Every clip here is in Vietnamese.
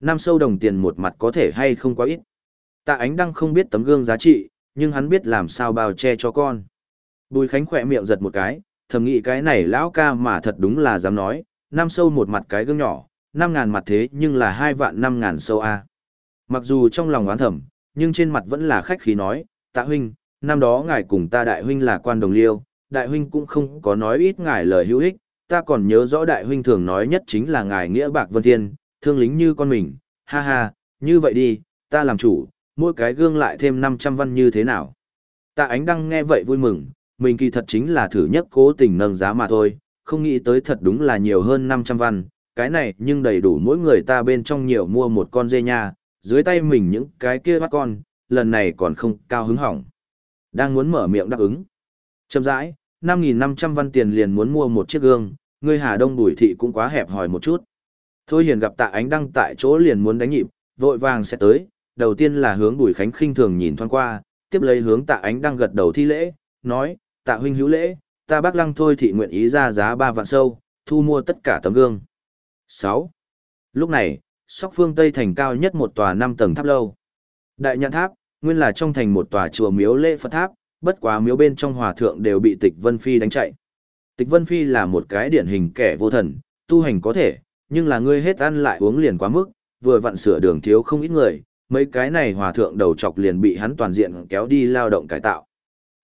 năm sâu đồng tiền một mặt có thể hay không quá ít. Tạ ánh đăng không biết tấm gương giá trị, nhưng hắn biết làm sao bao che cho con. Bùi Khánh khỏe miệng giật một cái, thầm nghĩ cái này lão ca mà thật đúng là dám nói, năm sâu một mặt cái gương nhỏ, năm ngàn mặt thế nhưng là hai vạn năm ngàn sâu a. Mặc dù trong lòng oán thầm, nhưng trên mặt vẫn là khách khí nói, tạ huynh, năm đó ngài cùng ta đại huynh là quan đồng liêu, đại huynh cũng không có nói ít ngài lời hữu ích, ta còn nhớ rõ đại huynh thường nói nhất chính là ngài nghĩa bạc vân thiên, thương lính như con mình, ha ha, như vậy đi, ta làm chủ, mỗi cái gương lại thêm 500 văn như thế nào. Tạ ánh đăng nghe vậy vui mừng, mình kỳ thật chính là thử nhất cố tình nâng giá mà thôi, không nghĩ tới thật đúng là nhiều hơn 500 văn, cái này nhưng đầy đủ mỗi người ta bên trong nhiều mua một con dê nha, dưới tay mình những cái kia bắt con, lần này còn không cao hứng hỏng. Đang muốn mở miệng đáp ứng. Chậm rãi, 5.500 văn tiền liền muốn mua một chiếc gương, người Hà Đông Đuổi Thị cũng quá hẹp hòi một chút. Thôi hiền gặp tạ ánh đăng tại chỗ liền muốn đánh nhịp, vội vàng sẽ tới, đầu tiên là hướng Bùi Khánh khinh thường nhìn thoáng qua, tiếp lấy hướng tạ ánh đăng gật đầu thi lễ, nói, tạ huynh hữu lễ, ta bác lăng thôi thị nguyện ý ra giá ba vạn sâu, thu mua tất cả tấm gương. 6. Lúc này, sóc phương Tây thành cao nhất một tòa năm tầng tháp lâu. Đại nhãn tháp, nguyên là trong thành một tòa chùa miếu lễ Phật tháp, bất quá miếu bên trong hòa thượng đều bị tịch Vân Phi đánh chạy. Tịch Vân Phi là một cái điển hình kẻ vô thần, tu hành có thể, nhưng là ngươi hết ăn lại uống liền quá mức, vừa vặn sửa đường thiếu không ít người, mấy cái này hòa thượng đầu chọc liền bị hắn toàn diện kéo đi lao động cải tạo.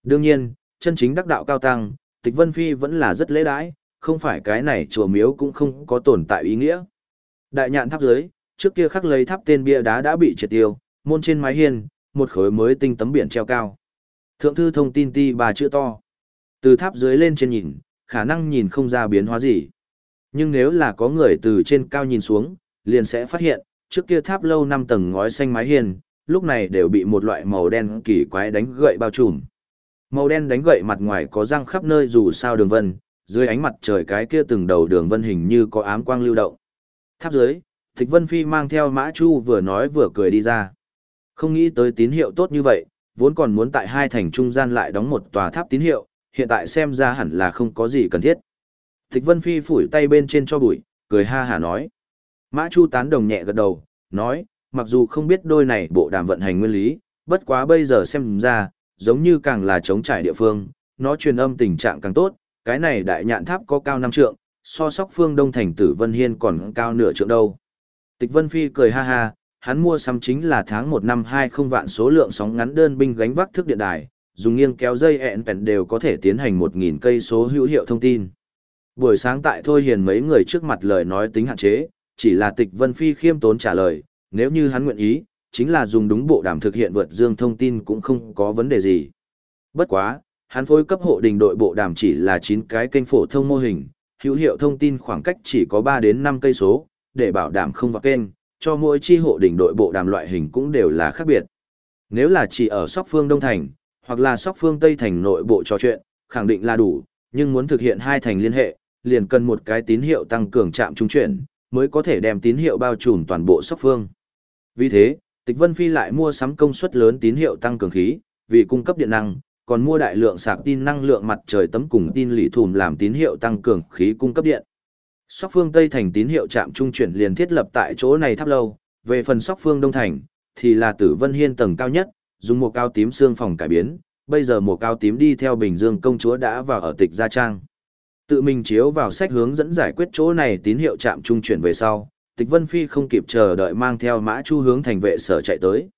Đương nhiên, chân chính đắc đạo cao tăng, Tịch Vân Phi vẫn là rất lễ đãi, không phải cái này chùa miếu cũng không có tồn tại ý nghĩa. Đại nhạn tháp dưới, trước kia khắc lấy tháp tên bia đá đã bị triệt tiêu, môn trên mái hiên, một khối mới tinh tấm biển treo cao. Thượng thư thông tin ti bà chữ to. Từ tháp dưới lên trên nhìn, khả năng nhìn không ra biến hóa gì. Nhưng nếu là có người từ trên cao nhìn xuống, liền sẽ phát hiện, trước kia tháp lâu năm tầng ngói xanh mái hiên, lúc này đều bị một loại màu đen kỳ quái đánh gậy bao trùm. Màu đen đánh gậy mặt ngoài có răng khắp nơi dù sao đường vân, dưới ánh mặt trời cái kia từng đầu đường vân hình như có ám quang lưu động. Tháp dưới, Thích Vân Phi mang theo Mã Chu vừa nói vừa cười đi ra. Không nghĩ tới tín hiệu tốt như vậy, vốn còn muốn tại hai thành trung gian lại đóng một tòa tháp tín hiệu, hiện tại xem ra hẳn là không có gì cần thiết. Tịch Vân Phi phủi tay bên trên cho bụi, cười ha hả nói. Mã Chu tán đồng nhẹ gật đầu, nói, mặc dù không biết đôi này bộ đàm vận hành nguyên lý, bất quá bây giờ xem ra, giống như càng là chống trải địa phương, nó truyền âm tình trạng càng tốt, cái này đại nhạn tháp có cao năm trượng, so sóc phương đông thành tử Vân Hiên còn cao nửa trượng đâu. Tịch Vân Phi cười ha ha, hắn mua sắm chính là tháng một năm hai không vạn số lượng sóng ngắn đơn binh gánh vác thức điện đài, dùng nghiêng kéo dây ẹn pèn đều có thể tiến hành một nghìn cây số hữu hiệu thông tin. Buổi sáng tại Thôi Hiền mấy người trước mặt lời nói tính hạn chế, chỉ là tịch Vân Phi khiêm tốn trả lời, nếu như hắn nguyện ý, chính là dùng đúng bộ đàm thực hiện vượt dương thông tin cũng không có vấn đề gì. Bất quá, hắn phối cấp hộ đình đội bộ đàm chỉ là 9 cái kênh phổ thông mô hình, hữu hiệu thông tin khoảng cách chỉ có 3 đến 5 cây số, để bảo đảm không vào kênh, cho mỗi chi hộ đình đội bộ đàm loại hình cũng đều là khác biệt. Nếu là chỉ ở sóc phương Đông Thành, hoặc là sóc phương Tây Thành nội bộ trò chuyện, khẳng định là đủ, nhưng muốn thực hiện hai thành liên hệ, liền cần một cái tín hiệu tăng cường chạm trung chuyển, mới có thể đem tín hiệu bao trùm toàn bộ sóc phương. Vì thế, Tịch Vân Phi lại mua sắm công suất lớn tín hiệu tăng cường khí, vì cung cấp điện năng, còn mua đại lượng sạc tin năng lượng mặt trời tấm cùng tin lì thùm làm tín hiệu tăng cường khí cung cấp điện. Sóc phương Tây Thành tín hiệu trạm trung chuyển liền thiết lập tại chỗ này tháp lâu, về phần sóc phương Đông Thành, thì là tử vân hiên tầng cao nhất, dùng một cao tím xương phòng cải biến, bây giờ một cao tím đi theo Bình Dương công chúa đã vào ở tịch Gia Trang. Tự mình chiếu vào sách hướng dẫn giải quyết chỗ này tín hiệu chạm trung chuyển về sau, tịch Vân Phi không kịp chờ đợi mang theo mã chu hướng thành vệ sở chạy tới.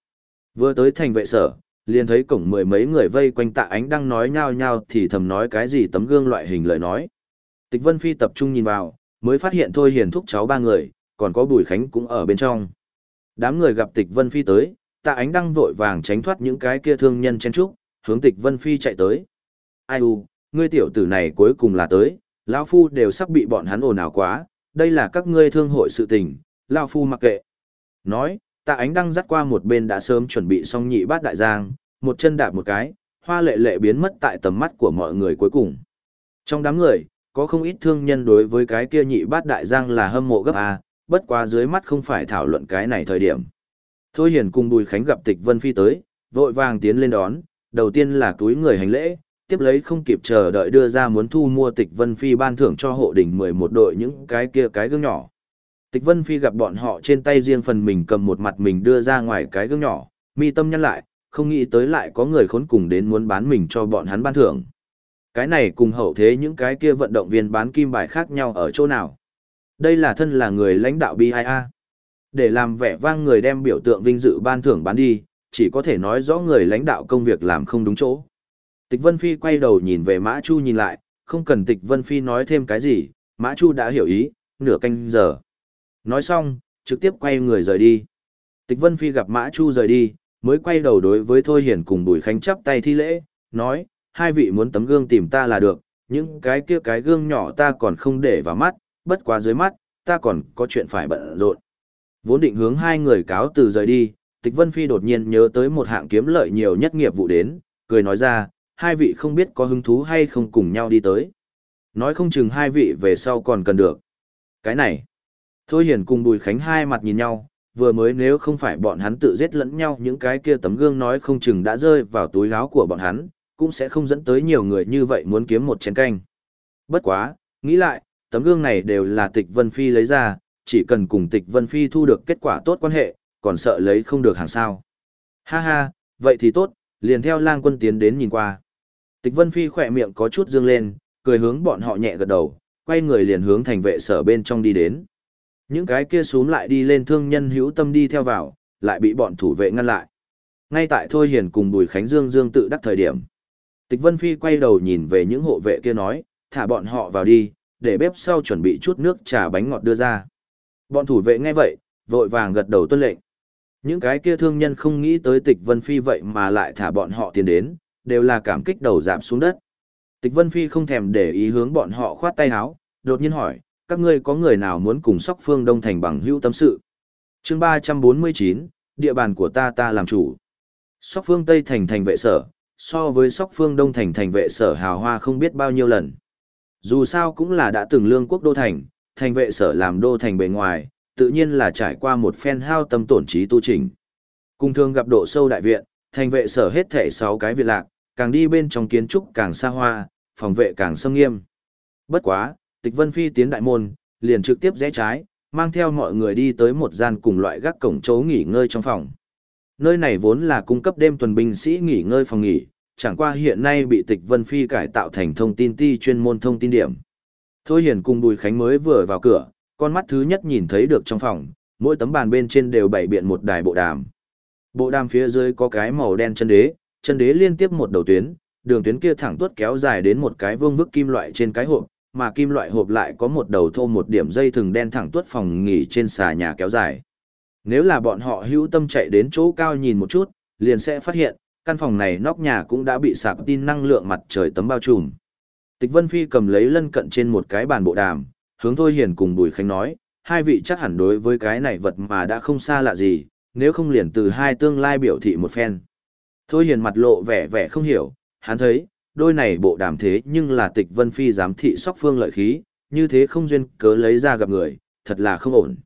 Vừa tới thành vệ sở, liền thấy cổng mười mấy người vây quanh tạ ánh đang nói nhao nhao thì thầm nói cái gì tấm gương loại hình lời nói. Tịch Vân Phi tập trung nhìn vào, mới phát hiện thôi hiền thúc cháu ba người, còn có Bùi Khánh cũng ở bên trong. Đám người gặp Tịch Vân Phi tới, tạ ánh đang vội vàng tránh thoát những cái kia thương nhân chen trúc, hướng Tịch Vân Phi chạy tới. Ai u, ngươi tiểu tử này cuối cùng là tới, lão phu đều sắp bị bọn hắn ồn ào quá, đây là các ngươi thương hội sự tình, lão phu mặc kệ. Nói, tạ ánh đăng dắt qua một bên đã sớm chuẩn bị xong nhị bát đại giang, một chân đạp một cái, hoa lệ lệ biến mất tại tầm mắt của mọi người cuối cùng. Trong đám người, có không ít thương nhân đối với cái kia nhị bát đại giang là hâm mộ gấp A, bất quá dưới mắt không phải thảo luận cái này thời điểm. Thôi hiền cùng Bùi Khánh gặp tịch Vân Phi tới, vội vàng tiến lên đón, đầu tiên là túi người hành lễ, tiếp lấy không kịp chờ đợi đưa ra muốn thu mua tịch Vân Phi ban thưởng cho hộ đỉnh 11 đội những cái kia cái gương nhỏ. Tịch Vân Phi gặp bọn họ trên tay riêng phần mình cầm một mặt mình đưa ra ngoài cái gương nhỏ, mi tâm nhăn lại, không nghĩ tới lại có người khốn cùng đến muốn bán mình cho bọn hắn ban thưởng. Cái này cùng hậu thế những cái kia vận động viên bán kim bài khác nhau ở chỗ nào? Đây là thân là người lãnh đạo BIA. Để làm vẻ vang người đem biểu tượng vinh dự ban thưởng bán đi, chỉ có thể nói rõ người lãnh đạo công việc làm không đúng chỗ. Tịch Vân Phi quay đầu nhìn về Mã Chu nhìn lại, không cần Tịch Vân Phi nói thêm cái gì, Mã Chu đã hiểu ý, nửa canh giờ. Nói xong, trực tiếp quay người rời đi. Tịch Vân Phi gặp Mã Chu rời đi, mới quay đầu đối với Thôi Hiển cùng Bùi Khánh chắp tay thi lễ, nói, hai vị muốn tấm gương tìm ta là được, những cái kia cái gương nhỏ ta còn không để vào mắt, bất quá dưới mắt, ta còn có chuyện phải bận rộn. Vốn định hướng hai người cáo từ rời đi, Tịch Vân Phi đột nhiên nhớ tới một hạng kiếm lợi nhiều nhất nghiệp vụ đến, cười nói ra, hai vị không biết có hứng thú hay không cùng nhau đi tới. Nói không chừng hai vị về sau còn cần được. Cái này, Thôi Hiển cùng Bùi Khánh hai mặt nhìn nhau, vừa mới nếu không phải bọn hắn tự giết lẫn nhau những cái kia tấm gương nói không chừng đã rơi vào túi áo của bọn hắn, cũng sẽ không dẫn tới nhiều người như vậy muốn kiếm một chén canh. Bất quá, nghĩ lại, tấm gương này đều là tịch Vân Phi lấy ra, chỉ cần cùng tịch Vân Phi thu được kết quả tốt quan hệ, còn sợ lấy không được hàng sao. Ha ha, vậy thì tốt, liền theo lang quân tiến đến nhìn qua. Tịch Vân Phi khỏe miệng có chút dương lên, cười hướng bọn họ nhẹ gật đầu, quay người liền hướng thành vệ sở bên trong đi đến. Những cái kia xuống lại đi lên thương nhân hữu tâm đi theo vào, lại bị bọn thủ vệ ngăn lại. Ngay tại Thôi Hiền cùng Bùi Khánh Dương Dương tự đắc thời điểm. Tịch Vân Phi quay đầu nhìn về những hộ vệ kia nói, thả bọn họ vào đi, để bếp sau chuẩn bị chút nước trà bánh ngọt đưa ra. Bọn thủ vệ nghe vậy, vội vàng gật đầu tuân lệnh. Những cái kia thương nhân không nghĩ tới tịch Vân Phi vậy mà lại thả bọn họ tiền đến, đều là cảm kích đầu giảm xuống đất. Tịch Vân Phi không thèm để ý hướng bọn họ khoát tay áo, đột nhiên hỏi, các ngươi có người nào muốn cùng sóc phương Đông Thành bằng hữu tâm sự? chương 349, địa bàn của ta ta làm chủ. Sóc phương Tây Thành thành vệ sở, so với sóc phương Đông Thành thành vệ sở hào hoa không biết bao nhiêu lần. Dù sao cũng là đã từng lương quốc đô thành, thành vệ sở làm đô thành bề ngoài, tự nhiên là trải qua một phen hao tâm tổn trí tu trình. Cùng thường gặp độ sâu đại viện, thành vệ sở hết thể 6 cái viện lạc, càng đi bên trong kiến trúc càng xa hoa, phòng vệ càng sâm nghiêm. Bất quá, tịch vân phi tiến đại môn, liền trực tiếp rẽ trái, mang theo mọi người đi tới một gian cùng loại gác cổng chỗ nghỉ ngơi trong phòng. Nơi này vốn là cung cấp đêm tuần binh sĩ nghỉ ngơi phòng nghỉ, chẳng qua hiện nay bị tịch vân phi cải tạo thành thông tin ti chuyên môn thông tin điểm. Thôi hiển cùng Bùi Khánh mới vừa vào cửa, con mắt thứ nhất nhìn thấy được trong phòng, mỗi tấm bàn bên trên đều bày biện một đài bộ đàm. Bộ đàm phía dưới có cái màu đen chân đế, chân đế liên tiếp một đầu tuyến, đường tuyến kia thẳng tuốt kéo dài đến một cái vương vức kim loại trên cái hộp, mà kim loại hộp lại có một đầu thô một điểm dây thừng đen thẳng tuốt phòng nghỉ trên xà nhà kéo dài. Nếu là bọn họ hữu tâm chạy đến chỗ cao nhìn một chút, liền sẽ phát hiện, căn phòng này nóc nhà cũng đã bị sạc tin năng lượng mặt trời tấm bao trùm. Tịch Vân Phi cầm lấy lân cận trên một cái bàn bộ đàm, hướng Thôi Hiền cùng Bùi Khánh nói, hai vị chắc hẳn đối với cái này vật mà đã không xa lạ gì, nếu không liền từ hai tương lai biểu thị một phen. Thôi Hiền mặt lộ vẻ vẻ không hiểu, hắn thấy, đôi này bộ đàm thế nhưng là tịch Vân Phi giám thị sóc phương lợi khí, như thế không duyên cớ lấy ra gặp người, thật là không ổn.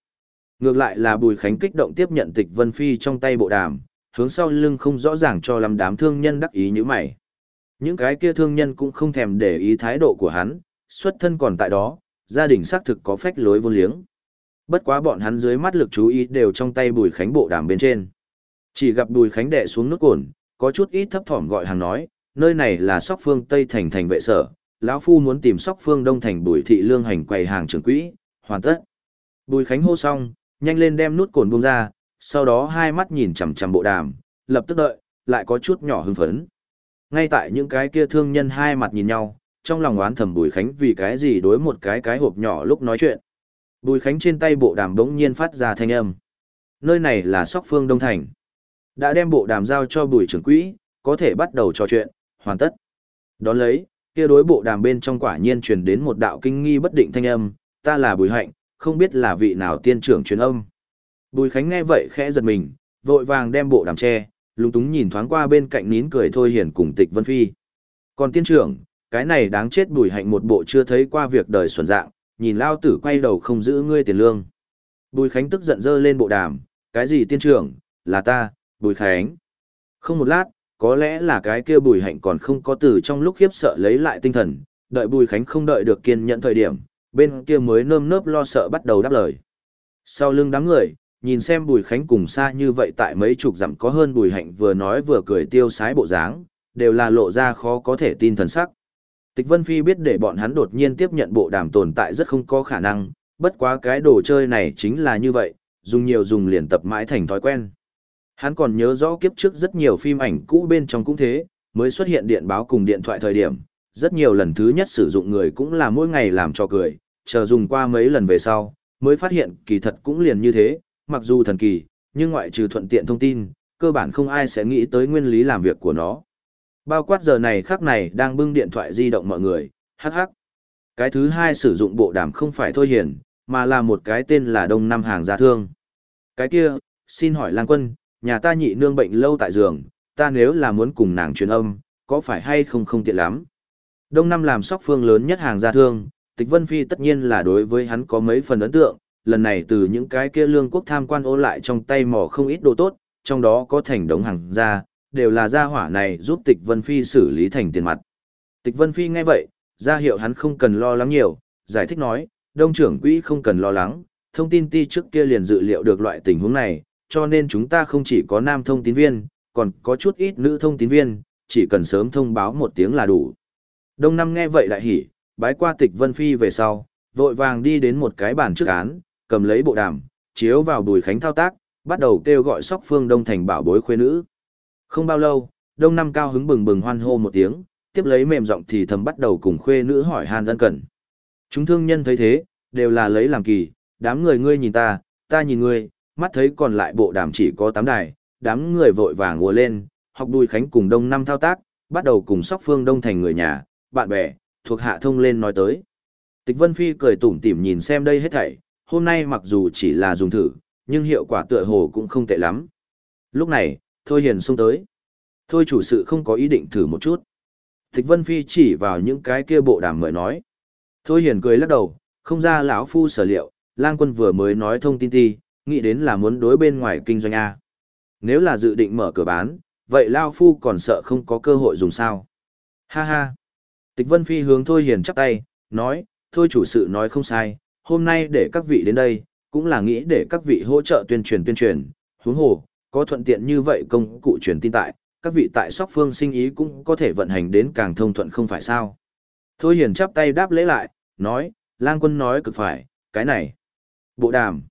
Ngược lại là Bùi Khánh kích động tiếp nhận tịch Vân Phi trong tay bộ đàm, hướng sau lưng không rõ ràng cho làm đám thương nhân đắc ý như mày. Những cái kia thương nhân cũng không thèm để ý thái độ của hắn, xuất thân còn tại đó, gia đình xác thực có phách lối vô liếng. Bất quá bọn hắn dưới mắt lực chú ý đều trong tay Bùi Khánh bộ đàm bên trên. Chỉ gặp Bùi Khánh đệ xuống nút cồn, có chút ít thấp thỏm gọi hàng nói, nơi này là sóc phương Tây thành thành vệ sở, lão phu muốn tìm sóc phương Đông thành Bùi thị lương hành quầy hàng trưởng quỹ, hoàn tất. Bùi Khánh hô xong, nhanh lên đem nút cồn buông ra, sau đó hai mắt nhìn chằm chằm bộ đàm, lập tức đợi, lại có chút nhỏ hưng phấn. Ngay tại những cái kia thương nhân hai mặt nhìn nhau, trong lòng oán thầm Bùi Khánh vì cái gì đối một cái cái hộp nhỏ lúc nói chuyện. Bùi Khánh trên tay bộ đàm bỗng nhiên phát ra thanh âm. Nơi này là Sóc Phương Đông Thành. Đã đem bộ đàm giao cho Bùi trưởng quỹ, có thể bắt đầu trò chuyện, hoàn tất. Đón lấy, kia đối bộ đàm bên trong quả nhiên truyền đến một đạo kinh nghi bất định thanh âm, ta là Bùi Hạnh, không biết là vị nào tiên trưởng truyền âm. Bùi Khánh nghe vậy khẽ giật mình, vội vàng đem bộ đàm che, lúng túng nhìn thoáng qua bên cạnh nín cười thôi hiền cùng tịch vân phi. Còn tiên trưởng, cái này đáng chết bùi hạnh một bộ chưa thấy qua việc đời xuẩn dạng, nhìn lao tử quay đầu không giữ ngươi tiền lương. Bùi Khánh tức giận dơ lên bộ đàm, cái gì tiên trưởng, là ta, Bùi Khánh. Không một lát, có lẽ là cái kia Bùi Hạnh còn không có từ trong lúc khiếp sợ lấy lại tinh thần, đợi Bùi Khánh không đợi được kiên nhẫn thời điểm, bên kia mới nơm nớp lo sợ bắt đầu đáp lời. Sau lưng đám người, nhìn xem Bùi Khánh cùng xa như vậy tại mấy chục dặm có hơn Bùi Hạnh vừa nói vừa cười tiêu sái bộ dáng, đều là lộ ra khó có thể tin thần sắc. Tịch Vân Phi biết để bọn hắn đột nhiên tiếp nhận bộ đàm tồn tại rất không có khả năng, bất quá cái đồ chơi này chính là như vậy, dùng nhiều dùng liền tập mãi thành thói quen. Hắn còn nhớ rõ kiếp trước rất nhiều phim ảnh cũ bên trong cũng thế, mới xuất hiện điện báo cùng điện thoại thời điểm, rất nhiều lần thứ nhất sử dụng người cũng là mỗi ngày làm cho cười, chờ dùng qua mấy lần về sau, mới phát hiện kỳ thật cũng liền như thế, mặc dù thần kỳ, nhưng ngoại trừ thuận tiện thông tin, cơ bản không ai sẽ nghĩ tới nguyên lý làm việc của nó. Bao quát giờ này khắc này đang bưng điện thoại di động mọi người, hắc hắc. Cái thứ hai sử dụng bộ đàm không phải thôi hiền, mà là một cái tên là Đông Nam Hàng Gia Thương. Cái kia, xin hỏi lang quân, nhà ta nhị nương bệnh lâu tại giường, ta nếu là muốn cùng nàng truyền âm, có phải hay không không tiện lắm. Đông Nam làm sóc phương lớn nhất hàng gia thương, Tịch Vân Phi tất nhiên là đối với hắn có mấy phần ấn tượng, lần này từ những cái kia lương quốc tham quan ô lại trong tay mỏ không ít đồ tốt, trong đó có thành đống hàng gia, đều là gia hỏa này giúp Tịch Vân Phi xử lý thành tiền mặt. Tịch Vân Phi nghe vậy, ra hiệu hắn không cần lo lắng nhiều, giải thích nói, đông trưởng quỹ không cần lo lắng, thông tin ti trước kia liền dự liệu được loại tình huống này, cho nên chúng ta không chỉ có nam thông tín viên, còn có chút ít nữ thông tín viên, chỉ cần sớm thông báo một tiếng là đủ. Đông Năm nghe vậy đại hỉ, bái qua tịch Vân Phi về sau, vội vàng đi đến một cái bàn trước án, cầm lấy bộ đàm, chiếu vào bùi khánh thao tác, bắt đầu kêu gọi sóc phương Đông thành bảo bối khuê nữ. Không bao lâu, Đông Năm cao hứng bừng bừng hoan hô một tiếng, tiếp lấy mềm giọng thì thầm bắt đầu cùng khuê nữ hỏi han ân cần. Chúng thương nhân thấy thế, đều là lấy làm kỳ, đám người ngươi nhìn ta, ta nhìn ngươi, mắt thấy còn lại bộ đàm chỉ có tám đài, đám người vội vàng ngùa lên, học Bùi Khánh cùng Đông Năm thao tác, bắt đầu cùng Sóc Phương Đông thành người nhà, bạn bè, thuộc hạ thông lên nói tới. Tịch Vân Phi cười tủm tỉm nhìn xem đây hết thảy, hôm nay mặc dù chỉ là dùng thử, nhưng hiệu quả tựa hồ cũng không tệ lắm. Lúc này, Thôi Hiền xông tới. Thôi chủ sự không có ý định thử một chút. Tịch Vân Phi chỉ vào những cái kia bộ đàm mời nói. Thôi Hiền cười lắc đầu, không ra lão phu sở liệu, lang quân vừa mới nói thông tin ti, nghĩ đến là muốn đối bên ngoài kinh doanh A. Nếu là dự định mở cửa bán, vậy Lao Phu còn sợ không có cơ hội dùng sao. Ha ha. Tịch Vân Phi hướng Thôi Hiền chắp tay, nói, thôi chủ sự nói không sai, hôm nay để các vị đến đây, cũng là nghĩ để các vị hỗ trợ tuyên truyền tuyên truyền, huống hồ, có thuận tiện như vậy công cụ truyền tin tại, các vị tại sóc phương sinh ý cũng có thể vận hành đến càng thông thuận không phải sao. Thôi Hiền chắp tay đáp lễ lại, nói, lang quân nói cực phải, cái này. Bộ đàm.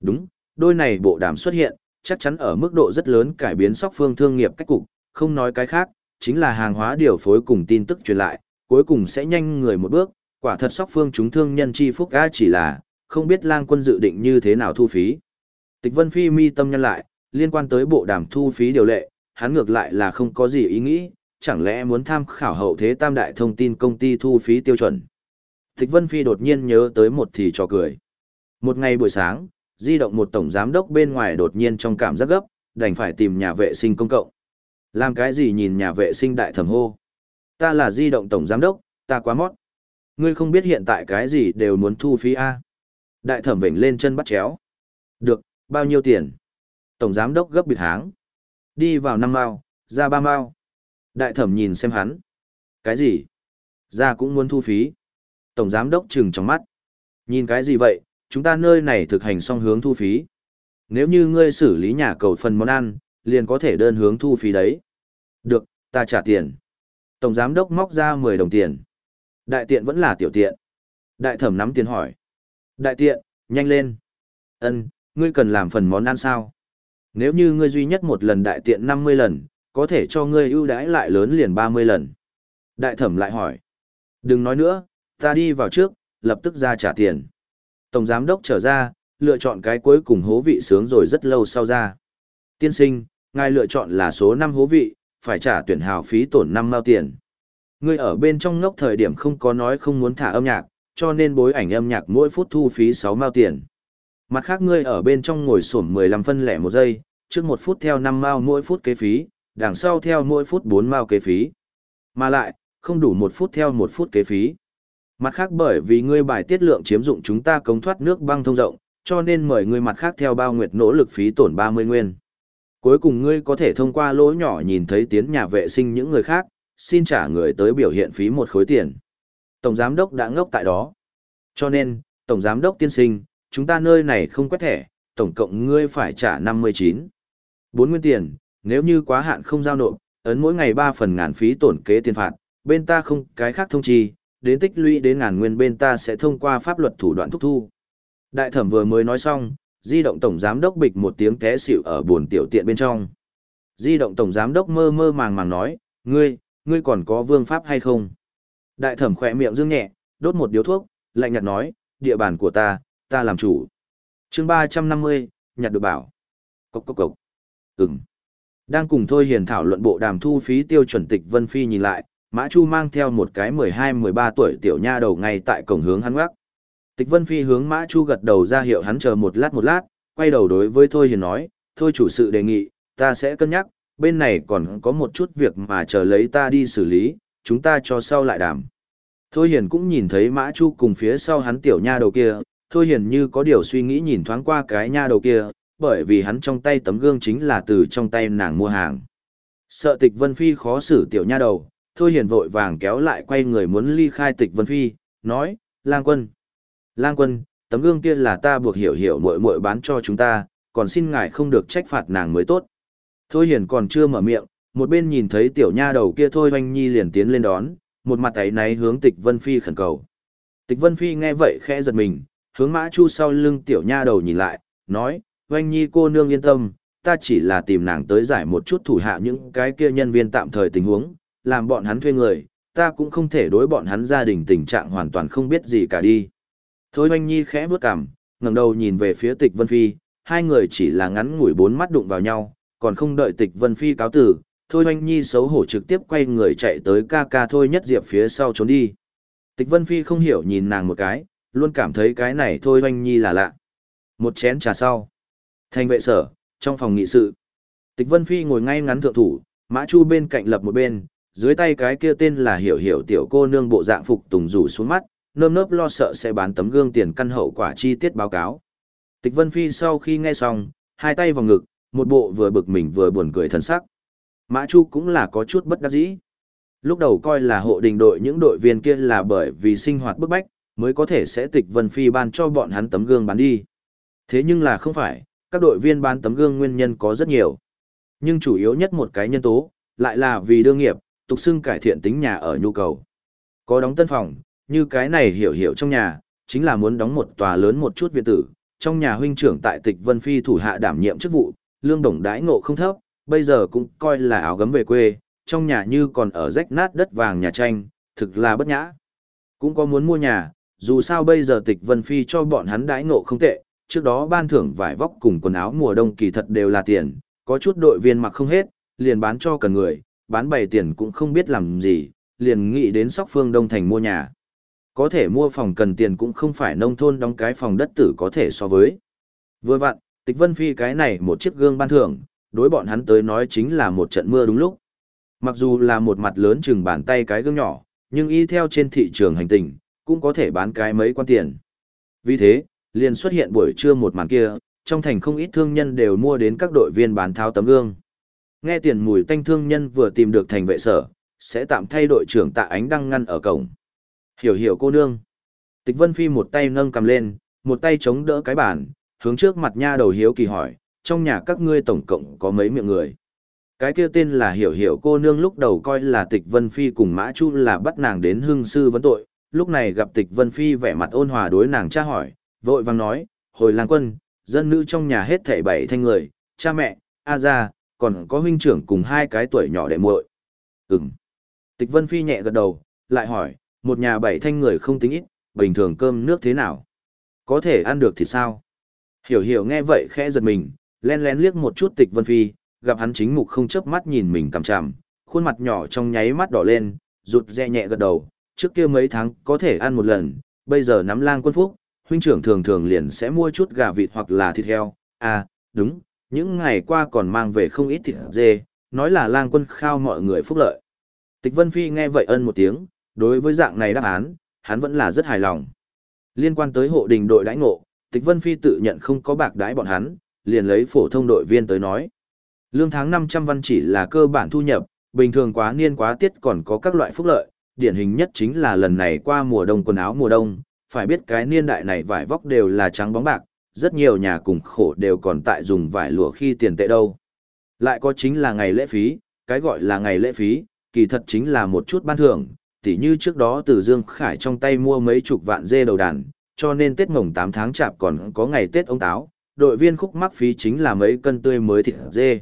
Đúng, đôi này bộ đàm xuất hiện, chắc chắn ở mức độ rất lớn cải biến sóc phương thương nghiệp cách cục, không nói cái khác, chính là hàng hóa điều phối cùng tin tức truyền lại, cuối cùng sẽ nhanh người một bước, quả thật sóc phương chúng thương nhân chi phúc ga chỉ là, không biết lang quân dự định như thế nào thu phí. Tịch Vân Phi mi tâm nhân lại, liên quan tới bộ đàm thu phí điều lệ, hắn ngược lại là không có gì ý nghĩ, chẳng lẽ muốn tham khảo hậu thế tam đại thông tin công ty thu phí tiêu chuẩn. Tịch Vân Phi đột nhiên nhớ tới một thì trò cười. Một ngày buổi sáng, di động một tổng giám đốc bên ngoài đột nhiên trong cảm giác gấp, đành phải tìm nhà vệ sinh công cộng. Làm cái gì nhìn nhà vệ sinh đại thẩm hô? Ta là di động tổng giám đốc, ta quá mót. Ngươi không biết hiện tại cái gì đều muốn thu phí A. Đại thẩm vểnh lên chân bắt chéo. Được, bao nhiêu tiền? Tổng giám đốc gấp bịt háng. Đi vào năm mao, ra ba mao. Đại thẩm nhìn xem hắn. Cái gì? Ra cũng muốn thu phí. Tổng giám đốc trừng trong mắt. Nhìn cái gì vậy, chúng ta nơi này thực hành song hướng thu phí. Nếu như ngươi xử lý nhà cầu phần món ăn, liền có thể đơn hướng thu phí đấy. Được, ta trả tiền. Tổng giám đốc móc ra 10 đồng tiền. Đại tiện vẫn là tiểu tiện. Đại thẩm nắm tiền hỏi. Đại tiện, nhanh lên. Ân, ngươi cần làm phần món ăn sao? Nếu như ngươi duy nhất một lần đại tiện 50 lần, có thể cho ngươi ưu đãi lại lớn liền 30 lần. Đại thẩm lại hỏi. Đừng nói nữa, ta đi vào trước, lập tức ra trả tiền. Tổng giám đốc trở ra, lựa chọn cái cuối cùng hố vị sướng rồi rất lâu sau ra. Tiên sinh, ngài lựa chọn là số 5 hố vị, phải trả tuyển hào phí tổn 5 mao tiền. Ngươi ở bên trong ngốc thời điểm không có nói không muốn thả âm nhạc, cho nên bối ảnh âm nhạc mỗi phút thu phí 6 mao tiền. Mặt khác ngươi ở bên trong ngồi sổm 15 phân lẻ một giây, trước một phút theo 5 mao mỗi phút kế phí, đằng sau theo mỗi phút 4 mao kế phí. Mà lại, không đủ một phút theo một phút kế phí. Mặt khác bởi vì ngươi bài tiết lượng chiếm dụng chúng ta cống thoát nước băng thông rộng, cho nên mời ngươi mặt khác theo bao nguyệt nỗ lực phí tổn 30 nguyên. Cuối cùng ngươi có thể thông qua lỗ nhỏ nhìn thấy tiến nhà vệ sinh những người khác, xin trả người tới biểu hiện phí một khối tiền. Tổng giám đốc đã ngốc tại đó. Cho nên, Tổng giám đốc tiên sinh, chúng ta nơi này không quét thẻ, tổng cộng ngươi phải trả 59. 4 nguyên tiền, nếu như quá hạn không giao nộp, ấn mỗi ngày 3 phần ngàn phí tổn kế tiền phạt, bên ta không cái khác thông chi, đến tích lũy đến ngàn nguyên bên ta sẽ thông qua pháp luật thủ đoạn thúc thu. Đại thẩm vừa mới nói xong, di động tổng giám đốc bịch một tiếng té xỉu ở buồn tiểu tiện bên trong. Di động tổng giám đốc mơ mơ màng màng nói, ngươi, ngươi còn có vương pháp hay không? Đại thẩm khỏe miệng dương nhẹ, đốt một điếu thuốc, lạnh nhạt nói, địa bàn của ta, ta làm chủ. chương 350, nhặt được bảo. Cốc cốc cốc. Ừm. Đang cùng Thôi Hiền thảo luận bộ đàm thu phí tiêu chuẩn tịch Vân Phi nhìn lại, Mã Chu mang theo một cái 12-13 tuổi tiểu nha đầu ngay tại cổng hướng hắn gác. Tịch Vân Phi hướng Mã Chu gật đầu ra hiệu hắn chờ một lát một lát, quay đầu đối với Thôi Hiền nói, Thôi chủ sự đề nghị, ta sẽ cân nhắc, bên này còn có một chút việc mà chờ lấy ta đi xử lý, chúng ta cho sau lại đàm. Thôi Hiền cũng nhìn thấy Mã Chu cùng phía sau hắn tiểu nha đầu kia, Thôi Hiền như có điều suy nghĩ nhìn thoáng qua cái nha đầu kia, bởi vì hắn trong tay tấm gương chính là từ trong tay nàng mua hàng. Sợ tịch Vân Phi khó xử tiểu nha đầu, Thôi Hiền vội vàng kéo lại quay người muốn ly khai tịch Vân Phi, nói, Lang quân. Lang quân, tấm gương kia là ta buộc hiểu hiểu muội muội bán cho chúng ta, còn xin ngài không được trách phạt nàng mới tốt. Thôi Hiền còn chưa mở miệng, một bên nhìn thấy tiểu nha đầu kia Thôi Hoanh Nhi liền tiến lên đón, một mặt ấy náy hướng tịch Vân Phi khẩn cầu. Tịch Vân Phi nghe vậy khẽ giật mình, hướng mã chu sau lưng tiểu nha đầu nhìn lại, nói, Hoanh Nhi cô nương yên tâm, ta chỉ là tìm nàng tới giải một chút thủ hạ những cái kia nhân viên tạm thời tình huống, làm bọn hắn thuê người, ta cũng không thể đối bọn hắn gia đình tình trạng hoàn toàn không biết gì cả đi. Thôi Hoanh Nhi khẽ bước cằm, ngẩng đầu nhìn về phía tịch Vân Phi, hai người chỉ là ngắn ngủi bốn mắt đụng vào nhau, còn không đợi tịch Vân Phi cáo tử, Thôi Hoanh Nhi xấu hổ trực tiếp quay người chạy tới ca ca Thôi Nhất Diệp phía sau trốn đi. Tịch Vân Phi không hiểu nhìn nàng một cái, luôn cảm thấy cái này Thôi Hoanh Nhi là lạ. Một chén trà sau. Thành vệ sở, trong phòng nghị sự. Tịch Vân Phi ngồi ngay ngắn thượng thủ, Mã Chu bên cạnh lập một bên, dưới tay cái kia tên là hiểu hiểu tiểu cô nương bộ dạng phục tùng rủ xuống mắt, nơm nớp lo sợ sẽ bán tấm gương tiền căn hậu quả chi tiết báo cáo. Tịch Vân Phi sau khi nghe xong, hai tay vào ngực, một bộ vừa bực mình vừa buồn cười thần sắc. Mã Chu cũng là có chút bất đắc dĩ. Lúc đầu coi là hộ đình đội những đội viên kia là bởi vì sinh hoạt bức bách, mới có thể sẽ tịch Vân Phi ban cho bọn hắn tấm gương bán đi. Thế nhưng là không phải, các đội viên bán tấm gương nguyên nhân có rất nhiều. Nhưng chủ yếu nhất một cái nhân tố, lại là vì đương nghiệp, tục xưng cải thiện tính nhà ở nhu cầu. Có đóng tân phòng, như cái này hiểu hiểu trong nhà, chính là muốn đóng một tòa lớn một chút viện tử, trong nhà huynh trưởng tại tịch Vân Phi thủ hạ đảm nhiệm chức vụ, lương đồng đãi ngộ không thấp, bây giờ cũng coi là áo gấm về quê, trong nhà như còn ở rách nát đất vàng nhà tranh, thực là bất nhã. Cũng có muốn mua nhà, dù sao bây giờ tịch Vân Phi cho bọn hắn đãi ngộ không tệ, trước đó ban thưởng vải vóc cùng quần áo mùa đông kỳ thật đều là tiền, có chút đội viên mặc không hết, liền bán cho cần người, bán bày tiền cũng không biết làm gì, liền nghĩ đến sóc phương Đông Thành mua nhà. Có thể mua phòng cần tiền cũng không phải nông thôn đóng cái phòng đất tử có thể so với. Vừa vặn, tịch Vân Phi cái này một chiếc gương ban thưởng, đối bọn hắn tới nói chính là một trận mưa đúng lúc. Mặc dù là một mặt lớn chừng bàn tay cái gương nhỏ, nhưng y theo trên thị trường hành tình, cũng có thể bán cái mấy quan tiền. Vì thế, liền xuất hiện buổi trưa một màn kia, trong thành không ít thương nhân đều mua đến các đội viên bán tháo tấm gương. Nghe tiền mùi tanh thương nhân vừa tìm được thành vệ sở, sẽ tạm thay đội trưởng tạ ánh đăng ngăn ở cổng. Hiểu hiểu cô nương. Tịch Vân Phi một tay nâng cầm lên, một tay chống đỡ cái bàn, hướng trước mặt nha đầu hiếu kỳ hỏi, trong nhà các ngươi tổng cộng có mấy miệng người. Cái kia tên là hiểu hiểu cô nương lúc đầu coi là tịch Vân Phi cùng Mã Chu là bắt nàng đến hưng sư vấn tội, lúc này gặp tịch Vân Phi vẻ mặt ôn hòa đối nàng tra hỏi, vội vàng nói, hồi lang quân, dân nữ trong nhà hết thảy bảy thanh người, cha mẹ, A gia, còn có huynh trưởng cùng hai cái tuổi nhỏ đệ muội. Ừm. Tịch Vân Phi nhẹ gật đầu, lại hỏi, một nhà bảy thanh người không tính ít, bình thường cơm nước thế nào? Có thể ăn được thì sao? Hiểu hiểu nghe vậy khẽ giật mình, len lén liếc một chút tịch Vân Phi, gặp hắn chính mục không chớp mắt nhìn mình cằm chằm, khuôn mặt nhỏ trong nháy mắt đỏ lên, rụt rè nhẹ gật đầu, trước kia mấy tháng có thể ăn một lần, bây giờ nắm lang quân phúc, huynh trưởng thường thường liền sẽ mua chút gà vịt hoặc là thịt heo, à, đúng, những ngày qua còn mang về không ít thịt dê, nói là lang quân khao mọi người phúc lợi. Tịch Vân Phi nghe vậy ân một tiếng, đối với dạng này đáp án, hắn vẫn là rất hài lòng. Liên quan tới hộ đình đội đãi ngộ, Tịch Vân Phi tự nhận không có bạc đãi bọn hắn, liền lấy phổ thông đội viên tới nói. Lương tháng 500 văn chỉ là cơ bản thu nhập, bình thường quá niên quá tiết còn có các loại phúc lợi, điển hình nhất chính là lần này qua mùa đông quần áo mùa đông, phải biết cái niên đại này vải vóc đều là trắng bóng bạc, rất nhiều nhà cùng khổ đều còn tại dùng vải lụa khi tiền tệ đâu. Lại có chính là ngày lễ phí, cái gọi là ngày lễ phí, kỳ thật chính là một chút ban thưởng, tỉ như trước đó từ Dương Khải trong tay mua mấy chục vạn dê đầu đàn, cho nên Tết mồng 8 tháng chạp còn có ngày Tết ông táo, đội viên khúc mắc phí chính là mấy cân tươi mới thịt dê.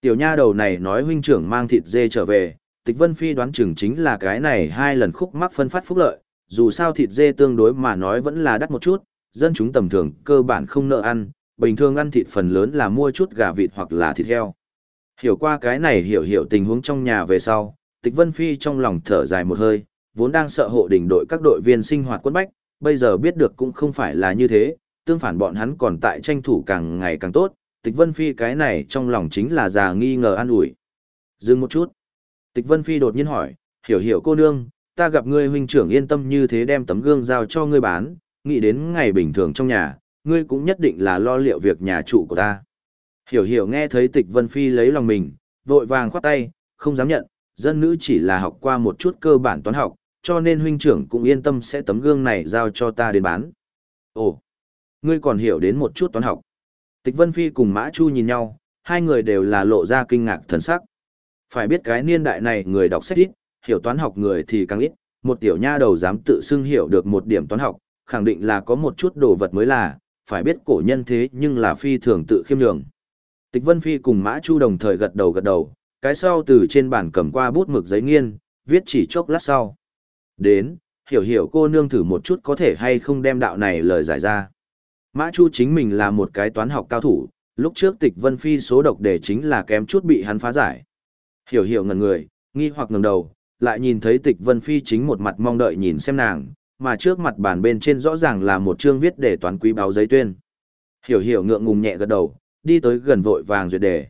Tiểu nha đầu này nói huynh trưởng mang thịt dê trở về, Tịch Vân Phi đoán chừng chính là cái này hai lần khúc mắc phân phát phúc lợi, dù sao thịt dê tương đối mà nói vẫn là đắt một chút, dân chúng tầm thường cơ bản không nợ ăn, bình thường ăn thịt phần lớn là mua chút gà vịt hoặc là thịt heo. Hiểu qua cái này hiểu hiểu tình huống trong nhà về sau, Tịch Vân Phi trong lòng thở dài một hơi, vốn đang sợ hộ đỉnh đội các đội viên sinh hoạt quân bách, bây giờ biết được cũng không phải là như thế, tương phản bọn hắn còn tại tranh thủ càng ngày càng tốt, Tịch Vân Phi cái này trong lòng chính là già nghi ngờ an ủi. Dừng một chút. Tịch Vân Phi đột nhiên hỏi, hiểu hiểu cô nương, ta gặp ngươi huynh trưởng yên tâm như thế đem tấm gương giao cho ngươi bán, nghĩ đến ngày bình thường trong nhà, ngươi cũng nhất định là lo liệu việc nhà trụ của ta. Hiểu hiểu nghe thấy tịch Vân Phi lấy lòng mình, vội vàng khoát tay, không dám nhận, dân nữ chỉ là học qua một chút cơ bản toán học, cho nên huynh trưởng cũng yên tâm sẽ tấm gương này giao cho ta đến bán. Ồ, ngươi còn hiểu đến một chút toán học. Tịch Vân Phi cùng Mã Chu nhìn nhau, hai người đều là lộ ra kinh ngạc thần sắc. Phải biết cái niên đại này người đọc sách ít, hiểu toán học người thì càng ít, một tiểu nha đầu dám tự xưng hiểu được một điểm toán học, khẳng định là có một chút đồ vật mới là, phải biết cổ nhân thế nhưng là phi thường tự khiêm nhường. Tịch Vân Phi cùng Mã Chu đồng thời gật đầu gật đầu, cái sau từ trên bàn cầm qua bút mực giấy nghiên, viết chỉ chốc lát sau. Đến, hiểu hiểu cô nương thử một chút có thể hay không đem đạo này lời giải ra. Mã Chu chính mình là một cái toán học cao thủ, lúc trước tịch Vân Phi số độc đề chính là kém chút bị hắn phá giải. Hiểu hiểu ngần người, nghi hoặc ngẩng đầu, lại nhìn thấy tịch Vân Phi chính một mặt mong đợi nhìn xem nàng, mà trước mặt bàn bên trên rõ ràng là một chương viết để toán quý báo giấy tuyên. Hiểu hiểu ngượng ngùng nhẹ gật đầu, đi tới gần vội vàng duyệt đề.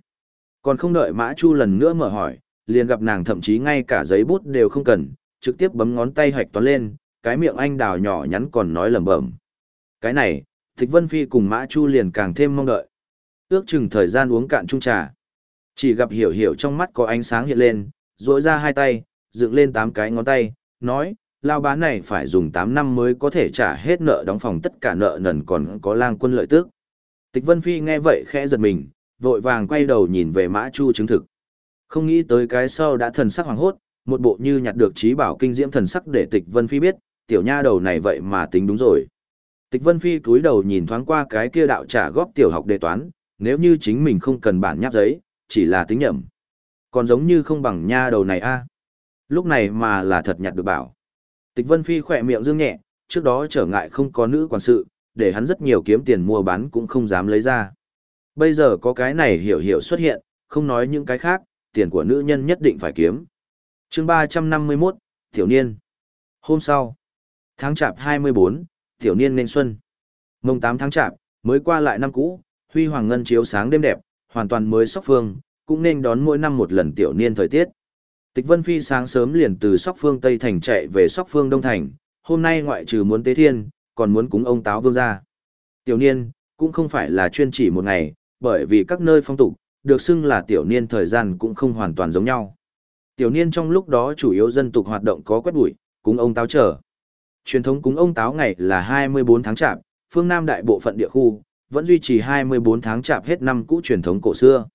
Còn không đợi Mã Chu lần nữa mở hỏi, liền gặp nàng thậm chí ngay cả giấy bút đều không cần, trực tiếp bấm ngón tay hạch toán lên, cái miệng anh đào nhỏ nhắn còn nói lẩm bẩm. Cái này, Thích Vân Phi cùng Mã Chu liền càng thêm mong đợi. Ước chừng thời gian uống cạn chung trà. Chỉ gặp hiểu hiểu trong mắt có ánh sáng hiện lên, duỗi ra hai tay, dựng lên tám cái ngón tay, nói, lao bán này phải dùng 8 năm mới có thể trả hết nợ đóng phòng tất cả nợ nần còn có lang quân lợi tước. Tịch Vân Phi nghe vậy khẽ giật mình, vội vàng quay đầu nhìn về Mã Chu chứng thực. Không nghĩ tới cái sau đã thần sắc hoàng hốt, một bộ như nhặt được trí bảo kinh diễm thần sắc để Tịch Vân Phi biết, tiểu nha đầu này vậy mà tính đúng rồi. Tịch Vân Phi cúi đầu nhìn thoáng qua cái kia đạo trả góp tiểu học đề toán, nếu như chính mình không cần bản nháp giấy, chỉ là tính nhẩm. Còn giống như không bằng nha đầu này a. Lúc này mà là thật nhặt được bảo. Tịch Vân Phi khỏe miệng dương nhẹ, trước đó trở ngại không có nữ quản sự, để hắn rất nhiều kiếm tiền mua bán cũng không dám lấy ra. Bây giờ có cái này hiểu hiểu xuất hiện, không nói những cái khác, tiền của nữ nhân nhất định phải kiếm. chương 351, Tiểu Niên. Hôm sau, tháng chạp 24, Tiểu Niên nên xuân. Mông 8 tháng chạp, mới qua lại năm cũ, huy hoàng ngân chiếu sáng đêm đẹp, hoàn toàn mới sóc phương, cũng nên đón mỗi năm một lần Tiểu Niên thời tiết. Tịch Vân Phi sáng sớm liền từ Sóc Phương Tây Thành chạy về Sóc Phương Đông Thành, hôm nay ngoại trừ muốn tế thiên, còn muốn cúng ông Táo Vương ra. Tiểu niên, cũng không phải là chuyên chỉ một ngày, bởi vì các nơi phong tục, được xưng là tiểu niên thời gian cũng không hoàn toàn giống nhau. Tiểu niên trong lúc đó chủ yếu dân tục hoạt động có quét bụi, cúng ông Táo trở. Truyền thống cúng ông Táo ngày là 24 tháng chạp, phương Nam đại bộ phận địa khu, vẫn duy trì 24 tháng chạp hết năm cũ truyền thống cổ xưa.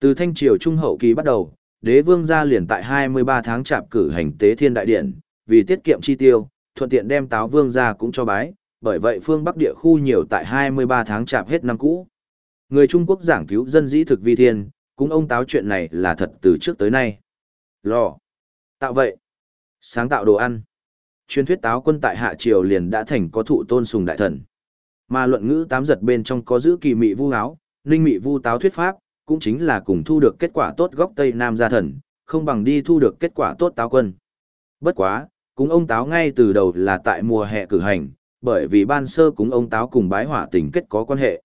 Từ thanh triều trung hậu kỳ bắt đầu, đế vương gia liền tại 23 tháng chạp cử hành tế thiên đại điện, vì tiết kiệm chi tiêu, thuận tiện đem táo vương gia cũng cho bái, bởi vậy phương Bắc địa khu nhiều tại 23 tháng chạp hết năm cũ. Người Trung Quốc giảng cứu dân dĩ thực vi thiên, cũng ông táo chuyện này là thật từ trước tới nay. Lò. Tạo vậy. Sáng tạo đồ ăn. Truyền thuyết táo quân tại hạ triều liền đã thành có thụ tôn sùng đại thần. Mà luận ngữ tám giật bên trong có giữ kỳ mị vu áo, ninh mị vu táo thuyết pháp, cũng chính là cùng thu được kết quả tốt góc Tây Nam gia thần, không bằng đi thu được kết quả tốt táo quân. Bất quá, cúng ông táo ngay từ đầu là tại mùa hè cử hành, bởi vì ban sơ cúng ông táo cùng bái hỏa tình kết có quan hệ.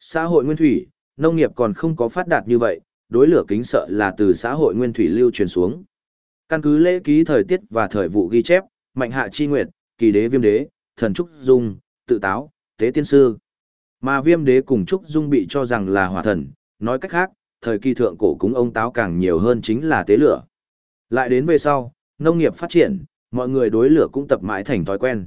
Xã hội nguyên thủy, nông nghiệp còn không có phát đạt như vậy, đối lửa kính sợ là từ xã hội nguyên thủy lưu truyền xuống. Căn cứ lễ ký thời tiết và thời vụ ghi chép, mạnh hạ chi nguyệt, kỳ đế viêm đế, thần trúc dung, tự táo, tế tiên sư. Mà viêm đế cùng trúc dung bị cho rằng là hỏa thần, nói cách khác, thời kỳ thượng cổ cúng ông táo càng nhiều hơn chính là tế lửa. Lại đến về sau, nông nghiệp phát triển, mọi người đối lửa cũng tập mãi thành thói quen.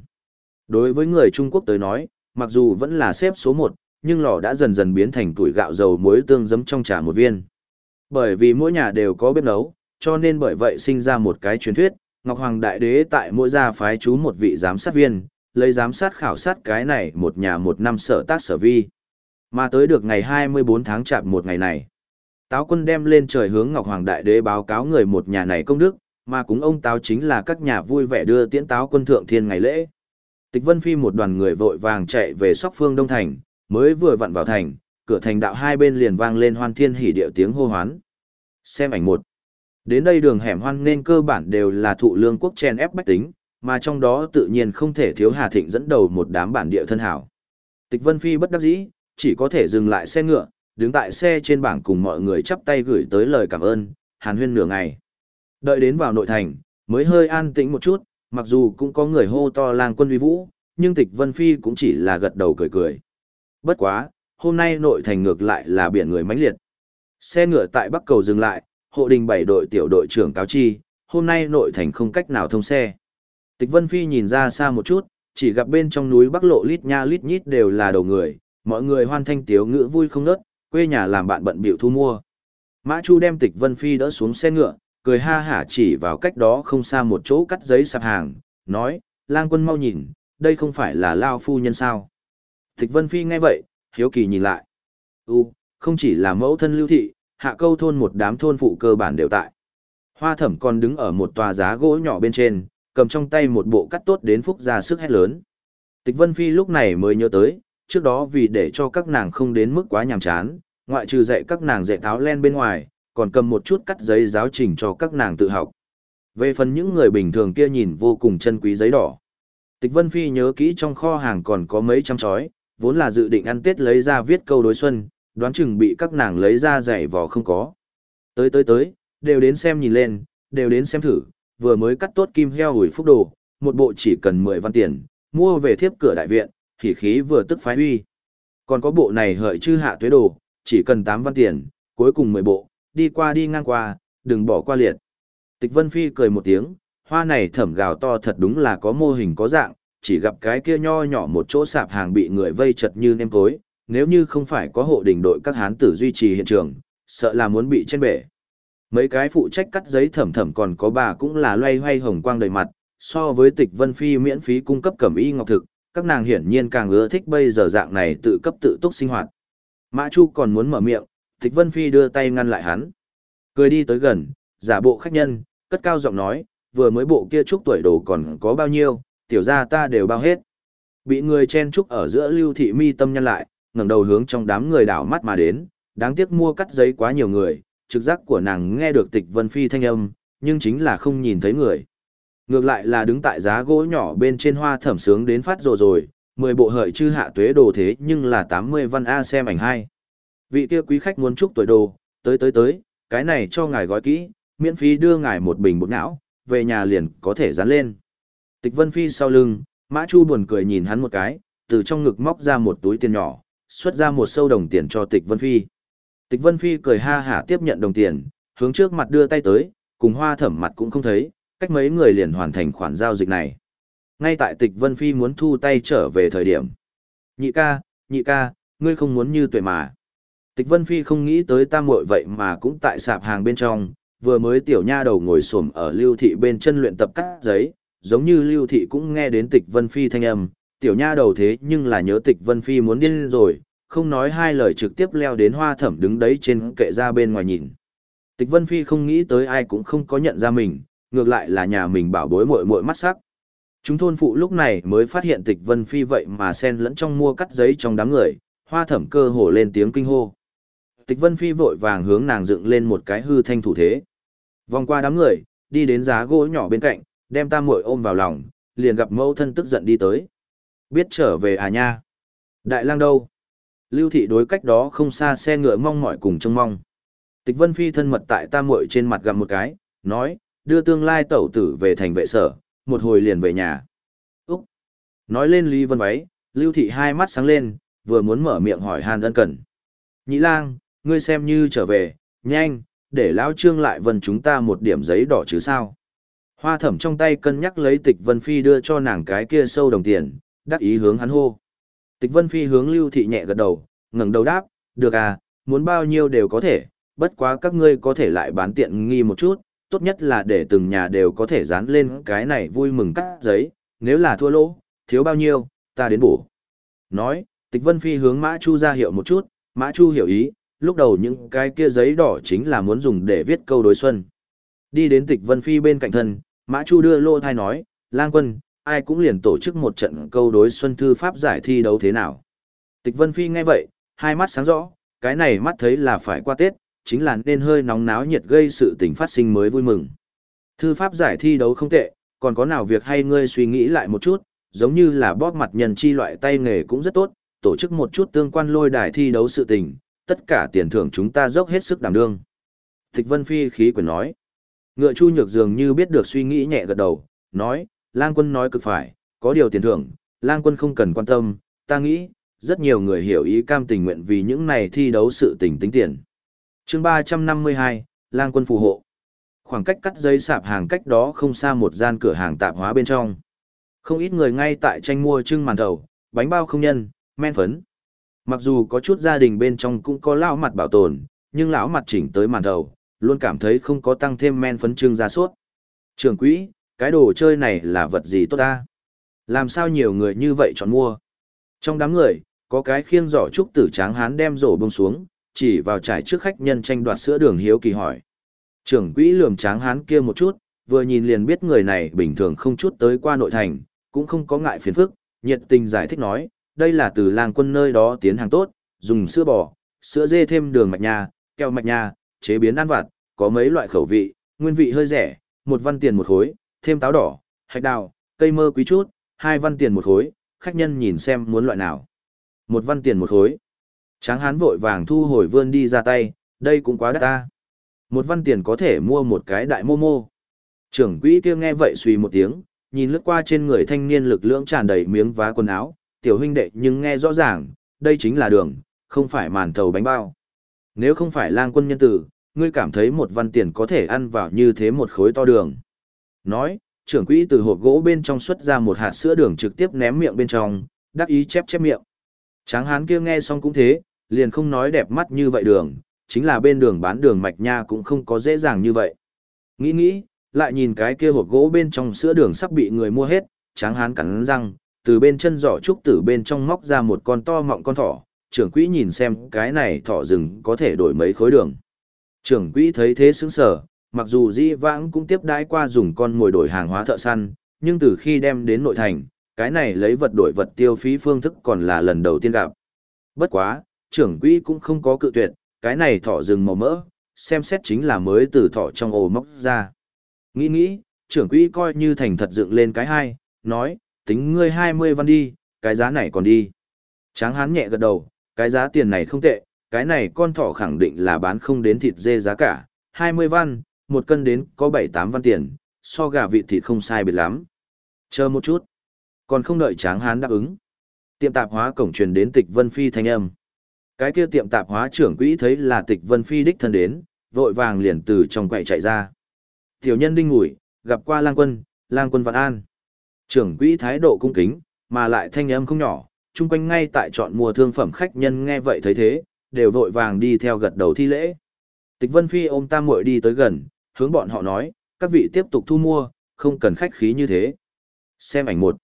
Đối với người Trung Quốc tới nói, mặc dù vẫn là xếp số 1, nhưng lò đã dần dần biến thành tuổi gạo dầu muối tương giấm trong trà một viên. Bởi vì mỗi nhà đều có bếp nấu, cho nên bởi vậy sinh ra một cái truyền thuyết, Ngọc Hoàng Đại Đế tại mỗi gia phái chú một vị giám sát viên, lấy giám sát khảo sát cái này một nhà một năm sở tác sở vi. Mà tới được ngày 24 tháng chạp một ngày này, Táo quân đem lên trời hướng Ngọc Hoàng Đại Đế báo cáo người một nhà này công đức, mà cúng ông Táo chính là các nhà vui vẻ đưa tiễn Táo quân thượng thiên ngày lễ. Tịch Vân Phi một đoàn người vội vàng chạy về Sóc Phương Đông Thành, mới vừa vặn vào thành, cửa thành đạo hai bên liền vang lên hoan thiên hỉ điệu tiếng hô hoán. Xem ảnh một. Đến đây đường hẻm hoan nên cơ bản đều là thụ lương quốc chen ép bách tính, mà trong đó tự nhiên không thể thiếu Hà Thịnh dẫn đầu một đám bản địa thân hảo. Tịch Vân Phi bất đắc dĩ, chỉ có thể dừng lại xe ngựa, đứng tại xe trên bảng cùng mọi người chắp tay gửi tới lời cảm ơn, hàn huyên nửa ngày. Đợi đến vào nội thành, mới hơi an tĩnh một chút, mặc dù cũng có người hô to lang quân uy vũ, nhưng tịch Vân Phi cũng chỉ là gật đầu cười cười. Bất quá, hôm nay nội thành ngược lại là biển người mãnh liệt. Xe ngựa tại Bắc Cầu dừng lại, hộ đình bảy đội tiểu đội trưởng cáo chi, hôm nay nội thành không cách nào thông xe. Tịch Vân Phi nhìn ra xa một chút, chỉ gặp bên trong núi Bắc Lộ lít nha lít nhít đều là đầu người, mọi người hoan thanh tiếu ngữ vui không nớt, quê nhà làm bạn bận bịu thu mua. Mã Chu đem Tịch Vân Phi đỡ xuống xe ngựa, cười ha hả chỉ vào cách đó không xa một chỗ cắt giấy sạp hàng, nói, lang quân mau nhìn, đây không phải là Lao Phu Nhân sao. Tịch Vân Phi nghe vậy, hiếu kỳ nhìn lại. U, không chỉ là mẫu thân lưu thị, hạ câu thôn một đám thôn phụ cơ bản đều tại. Hoa thẩm còn đứng ở một tòa giá gỗ nhỏ bên trên, cầm trong tay một bộ cắt tốt đến phúc ra sức hét lớn. Tịch Vân Phi lúc này mới nhớ tới, trước đó vì để cho các nàng không đến mức quá nhàm chán, ngoại trừ dạy các nàng dạy tháo len bên ngoài, còn cầm một chút cắt giấy giáo trình cho các nàng tự học. Về phần những người bình thường kia nhìn vô cùng chân quý giấy đỏ. Tịch Vân Phi nhớ kỹ trong kho hàng còn có mấy trăm chói, vốn là dự định ăn Tết lấy ra viết câu đối xuân, đoán chừng bị các nàng lấy ra dạy vò không có. Tới tới tới, đều đến xem nhìn lên, đều đến xem thử, vừa mới cắt tốt kim heo ủi phúc đồ, một bộ chỉ cần 10 văn tiền, mua về thiếp cửa đại viện, hỉ khí vừa tức phái huy. Còn có bộ này hợi chư hạ tuế đồ, chỉ cần 8 văn tiền, cuối cùng 10 bộ, đi qua đi ngang qua, đừng bỏ qua liệt. Tịch Vân Phi cười một tiếng, hoa này thẩm gào to thật đúng là có mô hình có dạng, chỉ gặp cái kia nho nhỏ một chỗ sạp hàng bị người vây chật như nêm tối, nếu như không phải có hộ đình đội các hán tử duy trì hiện trường, sợ là muốn bị trên bể. Mấy cái phụ trách cắt giấy thẩm thẩm còn có bà cũng là loay hoay hồng quang đầy mặt, so với tịch vân phi miễn phí cung cấp cẩm y ngọc thực, các nàng hiển nhiên càng ưa thích bây giờ dạng này tự cấp tự túc sinh hoạt. Mã Chu còn muốn mở miệng, tịch vân phi đưa tay ngăn lại hắn. Cười đi tới gần, giả bộ khách nhân, cất cao giọng nói, vừa mới bộ kia trúc tuổi đồ còn có bao nhiêu, tiểu gia ta đều bao hết. Bị người chen trúc ở giữa lưu thị mi tâm nhân lại, ngẩng đầu hướng trong đám người đảo mắt mà đến, đáng tiếc mua cắt giấy quá nhiều người, trực giác của nàng nghe được tịch vân phi thanh âm, nhưng chính là không nhìn thấy người. Ngược lại là đứng tại giá gỗ nhỏ bên trên hoa thẩm sướng đến phát rồi rồi, 10 bộ hợi chư hạ tuế đồ thế nhưng là 80 văn A xem ảnh hai. Vị kia quý khách muốn chúc tuổi đồ, tới tới tới, cái này cho ngài gói kỹ, miễn phí đưa ngài một bình bột não, về nhà liền có thể dán lên. Tịch Vân Phi sau lưng, Mã Chu buồn cười nhìn hắn một cái, từ trong ngực móc ra một túi tiền nhỏ, xuất ra một sâu đồng tiền cho Tịch Vân Phi. Tịch Vân Phi cười ha hả tiếp nhận đồng tiền, hướng trước mặt đưa tay tới, cùng hoa thẩm mặt cũng không thấy, cách mấy người liền hoàn thành khoản giao dịch này. Ngay tại Tịch Vân Phi muốn thu tay trở về thời điểm. Nhị ca, nhị ca, ngươi không muốn như tuệ mà. Tịch Vân Phi không nghĩ tới tam muội vậy mà cũng tại sạp hàng bên trong, vừa mới tiểu nha đầu ngồi xổm ở lưu thị bên chân luyện tập cắt giấy, giống như lưu thị cũng nghe đến tịch Vân Phi thanh âm, tiểu nha đầu thế nhưng là nhớ tịch Vân Phi muốn điên rồi, không nói hai lời trực tiếp leo đến hoa thẩm đứng đấy trên kệ ra bên ngoài nhìn. Tịch Vân Phi không nghĩ tới ai cũng không có nhận ra mình, ngược lại là nhà mình bảo bối muội muội mắt sắc. Chúng thôn phụ lúc này mới phát hiện tịch Vân Phi vậy mà xen lẫn trong mua cắt giấy trong đám người, hoa thẩm cơ hổ lên tiếng kinh hô. Tịch Vân Phi vội vàng hướng nàng dựng lên một cái hư thanh thủ thế. Vòng qua đám người, đi đến giá gỗ nhỏ bên cạnh, đem tam muội ôm vào lòng, liền gặp mẫu thân tức giận đi tới. Biết trở về à nha? Đại lang đâu? Lưu thị đối cách đó không xa xe ngựa mong mỏi cùng trông mong. Tịch Vân Phi thân mật tại tam muội trên mặt gặm một cái, nói, đưa tương lai tẩu tử về thành vệ sở, một hồi liền về nhà. Úc! Nói lên Lý Vân váy, Lưu thị hai mắt sáng lên, vừa muốn mở miệng hỏi Hàn ân cần. Nhĩ lang, ngươi xem như trở về, nhanh, để lão trương lại vân chúng ta một điểm giấy đỏ chứ sao. Hoa thẩm trong tay cân nhắc lấy tịch vân phi đưa cho nàng cái kia sâu đồng tiền, đắc ý hướng hắn hô. Tịch Vân Phi hướng Lưu Thị nhẹ gật đầu, ngẩng đầu đáp, được à, muốn bao nhiêu đều có thể, bất quá các ngươi có thể lại bán tiện nghi một chút, tốt nhất là để từng nhà đều có thể dán lên cái này vui mừng cắt giấy, nếu là thua lỗ, thiếu bao nhiêu, ta đến bổ. Nói, Tịch Vân Phi hướng Mã Chu ra hiệu một chút, Mã Chu hiểu ý, lúc đầu những cái kia giấy đỏ chính là muốn dùng để viết câu đối xuân. Đi đến Tịch Vân Phi bên cạnh thân, Mã Chu đưa lô thai nói, lang quân, ai cũng liền tổ chức một trận câu đối xuân thư pháp giải thi đấu thế nào. Tịch Vân Phi nghe vậy, hai mắt sáng rõ, cái này mắt thấy là phải qua Tết, chính là nên hơi nóng náo nhiệt gây sự tình phát sinh mới vui mừng. Thư pháp giải thi đấu không tệ, còn có nào việc hay ngươi suy nghĩ lại một chút, giống như là bóp mặt nhân chi loại tay nghề cũng rất tốt, tổ chức một chút tương quan lôi đài thi đấu sự tình, tất cả tiền thưởng chúng ta dốc hết sức đảm đương. Tịch Vân Phi khí quyền nói. Ngựa Chu Nhược dường như biết được suy nghĩ nhẹ gật đầu, nói, lang quân nói cực phải, có điều tiền thưởng, lang quân không cần quan tâm, ta nghĩ, rất nhiều người hiểu ý cam tình nguyện vì những này thi đấu sự tình tính tiền chương 352, lang quân phù hộ. Khoảng cách cắt giấy sạp hàng cách đó không xa một gian cửa hàng tạp hóa bên trong. Không ít người ngay tại tranh mua trưng màn thầu, bánh bao không nhân, men phấn. Mặc dù có chút gia đình bên trong cũng có lão mặt bảo tồn, nhưng lão mặt chỉnh tới màn thầu, luôn cảm thấy không có tăng thêm men phấn trưng ra suốt. Trường quỹ, cái đồ chơi này là vật gì tốt ta? Làm sao nhiều người như vậy chọn mua? Trong đám người, có cái khiêng giỏ trúc tử tráng hán đem rổ bông xuống, chỉ vào trải trước khách nhân tranh đoạt sữa đường hiếu kỳ hỏi. Trưởng quỹ lườm tráng hán kia một chút, vừa nhìn liền biết người này bình thường không chút tới qua nội thành, cũng không có ngại phiền phức, nhiệt tình giải thích nói, đây là từ làng quân nơi đó tiến hàng tốt, dùng sữa bò, sữa dê thêm đường mạch nha, keo mạch nha, chế biến ăn vặt, có mấy loại khẩu vị, nguyên vị hơi rẻ, một văn tiền một khối, thêm táo đỏ, hạch đào, cây mơ quý chút, hai văn tiền một khối, khách nhân nhìn xem muốn loại nào. Một văn tiền một khối. Tráng hán vội vàng thu hồi vươn đi ra tay, đây cũng quá đắt ta. Một văn tiền có thể mua một cái đại mô mô. Trưởng quỹ kia nghe vậy suy một tiếng, nhìn lướt qua trên người thanh niên lực lượng tràn đầy miếng vá quần áo, tiểu huynh đệ nhưng nghe rõ ràng, đây chính là đường, không phải màn thầu bánh bao. Nếu không phải lang quân nhân tử, ngươi cảm thấy một văn tiền có thể ăn vào như thế một khối to đường. Nói, trưởng quỹ từ hộp gỗ bên trong xuất ra một hạt sữa đường trực tiếp ném miệng bên trong, đắc ý chép chép miệng. Tráng hán kia nghe xong cũng thế, liền không nói đẹp mắt như vậy đường, chính là bên đường bán đường mạch nha cũng không có dễ dàng như vậy. Nghĩ nghĩ, lại nhìn cái kia hộp gỗ bên trong sữa đường sắp bị người mua hết, tráng hán cắn răng, từ bên chân giỏ trúc tử bên trong móc ra một con to mọng con thỏ, trưởng quỹ nhìn xem cái này thỏ rừng có thể đổi mấy khối đường. Trưởng quỹ thấy thế sững sờ, mặc dù dĩ vãng cũng tiếp đãi qua dùng con mồi đổi hàng hóa thợ săn, nhưng từ khi đem đến nội thành, cái này lấy vật đổi vật tiêu phí phương thức còn là lần đầu tiên gặp. Bất quá, trưởng quỹ cũng không có cự tuyệt, cái này thỏ rừng màu mỡ, xem xét chính là mới từ thỏ trong ổ móc ra. Nghĩ nghĩ, trưởng quỹ coi như thành thật dựng lên cái hai, nói, tính ngươi 20 văn đi, cái giá này còn đi. Tráng hán nhẹ gật đầu, cái giá tiền này không tệ, cái này con thỏ khẳng định là bán không đến thịt dê giá cả, 20 văn, một cân đến có 7-8 văn tiền, so gà vị thịt không sai biệt lắm. Chờ một chút. Còn không đợi tráng hán đáp ứng. Tiệm tạp hóa cổng truyền đến tịch Vân Phi thanh âm. Cái kia tiệm tạp hóa trưởng quỹ thấy là tịch Vân Phi đích thân đến, vội vàng liền từ trong quậy chạy ra. Tiểu nhân đinh ngủi, gặp qua lang quân, lang quân vạn an. Trưởng quỹ thái độ cung kính, mà lại thanh âm không nhỏ, chung quanh ngay tại chọn mua thương phẩm khách nhân nghe vậy thấy thế, đều vội vàng đi theo gật đầu thi lễ. Tịch Vân Phi ôm tam muội đi tới gần, hướng bọn họ nói, các vị tiếp tục thu mua, không cần khách khí như thế. Xem ảnh một.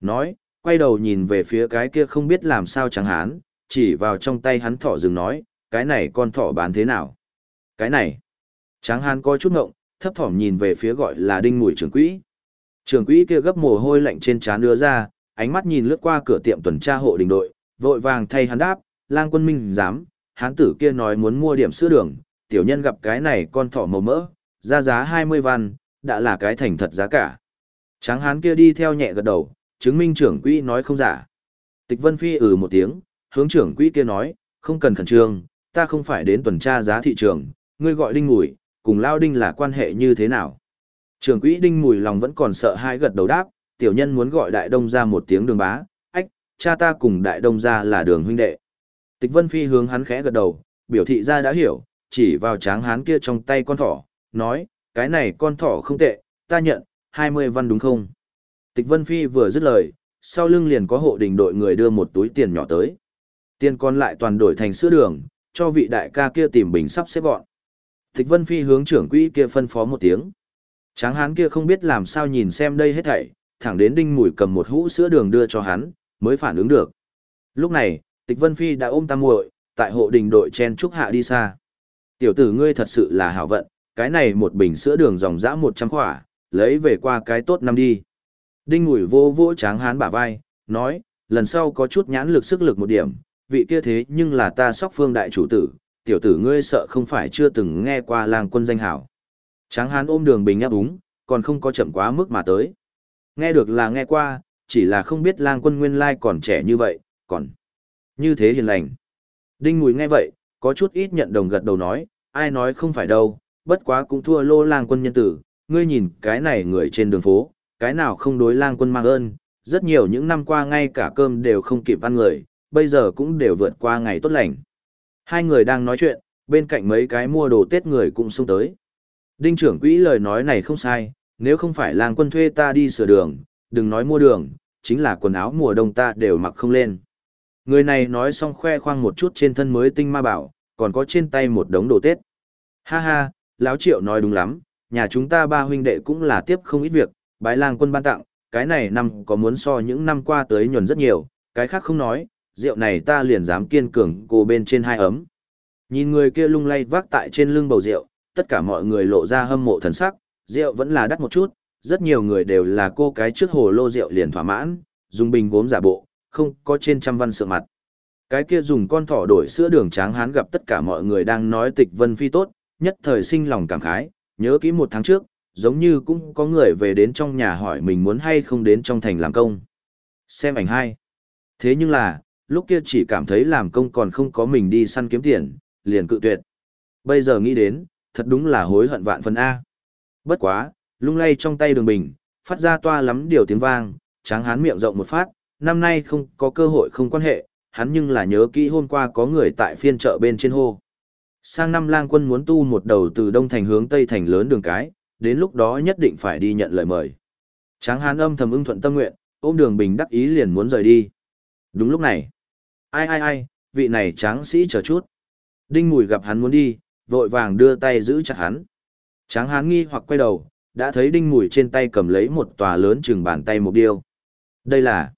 Nói, quay đầu nhìn về phía cái kia không biết làm sao chẳng hán, chỉ vào trong tay hắn thỏ rừng nói, cái này con thỏ bán thế nào? Cái này. Tráng hán coi chút ngộng, thấp thỏm nhìn về phía gọi là đinh mùi trưởng quỹ. Trưởng quỹ kia gấp mồ hôi lạnh trên trán đưa ra, ánh mắt nhìn lướt qua cửa tiệm tuần tra hộ đình đội, vội vàng thay hắn đáp, lang quân minh dám, hán tử kia nói muốn mua điểm sữa đường, tiểu nhân gặp cái này con thỏ màu mỡ, ra giá 20 văn, đã là cái thành thật giá cả. Tráng hán kia đi theo nhẹ gật đầu, chứng minh trưởng quỹ nói không giả. Tịch Vân Phi ừ một tiếng, hướng trưởng quỹ kia nói, không cần khẩn trương, ta không phải đến tuần tra giá thị trường, ngươi gọi đinh mùi, cùng lao đinh là quan hệ như thế nào. Trưởng quỹ đinh mùi lòng vẫn còn sợ hai gật đầu đáp, tiểu nhân muốn gọi đại đông ra một tiếng đường bá, ách, cha ta cùng đại đông ra là đường huynh đệ. Tịch Vân Phi hướng hắn khẽ gật đầu, biểu thị ra đã hiểu, chỉ vào tráng hán kia trong tay con thỏ, nói, cái này con thỏ không tệ, ta nhận, 20 văn đúng không? Tịch Vân Phi vừa dứt lời, sau lưng liền có hộ đình đội người đưa một túi tiền nhỏ tới. Tiền còn lại toàn đổi thành sữa đường, cho vị đại ca kia tìm bình sắp xếp gọn. Tịch Vân Phi hướng trưởng quỹ kia phân phó một tiếng. Tráng hán kia không biết làm sao nhìn xem đây hết thảy, thẳng đến đinh mùi cầm một hũ sữa đường đưa cho hắn, mới phản ứng được. Lúc này, Tịch Vân Phi đã ôm tam muội, tại hộ đình đội chen trúc hạ đi xa. Tiểu tử ngươi thật sự là hảo vận, cái này một bình sữa đường dòng dã một trăm khỏa, lấy về qua cái tốt năm đi. Đinh Ngủi vô vô tráng hán bả vai, nói, lần sau có chút nhãn lực sức lực một điểm, vị kia thế nhưng là ta sóc phương đại chủ tử, tiểu tử ngươi sợ không phải chưa từng nghe qua làng quân danh hảo. Tráng hán ôm đường bình áp úng, còn không có chậm quá mức mà tới. Nghe được là nghe qua, chỉ là không biết lang quân nguyên lai còn trẻ như vậy, còn như thế hiền lành. Đinh mùi nghe vậy, có chút ít nhận đồng gật đầu nói, ai nói không phải đâu, bất quá cũng thua lô lang quân nhân tử, ngươi nhìn cái này người trên đường phố, cái nào không đối lang quân mang ơn, rất nhiều những năm qua ngay cả cơm đều không kịp ăn người, bây giờ cũng đều vượt qua ngày tốt lành. Hai người đang nói chuyện, bên cạnh mấy cái mua đồ Tết người cũng xung tới. Đinh trưởng quỹ lời nói này không sai, nếu không phải lang quân thuê ta đi sửa đường, đừng nói mua đường, chính là quần áo mùa đông ta đều mặc không lên. Người này nói xong khoe khoang một chút trên thân mới tinh ma bảo, còn có trên tay một đống đồ Tết. Ha ha, lão triệu nói đúng lắm, nhà chúng ta ba huynh đệ cũng là tiếp không ít việc, bái lang quân ban tặng, cái này năm có muốn so những năm qua tới nhuần rất nhiều, cái khác không nói, rượu này ta liền dám kiên cường cô bên trên hai ấm. Nhìn người kia lung lay vác tại trên lưng bầu rượu, tất cả mọi người lộ ra hâm mộ thần sắc, rượu vẫn là đắt một chút, rất nhiều người đều là cô cái trước hồ lô rượu liền thỏa mãn, dùng bình gốm giả bộ, không có trên trăm văn sợ mặt. Cái kia dùng con thỏ đổi sữa đường tráng hán gặp tất cả mọi người đang nói tịch vân phi tốt, nhất thời sinh lòng cảm khái, nhớ kỹ một tháng trước, giống như cũng có người về đến trong nhà hỏi mình muốn hay không đến trong thành làm công. Xem ảnh hai. Thế nhưng là, lúc kia chỉ cảm thấy làm công còn không có mình đi săn kiếm tiền, liền cự tuyệt. Bây giờ nghĩ đến, thật đúng là hối hận vạn phần A. Bất quá, lung lay trong tay đường bình, phát ra toa lắm điều tiếng vang, tráng hán miệng rộng một phát, năm nay không có cơ hội không quan hệ, hắn nhưng là nhớ kỹ hôm qua có người tại phiên chợ bên trên hô. Sang năm lang quân muốn tu một đầu từ đông thành hướng tây thành lớn đường cái, đến lúc đó nhất định phải đi nhận lời mời. Tráng hán âm thầm ưng thuận tâm nguyện, ôm đường bình đắc ý liền muốn rời đi. Đúng lúc này, ai ai ai, vị này tráng sĩ chờ chút. Đinh mùi gặp hắn muốn đi, vội vàng đưa tay giữ chặt hắn. Tráng hán nghi hoặc quay đầu, đã thấy đinh mùi trên tay cầm lấy một tòa lớn chừng bàn tay một điêu. Đây là...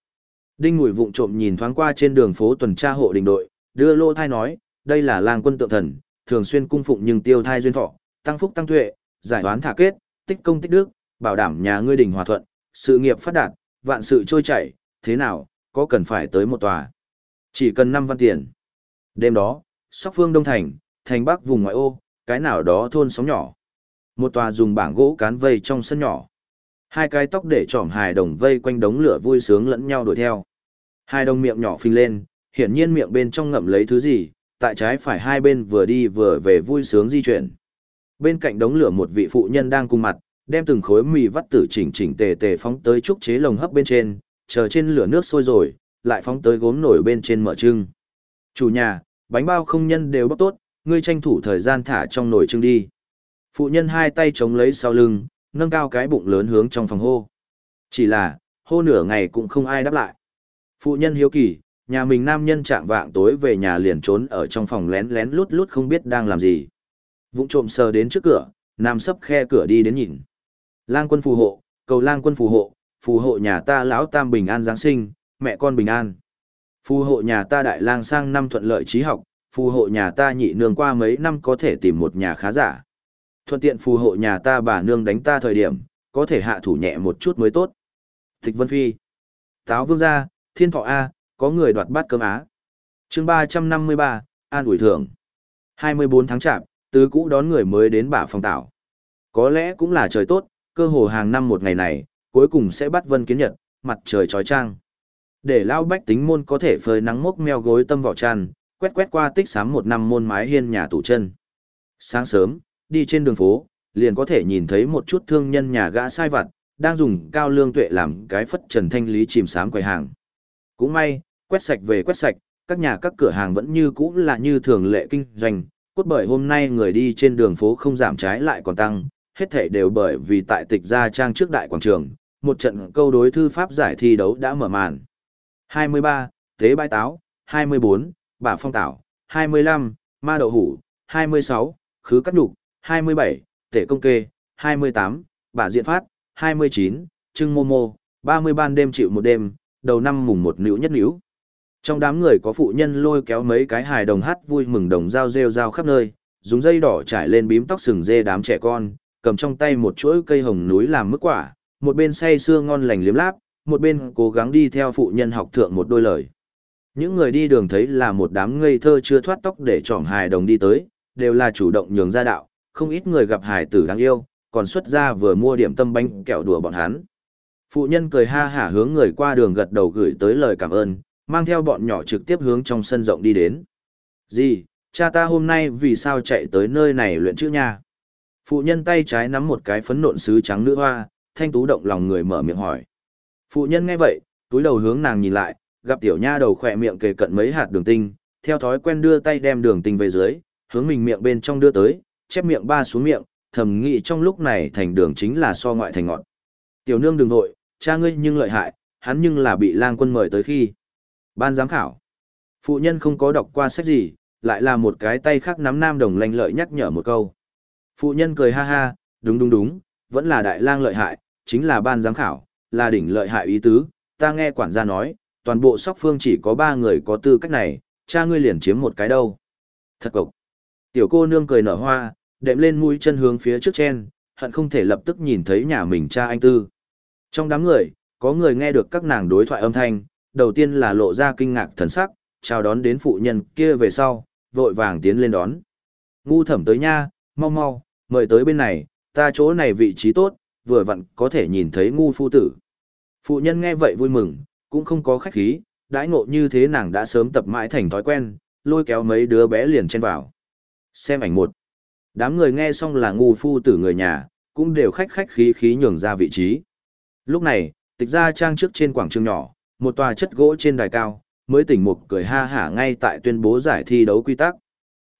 Đinh mùi vụng trộm nhìn thoáng qua trên đường phố tuần tra hộ đình đội, đưa lô thai nói, đây là lang quân tượng thần, thường xuyên cung phụng nhưng tiêu thai duyên thọ, tăng phúc tăng tuệ, giải đoán thả kết, tích công tích đức, bảo đảm nhà ngươi đình hòa thuận, sự nghiệp phát đạt, vạn sự trôi chảy, thế nào, có cần phải tới một tòa. Chỉ cần 5 văn tiền. Đêm đó, Sóc Phương Đông Thành, thành Bắc vùng ngoại ô, cái nào đó thôn sóng nhỏ. Một tòa dùng bảng gỗ cán vây trong sân nhỏ. Hai cái tóc để trỏm hài đồng vây quanh đống lửa vui sướng lẫn nhau đuổi theo. Hai đồng miệng nhỏ phình lên, hiển nhiên miệng bên trong ngậm lấy thứ gì, tại trái phải hai bên vừa đi vừa về vui sướng di chuyển. Bên cạnh đống lửa một vị phụ nhân đang cùng mặt, đem từng khối mì vắt tử chỉnh chỉnh tề tề phóng tới trúc chế lồng hấp bên trên, chờ trên lửa nước sôi rồi, lại phóng tới gốm nổi bên trên mở trưng. Chủ nhà, bánh bao không nhân đều bóc tốt, ngươi tranh thủ thời gian thả trong nồi trưng đi. Phụ nhân hai tay chống lấy sau lưng, nâng cao cái bụng lớn hướng trong phòng hô. Chỉ là, hô nửa ngày cũng không ai đáp lại. Phụ nhân hiếu kỳ, nhà mình nam nhân trạng vạng tối về nhà liền trốn ở trong phòng lén lén lút lút không biết đang làm gì. Vụng trộm sờ đến trước cửa, nam sấp khe cửa đi đến nhìn. Lang quân phù hộ, cầu lang quân phù hộ, phù hộ nhà ta lão tam bình an Giáng sinh, mẹ con bình an. Phù hộ nhà ta đại lang sang năm thuận lợi trí học, phù hộ nhà ta nhị nương qua mấy năm có thể tìm một nhà khá giả. Thuận tiện phù hộ nhà ta bà nương đánh ta thời điểm, có thể hạ thủ nhẹ một chút mới tốt. Thích Vân Phi. Táo Vương gia, Thiên Thọ A, có người đoạt bát cơm Á. chương 353, An ủi thưởng. 24 tháng chạp, tứ cũ đón người mới đến bả phòng tảo. Có lẽ cũng là trời tốt, cơ hồ hàng năm một ngày này, cuối cùng sẽ bắt vân kiến nhật, mặt trời trói trang. Để lao bách tính môn có thể phơi nắng mốc meo gối tâm vỏ tràn, quét quét qua tích sám một năm môn mái hiên nhà tủ chân. Sáng sớm, đi trên đường phố, liền có thể nhìn thấy một chút thương nhân nhà gã sai vặt, đang dùng cao lương tuệ làm cái phất trần thanh lý chìm sám quầy hàng. Cũng may, quét sạch về quét sạch, các nhà các cửa hàng vẫn như cũ là như thường lệ kinh doanh, cốt bởi hôm nay người đi trên đường phố không giảm trái lại còn tăng, hết thể đều bởi vì tại tịch gia trang trước đại quảng trường, một trận câu đối thư pháp giải thi đấu đã mở màn. 23. Tế bãi táo, 24. Bà phong tảo, 25. Ma đậu hủ, 26. Khứ cắt Đục. 27. Tể công kê, 28. Bà diện phát, 29. Trưng mô mô, 30 ban đêm chịu một đêm, đầu năm mùng một nữ nhất nữ. Trong đám người có phụ nhân lôi kéo mấy cái hài đồng hát vui mừng đồng dao rêu rao khắp nơi, dùng dây đỏ trải lên bím tóc sừng dê đám trẻ con, cầm trong tay một chuỗi cây hồng núi làm mức quả, một bên say sưa ngon lành liếm láp, một bên cố gắng đi theo phụ nhân học thượng một đôi lời. Những người đi đường thấy là một đám ngây thơ chưa thoát tóc để trỏm hài đồng đi tới, đều là chủ động nhường ra đạo, không ít người gặp hài tử đáng yêu, còn xuất ra vừa mua điểm tâm bánh kẹo đùa bọn hắn. Phụ nhân cười ha hả hướng người qua đường gật đầu gửi tới lời cảm ơn, mang theo bọn nhỏ trực tiếp hướng trong sân rộng đi đến. Gì, cha ta hôm nay vì sao chạy tới nơi này luyện chữ nha? Phụ nhân tay trái nắm một cái phấn nộn sứ trắng nữ hoa, thanh tú động lòng người mở miệng hỏi. Phụ nhân nghe vậy, túi đầu hướng nàng nhìn lại, gặp tiểu nha đầu khỏe miệng kề cận mấy hạt đường tinh, theo thói quen đưa tay đem đường tinh về dưới, hướng mình miệng bên trong đưa tới, chép miệng ba xuống miệng, thầm nghĩ trong lúc này thành đường chính là so ngoại thành ngọn. Tiểu nương đừng vội, cha ngươi nhưng lợi hại, hắn nhưng là bị lang quân mời tới khi. Ban giám khảo. Phụ nhân không có đọc qua sách gì, lại là một cái tay khác nắm nam đồng lanh lợi nhắc nhở một câu. Phụ nhân cười ha ha, đúng đúng đúng, vẫn là đại lang lợi hại, chính là ban giám khảo, là đỉnh lợi hại ý tứ, ta nghe quản gia nói, toàn bộ sóc phương chỉ có ba người có tư cách này, cha ngươi liền chiếm một cái đâu. Thật cộc. Tiểu cô nương cười nở hoa, đệm lên mũi chân hướng phía trước chen, hận không thể lập tức nhìn thấy nhà mình cha anh tư. Trong đám người, có người nghe được các nàng đối thoại âm thanh, đầu tiên là lộ ra kinh ngạc thần sắc, chào đón đến phụ nhân kia về sau, vội vàng tiến lên đón. Ngu thẩm tới nha, mau mau, mời tới bên này, ta chỗ này vị trí tốt, vừa vặn có thể nhìn thấy ngu phu tử. Phụ nhân nghe vậy vui mừng, cũng không có khách khí, đãi ngộ như thế nàng đã sớm tập mãi thành thói quen, lôi kéo mấy đứa bé liền chen vào. Xem ảnh một. Đám người nghe xong là ngu phu tử người nhà, cũng đều khách khách khí khí nhường ra vị trí. Lúc này, tịch ra trang trước trên quảng trường nhỏ, một tòa chất gỗ trên đài cao, mới tỉnh mục cười ha hả ngay tại tuyên bố giải thi đấu quy tắc.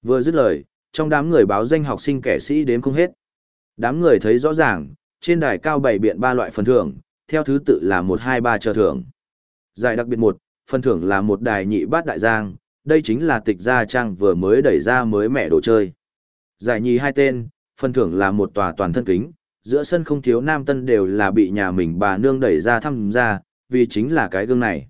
Vừa dứt lời, trong đám người báo danh học sinh kẻ sĩ đến không hết. Đám người thấy rõ ràng, trên đài cao bày biện ba loại phần thưởng, theo thứ tự là một hai ba chờ thưởng. Giải đặc biệt một, phần thưởng là một đài nhị bát đại giang, đây chính là tịch gia trang vừa mới đẩy ra mới mẹ đồ chơi. Giải nhì hai tên, phần thưởng là một tòa toàn thân kính, giữa sân không thiếu nam tân đều là bị nhà mình bà nương đẩy ra thăm ra, vì chính là cái gương này.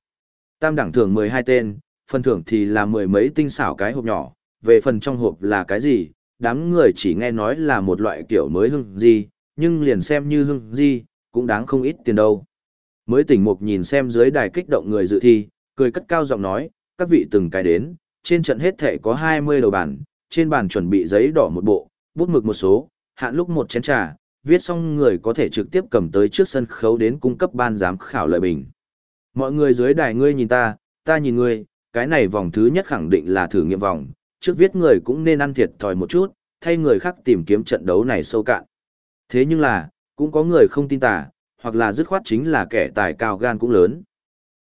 Tam đẳng thưởng 12 tên, phần thưởng thì là mười mấy tinh xảo cái hộp nhỏ, về phần trong hộp là cái gì, đám người chỉ nghe nói là một loại kiểu mới hưng gì, nhưng liền xem như hưng gì, cũng đáng không ít tiền đâu. Mới tỉnh mục nhìn xem dưới đài kích động người dự thi, cười cất cao giọng nói, các vị từng cái đến, trên trận hết thể có 20 đầu bản, trên bàn chuẩn bị giấy đỏ một bộ, bút mực một số, hạn lúc một chén trà, viết xong người có thể trực tiếp cầm tới trước sân khấu đến cung cấp ban giám khảo lợi bình. Mọi người dưới đài ngươi nhìn ta, ta nhìn ngươi, cái này vòng thứ nhất khẳng định là thử nghiệm vòng, trước viết người cũng nên ăn thiệt thòi một chút, thay người khác tìm kiếm trận đấu này sâu cạn. Thế nhưng là, cũng có người không tin tà, hoặc là dứt khoát chính là kẻ tài cao gan cũng lớn.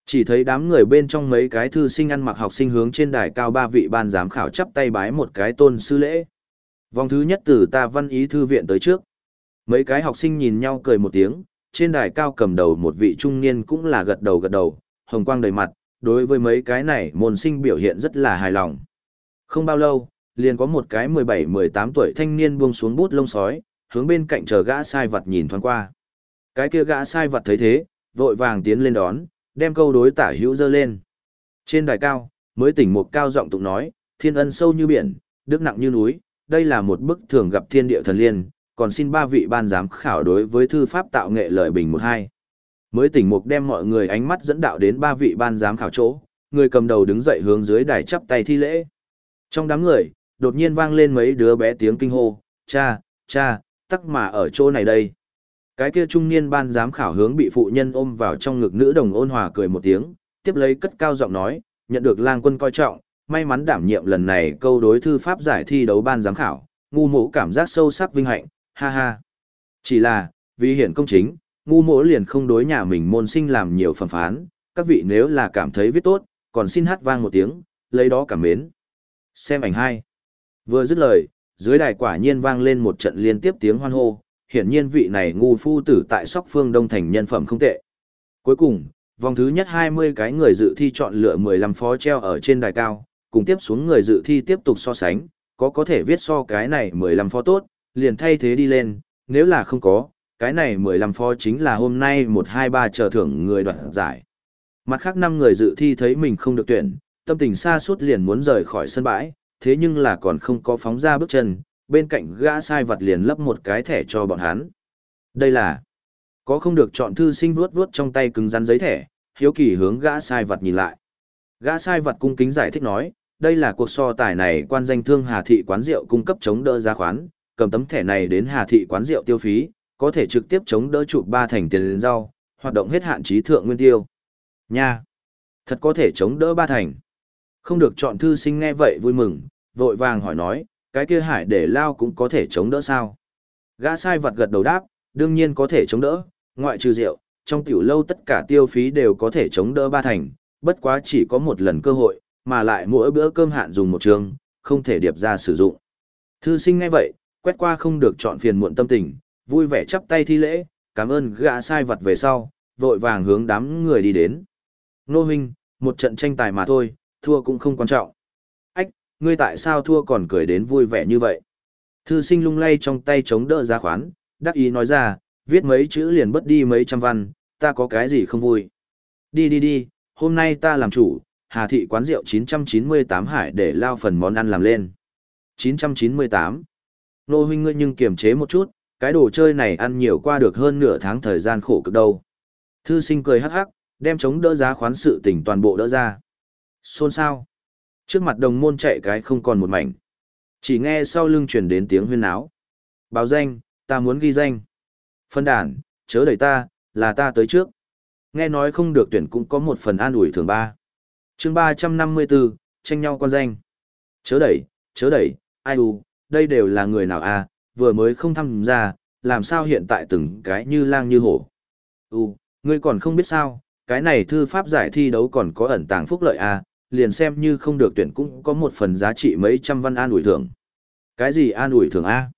Chỉ thấy đám người bên trong mấy cái thư sinh ăn mặc học sinh hướng trên đài cao ba vị ban giám khảo chắp tay bái một cái tôn sư lễ. Vòng thứ nhất từ ta văn ý thư viện tới trước. Mấy cái học sinh nhìn nhau cười một tiếng, trên đài cao cầm đầu một vị trung niên cũng là gật đầu gật đầu, hồng quang đầy mặt, đối với mấy cái này môn sinh biểu hiện rất là hài lòng. Không bao lâu, liền có một cái 17-18 tuổi thanh niên buông xuống bút lông sói, hướng bên cạnh chờ gã sai vật nhìn thoáng qua. Cái kia gã sai vật thấy thế, vội vàng tiến lên đón, đem câu đối tả hữu dơ lên. Trên đài cao, mới tỉnh một cao giọng tụng nói, thiên ân sâu như biển, đức nặng như núi, đây là một bức thường gặp thiên địa thần liên, còn xin ba vị ban giám khảo đối với thư pháp tạo nghệ lời bình một hai. Mới tỉnh mục đem mọi người ánh mắt dẫn đạo đến ba vị ban giám khảo chỗ, người cầm đầu đứng dậy hướng dưới đài chắp tay thi lễ. Trong đám người, đột nhiên vang lên mấy đứa bé tiếng kinh hô, cha, cha, tắc mà ở chỗ này đây. Cái kia trung niên ban giám khảo hướng bị phụ nhân ôm vào trong ngực nữ đồng ôn hòa cười một tiếng, tiếp lấy cất cao giọng nói, nhận được lang quân coi trọng, may mắn đảm nhiệm lần này câu đối thư pháp giải thi đấu ban giám khảo, ngu mũ cảm giác sâu sắc vinh hạnh, ha ha. Chỉ là, vì hiển công chính, ngu mỗ liền không đối nhà mình môn sinh làm nhiều phẩm phán, các vị nếu là cảm thấy viết tốt, còn xin hát vang một tiếng, lấy đó cảm mến. Xem ảnh hai. Vừa dứt lời, dưới đài quả nhiên vang lên một trận liên tiếp tiếng hoan hô, hiển nhiên vị này ngu phu tử tại sóc phương đông thành nhân phẩm không tệ. Cuối cùng, vòng thứ nhất 20 cái người dự thi chọn lựa 15 phó treo ở trên đài cao, cùng tiếp xuống người dự thi tiếp tục so sánh, có có thể viết so cái này 15 phó tốt, liền thay thế đi lên, nếu là không có, cái này 15 phó chính là hôm nay 123 chờ thưởng người đoạt giải. Mặt khác năm người dự thi thấy mình không được tuyển, tâm tình xa suốt liền muốn rời khỏi sân bãi, thế nhưng là còn không có phóng ra bước chân, bên cạnh gã sai vật liền lấp một cái thẻ cho bọn hắn. Đây là có không được chọn thư sinh vuốt vuốt trong tay cứng rắn giấy thẻ, hiếu kỳ hướng gã sai vật nhìn lại. Gã sai vật cung kính giải thích nói, đây là cuộc so tài này quan danh thương Hà Thị quán rượu cung cấp chống đỡ giá khoán, cầm tấm thẻ này đến Hà Thị quán rượu tiêu phí, có thể trực tiếp chống đỡ chụp ba thành tiền đến rau, hoạt động hết hạn chí thượng nguyên tiêu. Nha! Thật có thể chống đỡ ba thành. Không được chọn thư sinh nghe vậy vui mừng, vội vàng hỏi nói, cái kia hải để lao cũng có thể chống đỡ sao? Gã sai vật gật đầu đáp, đương nhiên có thể chống đỡ, ngoại trừ rượu, trong tiểu lâu tất cả tiêu phí đều có thể chống đỡ ba thành, bất quá chỉ có một lần cơ hội, mà lại mỗi bữa cơm hạn dùng một trường, không thể điệp ra sử dụng. Thư sinh ngay vậy, quét qua không được chọn phiền muộn tâm tình, vui vẻ chắp tay thi lễ, cảm ơn gã sai vật về sau, vội vàng hướng đám người đi đến. Nô huynh, một trận tranh tài mà thôi, thua cũng không quan trọng. Ách, ngươi tại sao thua còn cười đến vui vẻ như vậy? Thư sinh lung lay trong tay chống đỡ giá khoán, đắc ý nói ra, viết mấy chữ liền bất đi mấy trăm văn, ta có cái gì không vui. Đi đi đi, hôm nay ta làm chủ, Hà Thị quán rượu 998 hải để lao phần món ăn làm lên. 998. Nô huynh ngươi nhưng kiềm chế một chút, cái đồ chơi này ăn nhiều qua được hơn nửa tháng thời gian khổ cực đâu. Thư sinh cười hắc hắc, đem chống đỡ giá khoán sự tình toàn bộ đỡ ra. Xôn sao? Trước mặt đồng môn chạy cái không còn một mảnh. Chỉ nghe sau lưng truyền đến tiếng huyên náo. Báo danh, ta muốn ghi danh. Phân đàn, chớ đẩy ta, là ta tới trước. Nghe nói không được tuyển cũng có một phần an ủi thường ba. chương ba trăm năm mươi 354, tranh nhau con danh. Chớ đẩy, chớ đẩy, ai u, đây đều là người nào à, vừa mới không tham gia, làm sao hiện tại từng cái như lang như hổ. U, ngươi còn không biết sao, cái này thư pháp giải thi đấu còn có ẩn tàng phúc lợi à, liền xem như không được tuyển cũng có một phần giá trị mấy trăm văn an ủi thưởng. Cái gì an ủi thưởng a?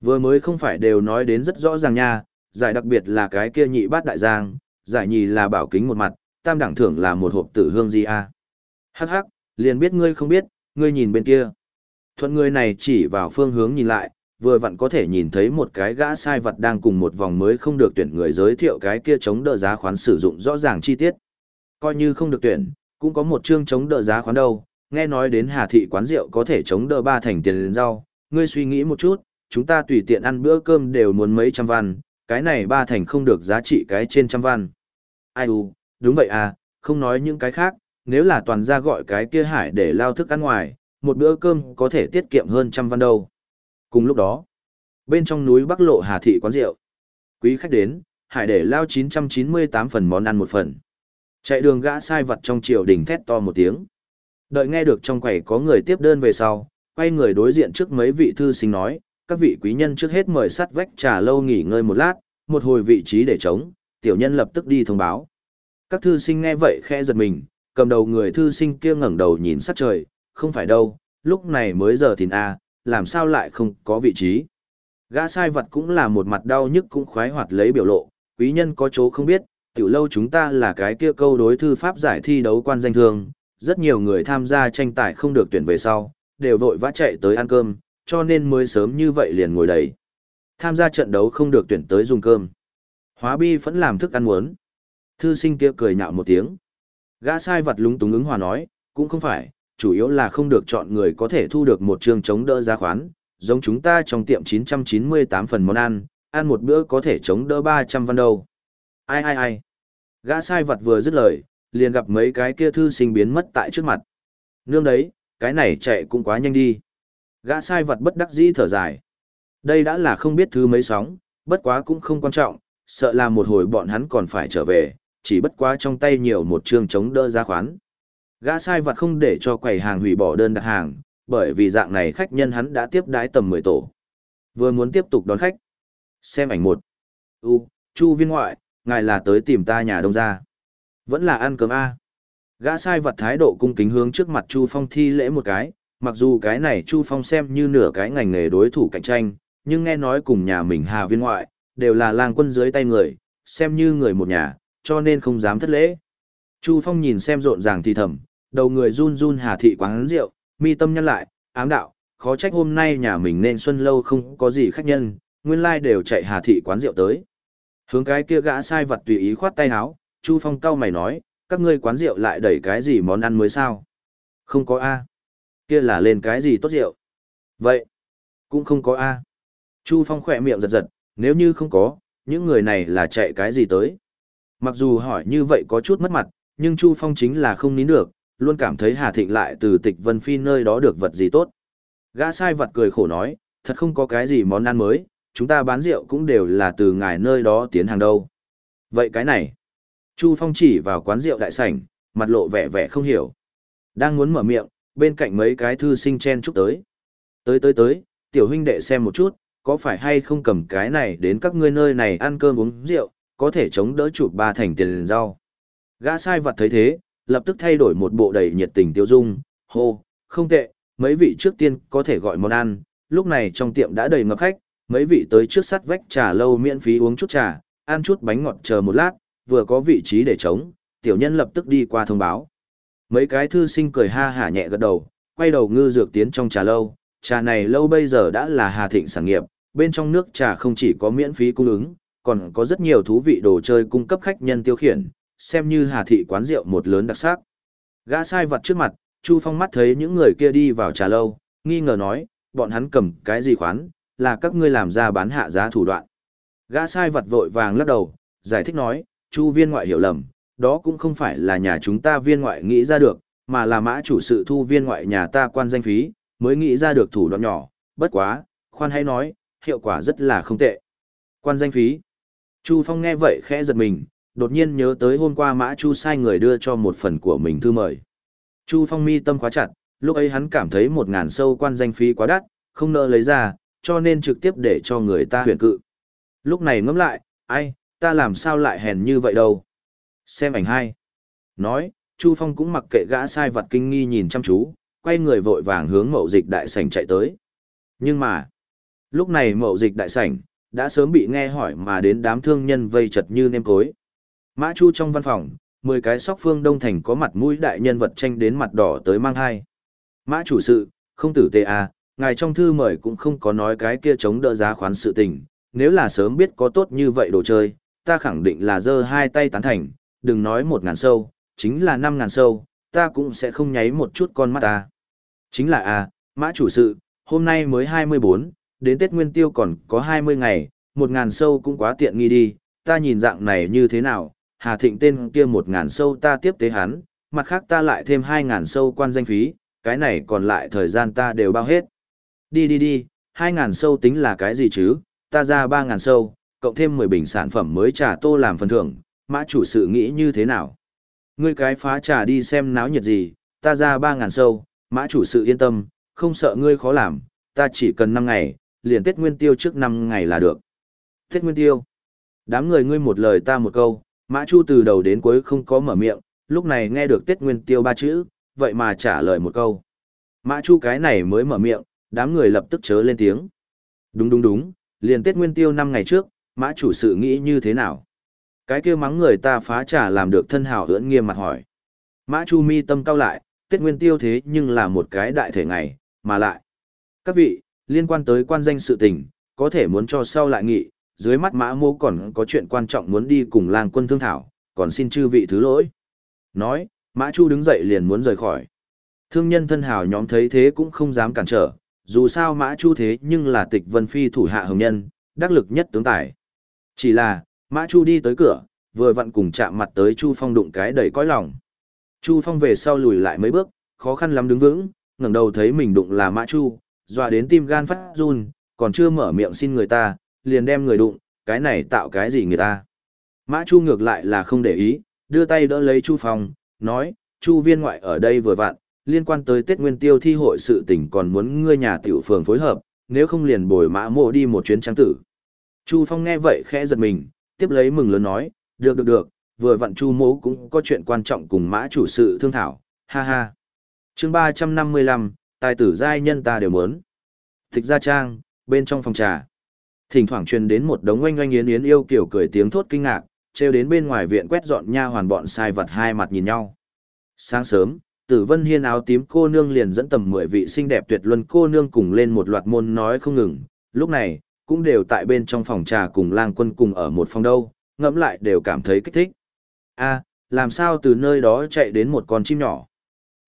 Vừa mới không phải đều nói đến rất rõ ràng nha, giải đặc biệt là cái kia nhị bát đại giang, giải nhì là bảo kính một mặt, tam đẳng thưởng là một hộp tử hương gì a? Hắc hắc, liền biết ngươi không biết, ngươi nhìn bên kia. Thuận người này chỉ vào phương hướng nhìn lại, vừa vặn có thể nhìn thấy một cái gã sai vật đang cùng một vòng mới không được tuyển người giới thiệu cái kia chống đỡ giá khoán sử dụng rõ ràng chi tiết. Coi như không được tuyển, cũng có một chương chống đỡ giá khoán đâu, nghe nói đến Hà thị quán rượu có thể chống đỡ ba thành tiền đến rau, ngươi suy nghĩ một chút, chúng ta tùy tiện ăn bữa cơm đều muốn mấy trăm văn, cái này ba thành không được giá trị cái trên trăm văn. Ai u, đúng vậy à, không nói những cái khác, nếu là toàn ra gọi cái kia hải để lao thức ăn ngoài, một bữa cơm có thể tiết kiệm hơn trăm văn đâu. Cùng lúc đó, bên trong núi Bắc Lộ Hà Thị quán rượu, quý khách đến, hải để lao 998 phần món ăn một phần. Chạy đường gã sai vật trong triều đình thét to một tiếng. Đợi nghe được trong quầy có người tiếp đơn về sau, quay người đối diện trước mấy vị thư sinh nói, các vị quý nhân trước hết mời sắt vách trà lâu nghỉ ngơi một lát, một hồi vị trí để trống, tiểu nhân lập tức đi thông báo. Các thư sinh nghe vậy khẽ giật mình, cầm đầu người thư sinh kia ngẩng đầu nhìn sát trời, không phải đâu, lúc này mới giờ thìn a, làm sao lại không có vị trí. Gã sai vật cũng là một mặt đau nhức cũng khoái hoạt lấy biểu lộ, quý nhân có chỗ không biết, tiểu lâu chúng ta là cái kia câu đối thư pháp giải thi đấu quan danh thường, rất nhiều người tham gia tranh tài không được tuyển về sau, đều vội vã chạy tới ăn cơm, cho nên mới sớm như vậy liền ngồi đầy. Tham gia trận đấu không được tuyển tới dùng cơm. Hóa bi vẫn làm thức ăn muốn. Thư sinh kia cười nhạo một tiếng. Gã sai vật lúng túng ứng hòa nói, cũng không phải, chủ yếu là không được chọn người có thể thu được một trường chống đỡ giá khoán, giống chúng ta trong tiệm 998 phần món ăn, ăn một bữa có thể chống đỡ 300 văn đâu. Ai ai ai. Gã sai vật vừa dứt lời, liền gặp mấy cái kia thư sinh biến mất tại trước mặt. Nương đấy, cái này chạy cũng quá nhanh đi. Gã sai vật bất đắc dĩ thở dài. Đây đã là không biết thứ mấy sóng, bất quá cũng không quan trọng, sợ là một hồi bọn hắn còn phải trở về, chỉ bất quá trong tay nhiều một chương chống đỡ giá khoán. Gã sai vật không để cho quầy hàng hủy bỏ đơn đặt hàng, bởi vì dạng này khách nhân hắn đã tiếp đái tầm 10 tổ. Vừa muốn tiếp tục đón khách. Xem ảnh một. U, Chu viên ngoại, ngài là tới tìm ta nhà đông ra. Vẫn là ăn cơm A. Gã sai vật thái độ cung kính hướng trước mặt Chu Phong thi lễ một cái, mặc dù cái này Chu Phong xem như nửa cái ngành nghề đối thủ cạnh tranh, nhưng nghe nói cùng nhà mình Hà Viên ngoại, đều là lang quân dưới tay người, xem như người một nhà, cho nên không dám thất lễ. Chu Phong nhìn xem rộn ràng thì thầm, đầu người run run Hà thị quán rượu, mi tâm nhăn lại, ám đạo, khó trách hôm nay nhà mình nên xuân lâu không có gì khách nhân, nguyên lai đều chạy Hà thị quán rượu tới. Hướng cái kia gã sai vật tùy ý khoát tay áo, Chu Phong cau mày nói, các ngươi quán rượu lại đẩy cái gì món ăn mới sao? Không có A. Kia là lên cái gì tốt rượu? Vậy, cũng không có A. Chu Phong khỏe miệng giật giật, nếu như không có, những người này là chạy cái gì tới? Mặc dù hỏi như vậy có chút mất mặt, nhưng Chu Phong chính là không nín được, luôn cảm thấy Hà Thịnh lại từ tịch Vân Phi nơi đó được vật gì tốt. Gã sai vật cười khổ nói, thật không có cái gì món ăn mới, chúng ta bán rượu cũng đều là từ ngài nơi đó tiến hàng đâu. Vậy cái này, Chu Phong chỉ vào quán rượu đại sảnh, mặt lộ vẻ vẻ không hiểu. Đang muốn mở miệng, bên cạnh mấy cái thư sinh chen chúc tới. Tới tới tới, tiểu huynh đệ xem một chút, có phải hay không cầm cái này đến các ngươi nơi này ăn cơm uống rượu, có thể chống đỡ chụp ba thành tiền liền rau. Gã sai vật thấy thế, lập tức thay đổi một bộ đầy nhiệt tình tiêu dung, hô, không tệ, mấy vị trước tiên có thể gọi món ăn, lúc này trong tiệm đã đầy ngập khách, mấy vị tới trước sắt vách trà lâu miễn phí uống chút trà, ăn chút bánh ngọt chờ một lát, vừa có vị trí để trống, tiểu nhân lập tức đi qua thông báo. Mấy cái thư sinh cười ha hả nhẹ gật đầu, quay đầu ngư dược tiến trong trà lâu, trà này lâu bây giờ đã là Hà Thịnh sản nghiệp, bên trong nước trà không chỉ có miễn phí cung ứng, còn có rất nhiều thú vị đồ chơi cung cấp khách nhân tiêu khiển, xem như Hà Thị quán rượu một lớn đặc sắc. Gã sai vật trước mặt, Chu Phong mắt thấy những người kia đi vào trà lâu, nghi ngờ nói, bọn hắn cầm cái gì khoán, là các ngươi làm ra bán hạ giá thủ đoạn. Gã sai vật vội vàng lắc đầu, giải thích nói, Chu viên ngoại hiểu lầm, đó cũng không phải là nhà chúng ta viên ngoại nghĩ ra được, mà là mã chủ sự thu viên ngoại nhà ta quan danh phí, mới nghĩ ra được thủ đoạn nhỏ, bất quá, khoan hãy nói, hiệu quả rất là không tệ. Quan danh phí. Chu Phong nghe vậy khẽ giật mình, đột nhiên nhớ tới hôm qua Mã Chu sai người đưa cho một phần của mình thư mời. Chu Phong mi tâm khóa chặt, lúc ấy hắn cảm thấy một ngàn sâu quan danh phí quá đắt, không nỡ lấy ra, cho nên trực tiếp để cho người ta huyền cự. Lúc này ngẫm lại, ai, ta làm sao lại hèn như vậy đâu. Xem ảnh hai. Nói, Chu Phong cũng mặc kệ gã sai vật kinh nghi nhìn chăm chú, quay người vội vàng hướng mậu dịch đại sảnh chạy tới. Nhưng mà, lúc này mậu dịch đại sảnh, đã sớm bị nghe hỏi mà đến đám thương nhân vây chật như nêm cối. Mã Chu trong văn phòng, 10 cái sóc phương đông thành có mặt mũi đại nhân vật tranh đến mặt đỏ tới mang hai. Mã chủ sự, không tử tê à, ngài trong thư mời cũng không có nói cái kia chống đỡ giá khoán sự tình, nếu là sớm biết có tốt như vậy đồ chơi, ta khẳng định là giơ hai tay tán thành, đừng nói một ngàn sâu, chính là năm ngàn sâu, ta cũng sẽ không nháy một chút con mắt ta. Chính là à, mã chủ sự, hôm nay mới 24, đến Tết Nguyên Tiêu còn có 20 ngày, một ngàn sâu cũng quá tiện nghi đi, ta nhìn dạng này như thế nào, Hà Thịnh tên kia một ngàn sâu ta tiếp tế hắn, mặt khác ta lại thêm hai ngàn sâu quan danh phí, cái này còn lại thời gian ta đều bao hết. Đi đi đi, hai ngàn sâu tính là cái gì chứ, ta ra ba ngàn sâu, cộng thêm 10 bình sản phẩm mới trà tô làm phần thưởng, mã chủ sự nghĩ như thế nào? Ngươi cái phá trà đi xem náo nhiệt gì, ta ra ba ngàn sâu, mã chủ sự yên tâm, không sợ ngươi khó làm, ta chỉ cần năm ngày, liền Tết Nguyên Tiêu trước năm ngày là được. Tết Nguyên Tiêu. Đám người ngươi một lời ta một câu, mã chu từ đầu đến cuối không có mở miệng, lúc này nghe được Tết Nguyên Tiêu ba chữ, vậy mà trả lời một câu. Mã chu cái này mới mở miệng, đám người lập tức chớ lên tiếng. Đúng đúng đúng, liền Tết Nguyên Tiêu năm ngày trước, mã chủ sự nghĩ như thế nào? Cái kia mắng người ta phá trả làm được thân hào hưỡng nghiêm mặt hỏi. Mã Chu mi tâm cao lại, Tết Nguyên Tiêu thế nhưng là một cái đại thể ngày, mà lại. Các vị, liên quan tới quan danh sự tình, có thể muốn cho sau lại nghị, dưới mắt mã mô còn có chuyện quan trọng muốn đi cùng lang quân thương thảo, còn xin chư vị thứ lỗi. Nói, mã Chu đứng dậy liền muốn rời khỏi. Thương nhân thân hào nhóm thấy thế cũng không dám cản trở, dù sao mã Chu thế nhưng là tịch vân phi thủ hạ hồng nhân, đắc lực nhất tướng tài. Chỉ là, Mã Chu đi tới cửa, vừa vặn cùng chạm mặt tới Chu Phong đụng cái đầy cõi lòng. Chu Phong về sau lùi lại mấy bước, khó khăn lắm đứng vững, ngẩng đầu thấy mình đụng là Mã Chu, dọa đến tim gan phát run, còn chưa mở miệng xin người ta, liền đem người đụng, cái này tạo cái gì người ta. Mã Chu ngược lại là không để ý, đưa tay đỡ lấy Chu Phong, nói, Chu viên ngoại ở đây vừa vặn, liên quan tới Tết Nguyên Tiêu thi hội sự tình còn muốn ngươi nhà tiểu phường phối hợp, nếu không liền bồi mã mộ đi một chuyến trang tử. Chu Phong nghe vậy khẽ giật mình, tiếp lấy mừng lớn nói, được được được, vừa vặn Chu Mỗ cũng có chuyện quan trọng cùng mã chủ sự thương thảo, ha ha. chương 355, tài tử giai nhân ta đều muốn. Thích gia trang, bên trong phòng trà, Thỉnh thoảng truyền đến một đống oanh oanh yến yến yêu kiểu cười tiếng thốt kinh ngạc, treo đến bên ngoài viện quét dọn nha hoàn bọn sai vật hai mặt nhìn nhau. Sáng sớm, Tử Vân Hiên áo tím cô nương liền dẫn tầm 10 vị xinh đẹp tuyệt luân cô nương cùng lên một loạt môn nói không ngừng, lúc này, cũng đều tại bên trong phòng trà cùng lang quân cùng ở một phòng đâu, ngẫm lại đều cảm thấy kích thích. a làm sao từ nơi đó chạy đến một con chim nhỏ?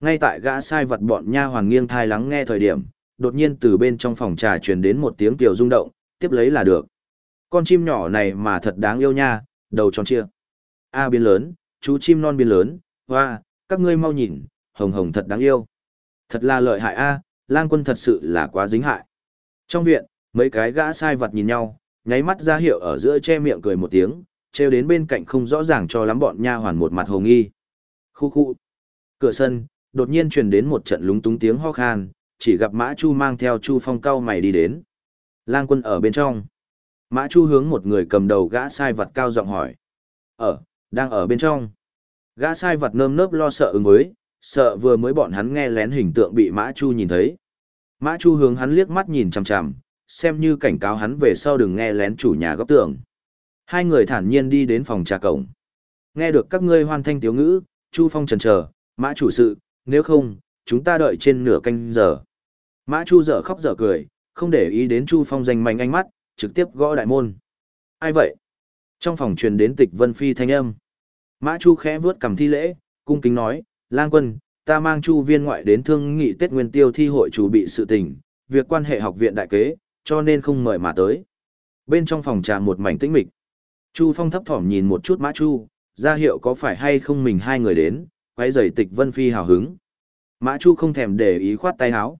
Ngay tại gã sai vật bọn nha hoàn nghiêng thai lắng nghe thời điểm, đột nhiên từ bên trong phòng trà truyền đến một tiếng kiều rung động, tiếp lấy là được. Con chim nhỏ này mà thật đáng yêu nha, đầu tròn trịa A à, biến lớn, chú chim non biến lớn, hoa, các ngươi mau nhìn, hồng hồng thật đáng yêu. Thật là lợi hại a, lang quân thật sự là quá dính hại. Trong viện, mấy cái gã sai vật nhìn nhau, nháy mắt ra hiệu ở giữa che miệng cười một tiếng, treo đến bên cạnh không rõ ràng cho lắm bọn nha hoàn một mặt hồ nghi. Khu khu. Cửa sân, đột nhiên truyền đến một trận lúng túng tiếng ho khan, chỉ gặp Mã Chu mang theo Chu Phong cao mày đi đến. Lang quân ở bên trong. Mã Chu hướng một người cầm đầu gã sai vật cao giọng hỏi. Ở, đang ở bên trong. Gã sai vật nơm nớp lo sợ ứng với, sợ vừa mới bọn hắn nghe lén hình tượng bị Mã Chu nhìn thấy. Mã Chu hướng hắn liếc mắt nhìn chằm chằm, xem như cảnh cáo hắn về sau đừng nghe lén chủ nhà góc tường. Hai người thản nhiên đi đến phòng trà cổng. Nghe được các ngươi hoan thanh tiếu ngữ, Chu Phong trần chờ, Mã chủ sự, nếu không, chúng ta đợi trên nửa canh giờ. Mã Chu dở khóc dở cười, không để ý đến Chu Phong danh mạnh ánh mắt, trực tiếp gõ đại môn. Ai vậy? Trong phòng truyền đến tịch Vân Phi thanh âm. Mã Chu khẽ vuốt cầm thi lễ, cung kính nói, lang quân, ta mang Chu viên ngoại đến thương nghị Tết Nguyên Tiêu thi hội chủ bị sự tình, việc quan hệ học viện đại kế, cho nên không mời mà tới. Bên trong phòng trà một mảnh tĩnh mịch. Chu Phong thấp thỏm nhìn một chút Mã Chu, ra hiệu có phải hay không mình hai người đến, quay giày tịch Vân Phi hào hứng. Mã Chu không thèm để ý khoát tay háo.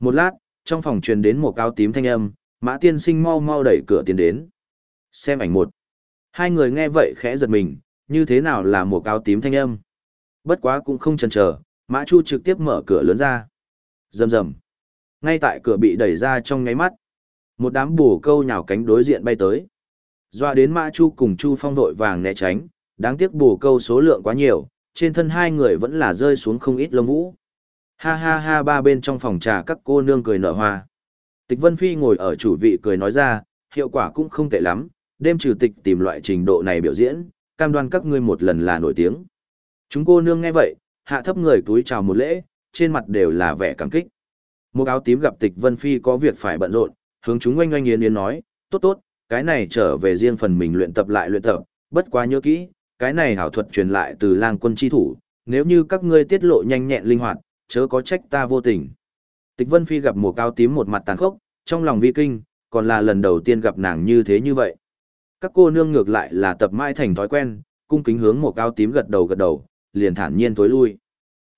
Một lát, trong phòng truyền đến một cao tím thanh âm, Mã Tiên Sinh mau mau đẩy cửa tiến đến. Xem ảnh một. Hai người nghe vậy khẽ giật mình, như thế nào là một cao tím thanh âm. Bất quá cũng không chần chờ, Mã Chu trực tiếp mở cửa lớn ra. Rầm rầm. Ngay tại cửa bị đẩy ra trong nháy mắt, một đám bù câu nhào cánh đối diện bay tới. Doa đến Mã Chu cùng Chu Phong vội vàng né tránh, đáng tiếc bù câu số lượng quá nhiều, trên thân hai người vẫn là rơi xuống không ít lông vũ. Ha ha ha ba bên trong phòng trà các cô nương cười nở hoa. Tịch Vân Phi ngồi ở chủ vị cười nói ra, hiệu quả cũng không tệ lắm, đêm trừ tịch tìm loại trình độ này biểu diễn, cam đoan các ngươi một lần là nổi tiếng. Chúng cô nương nghe vậy, hạ thấp người túi chào một lễ, trên mặt đều là vẻ cảm kích. Một áo tím gặp tịch Vân Phi có việc phải bận rộn, hướng chúng oanh oanh yến yến nói, tốt tốt, cái này trở về riêng phần mình luyện tập lại luyện tập, bất quá nhớ kỹ, cái này hảo thuật truyền lại từ lang quân chi thủ, nếu như các ngươi tiết lộ nhanh nhẹn linh hoạt, chớ có trách ta vô tình. Tịch Vân Phi gặp Mùa cao tím một mặt tàn khốc, trong lòng vi kinh, còn là lần đầu tiên gặp nàng như thế như vậy. Các cô nương ngược lại là tập mãi thành thói quen, cung kính hướng Mùa cao tím gật đầu gật đầu, liền thản nhiên tối lui.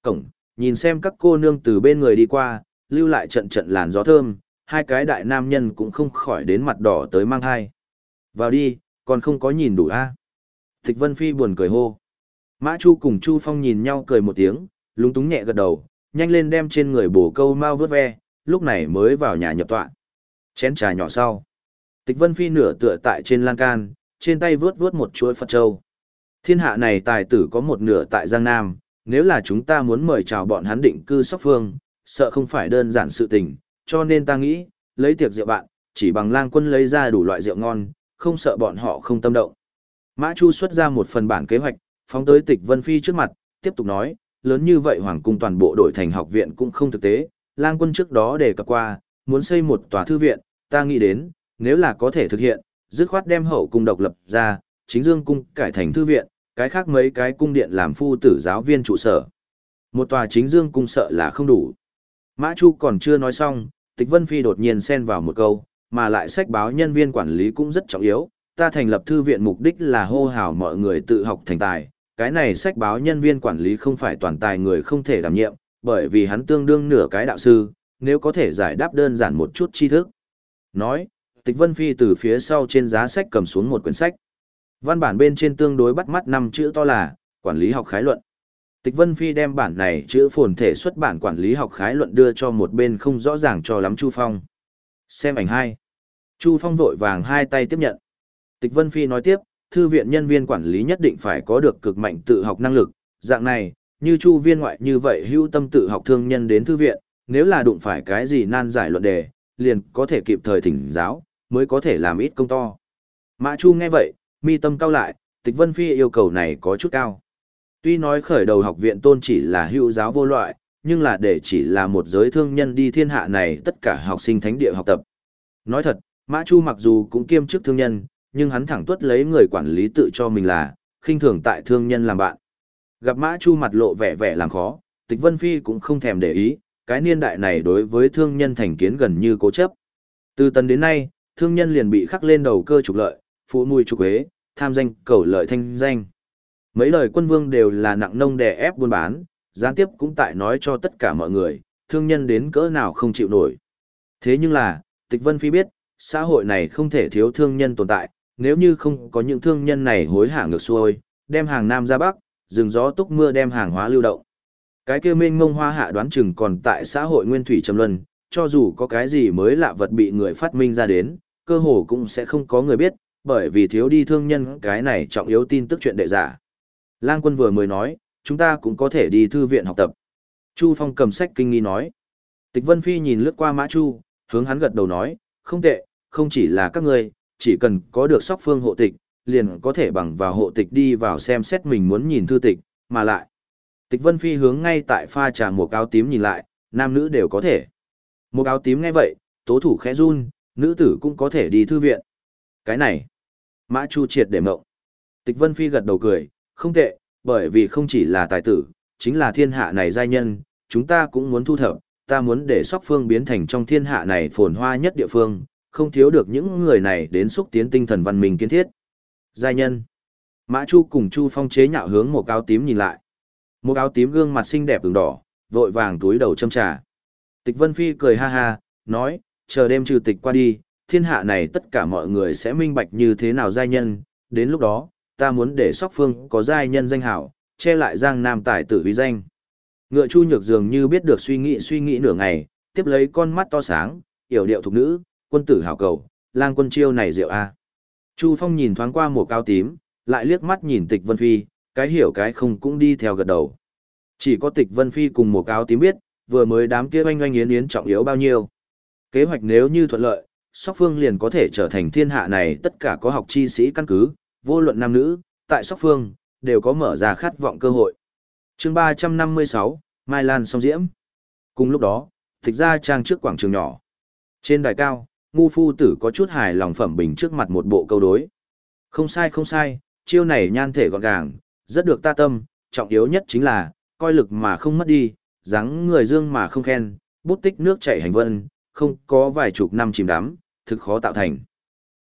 Cổng, nhìn xem các cô nương từ bên người đi qua, lưu lại trận trận làn gió thơm, hai cái đại nam nhân cũng không khỏi đến mặt đỏ tới mang hai. Vào đi, còn không có nhìn đủ a. À? Tịch Vân Phi buồn cười hô. Mã Chu cùng Chu Phong nhìn nhau cười một tiếng, lúng túng nhẹ gật đầu, nhanh lên đem trên người bổ câu mau vớt ve, lúc này mới vào nhà nhập tọa. Chén trà nhỏ sau. Tịch Vân Phi nửa tựa tại trên lan can, trên tay vớt vớt một chuỗi Phật Châu. Thiên hạ này tài tử có một nửa tại Giang Nam, nếu là chúng ta muốn mời chào bọn hắn định cư sóc phương, sợ không phải đơn giản sự tình, cho nên ta nghĩ, lấy tiệc rượu bạn, chỉ bằng lang quân lấy ra đủ loại rượu ngon, không sợ bọn họ không tâm động. Mã Chu xuất ra một phần bản kế hoạch, phóng tới tịch Vân Phi trước mặt, tiếp tục nói, lớn như vậy hoàng cung toàn bộ đổi thành học viện cũng không thực tế, lang quân trước đó đề cập qua, muốn xây một tòa thư viện, ta nghĩ đến, nếu là có thể thực hiện, dứt khoát đem hậu cung độc lập ra, chính dương cung cải thành thư viện, cái khác mấy cái cung điện làm phu tử giáo viên trụ sở. Một tòa chính dương cung sợ là không đủ. Mã Chu còn chưa nói xong, Tịch Vân Phi đột nhiên xen vào một câu, mà lại sách báo nhân viên quản lý cũng rất trọng yếu, ta thành lập thư viện mục đích là hô hào mọi người tự học thành tài, cái này sách báo nhân viên quản lý không phải toàn tài người không thể đảm nhiệm, bởi vì hắn tương đương nửa cái đạo sư, nếu có thể giải đáp đơn giản một chút tri thức. Nói, Tịch Vân Phi từ phía sau trên giá sách cầm xuống một quyển sách. Văn bản bên trên tương đối bắt mắt năm chữ to là, quản lý học khái luận. Tịch Vân Phi đem bản này chữ phồn thể xuất bản quản lý học khái luận đưa cho một bên không rõ ràng cho lắm Chu Phong. Xem ảnh hai. Chu Phong vội vàng hai tay tiếp nhận. Tịch Vân Phi nói tiếp, thư viện nhân viên quản lý nhất định phải có được cực mạnh tự học năng lực, dạng này, như chu viên ngoại như vậy hữu tâm tự học thương nhân đến thư viện, nếu là đụng phải cái gì nan giải luận đề, liền có thể kịp thời thỉnh giáo, mới có thể làm ít công to. Mã Chu nghe vậy, mi tâm cao lại, Tịch Vân Phi yêu cầu này có chút cao. Tuy nói khởi đầu học viện tôn chỉ là hữu giáo vô loại, nhưng là để chỉ là một giới thương nhân đi thiên hạ này tất cả học sinh thánh địa học tập. Nói thật, Mã Chu mặc dù cũng kiêm chức thương nhân, nhưng hắn thẳng tuất lấy người quản lý tự cho mình là, khinh thường tại thương nhân làm bạn. Gặp Mã Chu mặt lộ vẻ vẻ làm khó, Tịch Vân Phi cũng không thèm để ý, cái niên đại này đối với thương nhân thành kiến gần như cố chấp. Từ tần đến nay, thương nhân liền bị khắc lên đầu cơ trục lợi, phụ mùi trục huế, tham danh cầu lợi thanh danh. Mấy lời quân vương đều là nặng nông đè ép buôn bán, gián tiếp cũng tại nói cho tất cả mọi người, thương nhân đến cỡ nào không chịu nổi. Thế nhưng là, Tịch Vân Phi biết, xã hội này không thể thiếu thương nhân tồn tại, nếu như không có những thương nhân này hối hả ngược xuôi, đem hàng Nam ra Bắc, rừng gió túc mưa đem hàng hóa lưu động. Cái kia mênh mông hoa hạ đoán chừng còn tại xã hội nguyên thủy trầm luân, cho dù có cái gì mới lạ vật bị người phát minh ra đến, cơ hồ cũng sẽ không có người biết, bởi vì thiếu đi thương nhân cái này trọng yếu tin tức chuyện đệ giả. Lang quân vừa mới nói, chúng ta cũng có thể đi thư viện học tập. Chu Phong cầm sách kinh nghi nói. Tịch Vân Phi nhìn lướt qua Mã Chu, hướng hắn gật đầu nói, không tệ, không chỉ là các ngươi, chỉ cần có được sóc phương hộ tịch, liền có thể bằng vào hộ tịch đi vào xem xét mình muốn nhìn thư tịch, mà lại. Tịch Vân Phi hướng ngay tại pha trà một áo tím nhìn lại, nam nữ đều có thể. Một áo tím nghe vậy, tố thủ khẽ run, nữ tử cũng có thể đi thư viện. Cái này, Mã Chu triệt để mộng. Tịch Vân Phi gật đầu cười, không tệ, bởi vì không chỉ là tài tử, chính là thiên hạ này giai nhân, chúng ta cũng muốn thu thập, ta muốn để sóc phương biến thành trong thiên hạ này phồn hoa nhất địa phương, không thiếu được những người này đến xúc tiến tinh thần văn minh kiến thiết. Giai nhân. Mã Chu cùng Chu Phong chế nhạo hướng một áo tím nhìn lại. Một áo tím gương mặt xinh đẹp ửng đỏ, vội vàng túi đầu châm trà. Tịch Vân Phi cười ha ha, nói, chờ đêm trừ tịch qua đi, thiên hạ này tất cả mọi người sẽ minh bạch như thế nào giai nhân, đến lúc đó, ta muốn để sóc phương có giai nhân danh hảo, che lại giang nam tài tử vi danh. Ngựa chu nhược dường như biết được suy nghĩ suy nghĩ nửa ngày, tiếp lấy con mắt to sáng, yểu điệu thục nữ, quân tử hảo cầu, lang quân chiêu này rượu a. Chu Phong nhìn thoáng qua mùa cao tím, lại liếc mắt nhìn Tịch Vân Phi, cái hiểu cái không cũng đi theo gật đầu. Chỉ có Tịch Vân Phi cùng mùa cao tím biết, vừa mới đám kia oanh oanh yến yến trọng yếu bao nhiêu. Kế hoạch nếu như thuận lợi, Sóc Phương liền có thể trở thành thiên hạ này tất cả có học chi sĩ căn cứ, vô luận nam nữ, tại Sóc Phương, đều có mở ra khát vọng cơ hội. chương 356, Mai Lan song diễm. Cùng lúc đó, tịch ra trang trước quảng trường nhỏ. Trên đài cao, ngu phu tử có chút hài lòng phẩm bình trước mặt một bộ câu đối. Không sai không sai, chiêu này nhan thể gọn gàng, rất được ta tâm, trọng yếu nhất chính là, coi lực mà không mất đi, dáng người dương mà không khen, bút tích nước chảy hành vân, không có vài chục năm chìm đắm, thực khó tạo thành.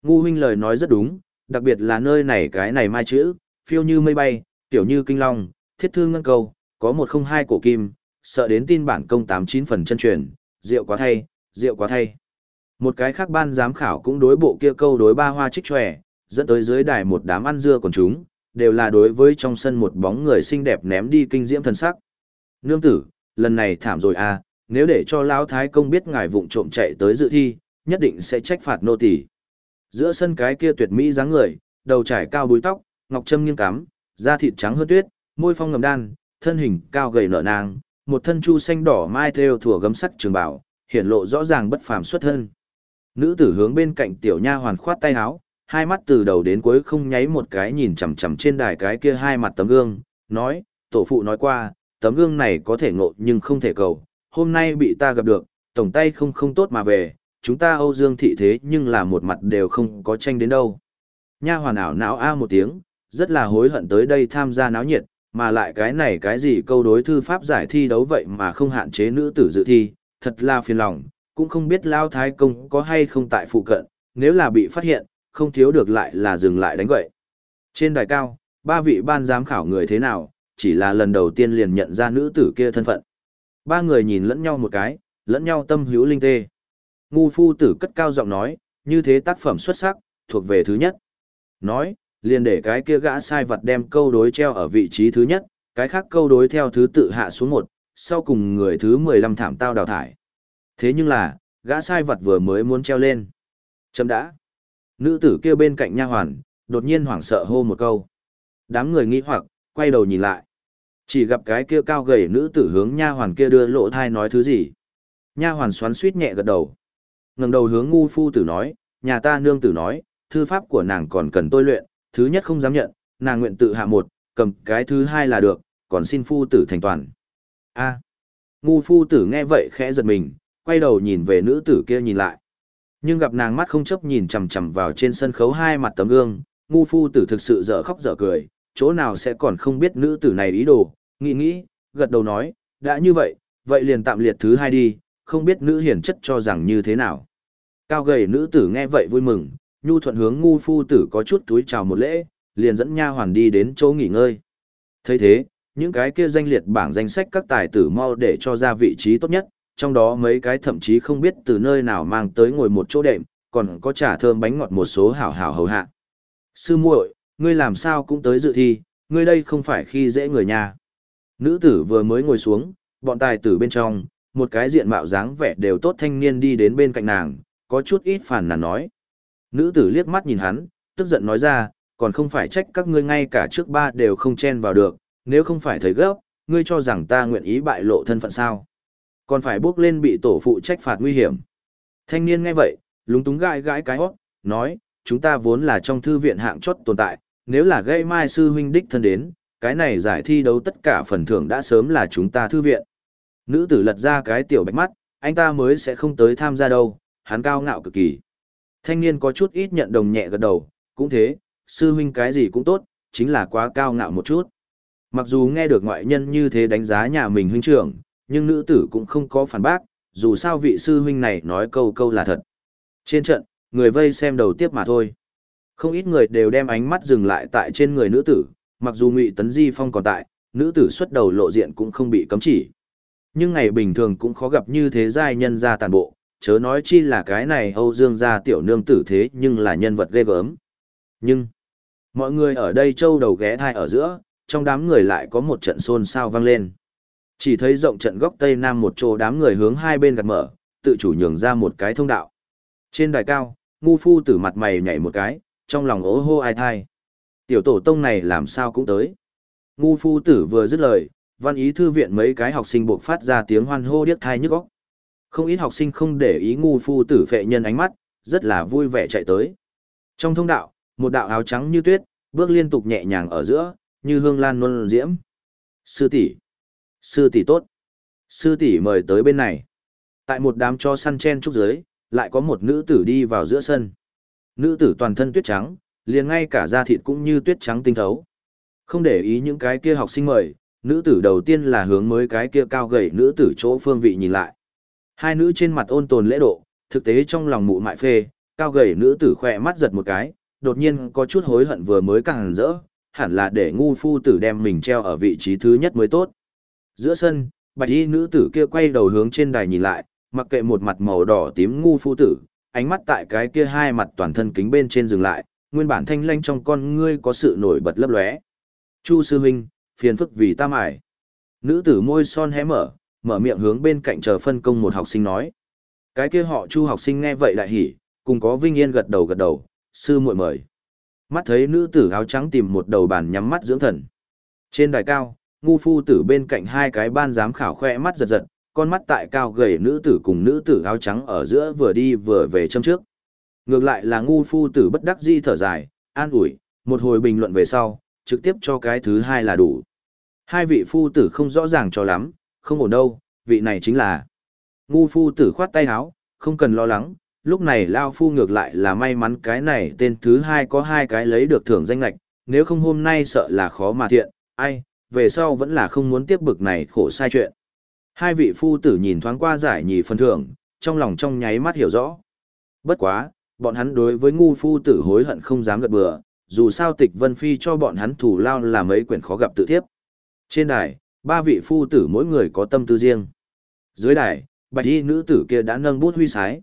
Ngu huynh lời nói rất đúng, đặc biệt là nơi này cái này mai chữ, phiêu như mây bay, tiểu như kinh long, thiết thương ngân câu, có một không hai cổ kim, sợ đến tin bản công tám chín phần chân truyền, rượu quá thay, rượu quá thay. Một cái khác ban giám khảo cũng đối bộ kia câu đối ba hoa trích tròe, dẫn tới dưới đài một đám ăn dưa còn chúng, đều là đối với trong sân một bóng người xinh đẹp ném đi kinh diễm thần sắc. Nương tử, lần này thảm rồi à, nếu để cho lão thái công biết ngài vụng trộm chạy tới dự thi, nhất định sẽ trách phạt nô tỳ. Giữa sân cái kia tuyệt mỹ dáng người, đầu trải cao búi tóc, ngọc trâm nghiêng cắm, da thịt trắng hơn tuyết, môi phong ngầm đan, thân hình cao gầy nở nang, một thân chu xanh đỏ mai theo thủa gấm sắc trường bảo, hiển lộ rõ ràng bất phàm xuất thân. Nữ tử hướng bên cạnh tiểu nha hoàn khoát tay áo, hai mắt từ đầu đến cuối không nháy một cái nhìn chằm chằm trên đài cái kia hai mặt tấm gương, nói, tổ phụ nói qua, tấm gương này có thể ngộ nhưng không thể cầu, hôm nay bị ta gặp được, tổng tay không không tốt mà về, chúng ta Âu Dương thị thế nhưng là một mặt đều không có tranh đến đâu. Nha hoàn ảo não a một tiếng, rất là hối hận tới đây tham gia náo nhiệt, mà lại cái này cái gì câu đối thư pháp giải thi đấu vậy mà không hạn chế nữ tử dự thi, thật là phiền lòng, cũng không biết Lao Thái Công có hay không tại phụ cận, nếu là bị phát hiện, không thiếu được lại là dừng lại đánh gậy. Trên đài cao, ba vị ban giám khảo người thế nào, chỉ là lần đầu tiên liền nhận ra nữ tử kia thân phận. Ba người nhìn lẫn nhau một cái, lẫn nhau tâm hữu linh tê. Ngu phu tử cất cao giọng nói, như thế tác phẩm xuất sắc, thuộc về thứ nhất. Nói, liền để cái kia gã sai vật đem câu đối treo ở vị trí thứ nhất, cái khác câu đối theo thứ tự hạ xuống một, sau cùng người thứ 15 thảm tao đào thải. Thế nhưng là, gã sai vật vừa mới muốn treo lên. Chấm đã. Nữ tử kia bên cạnh nha hoàn, đột nhiên hoảng sợ hô một câu. Đám người nghĩ hoặc, quay đầu nhìn lại. Chỉ gặp cái kia cao gầy nữ tử hướng nha hoàn kia đưa lộ thai nói thứ gì. Nha hoàn xoắn suýt nhẹ gật đầu. ngẩng đầu hướng ngu phu tử nói, nhà ta nương tử nói, thư pháp của nàng còn cần tôi luyện, thứ nhất không dám nhận, nàng nguyện tự hạ một, cầm cái thứ hai là được, còn xin phu tử thành toàn. A. Ngu phu tử nghe vậy khẽ giật mình, quay đầu nhìn về nữ tử kia nhìn lại. Nhưng gặp nàng mắt không chấp nhìn chằm chằm vào trên sân khấu hai mặt tấm gương, ngu phu tử thực sự dở khóc dở cười, chỗ nào sẽ còn không biết nữ tử này ý đồ, nghĩ nghĩ, gật đầu nói, đã như vậy, vậy liền tạm liệt thứ hai đi, không biết nữ hiển chất cho rằng như thế nào. Cao gầy nữ tử nghe vậy vui mừng, nhu thuận hướng ngu phu tử có chút túi chào một lễ, liền dẫn nha hoàn đi đến chỗ nghỉ ngơi. thấy thế, những cái kia danh liệt bảng danh sách các tài tử mau để cho ra vị trí tốt nhất, trong đó mấy cái thậm chí không biết từ nơi nào mang tới ngồi một chỗ đệm, còn có trà thơm bánh ngọt một số hảo hảo hầu hạ. Sư muội, ngươi làm sao cũng tới dự thi, ngươi đây không phải khi dễ người nhà. Nữ tử vừa mới ngồi xuống, bọn tài tử bên trong, một cái diện mạo dáng vẻ đều tốt thanh niên đi đến bên cạnh nàng, có chút ít phản nàn nói. Nữ tử liếc mắt nhìn hắn, tức giận nói ra, còn không phải trách các ngươi ngay cả trước ba đều không chen vào được, nếu không phải thấy gấp, ngươi cho rằng ta nguyện ý bại lộ thân phận sao. Còn phải bước lên bị tổ phụ trách phạt nguy hiểm. Thanh niên nghe vậy, lúng túng gãi gãi cái hót, nói, chúng ta vốn là trong thư viện hạng chót tồn tại, nếu là gây mai sư huynh đích thân đến, cái này giải thi đấu tất cả phần thưởng đã sớm là chúng ta thư viện. Nữ tử lật ra cái tiểu bạch mắt, anh ta mới sẽ không tới tham gia đâu, hắn cao ngạo cực kỳ. Thanh niên có chút ít nhận đồng nhẹ gật đầu, cũng thế, sư huynh cái gì cũng tốt, chính là quá cao ngạo một chút. Mặc dù nghe được ngoại nhân như thế đánh giá nhà mình huynh trưởng, nhưng nữ tử cũng không có phản bác, dù sao vị sư huynh này nói câu câu là thật. Trên trận, người vây xem đầu tiếp mà thôi. Không ít người đều đem ánh mắt dừng lại tại trên người nữ tử, mặc dù Ngụy Tấn Di Phong còn tại, nữ tử xuất đầu lộ diện cũng không bị cấm chỉ. Nhưng ngày bình thường cũng khó gặp như thế giai nhân ra tàn bộ, chớ nói chi là cái này Âu Dương gia tiểu nương tử thế nhưng là nhân vật ghê gớm. Nhưng, mọi người ở đây châu đầu ghé thai ở giữa, trong đám người lại có một trận xôn xao vang lên. Chỉ thấy rộng trận góc tây nam một chỗ đám người hướng hai bên gạt mở, tự chủ nhường ra một cái thông đạo. Trên đài cao, ngu phu tử mặt mày nhảy một cái, trong lòng ố hô ai thai. Tiểu tổ tông này làm sao cũng tới. Ngu phu tử vừa dứt lời, văn ý thư viện mấy cái học sinh buộc phát ra tiếng hoan hô điếc thai nhức óc. Không ít học sinh không để ý ngu phu tử phệ nhân ánh mắt, rất là vui vẻ chạy tới. Trong thông đạo, một đạo áo trắng như tuyết, bước liên tục nhẹ nhàng ở giữa, như hương lan luân diễm. Sư tỷ, sư tỷ tốt. Sư tỷ mời tới bên này. Tại một đám cho săn chen trúc dưới, lại có một nữ tử đi vào giữa sân. Nữ tử toàn thân tuyết trắng, liền ngay cả da thịt cũng như tuyết trắng tinh thấu. Không để ý những cái kia học sinh mời, nữ tử đầu tiên là hướng mới cái kia cao gầy nữ tử chỗ phương vị nhìn lại. Hai nữ trên mặt ôn tồn lễ độ, thực tế trong lòng mụ mại phê, cao gầy nữ tử khỏe mắt giật một cái, đột nhiên có chút hối hận vừa mới càng rỡ, hẳn là để ngu phu tử đem mình treo ở vị trí thứ nhất mới tốt. Giữa sân, bạch y nữ tử kia quay đầu hướng trên đài nhìn lại, mặc kệ một mặt màu đỏ tím ngu phu tử, ánh mắt tại cái kia hai mặt toàn thân kính bên trên dừng lại, nguyên bản thanh lanh trong con ngươi có sự nổi bật lấp lóe. Chu sư huynh, phiền phức vì ta mải. Nữ tử môi son hé mở, mở miệng hướng bên cạnh chờ phân công một học sinh nói. Cái kia họ Chu học sinh nghe vậy đại hỉ, cùng có vinh yên gật đầu gật đầu, sư muội mời. Mắt thấy nữ tử áo trắng tìm một đầu bàn nhắm mắt dưỡng thần. Trên đài cao, ngu phu tử bên cạnh hai cái ban giám khảo khoe mắt giật giật, con mắt tại cao gầy nữ tử cùng nữ tử áo trắng ở giữa vừa đi vừa về châm trước. Ngược lại là ngu phu tử bất đắc di thở dài, an ủi, một hồi bình luận về sau, trực tiếp cho cái thứ hai là đủ. Hai vị phu tử không rõ ràng cho lắm, không ổn đâu, vị này chính là. Ngu phu tử khoát tay áo, không cần lo lắng, lúc này Lao phu ngược lại là may mắn cái này tên thứ hai có hai cái lấy được thưởng danh lạch, nếu không hôm nay sợ là khó mà thiện, ai, về sau vẫn là không muốn tiếp bực này khổ sai chuyện. Hai vị phu tử nhìn thoáng qua giải nhì phần thưởng, trong lòng trong nháy mắt hiểu rõ. Bất quá, bọn hắn đối với ngu phu tử hối hận không dám gật bừa, dù sao tịch vân phi cho bọn hắn thủ lao là mấy quyển khó gặp tự thiếp. Trên đài, ba vị phu tử mỗi người có tâm tư riêng. Dưới đài, bạch y nữ tử kia đã nâng bút huy sái.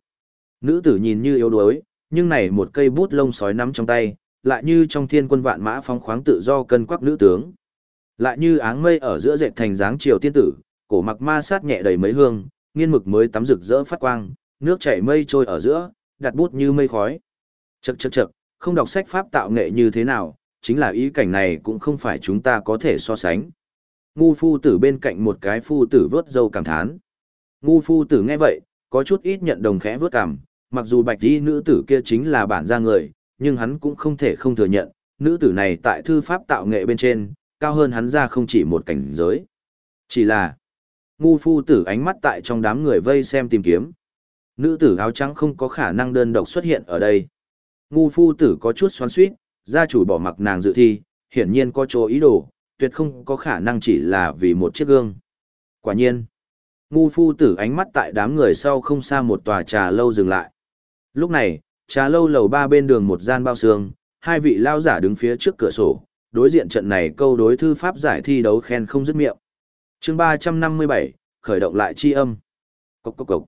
Nữ tử nhìn như yếu đuối, nhưng này một cây bút lông sói nắm trong tay, lại như trong thiên quân vạn mã phóng khoáng tự do cân quắc nữ tướng. Lại như áng mây ở giữa dệt thành dáng triều tiên tử, cổ mặc ma sát nhẹ đầy mấy hương, nghiên mực mới tắm rực rỡ phát quang, nước chảy mây trôi ở giữa, đặt bút như mây khói. Chậc chậc chậc, không đọc sách pháp tạo nghệ như thế nào, chính là ý cảnh này cũng không phải chúng ta có thể so sánh. Ngu phu tử bên cạnh một cái phu tử vớt dâu cảm thán. Ngu phu tử nghe vậy, có chút ít nhận đồng khẽ vớt cảm, mặc dù bạch y nữ tử kia chính là bản gia người, nhưng hắn cũng không thể không thừa nhận, nữ tử này tại thư pháp tạo nghệ bên trên, cao hơn hắn ra không chỉ một cảnh giới. Chỉ là, ngu phu tử ánh mắt tại trong đám người vây xem tìm kiếm. Nữ tử áo trắng không có khả năng đơn độc xuất hiện ở đây. Ngu phu tử có chút xoắn suýt, gia chủ bỏ mặc nàng dự thi, hiển nhiên có chỗ ý đồ, tuyệt không có khả năng chỉ là vì một chiếc gương. Quả nhiên, ngu phu tử ánh mắt tại đám người sau không xa một tòa trà lâu dừng lại. Lúc này, trà lâu lầu ba bên đường một gian bao xương, hai vị lao giả đứng phía trước cửa sổ, đối diện trận này câu đối thư pháp giải thi đấu khen không dứt miệng. chương ba trăm năm mươi bảy khởi động lại chi âm. Cốc cốc cốc.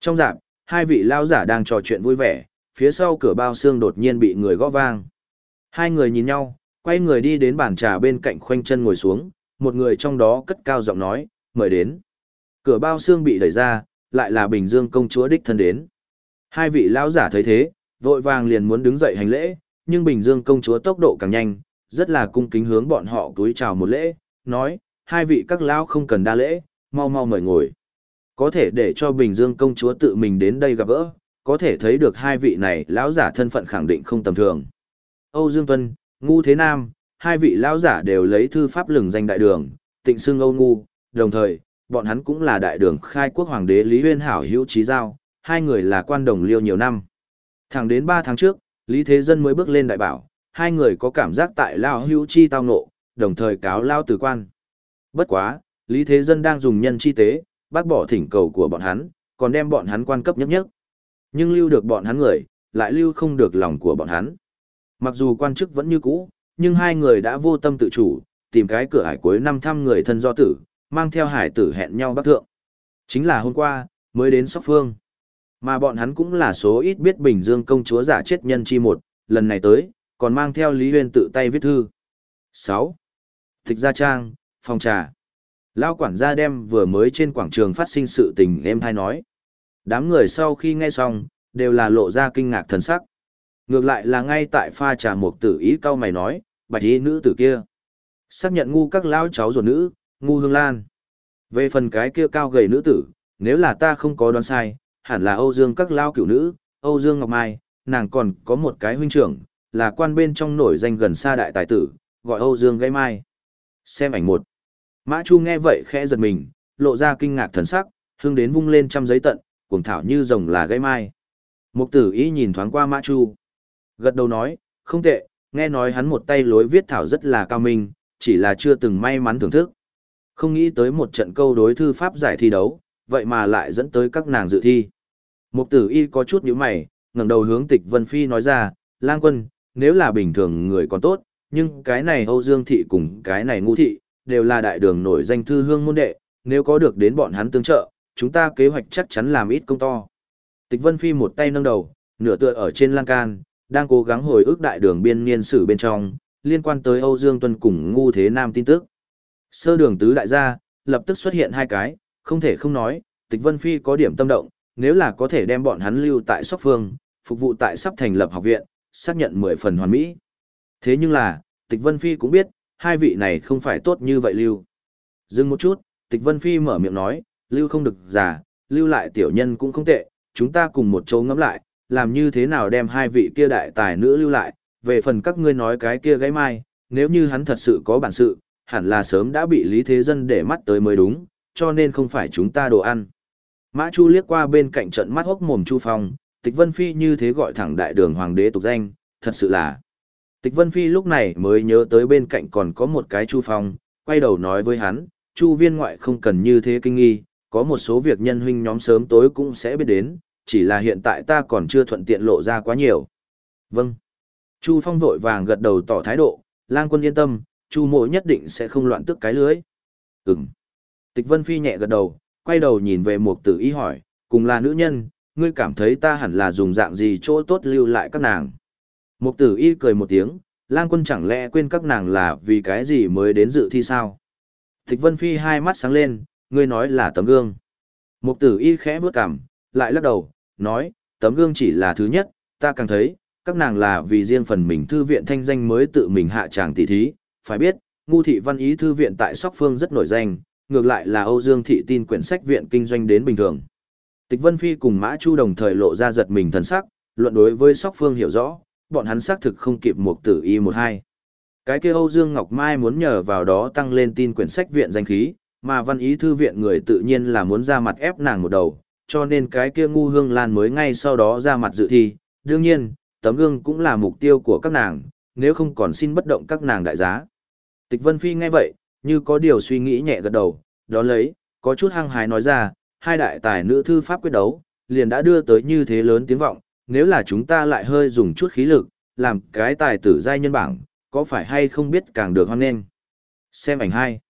Trong dạng, hai vị lao giả đang trò chuyện vui vẻ, phía sau cửa bao xương đột nhiên bị người gõ vang. Hai người nhìn nhau, quay người đi đến bàn trà bên cạnh khoanh chân ngồi xuống, một người trong đó cất cao giọng nói, mời đến. Cửa bao xương bị đẩy ra, lại là Bình Dương công chúa đích thân đến. Hai vị lão giả thấy thế, vội vàng liền muốn đứng dậy hành lễ, nhưng Bình Dương công chúa tốc độ càng nhanh, rất là cung kính hướng bọn họ túi chào một lễ, nói, hai vị các lão không cần đa lễ, mau mau mời ngồi. Có thể để cho Bình Dương công chúa tự mình đến đây gặp gỡ, có thể thấy được hai vị này lão giả thân phận khẳng định không tầm thường. Âu Dương Tuân, Ngu Thế Nam, hai vị lão giả đều lấy thư pháp lừng danh đại đường, tịnh xưng Âu Ngu, đồng thời, bọn hắn cũng là đại đường khai quốc hoàng đế Lý Huyên Hảo hữu trí giao, hai người là quan đồng liêu nhiều năm. Thẳng đến 3 tháng trước, Lý Thế Dân mới bước lên đại bảo, hai người có cảm giác tại Lao hữu chi tao nộ, đồng thời cáo Lao từ quan. Bất quá, Lý Thế Dân đang dùng nhân chi tế, bác bỏ thỉnh cầu của bọn hắn, còn đem bọn hắn quan cấp nhất nhất. Nhưng lưu được bọn hắn người, lại lưu không được lòng của bọn hắn. Mặc dù quan chức vẫn như cũ, nhưng hai người đã vô tâm tự chủ, tìm cái cửa hải cuối năm thăm người thân do tử, mang theo hải tử hẹn nhau bắc thượng. Chính là hôm qua, mới đến Sóc Phương. Mà bọn hắn cũng là số ít biết Bình Dương công chúa giả chết nhân chi một, lần này tới, còn mang theo Lý Huyên tự tay viết thư. 6. Tịch Gia Trang, phòng trà. Lao quản gia đem vừa mới trên quảng trường phát sinh sự tình em hay nói. Đám người sau khi nghe xong, đều là lộ ra kinh ngạc thần sắc. Ngược lại là ngay tại pha trà một tử ý cao mày nói, bạch ý nữ tử kia. Xác nhận ngu các lão cháu ruột nữ, ngu hương lan. Về phần cái kia cao gầy nữ tử, nếu là ta không có đoán sai, hẳn là Âu Dương các lao cửu nữ, Âu Dương Ngọc Mai, nàng còn có một cái huynh trưởng, là quan bên trong nổi danh gần xa đại tài tử, gọi Âu Dương Gây Mai. Xem ảnh một. Mã Chu nghe vậy khẽ giật mình, lộ ra kinh ngạc thần sắc, hương đến vung lên trăm giấy tận, cuồng thảo như rồng là Gây Mai. Mục tử ý nhìn thoáng qua Mã Chu. Gật đầu nói, không tệ, nghe nói hắn một tay lối viết thảo rất là cao minh, chỉ là chưa từng may mắn thưởng thức. Không nghĩ tới một trận câu đối thư pháp giải thi đấu, vậy mà lại dẫn tới các nàng dự thi. Mục tử y có chút nhíu mày, ngẩng đầu hướng tịch Vân Phi nói ra, lang quân, nếu là bình thường người còn tốt, nhưng cái này Âu Dương Thị cùng cái này Ngu Thị, đều là đại đường nổi danh thư hương môn đệ, nếu có được đến bọn hắn tương trợ, chúng ta kế hoạch chắc chắn làm ít công to. Tịch Vân Phi một tay nâng đầu, nửa tựa ở trên lan can, đang cố gắng hồi ức đại đường biên niên sử bên trong, liên quan tới Âu Dương Tuân cùng Ngu Thế Nam tin tức. Sơ đường tứ đại gia, lập tức xuất hiện hai cái, không thể không nói, Tịch Vân Phi có điểm tâm động, nếu là có thể đem bọn hắn lưu tại Sóc Phương, phục vụ tại sắp thành lập học viện, xác nhận 10 phần hoàn mỹ. Thế nhưng là, Tịch Vân Phi cũng biết, hai vị này không phải tốt như vậy lưu. Dừng một chút, Tịch Vân Phi mở miệng nói, lưu không được giả, lưu lại tiểu nhân cũng không tệ, chúng ta cùng một chỗ ngắm lại, làm như thế nào đem hai vị kia đại tài nữ lưu lại, về phần các ngươi nói cái kia gáy mai, nếu như hắn thật sự có bản sự, hẳn là sớm đã bị Lý Thế Dân để mắt tới mới đúng, cho nên không phải chúng ta đồ ăn. Mã Chu liếc qua bên cạnh trận mắt hốc mồm Chu Phong, Tịch Vân Phi như thế gọi thẳng đại đường hoàng đế tục danh, thật sự là. Tịch Vân Phi lúc này mới nhớ tới bên cạnh còn có một cái Chu Phong, quay đầu nói với hắn, Chu viên ngoại không cần như thế kinh nghi, có một số việc nhân huynh nhóm sớm tối cũng sẽ biết đến, chỉ là hiện tại ta còn chưa thuận tiện lộ ra quá nhiều. Vâng. Chu Phong vội vàng gật đầu tỏ thái độ, lang quân yên tâm, Chu mộ nhất định sẽ không loạn tức cái lưới. Ừm. Tịch Vân Phi nhẹ gật đầu, quay đầu nhìn về Mục Tử Y hỏi, cùng là nữ nhân, ngươi cảm thấy ta hẳn là dùng dạng gì chỗ tốt lưu lại các nàng. Mục Tử Y cười một tiếng, lang quân chẳng lẽ quên các nàng là vì cái gì mới đến dự thi sao? Thích Vân Phi hai mắt sáng lên, ngươi nói là tấm gương. Mục Tử Y khẽ bước cằm, lại lắc đầu, nói, tấm gương chỉ là thứ nhất, ta càng thấy, các nàng là vì riêng phần mình thư viện thanh danh mới tự mình hạ tràng tỷ thí, phải biết, ngu thị văn ý thư viện tại Sóc Phương rất nổi danh, ngược lại là Âu Dương thị tin quyển sách viện kinh doanh đến bình thường. Tịch Vân Phi cùng Mã Chu đồng thời lộ ra giật mình thần sắc, luận đối với Sóc Phương hiểu rõ, bọn hắn xác thực không kịp một tử y một hai. Cái kia Âu Dương Ngọc Mai muốn nhờ vào đó tăng lên tin quyển sách viện danh khí, mà văn ý thư viện người tự nhiên là muốn ra mặt ép nàng một đầu, cho nên cái kia ngu hương lan mới ngay sau đó ra mặt dự thi. Đương nhiên, tấm gương cũng là mục tiêu của các nàng, nếu không còn xin bất động các nàng đại giá. Tịch Vân Phi nghe vậy, như có điều suy nghĩ nhẹ gật đầu, đó lấy, có chút hăng hái nói ra, hai đại tài nữ thư pháp quyết đấu, liền đã đưa tới như thế lớn tiếng vọng, nếu là chúng ta lại hơi dùng chút khí lực, làm cái tài tử giai nhân bảng, có phải hay không biết càng được hoan nghênh. Xem ảnh hai.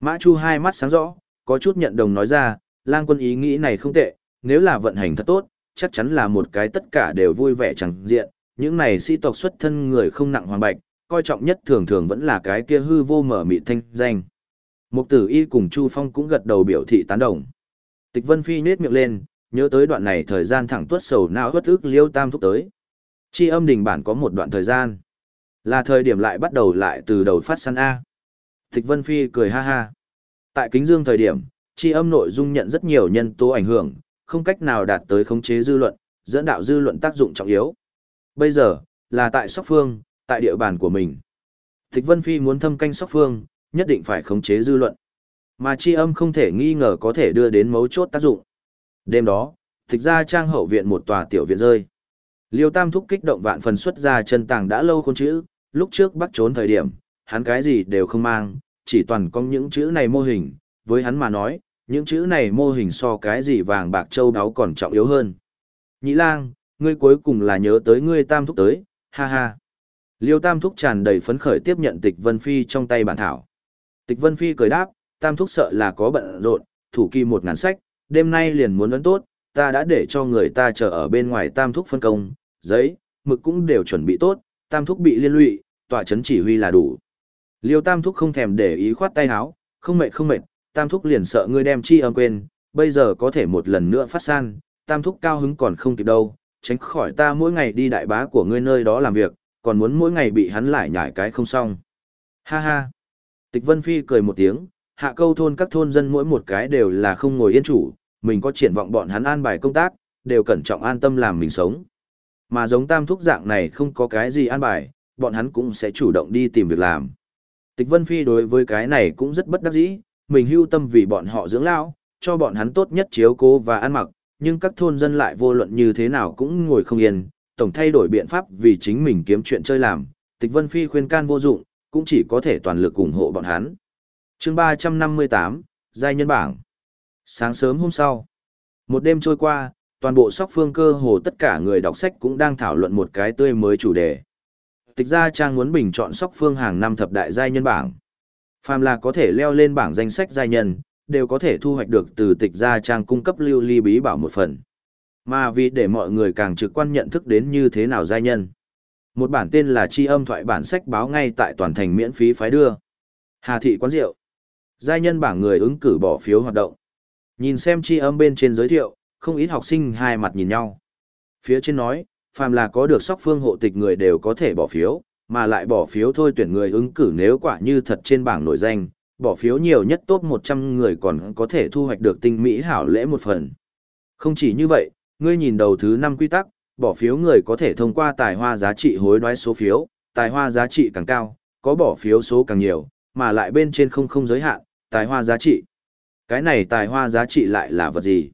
Mã Chu hai mắt sáng rõ, có chút nhận đồng nói ra, lang quân ý nghĩ này không tệ, nếu là vận hành thật tốt, chắc chắn là một cái tất cả đều vui vẻ chẳng diện, những này sĩ tộc xuất thân người không nặng hoàng bạch, coi trọng nhất thường thường vẫn là cái kia hư vô mở mị thanh danh. Mục tử y cùng Chu Phong cũng gật đầu biểu thị tán đồng. Tịch Vân Phi nhếch miệng lên, nhớ tới đoạn này thời gian thẳng tuất sầu não bất ức liêu tam thúc tới. Chi âm đình bản có một đoạn thời gian. Là thời điểm lại bắt đầu lại từ đầu phát săn A. Tịch Vân Phi cười ha ha. Tại kính dương thời điểm, chi âm nội dung nhận rất nhiều nhân tố ảnh hưởng, không cách nào đạt tới khống chế dư luận, dẫn đạo dư luận tác dụng trọng yếu. Bây giờ, là tại Sóc Phương, tại địa bàn của mình. Tịch Vân Phi muốn thâm canh Sóc Phương, nhất định phải khống chế dư luận. Mà chi âm không thể nghi ngờ có thể đưa đến mấu chốt tác dụng. Đêm đó, tịch ra trang hậu viện một tòa tiểu viện rơi. Liêu Tam thúc kích động vạn phần xuất ra chân tàng đã lâu khôn chữ, lúc trước bắt trốn thời điểm, hắn cái gì đều không mang, chỉ toàn có những chữ này mô hình, với hắn mà nói, những chữ này mô hình so cái gì vàng bạc châu đáo còn trọng yếu hơn. Nhĩ lang, ngươi cuối cùng là nhớ tới ngươi Tam thúc tới, ha ha. Liêu Tam thúc tràn đầy phấn khởi tiếp nhận tịch Vân Phi trong tay bản thảo. Tịch Vân Phi cười đáp, Tam thúc sợ là có bận rộn, thủ kỳ một ngàn sách, đêm nay liền muốn ấn tốt, ta đã để cho người ta chờ ở bên ngoài Tam thúc phân công, giấy, mực cũng đều chuẩn bị tốt, Tam thúc bị liên lụy, tọa chấn chỉ huy là đủ. Liêu Tam thúc không thèm để ý khoát tay áo, không mệt không mệt, Tam thúc liền sợ ngươi đem chi âm quên, bây giờ có thể một lần nữa phát san, Tam thúc cao hứng còn không kịp đâu, tránh khỏi ta mỗi ngày đi đại bá của ngươi nơi đó làm việc, còn muốn mỗi ngày bị hắn lại nhải cái không xong. Ha ha. Tịch Vân Phi cười một tiếng, hạ câu thôn các thôn dân mỗi một cái đều là không ngồi yên chủ, mình có triển vọng bọn hắn an bài công tác, đều cẩn trọng an tâm làm mình sống. Mà giống tam thúc dạng này không có cái gì an bài, bọn hắn cũng sẽ chủ động đi tìm việc làm. Tịch Vân Phi đối với cái này cũng rất bất đắc dĩ, mình hưu tâm vì bọn họ dưỡng lao cho bọn hắn tốt nhất chiếu cố và ăn mặc, nhưng các thôn dân lại vô luận như thế nào cũng ngồi không yên, tổng thay đổi biện pháp vì chính mình kiếm chuyện chơi làm. Tịch Vân Phi khuyên can vô dụng, cũng chỉ có thể toàn lực ủng hộ bọn hắn chương 358, Giai nhân bảng. Sáng sớm hôm sau, một đêm trôi qua, toàn bộ sóc phương cơ hồ tất cả người đọc sách cũng đang thảo luận một cái tươi mới chủ đề. Tịch gia trang muốn bình chọn sóc phương hàng năm thập đại giai nhân bảng. Phàm là có thể leo lên bảng danh sách giai nhân, đều có thể thu hoạch được từ tịch gia trang cung cấp lưu ly bí bảo một phần. Mà vì để mọi người càng trực quan nhận thức đến như thế nào giai nhân. Một bản tên là Chi âm thoại bản sách báo ngay tại toàn thành miễn phí phái đưa. Hà thị quán rượu. Giai nhân bảng người ứng cử bỏ phiếu hoạt động. Nhìn xem chi âm bên trên giới thiệu, không ít học sinh hai mặt nhìn nhau. Phía trên nói, phàm là có được sóc phương hộ tịch người đều có thể bỏ phiếu, mà lại bỏ phiếu thôi tuyển người ứng cử nếu quả như thật trên bảng nổi danh, bỏ phiếu nhiều nhất top 100 người còn có thể thu hoạch được tinh mỹ hảo lễ một phần. Không chỉ như vậy, ngươi nhìn đầu thứ 5 quy tắc, bỏ phiếu người có thể thông qua tài hoa giá trị hối đoái số phiếu, tài hoa giá trị càng cao, có bỏ phiếu số càng nhiều, mà lại bên trên không không giới hạn, tài hoa giá trị. Cái này tài hoa giá trị lại là vật gì?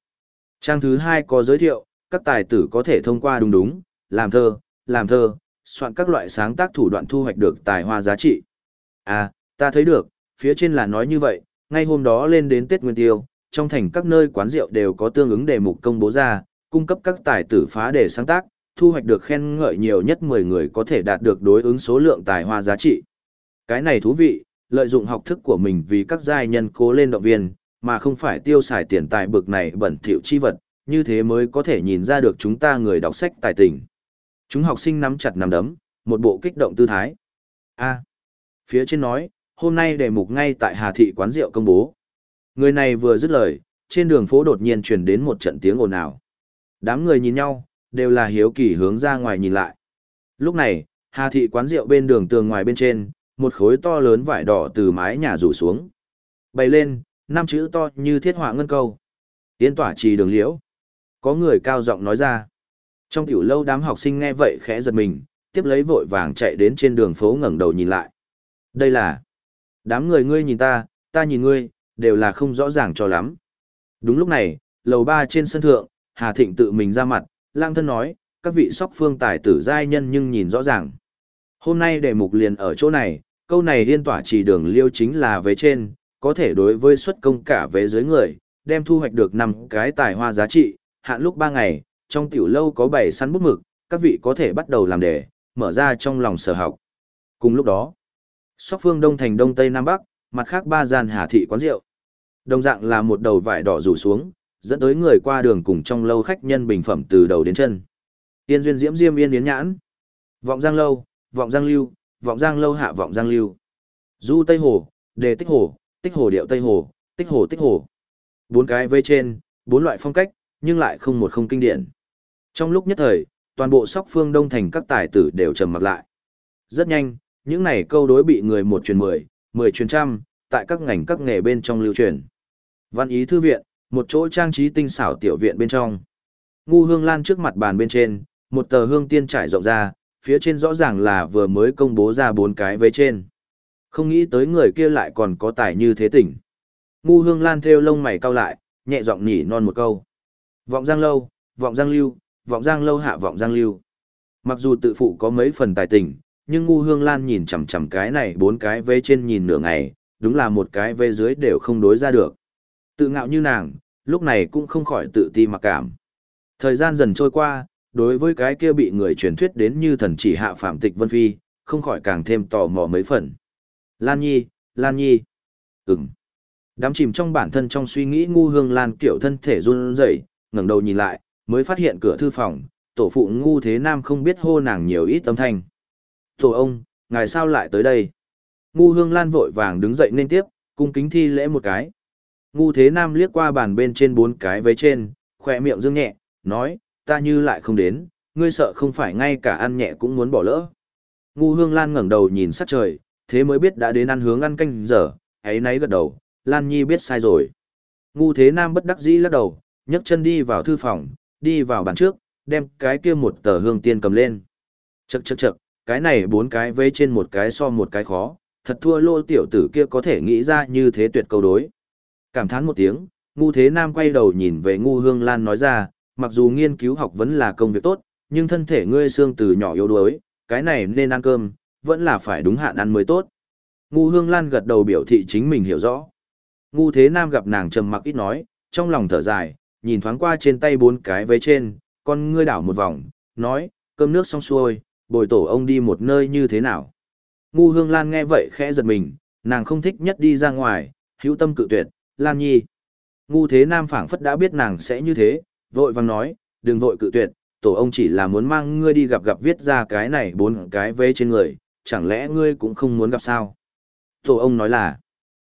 Trang thứ 2 có giới thiệu, các tài tử có thể thông qua đúng đúng, làm thơ, làm thơ, soạn các loại sáng tác thủ đoạn thu hoạch được tài hoa giá trị. À, ta thấy được, phía trên là nói như vậy, ngay hôm đó lên đến Tết Nguyên Tiêu, trong thành các nơi quán rượu đều có tương ứng đề mục công bố ra, cung cấp các tài tử phá đề sáng tác, thu hoạch được khen ngợi nhiều nhất 10 người có thể đạt được đối ứng số lượng tài hoa giá trị. Cái này thú vị, lợi dụng học thức của mình vì các giai nhân cố lên động viên, mà không phải tiêu xài tiền tài bực này bẩn thỉu chi vật, như thế mới có thể nhìn ra được chúng ta người đọc sách tài tình. Chúng học sinh nắm chặt nắm đấm, một bộ kích động tư thái. A. phía trên nói, hôm nay đề mục ngay tại Hà Thị quán rượu công bố. Người này vừa dứt lời, trên đường phố đột nhiên truyền đến một trận tiếng ồn ào. Đám người nhìn nhau, đều là hiếu kỳ hướng ra ngoài nhìn lại. Lúc này, Hà Thị quán rượu bên đường tường ngoài bên trên, một khối to lớn vải đỏ từ mái nhà rủ xuống. Bày lên, năm chữ to như thiết họa ngân câu. Tiến tỏa trì đường liễu. Có người cao giọng nói ra. Trong tiểu lâu đám học sinh nghe vậy khẽ giật mình, tiếp lấy vội vàng chạy đến trên đường phố ngẩng đầu nhìn lại. Đây là... Đám người ngươi nhìn ta, ta nhìn ngươi, đều là không rõ ràng cho lắm. Đúng lúc này, lầu ba trên sân thượng, Hà Thịnh tự mình ra mặt, lang thân nói, các vị sóc phương tài tử giai nhân nhưng nhìn rõ ràng. Hôm nay đề mục liền ở chỗ này, câu này liên tỏa chỉ đường liêu chính là vế trên, có thể đối với xuất công cả vế dưới người, đem thu hoạch được năm cái tài hoa giá trị, hạn lúc 3 ngày, trong tiểu lâu có 7 săn bút mực, các vị có thể bắt đầu làm đề, mở ra trong lòng sở học. Cùng lúc đó, sóc phương đông thành đông tây nam bắc, mặt khác ba gian hà thị quán rượu. Đồng dạng là một đầu vải đỏ rủ xuống, dẫn tới người qua đường cùng trong lâu khách nhân bình phẩm từ đầu đến chân. Tiên duyên diễm diêm yên yến nhãn. Vọng giang lâu, vọng giang lưu, vọng giang lâu hạ vọng giang lưu. Du Tây Hồ, đề tích hồ, tích hồ điệu Tây Hồ, tích hồ tích hồ. Bốn cái vây trên, bốn loại phong cách, nhưng lại không một không kinh điển. Trong lúc nhất thời, toàn bộ sóc phương đông thành các tài tử đều trầm mặc lại. Rất nhanh, những này câu đối bị người một truyền mười, mười truyền trăm, tại các ngành các nghề bên trong lưu truyền. Văn ý thư viện, một chỗ trang trí tinh xảo tiểu viện bên trong. Ngu hương lan trước mặt bàn bên trên, một tờ hương tiên trải rộng ra, phía trên rõ ràng là vừa mới công bố ra bốn cái vế trên. Không nghĩ tới người kia lại còn có tài như thế tỉnh. Ngu hương lan theo lông mày cau lại, nhẹ giọng nhỉ non một câu. Vọng giang lâu, vọng giang lưu, vọng giang lâu hạ vọng giang lưu. Mặc dù tự phụ có mấy phần tài tình, nhưng ngu hương lan nhìn chằm chằm cái này bốn cái vế trên nhìn nửa ngày, đúng là một cái vế dưới đều không đối ra được. Tự ngạo như nàng, lúc này cũng không khỏi tự ti mặc cảm. Thời gian dần trôi qua, đối với cái kia bị người truyền thuyết đến như thần chỉ hạ phạm tịch vân phi, không khỏi càng thêm tò mò mấy phần. Lan Nhi, Lan Nhi. Ừm. Đám chìm trong bản thân trong suy nghĩ ngu hương Lan kiểu thân thể run rẩy, ngẩng đầu nhìn lại, mới phát hiện cửa thư phòng, tổ phụ ngu thế nam không biết hô nàng nhiều ít âm thanh. Tổ ông, ngài sao lại tới đây? Ngu hương Lan vội vàng đứng dậy nên tiếp, cung kính thi lễ một cái. Ngu thế nam liếc qua bàn bên trên bốn cái vấy trên, khỏe miệng dương nhẹ, nói, ta như lại không đến, ngươi sợ không phải ngay cả ăn nhẹ cũng muốn bỏ lỡ. Ngu hương lan ngẩng đầu nhìn sát trời, thế mới biết đã đến ăn hướng ăn canh giờ, ấy nấy gật đầu, Lan Nhi biết sai rồi. Ngu thế nam bất đắc dĩ lắc đầu, nhấc chân đi vào thư phòng, đi vào bàn trước, đem cái kia một tờ hương tiên cầm lên. Chậc chậc chậc, cái này bốn cái vây trên một cái so một cái khó, thật thua lô tiểu tử kia có thể nghĩ ra như thế tuyệt câu đối. Cảm thán một tiếng, ngu thế nam quay đầu nhìn về ngu hương lan nói ra, mặc dù nghiên cứu học vẫn là công việc tốt, nhưng thân thể ngươi xương từ nhỏ yếu đuối, cái này nên ăn cơm, vẫn là phải đúng hạn ăn mới tốt. Ngu hương lan gật đầu biểu thị chính mình hiểu rõ. Ngu thế nam gặp nàng trầm mặc ít nói, trong lòng thở dài, nhìn thoáng qua trên tay bốn cái vế trên, con ngươi đảo một vòng, nói, cơm nước xong xuôi, bồi tổ ông đi một nơi như thế nào. Ngu hương lan nghe vậy khẽ giật mình, nàng không thích nhất đi ra ngoài, hữu tâm cự tuyệt, lan nhi. Ngu thế nam phảng phất đã biết nàng sẽ như thế, vội vàng nói, đừng vội cự tuyệt, tổ ông chỉ là muốn mang ngươi đi gặp gặp viết ra cái này bốn cái vế trên người, chẳng lẽ ngươi cũng không muốn gặp sao? Tổ ông nói là,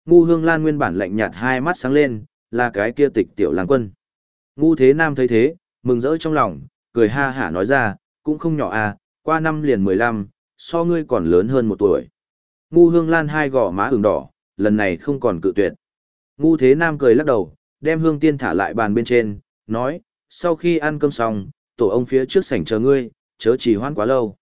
ngu hương lan nguyên bản lạnh nhạt hai mắt sáng lên, là cái kia tịch tiểu làng quân. Ngu thế nam thấy thế, mừng rỡ trong lòng, cười ha hả nói ra, cũng không nhỏ à, qua năm liền mười lăm, so ngươi còn lớn hơn một tuổi. Ngu hương lan hai gò má ửng đỏ, lần này không còn cự tuyệt. Ngu thế nam cười lắc đầu, đem hương tiên thả lại bàn bên trên, nói, sau khi ăn cơm xong, tổ ông phía trước sảnh chờ ngươi, chớ chỉ hoãn quá lâu.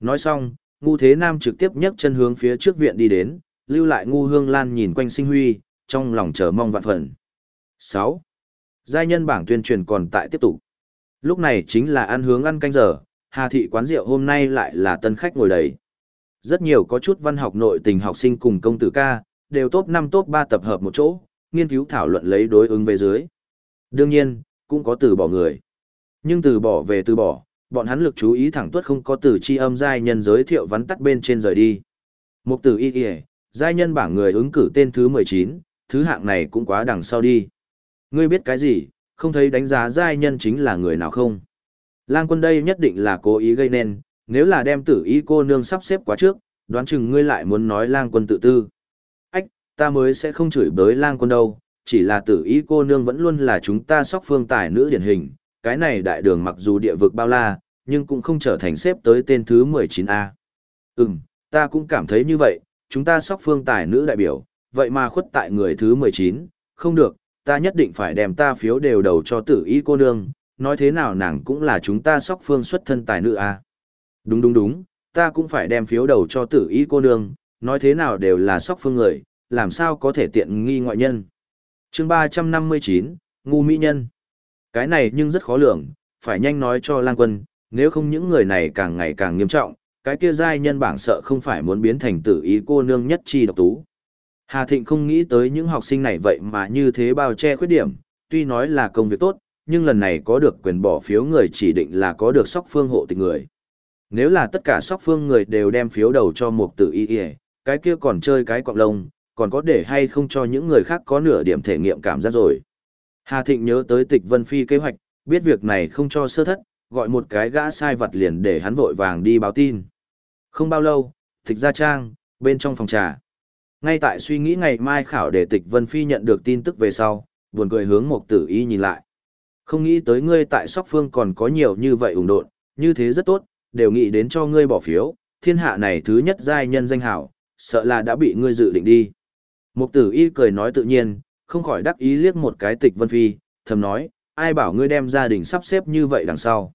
Nói xong, ngu thế nam trực tiếp nhấc chân hướng phía trước viện đi đến, lưu lại ngu hương lan nhìn quanh sinh huy, trong lòng chờ mong vạn phần. 6. Giai nhân bảng tuyên truyền còn tại tiếp tục. Lúc này chính là ăn hướng ăn canh giờ, Hà thị quán rượu hôm nay lại là tân khách ngồi đầy. Rất nhiều có chút văn học nội tình học sinh cùng công tử ca, đều top 5 top 3 tập hợp một chỗ, nghiên cứu thảo luận lấy đối ứng về dưới. Đương nhiên, cũng có từ bỏ người. Nhưng từ bỏ về từ bỏ, bọn hắn lực chú ý thẳng tuất không có từ chi âm giai nhân giới thiệu vắn tắt bên trên rời đi. Mục tử y kìa, giai nhân bảng người ứng cử tên thứ 19, thứ hạng này cũng quá đằng sau đi. Ngươi biết cái gì, không thấy đánh giá giai nhân chính là người nào không? Lang quân đây nhất định là cố ý gây nên, nếu là đem tử y cô nương sắp xếp quá trước, đoán chừng ngươi lại muốn nói lang quân tự tư. Ách, ta mới sẽ không chửi bới lang quân đâu, chỉ là tử ý cô nương vẫn luôn là chúng ta sóc phương tài nữ điển hình, cái này đại đường mặc dù địa vực bao la, nhưng cũng không trở thành xếp tới tên thứ 19A. Ừm, ta cũng cảm thấy như vậy, chúng ta sóc phương tài nữ đại biểu, vậy mà khuất tại người thứ 19, không được, ta nhất định phải đem ta phiếu đều đầu cho tử ý cô nương, nói thế nào nàng cũng là chúng ta sóc phương xuất thân tài nữ a Đúng đúng đúng, ta cũng phải đem phiếu đầu cho tử ý cô nương, nói thế nào đều là sóc phương người, làm sao có thể tiện nghi ngoại nhân chương ba trăm năm mươi chín ngu mỹ nhân. Cái này nhưng rất khó lường, phải nhanh nói cho lang quân, nếu không những người này càng ngày càng nghiêm trọng, cái kia giai nhân bảng sợ không phải muốn biến thành tử ý cô nương nhất chi độc tú. Hà Thịnh không nghĩ tới những học sinh này vậy mà như thế bao che khuyết điểm, tuy nói là công việc tốt, nhưng lần này có được quyền bỏ phiếu người chỉ định là có được sóc phương hộ tịch người. Nếu là tất cả sóc phương người đều đem phiếu đầu cho một tử y ỉa cái kia còn chơi cái cọng lông, còn có để hay không cho những người khác có nửa điểm thể nghiệm cảm giác rồi. Hà Thịnh nhớ tới tịch Vân Phi kế hoạch, biết việc này không cho sơ thất, gọi một cái gã sai vật liền để hắn vội vàng đi báo tin. Không bao lâu, tịch gia trang, bên trong phòng trà. Ngay tại suy nghĩ ngày mai khảo để tịch Vân Phi nhận được tin tức về sau, buồn cười hướng một tử y nhìn lại. Không nghĩ tới ngươi tại Sóc Phương còn có nhiều như vậy ủng độn, như thế rất tốt, đều nghĩ đến cho ngươi bỏ phiếu, thiên hạ này thứ nhất giai nhân danh hảo, sợ là đã bị ngươi dự định đi. Mục tử y cười nói tự nhiên, không khỏi đắc ý liếc một cái tịch Vân Phi, thầm nói, ai bảo ngươi đem gia đình sắp xếp như vậy đằng sau.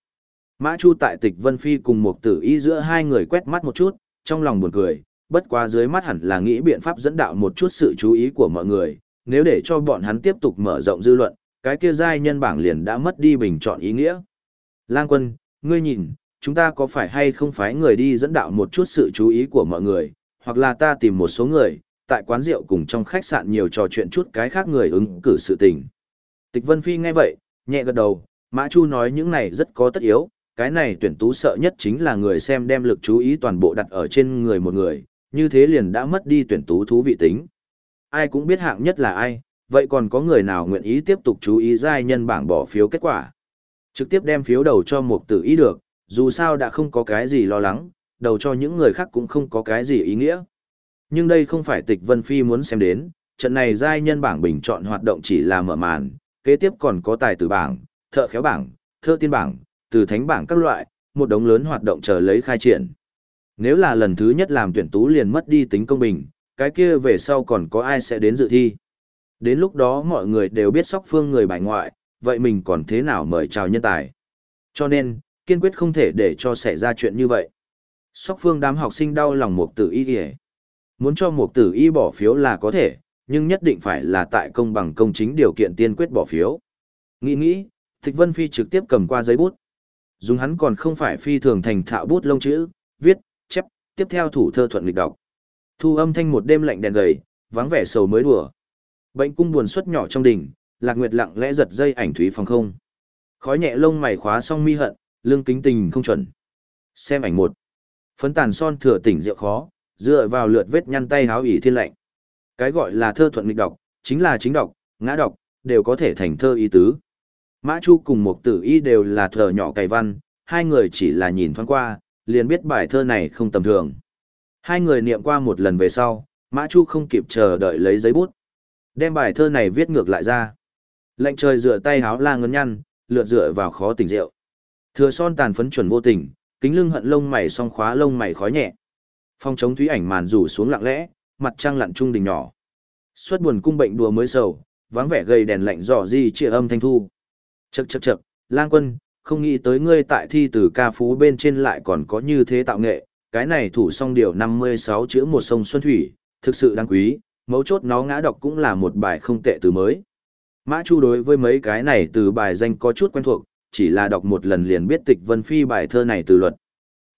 Mã Chu tại tịch Vân Phi cùng Mục tử y giữa hai người quét mắt một chút, trong lòng buồn cười, bất quá dưới mắt hẳn là nghĩ biện pháp dẫn đạo một chút sự chú ý của mọi người, nếu để cho bọn hắn tiếp tục mở rộng dư luận, cái kia giai nhân bảng liền đã mất đi bình chọn ý nghĩa. Lang quân, ngươi nhìn, chúng ta có phải hay không phải người đi dẫn đạo một chút sự chú ý của mọi người, hoặc là ta tìm một số người, tại quán rượu cùng trong khách sạn nhiều trò chuyện chút cái khác người ứng cử sự tình. Tịch Vân Phi nghe vậy, nhẹ gật đầu, Mã Chu nói những này rất có tất yếu, cái này tuyển tú sợ nhất chính là người xem đem lực chú ý toàn bộ đặt ở trên người một người, như thế liền đã mất đi tuyển tú thú vị tính. Ai cũng biết hạng nhất là ai, vậy còn có người nào nguyện ý tiếp tục chú ý giai nhân bảng bỏ phiếu kết quả. Trực tiếp đem phiếu đầu cho một tử ý được, dù sao đã không có cái gì lo lắng, đầu cho những người khác cũng không có cái gì ý nghĩa. Nhưng đây không phải tịch Vân Phi muốn xem đến, trận này giai nhân bảng bình chọn hoạt động chỉ là mở màn, kế tiếp còn có tài tử bảng, thợ khéo bảng, thơ tiên bảng, từ thánh bảng các loại, một đống lớn hoạt động chờ lấy khai triển. Nếu là lần thứ nhất làm tuyển tú liền mất đi tính công bình, cái kia về sau còn có ai sẽ đến dự thi. Đến lúc đó mọi người đều biết sóc phương người bài ngoại, vậy mình còn thế nào mời chào nhân tài. Cho nên, kiên quyết không thể để cho xảy ra chuyện như vậy. Sóc phương đám học sinh đau lòng một tử y kìa. Muốn cho một tử y bỏ phiếu là có thể, nhưng nhất định phải là tại công bằng công chính điều kiện tiên quyết bỏ phiếu. Nghĩ nghĩ, Thích Vân Phi trực tiếp cầm qua giấy bút. Dùng hắn còn không phải phi thường thành thạo bút lông chữ, viết, chép, tiếp theo thủ thơ thuận lịch đọc. Thu âm thanh một đêm lạnh đèn gầy, vắng vẻ sầu mới đùa. Bệnh cung buồn xuất nhỏ trong đỉnh, Lạc Nguyệt lặng lẽ giật dây ảnh thúy phòng không. Khói nhẹ lông mày khóa xong mi hận, lương kính tình không chuẩn. Xem ảnh một. Phấn tàn son thừa tỉnh rượu khó, dựa vào lượt vết nhăn tay háo ỉ thiên lệnh Cái gọi là thơ thuận nghịch đọc, chính là chính đọc, ngã đọc, đều có thể thành thơ ý tứ. Mã Chu cùng một tử y đều là thờ nhỏ cày văn, hai người chỉ là nhìn thoáng qua, liền biết bài thơ này không tầm thường. Hai người niệm qua một lần về sau, Mã Chu không kịp chờ đợi lấy giấy bút. Đem bài thơ này viết ngược lại ra. Lệnh trời dựa tay háo la ngấn nhăn, lượt dựa vào khó tỉnh rượu. Thừa son tàn phấn chuẩn vô tình, kính lưng hận lông mày song khóa lông mày khói nhẹ. Phong chống thúy ảnh màn rủ xuống lặng lẽ, mặt trăng lặn trung đỉnh nhỏ. Xuất buồn cung bệnh đùa mới sầu, vắng vẻ gầy đèn lạnh dò di chia âm thanh thu. Chậc chậc chậc, lang quân, không nghĩ tới ngươi tại thi từ ca phú bên trên lại còn có như thế tạo nghệ, cái này thủ song điều 56 chữ một sông Xuân Thủy, thực sự đáng quý, mấu chốt nó ngã đọc cũng là một bài không tệ từ mới. Mã Chu đối với mấy cái này từ bài danh có chút quen thuộc, chỉ là đọc một lần liền biết tịch vân phi bài thơ này từ luật.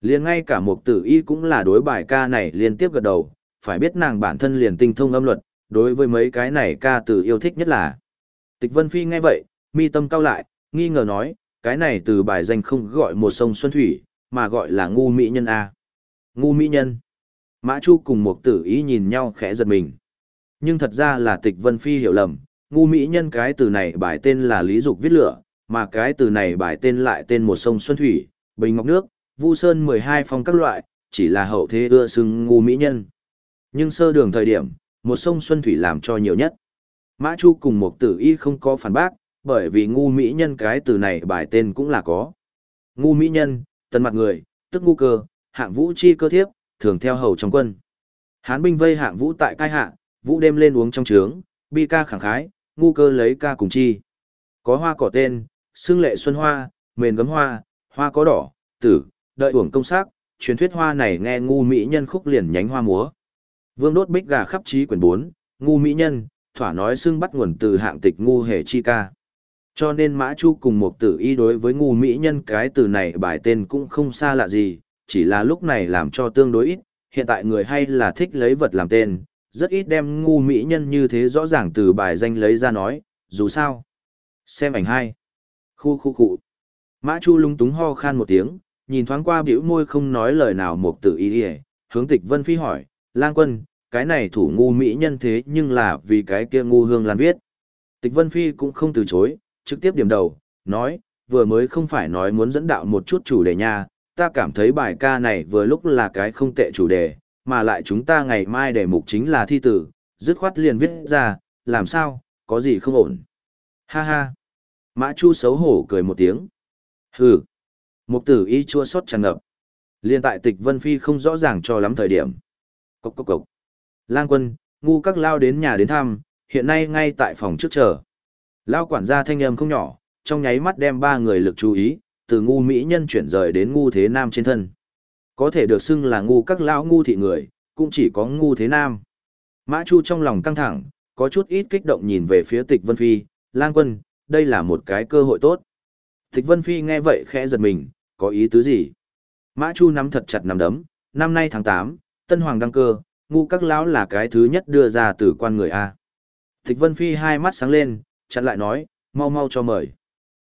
Liền ngay cả một tử y cũng là đối bài ca này liên tiếp gật đầu, phải biết nàng bản thân liền tinh thông âm luật, đối với mấy cái này ca từ yêu thích nhất là. Tịch vân phi nghe vậy, mi tâm cao lại, nghi ngờ nói, cái này từ bài danh không gọi một sông Xuân Thủy, mà gọi là ngu mỹ nhân A. Ngu mỹ nhân. Mã Chu cùng một tử ý nhìn nhau khẽ giật mình. Nhưng thật ra là tịch Vân Phi hiểu lầm, ngu mỹ nhân cái từ này bài tên là Lý Dục viết lửa, mà cái từ này bài tên lại tên một sông Xuân Thủy, Bình Ngọc Nước, Vu Sơn 12 phong các loại, chỉ là hậu thế ưa xưng ngu mỹ nhân. Nhưng sơ đường thời điểm, một sông Xuân Thủy làm cho nhiều nhất. Mã Chu cùng một tử y không có phản bác, bởi vì ngu mỹ nhân cái từ này bài tên cũng là có. Ngu mỹ nhân, tần mặt người, tức ngu cơ, hạng vũ chi cơ thiếp, thường theo hầu trong quân. Hán binh vây hạng vũ tại cai hạ, vũ đêm lên uống trong trướng, bi ca khẳng khái, ngu cơ lấy ca cùng chi. Có hoa cỏ tên, xương lệ xuân hoa, mền gấm hoa, hoa có đỏ, tử, đợi uổng công sắc, truyền thuyết hoa này nghe ngu mỹ nhân khúc liền nhánh hoa múa. Vương đốt bích gà khắp trí quyển 4, ngu mỹ nhân, thỏa nói xưng bắt nguồn từ hạng tịch ngu hề chi ca. Cho nên Mã Chu cùng một tử y đối với ngu mỹ nhân cái từ này bài tên cũng không xa lạ gì, chỉ là lúc này làm cho tương đối ít, hiện tại người hay là thích lấy vật làm tên, rất ít đem ngu mỹ nhân như thế rõ ràng từ bài danh lấy ra nói, dù sao. Xem ảnh hai. Khu khu cụ, Mã Chu lung túng ho khan một tiếng, nhìn thoáng qua biểu môi không nói lời nào một tử y hướng tịch Vân Phi hỏi, lang quân, cái này thủ ngu mỹ nhân thế nhưng là vì cái kia ngu hương lan viết. Tịch Vân Phi cũng không từ chối, trực tiếp điểm đầu, nói, vừa mới không phải nói muốn dẫn đạo một chút chủ đề nha, ta cảm thấy bài ca này vừa lúc là cái không tệ chủ đề, mà lại chúng ta ngày mai đề mục chính là thi tử, dứt khoát liền viết ra, làm sao, có gì không ổn. Ha ha. Mã Chu xấu hổ cười một tiếng. Hừ. Mục tử y chua xót tràn ngập. Liên tại tịch Vân Phi không rõ ràng cho lắm thời điểm. Cốc cốc cốc. Lang quân, ngu các lao đến nhà đến thăm, hiện nay ngay tại phòng trước chờ. Lao quản gia thanh âm không nhỏ, trong nháy mắt đem ba người lực chú ý, từ ngu mỹ nhân chuyển rời đến ngu thế nam trên thân. Có thể được xưng là ngu các lão ngu thị người, cũng chỉ có ngu thế nam. Mã Chu trong lòng căng thẳng, có chút ít kích động nhìn về phía tịch Vân Phi, lang quân, đây là một cái cơ hội tốt. Tịch Vân Phi nghe vậy khẽ giật mình, có ý tứ gì? Mã Chu nắm thật chặt nắm đấm, năm nay tháng 8, Tân Hoàng đăng cơ, ngu các lão là cái thứ nhất đưa ra từ quan người A. Tịch Vân Phi hai mắt sáng lên, chặn lại nói, mau mau cho mời.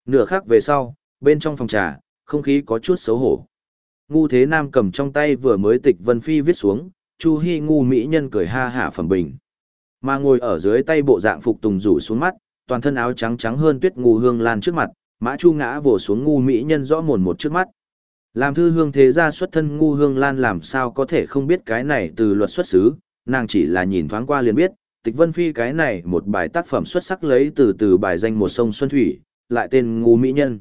Nửa khắc về sau, bên trong phòng trà, không khí có chút xấu hổ. Ngu Thế Nam cầm trong tay vừa mới tịch Vân Phi viết xuống, Chu Hi ngu mỹ nhân cười ha hả phẩm bình. Mà ngồi ở dưới tay bộ dạng phục tùng rủ xuống mắt, toàn thân áo trắng trắng hơn tuyết ngu hương lan trước mặt, Mã Chu ngã vồ xuống ngu mỹ nhân rõ mồn một trước mắt. Làm thư hương thế gia xuất thân ngu hương lan làm sao có thể không biết cái này từ luật xuất xứ, nàng chỉ là nhìn thoáng qua liền biết, tịch vân phi cái này một bài tác phẩm xuất sắc lấy từ từ bài danh một sông Xuân Thủy, lại tên ngu mỹ nhân.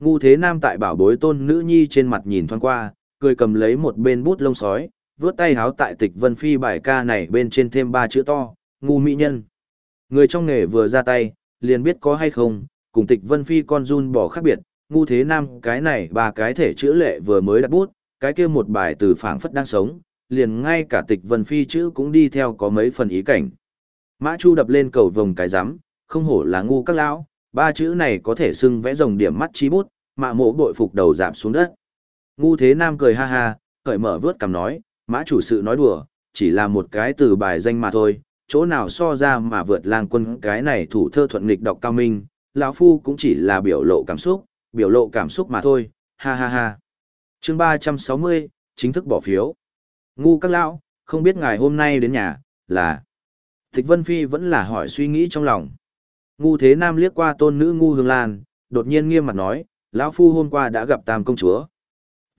Ngu thế nam tại bảo bối tôn nữ nhi trên mặt nhìn thoáng qua, cười cầm lấy một bên bút lông sói, vướt tay háo tại tịch vân phi bài ca này bên trên thêm ba chữ to, ngu mỹ nhân. Người trong nghề vừa ra tay, liền biết có hay không, cùng tịch vân phi con run bỏ khác biệt, ngu thế nam cái này ba cái thể chữ lệ vừa mới đặt bút, cái kia một bài từ phảng phất đang sống, liền ngay cả tịch vân phi chữ cũng đi theo có mấy phần ý cảnh. Mã Chu đập lên cầu vồng cái rắm không hổ là ngu các lão, ba chữ này có thể xưng vẽ rồng điểm mắt chí bút, mạ mộ bội phục đầu giảm xuống đất. Ngu thế nam cười ha ha, cởi mở vớt cầm nói, mã chủ sự nói đùa, chỉ là một cái từ bài danh mà thôi, chỗ nào so ra mà vượt lang quân cái này thủ thơ thuận nghịch đọc cao minh, lão phu cũng chỉ là biểu lộ cảm xúc, biểu lộ cảm xúc mà thôi, ha ha ha. chương 360, chính thức bỏ phiếu. Ngu các lão, không biết ngài hôm nay đến nhà, là... Tịch Vân Phi vẫn là hỏi suy nghĩ trong lòng. Ngu Thế Nam liếc qua tôn nữ Ngu Hương Lan, đột nhiên nghiêm mặt nói, lão phu hôm qua đã gặp Tam công chúa.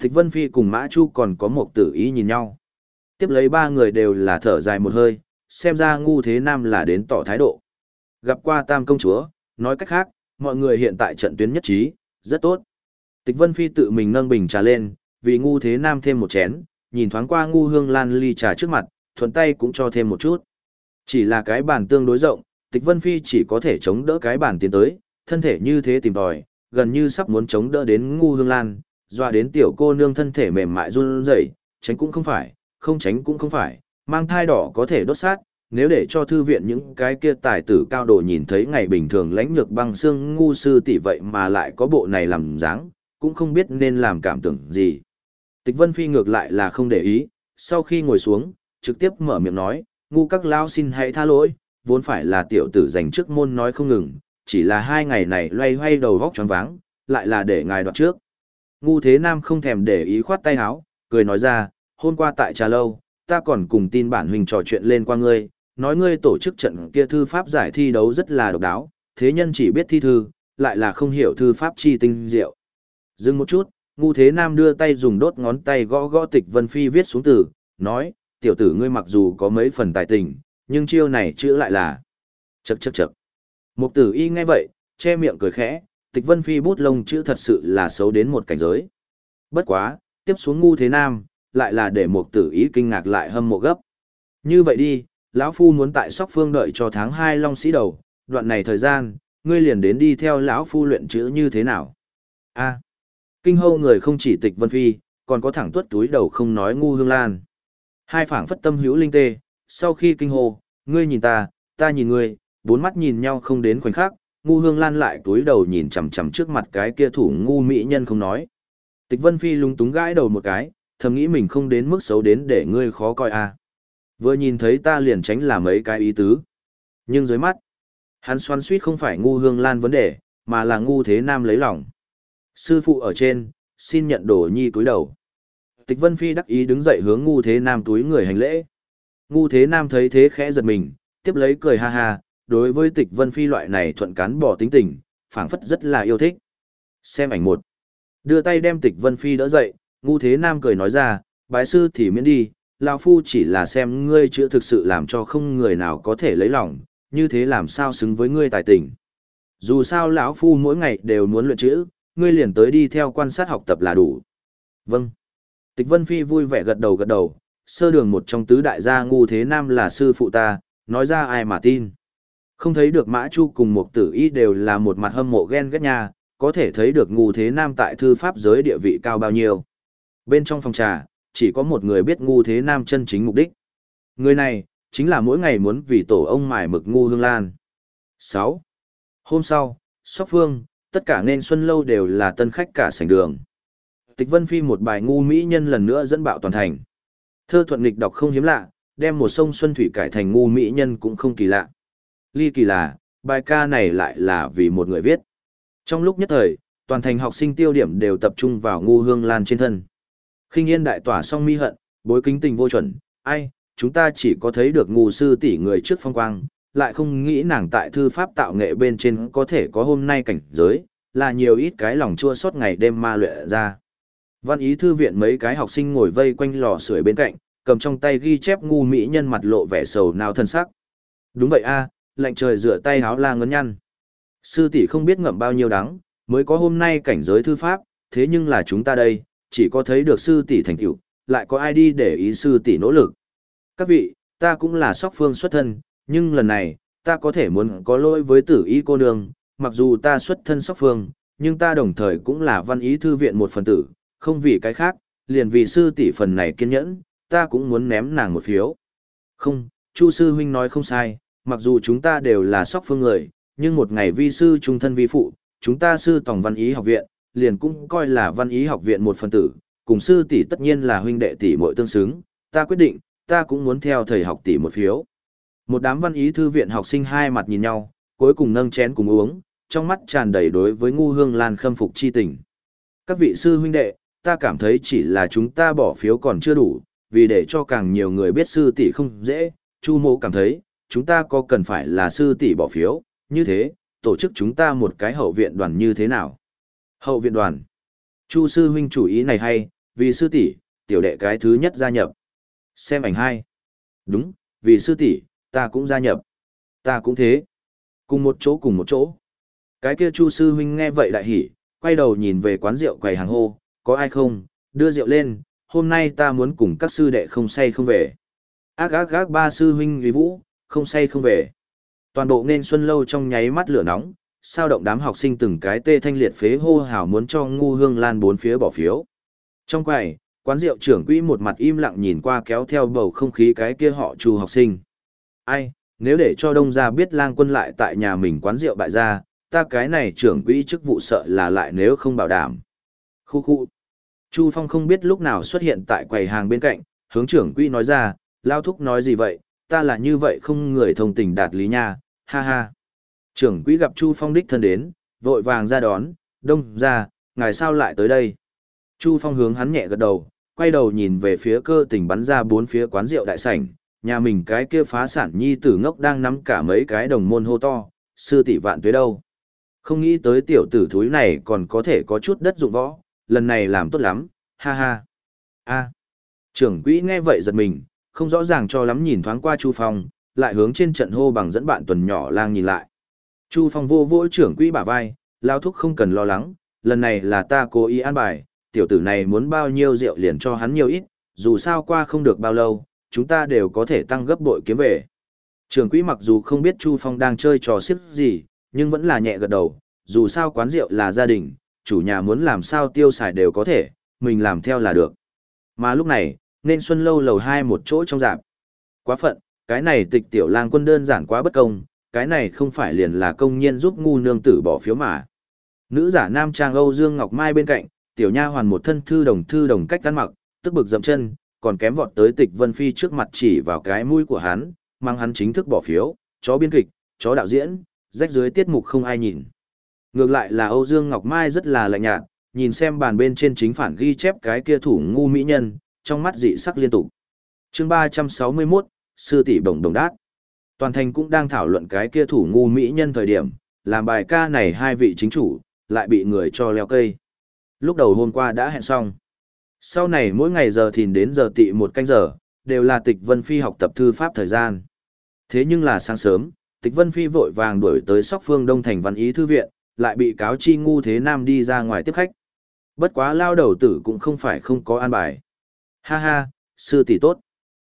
Tịch Vân Phi cùng Mã Chu còn có một tử ý nhìn nhau. Tiếp lấy ba người đều là thở dài một hơi, xem ra Ngu Thế Nam là đến tỏ thái độ. Gặp qua Tam công chúa, nói cách khác, mọi người hiện tại trận tuyến nhất trí, rất tốt. Tịch Vân Phi tự mình nâng bình trà lên, vì ngu thế nam thêm một chén, nhìn thoáng qua ngu hương lan ly trà trước mặt, thuận tay cũng cho thêm một chút. Chỉ là cái bàn tương đối rộng, Tịch Vân Phi chỉ có thể chống đỡ cái bàn tiến tới, thân thể như thế tìm tòi, gần như sắp muốn chống đỡ đến ngu hương lan, dọa đến tiểu cô nương thân thể mềm mại run rẩy, tránh cũng không phải, không tránh cũng không phải, mang thai đỏ có thể đốt sát, nếu để cho thư viện những cái kia tài tử cao đồ nhìn thấy ngày bình thường lãnh nhược băng xương ngu sư tỷ vậy mà lại có bộ này làm dáng, cũng không biết nên làm cảm tưởng gì. Tịch Vân Phi ngược lại là không để ý, sau khi ngồi xuống, trực tiếp mở miệng nói, ngu các lao xin hãy tha lỗi, vốn phải là tiểu tử dành trước môn nói không ngừng, chỉ là hai ngày này loay hoay đầu vóc tròn váng, lại là để ngài đoạt trước. Ngu Thế Nam không thèm để ý khoát tay áo, cười nói ra, hôm qua tại trà lâu, ta còn cùng tin bản huynh trò chuyện lên qua ngươi, nói ngươi tổ chức trận kia thư pháp giải thi đấu rất là độc đáo, thế nhân chỉ biết thi thư, lại là không hiểu thư pháp chi tinh diệu. Dừng một chút, ngu thế nam đưa tay dùng đốt ngón tay gõ gõ tịch vân phi viết xuống từ, nói, tiểu tử ngươi mặc dù có mấy phần tài tình, nhưng chiêu này chữ lại là chật chật chật. Mục tử y nghe vậy, che miệng cười khẽ, tịch vân phi bút lông chữ thật sự là xấu đến một cảnh giới. Bất quá, tiếp xuống ngu thế nam, lại là để mục tử y kinh ngạc lại hâm mộ gấp. Như vậy đi, lão phu muốn tại sóc phương đợi cho tháng hai long sĩ đầu, đoạn này thời gian, ngươi liền đến đi theo lão phu luyện chữ như thế nào? A. kinh hâu người không chỉ tịch vân phi, còn có thẳng tuất túi đầu không nói ngu hương lan. Hai phảng phất tâm hữu linh tê, sau khi kinh hô, ngươi nhìn ta, ta nhìn ngươi, bốn mắt nhìn nhau không đến khoảnh khắc, ngu hương lan lại túi đầu nhìn chằm chằm trước mặt cái kia thủ ngu mỹ nhân không nói. Tịch vân phi lúng túng gãi đầu một cái, thầm nghĩ mình không đến mức xấu đến để ngươi khó coi à. Vừa nhìn thấy ta liền tránh là mấy cái ý tứ. Nhưng dưới mắt, hắn xoắn suýt không phải ngu hương lan vấn đề, mà là ngu thế nam lấy lòng. Sư phụ ở trên, xin nhận đồ nhi túi đầu. Tịch Vân Phi đắc ý đứng dậy hướng ngu thế nam túi người hành lễ. Ngu thế nam thấy thế khẽ giật mình, tiếp lấy cười ha ha, đối với tịch Vân Phi loại này thuận cán bỏ tính tình, phảng phất rất là yêu thích. Xem ảnh một. Đưa tay đem tịch Vân Phi đỡ dậy, ngu thế nam cười nói ra, bái sư thì miễn đi, lão phu chỉ là xem ngươi chữa thực sự làm cho không người nào có thể lấy lòng, như thế làm sao xứng với ngươi tài tình. Dù sao lão phu mỗi ngày đều muốn luyện chữ, ngươi liền tới đi theo quan sát học tập là đủ. Vâng. Tịch Vân Phi vui vẻ gật đầu gật đầu, sơ đường một trong tứ đại gia ngu thế nam là sư phụ ta, nói ra ai mà tin. Không thấy được Mã Chu cùng một tử y đều là một mặt hâm mộ ghen ghét nha, có thể thấy được ngu thế nam tại thư pháp giới địa vị cao bao nhiêu. Bên trong phòng trà, chỉ có một người biết ngu thế nam chân chính mục đích. Người này, chính là mỗi ngày muốn vì tổ ông mài mực ngu hương lan. 6. Hôm sau, Sóc Phương, tất cả nên xuân lâu đều là tân khách cả sảnh đường. Tịch Vân Phi một bài ngu mỹ nhân lần nữa dẫn bạo toàn thành. Thơ thuận nghịch đọc không hiếm lạ, đem một sông xuân thủy cải thành ngu mỹ nhân cũng không kỳ lạ. Ly kỳ là, bài ca này lại là vì một người viết. Trong lúc nhất thời, toàn thành học sinh tiêu điểm đều tập trung vào ngu hương lan trên thân. Khinh yên đại tỏa song mi hận, bối kính tình vô chuẩn, ai, chúng ta chỉ có thấy được ngu sư tỷ người trước phong quang, lại không nghĩ nàng tại thư pháp tạo nghệ bên trên có thể có hôm nay cảnh giới, là nhiều ít cái lòng chua suốt ngày đêm ma luyện ra. Văn ý thư viện mấy cái học sinh ngồi vây quanh lò sưởi bên cạnh, cầm trong tay ghi chép ngu mỹ nhân mặt lộ vẻ sầu nào thân sắc. Đúng vậy a, lạnh trời rửa tay háo la ngấn nhăn. Sư tỷ không biết ngậm bao nhiêu đắng, mới có hôm nay cảnh giới thư pháp, thế nhưng là chúng ta đây, chỉ có thấy được sư tỷ thành tựu, lại có ai đi để ý sư tỷ nỗ lực. Các vị, ta cũng là sóc phương xuất thân, nhưng lần này, ta có thể muốn có lỗi với tử y cô nương, mặc dù ta xuất thân sóc phương, nhưng ta đồng thời cũng là văn ý thư viện một phần tử, không vì cái khác, liền vì sư tỷ phần này kiên nhẫn, ta cũng muốn ném nàng một phiếu. Không, Chu sư huynh nói không sai, mặc dù chúng ta đều là sóc phương người, nhưng một ngày vi sư trung thân vi phụ, chúng ta sư tổng văn ý học viện, liền cũng coi là văn ý học viện một phần tử, cùng sư tỷ tất nhiên là huynh đệ tỷ muội tương xứng, ta quyết định, ta cũng muốn theo thầy học tỷ một phiếu. Một đám văn ý thư viện học sinh hai mặt nhìn nhau, cuối cùng nâng chén cùng uống, trong mắt tràn đầy đối với ngu hương lan khâm phục chi tình. Các vị sư huynh đệ, ta cảm thấy chỉ là chúng ta bỏ phiếu còn chưa đủ, vì để cho càng nhiều người biết sư tỷ không dễ, Chu Mộ cảm thấy, chúng ta có cần phải là sư tỷ bỏ phiếu, như thế, tổ chức chúng ta một cái hậu viện đoàn như thế nào? Hậu viện đoàn. Chu sư huynh chủ ý này hay, vì sư tỷ, tiểu đệ cái thứ nhất gia nhập. Xem ảnh hai. Đúng, vì sư tỷ, ta cũng gia nhập. Ta cũng thế. Cùng một chỗ cùng một chỗ. Cái kia Chu sư huynh nghe vậy đại hỉ, quay đầu nhìn về quán rượu quầy hàng hô, có ai không, đưa rượu lên, hôm nay ta muốn cùng các sư đệ không say không về. Ác ác ác ba sư huynh uy vũ, không say không về. Toàn bộ nên xuân lâu trong nháy mắt lửa nóng, sao động đám học sinh từng cái tê thanh liệt phế hô hào muốn cho ngu hương lan bốn phía bỏ phiếu. Trong quầy, quán rượu trưởng quỹ một mặt im lặng nhìn qua kéo theo bầu không khí cái kia họ chu học sinh. Ai, nếu để cho đông gia biết lang quân lại tại nhà mình quán rượu bại ra, ta cái này trưởng quỹ chức vụ sợ là lại nếu không bảo đảm. Khu khu. Chu Phong không biết lúc nào xuất hiện tại quầy hàng bên cạnh, hướng trưởng quỹ nói ra, lao thúc nói gì vậy, ta là như vậy không người thông tình đạt lý nha, ha ha. Trưởng quỹ gặp Chu Phong đích thân đến, vội vàng ra đón, đông ra, ngài sao lại tới đây. Chu Phong hướng hắn nhẹ gật đầu, quay đầu nhìn về phía cơ tình bắn ra bốn phía quán rượu đại sảnh, nhà mình cái kia phá sản nhi tử ngốc đang nắm cả mấy cái đồng môn hô to, sư tỷ vạn tuế đâu. Không nghĩ tới tiểu tử thúi này còn có thể có chút đất dụng võ, lần này làm tốt lắm, ha ha. a trưởng quỹ nghe vậy giật mình, không rõ ràng cho lắm nhìn thoáng qua Chu Phong, lại hướng trên trận hô bằng dẫn bạn tuần nhỏ lang nhìn lại. Chu Phong vô vỗ trưởng quỹ bả vai, lao thúc không cần lo lắng, lần này là ta cố ý an bài, tiểu tử này muốn bao nhiêu rượu liền cho hắn nhiều ít, dù sao qua không được bao lâu, chúng ta đều có thể tăng gấp bội kiếm về. Trưởng quỹ mặc dù không biết Chu Phong đang chơi trò xiếc gì, nhưng vẫn là nhẹ gật đầu, dù sao quán rượu là gia đình, chủ nhà muốn làm sao tiêu xài đều có thể, mình làm theo là được. Mà lúc này, nên Xuân Lâu lầu hai một chỗ trong dạp. Quá phận, cái này tịch tiểu lang quân đơn giản quá bất công, cái này không phải liền là công nhiên giúp ngu nương tử bỏ phiếu mà. Nữ giả nam trang Âu Dương Ngọc Mai bên cạnh, tiểu nha hoàn một thân thư đồng thư đồng cách ăn mặc, tức bực dậm chân, còn kém vọt tới tịch Vân Phi trước mặt chỉ vào cái mũi của hắn, mang hắn chính thức bỏ phiếu, chó biên kịch, chó đạo diễn, rách dưới tiết mục không ai nhìn. Ngược lại là Âu Dương Ngọc Mai rất là lạnh nhạt, nhìn xem bàn bên trên chính phản ghi chép cái kia thủ ngu mỹ nhân, trong mắt dị sắc liên tục. chương 361, Sư tỷ bổng đồng đát. Toàn thành cũng đang thảo luận cái kia thủ ngu mỹ nhân thời điểm, làm bài ca này hai vị chính chủ, lại bị người cho leo cây. Lúc đầu hôm qua đã hẹn xong. Sau này mỗi ngày giờ thìn đến giờ tị một canh giờ, đều là tịch Vân Phi học tập thư pháp thời gian. Thế nhưng là sáng sớm, tịch Vân Phi vội vàng đuổi tới sóc phương Đông Thành Văn Ý Thư Viện, lại bị cáo chi ngu thế nam đi ra ngoài tiếp khách. Bất quá lao đầu tử cũng không phải không có an bài. Ha ha, sư tỷ tốt.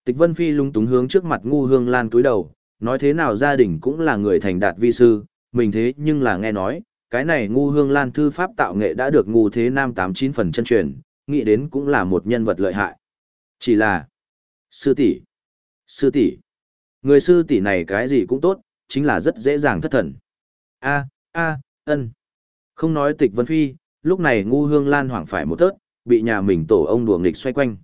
Tịch Vân Phi lung túng hướng trước mặt ngu hương lan túi đầu, nói thế nào gia đình cũng là người thành đạt vi sư, mình thế nhưng là nghe nói, cái này ngu hương lan thư pháp tạo nghệ đã được ngu thế nam tám chín phần chân truyền, nghĩ đến cũng là một nhân vật lợi hại. Chỉ là, sư tỷ, sư tỷ, người sư tỷ này cái gì cũng tốt, chính là rất dễ dàng thất thần. A, a, ân. Không nói tịch vân phi, lúc này ngu hương lan hoảng phải một tớt, bị nhà mình tổ ông đùa nghịch xoay quanh.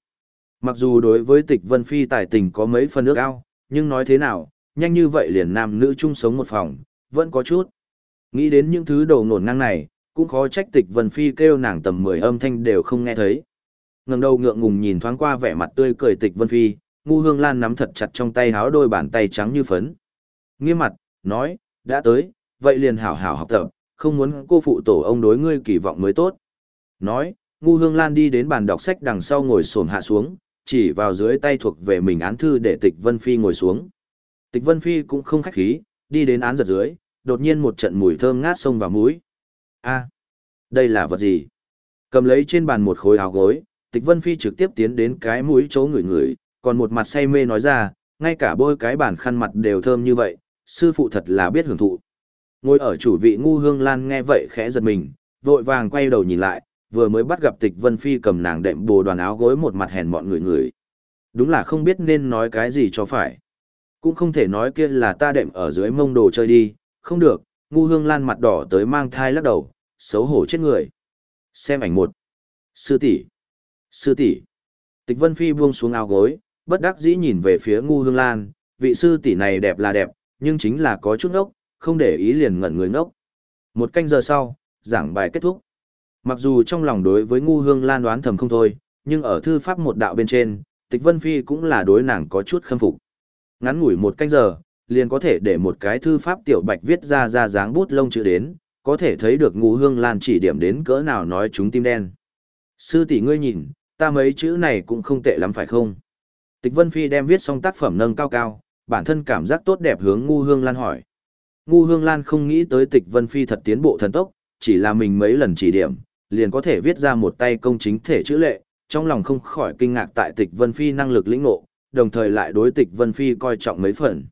Mặc dù đối với tịch vân phi tài tình có mấy phần ước ao, nhưng nói thế nào, nhanh như vậy liền nam nữ chung sống một phòng, vẫn có chút. Nghĩ đến những thứ đầu nổn ngang này, cũng khó trách tịch vân phi kêu nàng tầm 10 âm thanh đều không nghe thấy. ngẩng đầu ngượng ngùng nhìn thoáng qua vẻ mặt tươi cười tịch vân phi, ngu hương lan nắm thật chặt trong tay háo đôi bàn tay trắng như phấn. Nghiêm mặt, nói, đã tới, vậy liền hảo hảo học tập, không muốn cô phụ tổ ông đối ngươi kỳ vọng mới tốt. Nói, ngu hương lan đi đến bàn đọc sách đằng sau ngồi xổm hạ xuống, chỉ vào dưới tay thuộc về mình án thư để tịch vân phi ngồi xuống. Tịch vân phi cũng không khách khí, đi đến án giật dưới, đột nhiên một trận mùi thơm ngát sông vào mũi. A, đây là vật gì? Cầm lấy trên bàn một khối áo gối, Tịch Vân Phi trực tiếp tiến đến cái mũi chỗ người người, còn một mặt say mê nói ra, ngay cả bôi cái bàn khăn mặt đều thơm như vậy, sư phụ thật là biết hưởng thụ. Ngồi ở chủ vị ngu hương lan nghe vậy khẽ giật mình, vội vàng quay đầu nhìn lại, vừa mới bắt gặp Tịch Vân Phi cầm nàng đệm bồ đoàn áo gối một mặt hèn mọn người người. Đúng là không biết nên nói cái gì cho phải. Cũng không thể nói kia là ta đệm ở dưới mông đồ chơi đi, không được, ngu hương lan mặt đỏ tới mang thai lắc đầu, xấu hổ chết người. Xem ảnh một. Sư tỷ, Sư tỷ. Tịch Vân Phi buông xuống áo gối, bất đắc dĩ nhìn về phía ngu hương lan, vị sư tỷ này đẹp là đẹp, nhưng chính là có chút ngốc, không để ý liền ngẩn người ngốc. Một canh giờ sau, giảng bài kết thúc. Mặc dù trong lòng đối với ngu hương lan đoán thầm không thôi, nhưng ở thư pháp một đạo bên trên, tịch Vân Phi cũng là đối nàng có chút khâm phục. Ngắn ngủi một canh giờ, liền có thể để một cái thư pháp tiểu bạch viết ra ra dáng bút lông chữ đến, có thể thấy được ngũ hương lan chỉ điểm đến cỡ nào nói chúng tim đen. Sư tỷ ngươi nhìn, ta mấy chữ này cũng không tệ lắm phải không? Tịch Vân Phi đem viết xong tác phẩm nâng cao cao, bản thân cảm giác tốt đẹp hướng ngu hương lan hỏi. Ngu hương lan không nghĩ tới tịch Vân Phi thật tiến bộ thần tốc, chỉ là mình mấy lần chỉ điểm, liền có thể viết ra một tay công chính thể chữ lệ, trong lòng không khỏi kinh ngạc tại tịch Vân Phi năng lực lĩnh ngộ, đồng thời lại đối tịch Vân Phi coi trọng mấy phần.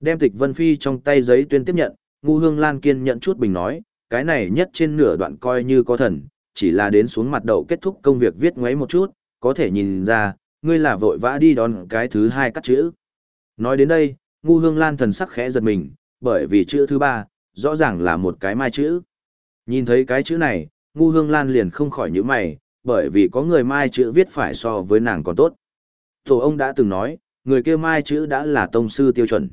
Đem tịch Vân Phi trong tay giấy tuyên tiếp nhận, ngu hương lan kiên nhận chút bình nói, cái này nhất trên nửa đoạn coi như có thần, chỉ là đến xuống mặt đậu kết thúc công việc viết ngoáy một chút, có thể nhìn ra, ngươi là vội vã đi đón cái thứ hai cắt chữ. Nói đến đây, ngu hương lan thần sắc khẽ giật mình, bởi vì chữ thứ ba, rõ ràng là một cái mai chữ. Nhìn thấy cái chữ này, ngu hương lan liền không khỏi nhíu mày, bởi vì có người mai chữ viết phải so với nàng còn tốt. Tổ ông đã từng nói, người kia mai chữ đã là tông sư tiêu chuẩn.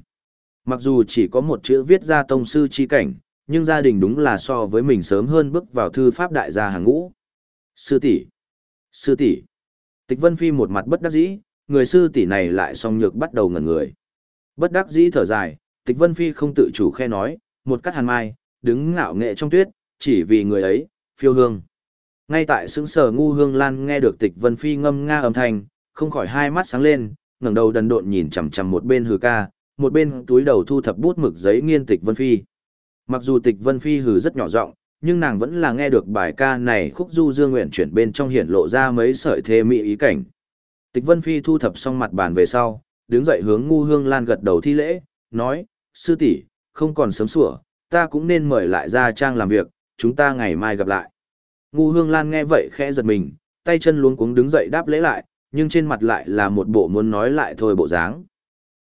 Mặc dù chỉ có một chữ viết ra tông sư chi cảnh, nhưng gia đình đúng là so với mình sớm hơn bước vào thư pháp đại gia hàng ngũ. Sư tỷ, sư tỷ. Tịch Vân Phi một mặt bất đắc dĩ, người sư tỷ này lại song nhược bắt đầu ngẩn người. Bất đắc dĩ thở dài, Tịch Vân Phi không tự chủ khe nói, một cắt hàn mai, đứng ngạo nghệ trong tuyết, chỉ vì người ấy, phiêu hương. Ngay tại xứng sở ngu hương lan nghe được Tịch Vân Phi ngâm nga âm thanh, không khỏi hai mắt sáng lên, ngẩng đầu đần độn nhìn chằm chằm một bên hừ ca, một bên túi đầu thu thập bút mực giấy nghiên tịch Vân Phi. Mặc dù tịch Vân Phi hừ rất nhỏ giọng, nhưng nàng vẫn là nghe được bài ca này khúc du dương nguyện chuyển bên trong hiển lộ ra mấy sợi thê mỹ ý cảnh. Tịch Vân Phi thu thập xong mặt bàn về sau, đứng dậy hướng ngu hương lan gật đầu thi lễ, nói, sư tỷ không còn sớm sủa, ta cũng nên mời lại ra trang làm việc, chúng ta ngày mai gặp lại. Ngu Hương Lan nghe vậy khẽ giật mình, tay chân luống cuống đứng dậy đáp lễ lại, nhưng trên mặt lại là một bộ muốn nói lại thôi bộ dáng.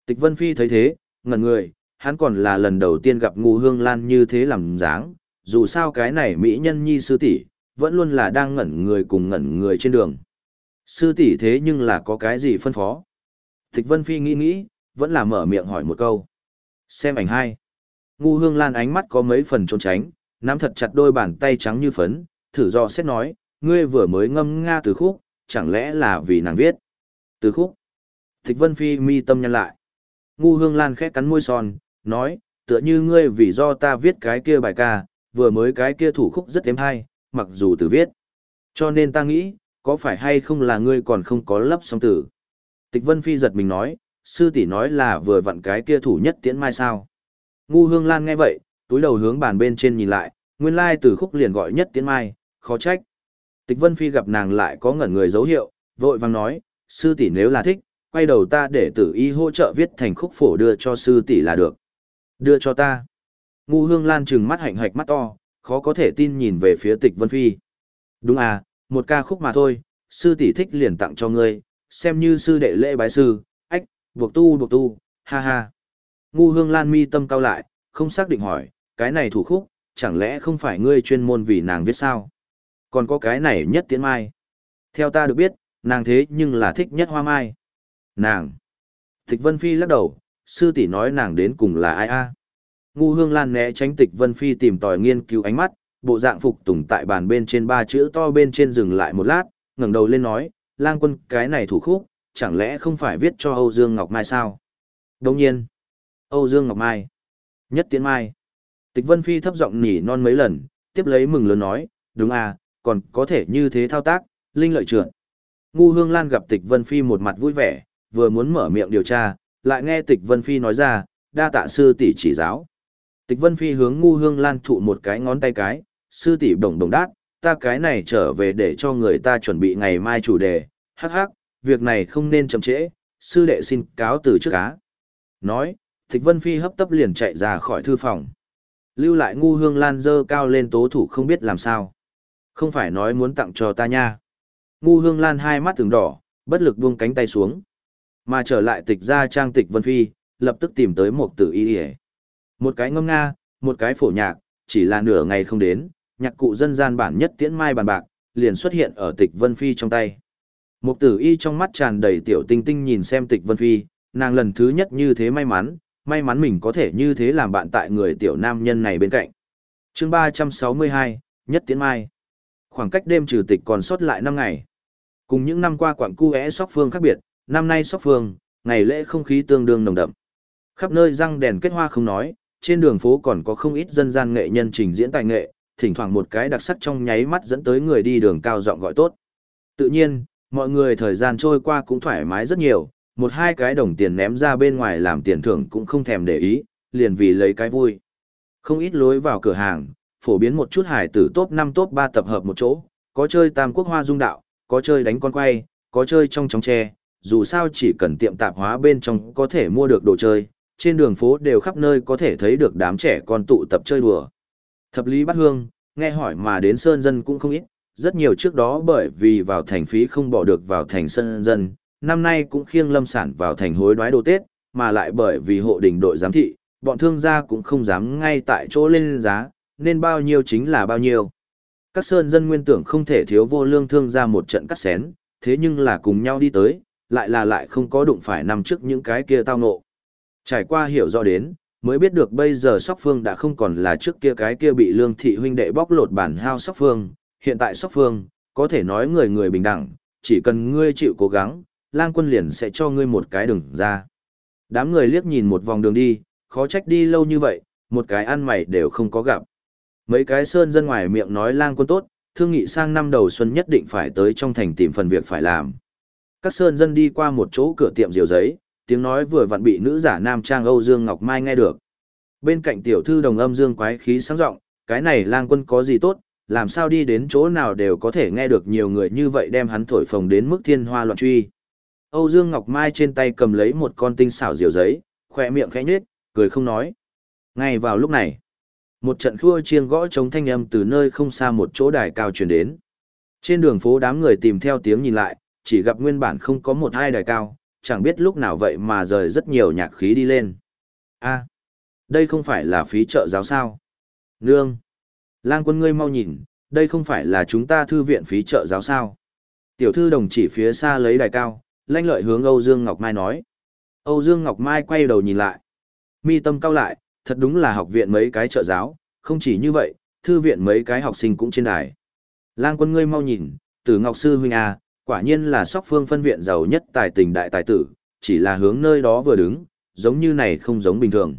Tịch Vân Phi thấy thế, ngẩn người, hắn còn là lần đầu tiên gặp Ngu Hương Lan như thế làm dáng, dù sao cái này mỹ nhân nhi sư tỷ vẫn luôn là đang ngẩn người cùng ngẩn người trên đường. Sư tỷ thế nhưng là có cái gì phân phó? Tịch Vân Phi nghĩ nghĩ, vẫn là mở miệng hỏi một câu. Xem ảnh hai. Ngu Hương Lan ánh mắt có mấy phần trốn tránh, nắm thật chặt đôi bàn tay trắng như phấn, thử do xét nói, ngươi vừa mới ngâm nga từ khúc, chẳng lẽ là vì nàng viết. Từ khúc. Thích Vân Phi mi tâm nhăn lại. Ngu Hương Lan khẽ cắn môi son, nói, tựa như ngươi vì do ta viết cái kia bài ca, vừa mới cái kia thủ khúc rất êm hay, mặc dù từ viết. Cho nên ta nghĩ, có phải hay không là ngươi còn không có lấp xong tử. Tịch Vân Phi giật mình nói, sư tỷ nói là vừa vặn cái kia thủ nhất tiễn mai sao. Ngu Hương Lan nghe vậy, túi đầu hướng bàn bên trên nhìn lại, nguyên lai từ khúc liền gọi nhất tiễn mai, khó trách. Tịch Vân Phi gặp nàng lại có ngẩn người dấu hiệu, vội vàng nói, sư tỷ nếu là thích, quay đầu ta để tử y hỗ trợ viết thành khúc phổ đưa cho sư tỷ là được. Đưa cho ta. Ngu Hương Lan trừng mắt hạnh hạch mắt to, khó có thể tin nhìn về phía Tịch Vân Phi. Đúng à, một ca khúc mà thôi, sư tỷ thích liền tặng cho ngươi, xem như sư đệ lễ bái sư, ách, buộc tu buộc tu, ha ha. Ngu hương lan mi tâm cao lại, không xác định hỏi, cái này thủ khúc, chẳng lẽ không phải ngươi chuyên môn vì nàng viết sao? Còn có cái này nhất tiến mai. Theo ta được biết, nàng thế nhưng là thích nhất hoa mai. Nàng. Tịch Vân Phi lắc đầu, sư tỷ nói nàng đến cùng là ai a? Ngu hương lan né tránh tịch Vân Phi tìm tòi nghiên cứu ánh mắt, bộ dạng phục tùng tại bàn bên trên ba chữ to bên trên dừng lại một lát, ngẩng đầu lên nói, lang quân cái này thủ khúc, chẳng lẽ không phải viết cho Âu Dương Ngọc Mai sao? Đồng nhiên, Âu Dương Ngọc Mai, nhất tiến mai. Tịch Vân Phi thấp giọng nỉ non mấy lần, tiếp lấy mừng lớn nói, đúng à, còn có thể như thế thao tác, linh lợi trượt. Ngu Hương Lan gặp Tịch Vân Phi một mặt vui vẻ, vừa muốn mở miệng điều tra, lại nghe Tịch Vân Phi nói ra, đa tạ sư tỷ chỉ giáo. Tịch Vân Phi hướng Ngu Hương Lan thụ một cái ngón tay cái, sư tỷ đồng đồng đát, ta cái này trở về để cho người ta chuẩn bị ngày mai chủ đề, hắc hắc, việc này không nên chậm trễ, sư đệ xin cáo từ trước cá. Nói, Tịch Vân Phi hấp tấp liền chạy ra khỏi thư phòng. Lưu lại ngu hương lan dơ cao lên tố thủ không biết làm sao. Không phải nói muốn tặng cho ta nha. Ngu hương lan hai mắt từng đỏ, bất lực buông cánh tay xuống. Mà trở lại tịch ra trang tịch Vân Phi, lập tức tìm tới một tử y hề. Một cái ngâm nga, một cái phổ nhạc, chỉ là nửa ngày không đến, nhạc cụ dân gian bản nhất tiễn mai bàn bạc, liền xuất hiện ở tịch Vân Phi trong tay. Mục tử y trong mắt tràn đầy tiểu tinh tinh nhìn xem tịch Vân Phi, nàng lần thứ nhất như thế may mắn, may mắn mình có thể như thế làm bạn tại người tiểu nam nhân này bên cạnh. chương 362, Nhất Tiễn Mai. Khoảng cách đêm trừ tịch còn sót lại 5 ngày. Cùng những năm qua quảng cu é sóc phương khác biệt, năm nay sóc phương, ngày lễ không khí tương đương nồng đậm. Khắp nơi răng đèn kết hoa không nói, trên đường phố còn có không ít dân gian nghệ nhân trình diễn tài nghệ, thỉnh thoảng một cái đặc sắc trong nháy mắt dẫn tới người đi đường cao giọng gọi tốt. Tự nhiên, mọi người thời gian trôi qua cũng thoải mái rất nhiều, một hai cái đồng tiền ném ra bên ngoài làm tiền thưởng cũng không thèm để ý, liền vì lấy cái vui. Không ít lối vào cửa hàng, phổ biến một chút hải tử top 5 top 3 tập hợp một chỗ, có chơi tam quốc hoa dung đạo, có chơi đánh con quay, có chơi trong chóng tre, dù sao chỉ cần tiệm tạp hóa bên trong có thể mua được đồ chơi, trên đường phố đều khắp nơi có thể thấy được đám trẻ con tụ tập chơi đùa. Thập lý bắt hương, nghe hỏi mà đến sơn dân cũng không ít, rất nhiều trước đó bởi vì vào thành phí không bỏ được vào thành sơn dân, năm nay cũng khiêng lâm sản vào thành hối đoái đồ Tết, mà lại bởi vì hộ đình đội giám thị, bọn thương gia cũng không dám ngay tại chỗ lên giá, nên bao nhiêu chính là bao nhiêu. Các sơn dân nguyên tưởng không thể thiếu vô lương thương ra một trận cắt xén, thế nhưng là cùng nhau đi tới, lại là lại không có đụng phải nằm trước những cái kia tao ngộ. Trải qua hiểu rõ đến, mới biết được bây giờ Sóc Phương đã không còn là trước kia cái kia bị lương thị huynh đệ bóc lột bản hao Sóc Phương, hiện tại Sóc Phương, có thể nói người người bình đẳng, chỉ cần ngươi chịu cố gắng, lang quân liền sẽ cho ngươi một cái đường ra. Đám người liếc nhìn một vòng đường đi, khó trách đi lâu như vậy, một cái ăn mày đều không có gặp. Mấy cái sơn dân ngoài miệng nói lang quân tốt, thương nghị sang năm đầu xuân nhất định phải tới trong thành tìm phần việc phải làm. Các sơn dân đi qua một chỗ cửa tiệm diều giấy, tiếng nói vừa vặn bị nữ giả nam trang Âu Dương Ngọc Mai nghe được. Bên cạnh tiểu thư đồng âm dương quái khí sáng giọng, cái này lang quân có gì tốt, làm sao đi đến chỗ nào đều có thể nghe được nhiều người như vậy đem hắn thổi phồng đến mức thiên hoa loạn truy. Âu Dương Ngọc Mai trên tay cầm lấy một con tinh xảo diều giấy, khỏe miệng khẽ nhếch, cười không nói. Ngay vào lúc này, một trận khua chiêng gõ chống thanh âm từ nơi không xa một chỗ đài cao truyền đến. Trên đường phố đám người tìm theo tiếng nhìn lại, chỉ gặp nguyên bản không có một hai đài cao, chẳng biết lúc nào vậy mà rời rất nhiều nhạc khí đi lên. a đây không phải là phí trợ giáo sao? Nương! Lang quân ngươi mau nhìn, đây không phải là chúng ta thư viện phí trợ giáo sao? Tiểu thư đồng chỉ phía xa lấy đài cao, lanh lợi hướng Âu Dương Ngọc Mai nói. Âu Dương Ngọc Mai quay đầu nhìn lại. Mi tâm cao lại, thật đúng là học viện mấy cái trợ giáo, không chỉ như vậy, thư viện mấy cái học sinh cũng trên đài. Lang quân ngươi mau nhìn, tử Ngọc Sư Huynh A, quả nhiên là sóc phương phân viện giàu nhất tài tình đại tài tử, chỉ là hướng nơi đó vừa đứng, giống như này không giống bình thường.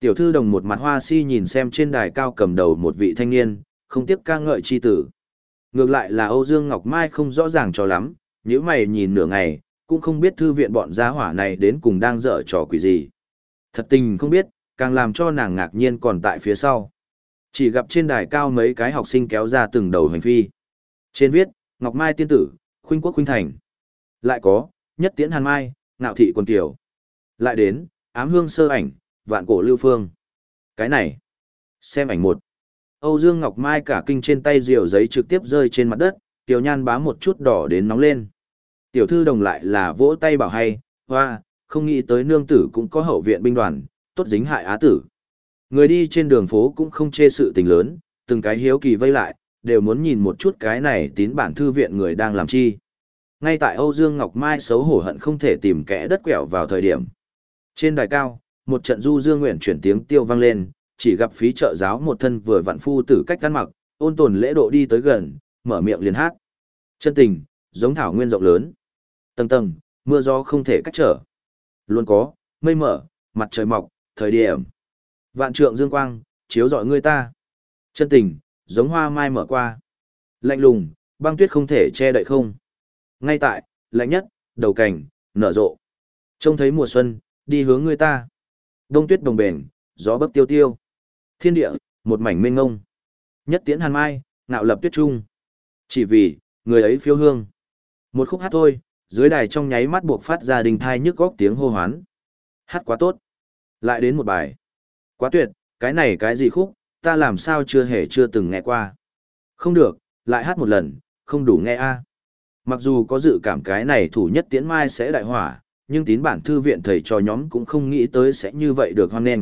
Tiểu thư đồng một mặt hoa si nhìn xem trên đài cao cầm đầu một vị thanh niên, không tiếc ca ngợi chi tử. Ngược lại là Âu Dương Ngọc Mai không rõ ràng cho lắm, nếu mày nhìn nửa ngày, cũng không biết thư viện bọn gia hỏa này đến cùng đang dở trò quỷ gì. Thật tình không biết, càng làm cho nàng ngạc nhiên còn tại phía sau. Chỉ gặp trên đài cao mấy cái học sinh kéo ra từng đầu hành phi. Trên viết, Ngọc Mai tiên tử, khuynh quốc khuynh thành. Lại có, nhất tiễn hàn mai, ngạo thị quần tiểu. Lại đến, ám hương sơ ảnh, vạn cổ lưu phương. Cái này, xem ảnh một. Âu Dương Ngọc Mai cả kinh trên tay diều giấy trực tiếp rơi trên mặt đất, tiểu nhan bá một chút đỏ đến nóng lên. Tiểu thư đồng lại là vỗ tay bảo hay, hoa, không nghĩ tới nương tử cũng có hậu viện binh đoàn, tốt dính hại á tử. Người đi trên đường phố cũng không chê sự tình lớn, từng cái hiếu kỳ vây lại, đều muốn nhìn một chút cái này tín bản thư viện người đang làm chi. Ngay tại Âu Dương Ngọc Mai xấu hổ hận không thể tìm kẽ đất quẹo vào thời điểm. Trên đài cao, một trận du dương nguyện chuyển tiếng tiêu vang lên, chỉ gặp phí trợ giáo một thân vừa vặn phu tử cách ăn mặc, ôn tồn lễ độ đi tới gần, mở miệng liền hát. Chân tình, giống thảo nguyên rộng lớn. Tầng tầng, mưa gió không thể cách trở. Luôn có, mây mở, mặt trời mọc, thời điểm. Vạn trượng dương quang, chiếu rọi người ta. Chân tình, giống hoa mai mở qua. Lạnh lùng, băng tuyết không thể che đậy không. Ngay tại, lạnh nhất, đầu cảnh, nở rộ. Trông thấy mùa xuân, đi hướng người ta. Đông tuyết đồng bền, gió bấc tiêu tiêu. Thiên địa, một mảnh mênh ngông. Nhất tiễn hàn mai, ngạo lập tuyết trung. Chỉ vì, người ấy phiêu hương. Một khúc hát thôi, dưới đài trong nháy mắt buộc phát ra đình thai nhức góc tiếng hô hoán. Hát quá tốt. Lại đến một bài. Quá tuyệt, cái này cái gì khúc, ta làm sao chưa hề chưa từng nghe qua. Không được, lại hát một lần, không đủ nghe a. À. Mặc dù có dự cảm cái này thủ nhất tiễn mai sẽ đại hỏa, nhưng tín bản thư viện thầy trò nhóm cũng không nghĩ tới sẽ như vậy được hoan nghênh.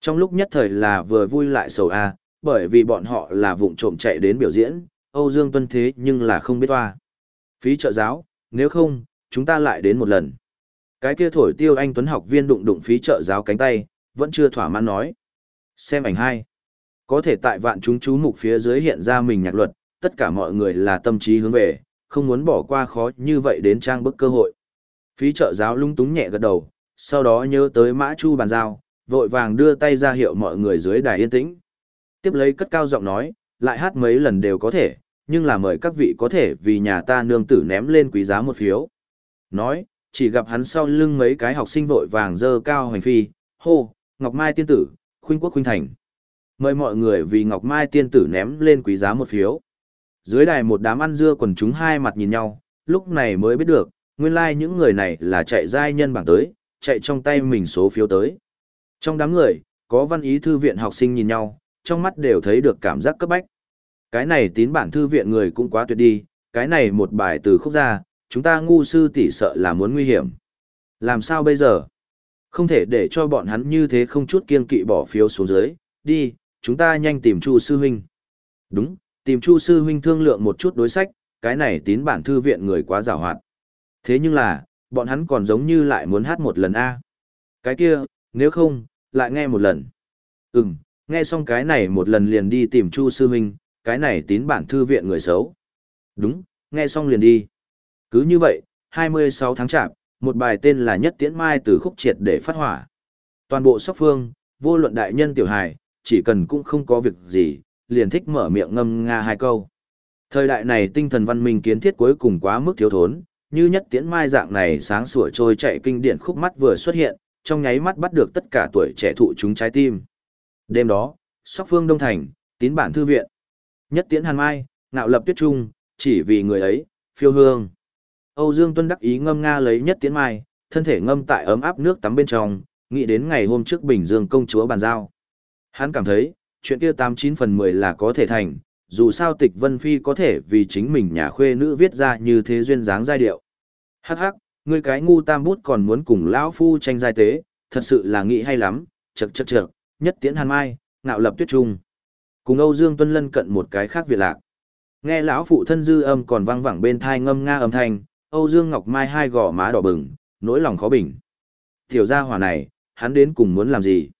Trong lúc nhất thời là vừa vui lại sầu a, bởi vì bọn họ là vụng trộm chạy đến biểu diễn, Âu Dương Tuân thế nhưng là không biết toa. Phí trợ giáo, nếu không, chúng ta lại đến một lần. Cái kia thổi tiêu anh Tuấn học viên đụng đụng phí trợ giáo cánh tay, vẫn chưa thỏa mãn nói. Xem ảnh hai. Có thể tại vạn chúng chú mục phía dưới hiện ra mình nhạc luật, tất cả mọi người là tâm trí hướng về, không muốn bỏ qua khó như vậy đến trang bức cơ hội. Phí trợ giáo lung túng nhẹ gật đầu, sau đó nhớ tới mã chu bàn giao, vội vàng đưa tay ra hiệu mọi người dưới đài yên tĩnh. Tiếp lấy cất cao giọng nói, lại hát mấy lần đều có thể, nhưng là mời các vị có thể vì nhà ta nương tử ném lên quý giá một phiếu. Nói, chỉ gặp hắn sau lưng mấy cái học sinh vội vàng dơ cao hành phi, hô, Ngọc Mai tiên tử, khuynh quốc khuynh thành. Mời mọi người vì Ngọc Mai tiên tử ném lên quý giá một phiếu. Dưới đài một đám ăn dưa quần chúng hai mặt nhìn nhau, lúc này mới biết được, nguyên lai like những người này là chạy giai nhân bảng tới, chạy trong tay mình số phiếu tới. Trong đám người, có văn ý thư viện học sinh nhìn nhau, trong mắt đều thấy được cảm giác cấp bách. Cái này tín bản thư viện người cũng quá tuyệt đi, cái này một bài từ khúc ra, chúng ta ngu sư tỷ sợ là muốn nguy hiểm. Làm sao bây giờ? Không thể để cho bọn hắn như thế không chút kiên kỵ bỏ phiếu xuống dưới, đi, chúng ta nhanh tìm Chu sư huynh. Đúng, tìm Chu sư huynh thương lượng một chút đối sách, cái này tín bản thư viện người quá giàu hoạt. Thế nhưng là, bọn hắn còn giống như lại muốn hát một lần a. Cái kia, nếu không, lại nghe một lần. Ừm, nghe xong cái này một lần liền đi tìm Chu sư huynh, cái này tín bản thư viện người xấu. Đúng, nghe xong liền đi. Cứ như vậy, 26 tháng chạp, một bài tên là Nhất Tiễn Mai từ khúc triệt để phát hỏa. Toàn bộ sóc phương, vô luận đại nhân tiểu hài, chỉ cần cũng không có việc gì, liền thích mở miệng ngâm nga hai câu. Thời đại này tinh thần văn minh kiến thiết cuối cùng quá mức thiếu thốn, như Nhất Tiễn Mai dạng này sáng sủa trôi chạy kinh điển khúc mắt vừa xuất hiện, trong nháy mắt bắt được tất cả tuổi trẻ thụ chúng trái tim. Đêm đó, sóc phương Đông Thành, tín bản thư viện. Nhất Tiễn Hàn Mai, ngạo lập tuyết trung, chỉ vì người ấy, phiêu hương. Âu Dương Tuân đắc ý ngâm nga lấy nhất tiến mai, thân thể ngâm tại ấm áp nước tắm bên trong, nghĩ đến ngày hôm trước Bình Dương công chúa bàn giao. Hắn cảm thấy, chuyện kia tám chín phần mười là có thể thành, dù sao tịch Vân Phi có thể vì chính mình nhà khuê nữ viết ra như thế duyên dáng giai điệu. Hắc hắc, ngươi cái ngu tam bút còn muốn cùng lão phu tranh giai tế, thật sự là nghĩ hay lắm, chật chật chật, nhất tiễn hàn mai, ngạo lập tuyết trung. Cùng Âu Dương Tuân lân cận một cái khác việt lạc. Nghe lão phụ thân dư âm còn vang vẳng bên thai ngâm nga âm thanh, Âu Dương Ngọc Mai hai gò má đỏ bừng, nỗi lòng khó bình. Tiểu gia hỏa này, hắn đến cùng muốn làm gì?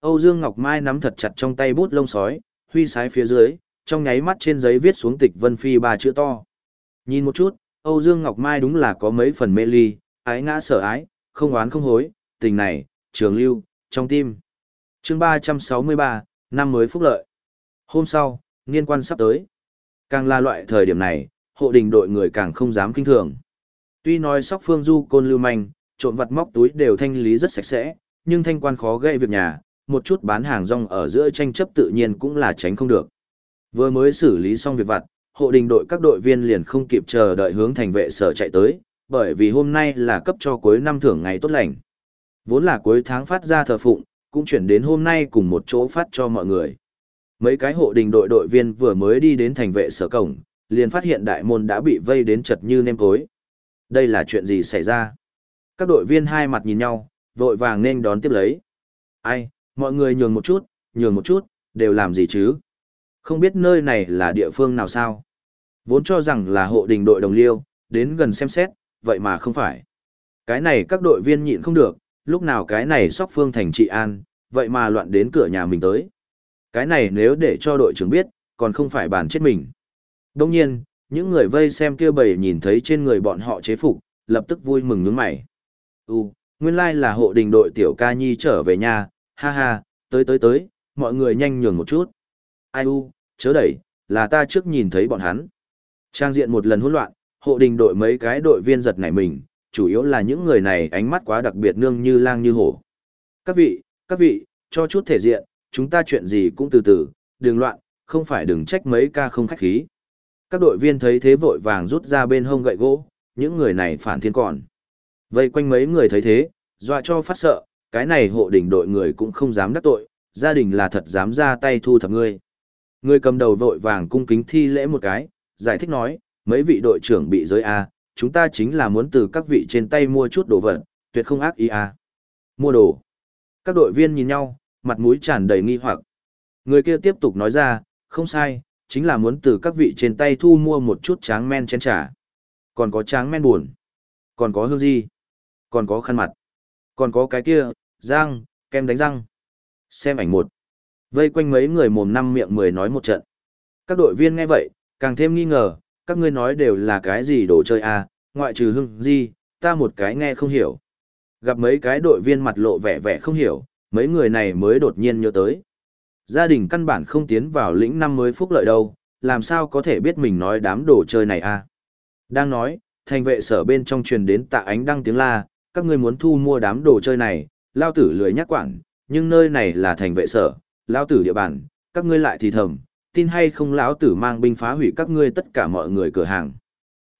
Âu Dương Ngọc Mai nắm thật chặt trong tay bút lông sói, huy sái phía dưới, trong nháy mắt trên giấy viết xuống tịch Vân Phi ba chữ to. Nhìn một chút, Âu Dương Ngọc Mai đúng là có mấy phần mê ly, ái ngã sở ái, không oán không hối, tình này, trường lưu, trong tim. chương 363, năm mới phúc lợi. Hôm sau, nghiên quan sắp tới. Càng là loại thời điểm này, hộ đình đội người càng không dám kinh thường. Tuy nói sóc phương du côn lưu manh, trộm vặt móc túi đều thanh lý rất sạch sẽ, nhưng thanh quan khó gây việc nhà, một chút bán hàng rong ở giữa tranh chấp tự nhiên cũng là tránh không được. Vừa mới xử lý xong việc vặt, hộ đình đội các đội viên liền không kịp chờ đợi hướng thành vệ sở chạy tới, bởi vì hôm nay là cấp cho cuối năm thưởng ngày tốt lành. Vốn là cuối tháng phát ra thờ phụng, cũng chuyển đến hôm nay cùng một chỗ phát cho mọi người. Mấy cái hộ đình đội đội viên vừa mới đi đến thành vệ sở cổng, liền phát hiện đại môn đã bị vây đến chật như nêm cối. Đây là chuyện gì xảy ra? Các đội viên hai mặt nhìn nhau, vội vàng nên đón tiếp lấy. Ai, mọi người nhường một chút, nhường một chút, đều làm gì chứ? Không biết nơi này là địa phương nào sao? Vốn cho rằng là hộ đình đội đồng liêu, đến gần xem xét, vậy mà không phải. Cái này các đội viên nhịn không được, lúc nào cái này sóc phương thành trị an, vậy mà loạn đến cửa nhà mình tới. Cái này nếu để cho đội trưởng biết, còn không phải bàn chết mình. Đông nhiên, những người vây xem kia bầy nhìn thấy trên người bọn họ chế phục, lập tức vui mừng nhướng mày. U, nguyên lai là hộ đình đội tiểu ca nhi trở về nhà, ha ha, tới tới tới, mọi người nhanh nhường một chút. Ai u, chớ đẩy, là ta trước nhìn thấy bọn hắn. Trang diện một lần hỗn loạn, hộ đình đội mấy cái đội viên giật nảy mình, chủ yếu là những người này ánh mắt quá đặc biệt nương như lang như hổ. Các vị, các vị, cho chút thể diện, chúng ta chuyện gì cũng từ từ, đừng loạn, không phải đừng trách mấy ca không khách khí. Các đội viên thấy thế vội vàng rút ra bên hông gậy gỗ, những người này phản thiên còn. Vây quanh mấy người thấy thế, dọa cho phát sợ, cái này hộ đình đội người cũng không dám đắc tội, gia đình là thật dám ra tay thu thập ngươi. Người cầm đầu vội vàng cung kính thi lễ một cái, giải thích nói, mấy vị đội trưởng bị giới A, chúng ta chính là muốn từ các vị trên tay mua chút đồ vật, tuyệt không ác ý A. Mua đồ. Các đội viên nhìn nhau, mặt mũi tràn đầy nghi hoặc. Người kia tiếp tục nói ra, không sai, chính là muốn từ các vị trên tay thu mua một chút tráng men chén trà. Còn có tráng men buồn. Còn có hương gì? Còn có khăn mặt. Còn có cái kia, răng, kem đánh răng. Xem ảnh một. Vây quanh mấy người mồm năm miệng mười nói một trận. Các đội viên nghe vậy, càng thêm nghi ngờ, các ngươi nói đều là cái gì đồ chơi à, ngoại trừ hưng gì, ta một cái nghe không hiểu. Gặp mấy cái đội viên mặt lộ vẻ vẻ không hiểu, mấy người này mới đột nhiên nhớ tới. Gia đình căn bản không tiến vào lĩnh năm mới phúc lợi đâu, làm sao có thể biết mình nói đám đồ chơi này à. Đang nói, thành vệ sở bên trong truyền đến tạ ánh đăng tiếng la, các ngươi muốn thu mua đám đồ chơi này, lao tử lười nhắc quản, nhưng nơi này là thành vệ sở, lao tử địa bàn, các ngươi lại thì thầm, tin hay không lão tử mang binh phá hủy các ngươi tất cả mọi người cửa hàng.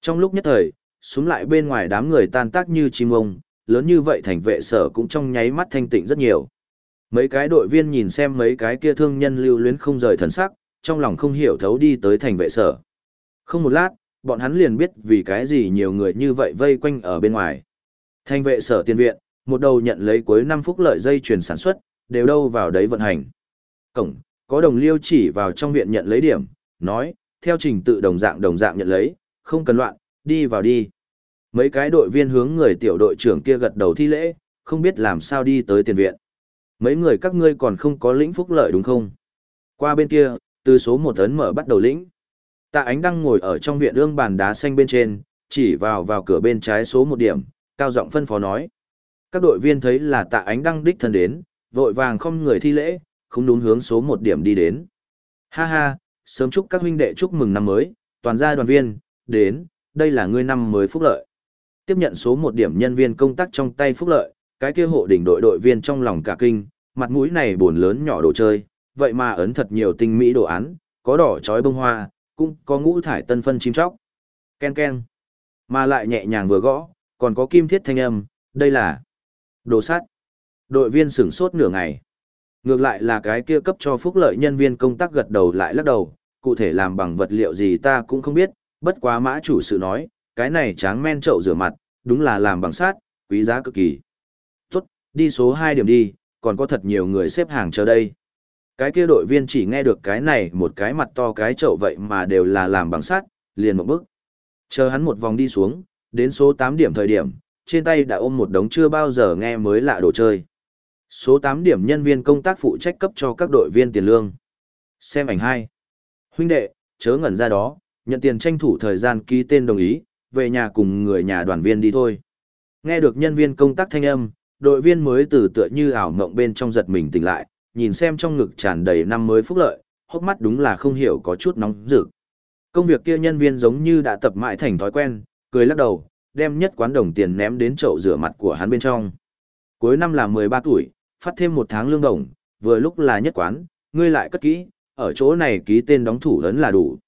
Trong lúc nhất thời, xuống lại bên ngoài đám người tan tác như chim ông, lớn như vậy thành vệ sở cũng trong nháy mắt thanh tịnh rất nhiều. Mấy cái đội viên nhìn xem mấy cái kia thương nhân lưu luyến không rời thần sắc, trong lòng không hiểu thấu đi tới thành vệ sở. Không một lát, bọn hắn liền biết vì cái gì nhiều người như vậy vây quanh ở bên ngoài. Thành vệ sở tiền viện, một đầu nhận lấy cuối năm phút lợi dây chuyển sản xuất, đều đâu vào đấy vận hành. Cổng, có đồng liêu chỉ vào trong viện nhận lấy điểm, nói, theo trình tự đồng dạng đồng dạng nhận lấy, không cần loạn, đi vào đi. Mấy cái đội viên hướng người tiểu đội trưởng kia gật đầu thi lễ, không biết làm sao đi tới tiền viện. Mấy người các ngươi còn không có lĩnh phúc lợi đúng không? Qua bên kia, từ số một tấn mở bắt đầu lĩnh. Tạ ánh đang ngồi ở trong viện ương bàn đá xanh bên trên, chỉ vào vào cửa bên trái số một điểm, cao giọng phân phó nói. Các đội viên thấy là tạ ánh đăng đích thân đến, vội vàng không người thi lễ, không đúng hướng số một điểm đi đến. Ha ha, sớm chúc các huynh đệ chúc mừng năm mới, toàn gia đoàn viên, đến, đây là ngươi năm mới phúc lợi. Tiếp nhận số một điểm nhân viên công tác trong tay phúc lợi, cái kia hộ đỉnh đội đội viên trong lòng cả kinh, mặt mũi này buồn lớn nhỏ đồ chơi, vậy mà ấn thật nhiều tinh mỹ đồ án, có đỏ chói bông hoa, cũng có ngũ thải tân phân chim chóc. Ken ken. Mà lại nhẹ nhàng vừa gõ, còn có kim thiết thanh âm, đây là đồ sắt. Đội viên sửng sốt nửa ngày. Ngược lại là cái kia cấp cho phúc lợi nhân viên công tác gật đầu lại lắc đầu, cụ thể làm bằng vật liệu gì ta cũng không biết, bất quá mã chủ sự nói, cái này tráng men chậu rửa mặt, đúng là làm bằng sát, quý giá cực kỳ. Đi số 2 điểm đi, còn có thật nhiều người xếp hàng chờ đây. Cái kia đội viên chỉ nghe được cái này một cái mặt to cái chậu vậy mà đều là làm bằng sắt, liền một bước. Chờ hắn một vòng đi xuống, đến số 8 điểm thời điểm, trên tay đã ôm một đống chưa bao giờ nghe mới lạ đồ chơi. Số 8 điểm nhân viên công tác phụ trách cấp cho các đội viên tiền lương. Xem ảnh 2. Huynh đệ, chớ ngẩn ra đó, nhận tiền tranh thủ thời gian ký tên đồng ý, về nhà cùng người nhà đoàn viên đi thôi. Nghe được nhân viên công tác thanh âm, đội viên mới từ tựa như ảo mộng bên trong giật mình tỉnh lại, nhìn xem trong ngực tràn đầy năm mới phúc lợi, hốc mắt đúng là không hiểu có chút nóng rực. Công việc kia nhân viên giống như đã tập mãi thành thói quen, cười lắc đầu, đem nhất quán đồng tiền ném đến chậu rửa mặt của hắn bên trong. Cuối năm là 13 tuổi, phát thêm một tháng lương đồng, vừa lúc là nhất quán, ngươi lại cất kỹ, ở chỗ này ký tên đóng thủ ấn là đủ.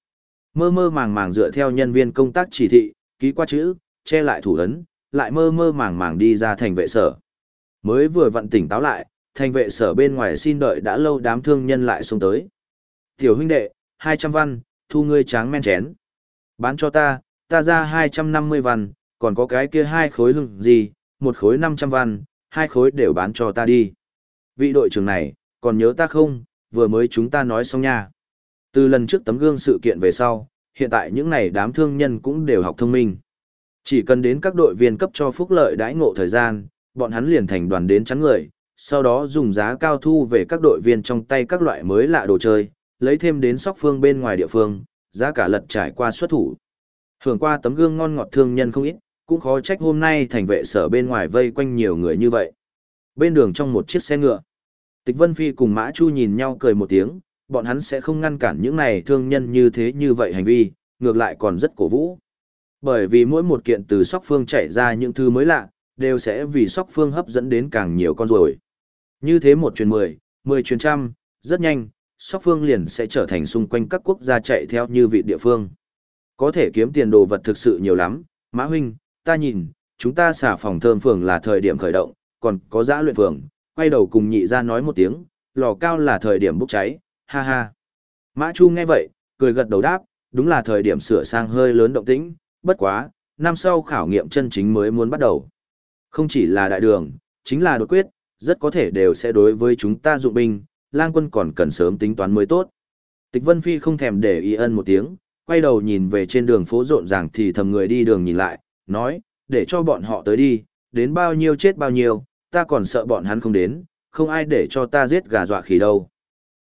Mơ mơ màng màng dựa theo nhân viên công tác chỉ thị, ký qua chữ, che lại thủ ấn, lại mơ mơ màng màng đi ra thành vệ sở. Mới vừa vận tỉnh táo lại, thành vệ sở bên ngoài xin đợi đã lâu đám thương nhân lại xuống tới. Tiểu huynh đệ, 200 văn, thu ngươi tráng men chén. Bán cho ta, ta ra 250 văn, còn có cái kia hai khối lưng gì, một khối 500 văn, hai khối đều bán cho ta đi. Vị đội trưởng này, còn nhớ ta không, vừa mới chúng ta nói xong nha. Từ lần trước tấm gương sự kiện về sau, hiện tại những này đám thương nhân cũng đều học thông minh. Chỉ cần đến các đội viên cấp cho phúc lợi đãi ngộ thời gian, bọn hắn liền thành đoàn đến chắn người, sau đó dùng giá cao thu về các đội viên trong tay các loại mới lạ đồ chơi, lấy thêm đến sóc phương bên ngoài địa phương, giá cả lật trải qua xuất thủ. Hưởng qua tấm gương ngon ngọt thương nhân không ít, cũng khó trách hôm nay thành vệ sở bên ngoài vây quanh nhiều người như vậy. Bên đường trong một chiếc xe ngựa, Tịch Vân Phi cùng Mã Chu nhìn nhau cười một tiếng, bọn hắn sẽ không ngăn cản những này thương nhân như thế như vậy hành vi, ngược lại còn rất cổ vũ. Bởi vì mỗi một kiện từ sóc phương chạy ra những thứ mới lạ, đều sẽ vì sóc phương hấp dẫn đến càng nhiều con rồi. Như thế một chuyến mười, mười chuyến trăm, rất nhanh, sóc phương liền sẽ trở thành xung quanh các quốc gia chạy theo như vị địa phương. Có thể kiếm tiền đồ vật thực sự nhiều lắm, Mã Huynh, ta nhìn, chúng ta xả phòng thơm phường là thời điểm khởi động, còn có giã luyện phường, quay đầu cùng nhị ra nói một tiếng, lò cao là thời điểm bốc cháy, ha ha. Mã Chu nghe vậy, cười gật đầu đáp, đúng là thời điểm sửa sang hơi lớn động tĩnh, bất quá, năm sau khảo nghiệm chân chính mới muốn bắt đầu. Không chỉ là đại đường, chính là đột quyết, rất có thể đều sẽ đối với chúng ta dụng binh, lang quân còn cần sớm tính toán mới tốt. Tịch Vân Phi không thèm để ý ân một tiếng, quay đầu nhìn về trên đường phố rộn ràng thì thầm người đi đường nhìn lại, nói, để cho bọn họ tới đi, đến bao nhiêu chết bao nhiêu, ta còn sợ bọn hắn không đến, không ai để cho ta giết gà dọa khỉ đâu.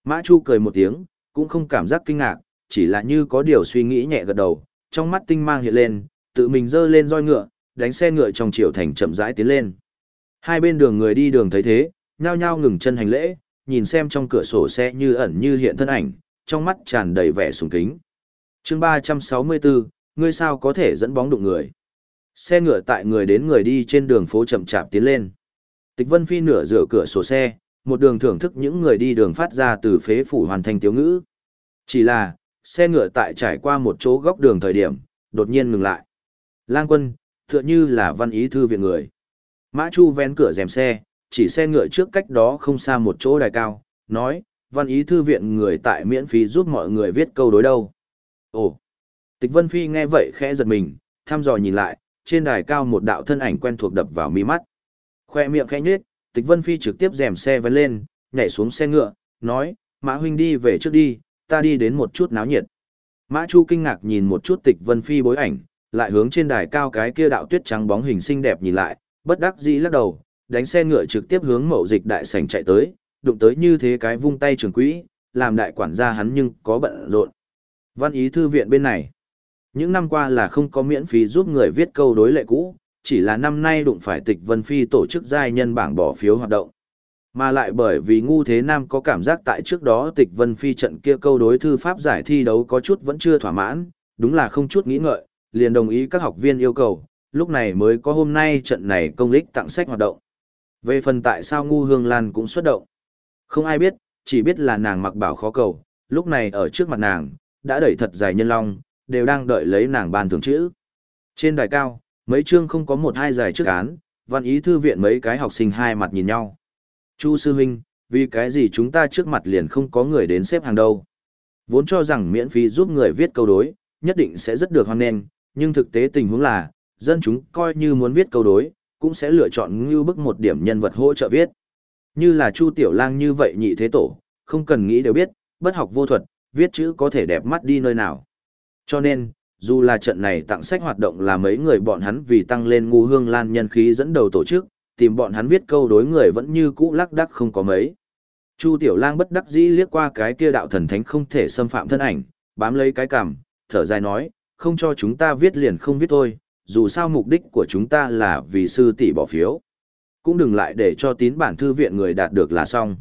Mã Chu cười một tiếng, cũng không cảm giác kinh ngạc, chỉ là như có điều suy nghĩ nhẹ gật đầu, trong mắt tinh mang hiện lên, tự mình dơ lên roi ngựa, đánh xe ngựa trong triều thành chậm rãi tiến lên. Hai bên đường người đi đường thấy thế, nhao nhao ngừng chân hành lễ, nhìn xem trong cửa sổ xe như ẩn như hiện thân ảnh, trong mắt tràn đầy vẻ sùng kính. chương 364, ngươi sao có thể dẫn bóng đụng người. Xe ngựa tại người đến người đi trên đường phố chậm chạp tiến lên. Tịch Vân Phi nửa rửa cửa sổ xe, một đường thưởng thức những người đi đường phát ra từ phế phủ hoàn thành tiếu ngữ. Chỉ là, xe ngựa tại trải qua một chỗ góc đường thời điểm, đột nhiên ngừng lại. Lang quân, tựa như là văn ý thư viện người. Mã Chu vén cửa rèm xe, chỉ xe ngựa trước cách đó không xa một chỗ đài cao, nói, văn ý thư viện người tại miễn phí giúp mọi người viết câu đối đâu. Ồ! Tịch Vân Phi nghe vậy khẽ giật mình, thăm dò nhìn lại, trên đài cao một đạo thân ảnh quen thuộc đập vào mi mắt. Khoe miệng khẽ nhếch, Tịch Vân Phi trực tiếp rèm xe vén lên, nhảy xuống xe ngựa, nói, Mã huynh đi về trước đi, ta đi đến một chút náo nhiệt. Mã Chu kinh ngạc nhìn một chút Tịch Vân Phi bối ảnh, lại hướng trên đài cao cái kia đạo tuyết trắng bóng hình xinh đẹp nhìn lại, bất đắc dĩ lắc đầu, đánh xe ngựa trực tiếp hướng mậu dịch đại sảnh chạy tới, đụng tới như thế cái vung tay trường quỹ, làm đại quản gia hắn nhưng có bận rộn. Văn ý thư viện bên này, những năm qua là không có miễn phí giúp người viết câu đối lệ cũ, chỉ là năm nay đụng phải tịch Vân Phi tổ chức giai nhân bảng bỏ phiếu hoạt động. Mà lại bởi vì ngu thế nam có cảm giác tại trước đó tịch Vân Phi trận kia câu đối thư pháp giải thi đấu có chút vẫn chưa thỏa mãn, đúng là không chút nghĩ ngợi, liền đồng ý các học viên yêu cầu, lúc này mới có hôm nay trận này công lích tặng sách hoạt động. Về phần tại sao ngu hương lan cũng xuất động. Không ai biết, chỉ biết là nàng mặc bảo khó cầu, lúc này ở trước mặt nàng, đã đẩy thật dài nhân long, đều đang đợi lấy nàng bàn thưởng chữ. Trên đài cao, mấy chương không có một hai giải trước án, văn ý thư viện mấy cái học sinh hai mặt nhìn nhau. Chu sư huynh, vì cái gì chúng ta trước mặt liền không có người đến xếp hàng đâu. Vốn cho rằng miễn phí giúp người viết câu đối, nhất định sẽ rất được hoan nghênh, nhưng thực tế tình huống là, dân chúng coi như muốn viết câu đối, cũng sẽ lựa chọn như bức một điểm nhân vật hỗ trợ viết. Như là Chu Tiểu Lang như vậy nhị thế tổ, không cần nghĩ đều biết, bất học vô thuật, viết chữ có thể đẹp mắt đi nơi nào. Cho nên, dù là trận này tặng sách hoạt động là mấy người bọn hắn vì tăng lên ngu hương lan nhân khí dẫn đầu tổ chức, tìm bọn hắn viết câu đối người vẫn như cũ lắc đắc không có mấy. Chu Tiểu Lang bất đắc dĩ liếc qua cái kia đạo thần thánh không thể xâm phạm thân ảnh, bám lấy cái cằm, thở dài nói, không cho chúng ta viết liền không viết thôi, dù sao mục đích của chúng ta là vì sư tỷ bỏ phiếu. Cũng đừng lại để cho tín bản thư viện người đạt được là xong.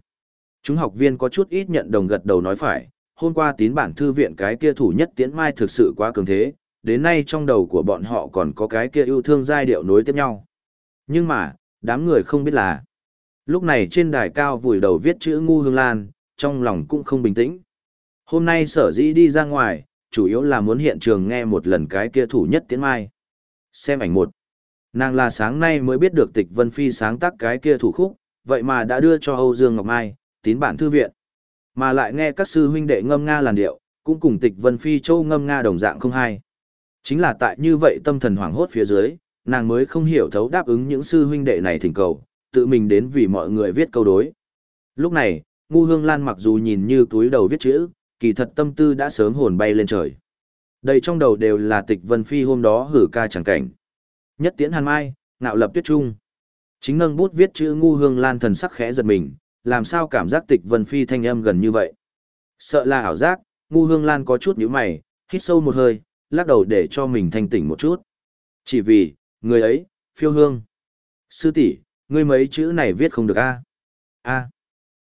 Chúng học viên có chút ít nhận đồng gật đầu nói phải, hôm qua tín bản thư viện cái kia thủ nhất tiễn mai thực sự quá cường thế, đến nay trong đầu của bọn họ còn có cái kia yêu thương giai điệu nối tiếp nhau. Nhưng mà, đám người không biết là, lúc này trên đài cao vùi đầu viết chữ ngu hương lan, trong lòng cũng không bình tĩnh. Hôm nay sở dĩ đi ra ngoài, chủ yếu là muốn hiện trường nghe một lần cái kia thủ nhất tiễn mai. Xem ảnh một. Nàng là sáng nay mới biết được tịch Vân Phi sáng tác cái kia thủ khúc, vậy mà đã đưa cho Âu Dương Ngọc Mai, tín bản thư viện. Mà lại nghe các sư huynh đệ ngâm Nga làn điệu, cũng cùng tịch Vân Phi châu ngâm Nga đồng dạng không hay. Chính là tại như vậy tâm thần hoảng hốt phía dưới, nàng mới không hiểu thấu đáp ứng những sư huynh đệ này thỉnh cầu, tự mình đến vì mọi người viết câu đối. Lúc này, Ngu Hương Lan mặc dù nhìn như túi đầu viết chữ, kỳ thật tâm tư đã sớm hồn bay lên trời. Đây trong đầu đều là tịch Vân Phi hôm đó hử ca chẳng cảnh. Nhất tiễn hàn mai, ngạo lập tuyết trung. Chính nâng bút viết chữ Ngu Hương Lan thần sắc khẽ giật mình, làm sao cảm giác tịch Vân Phi thanh âm gần như vậy. Sợ là ảo giác, Ngu Hương Lan có chút nhíu mày, hít sâu một hơi, lắc đầu để cho mình thanh tỉnh một chút. Chỉ vì, người ấy, phiêu hương. Sư tỷ, ngươi mấy chữ này viết không được a? A.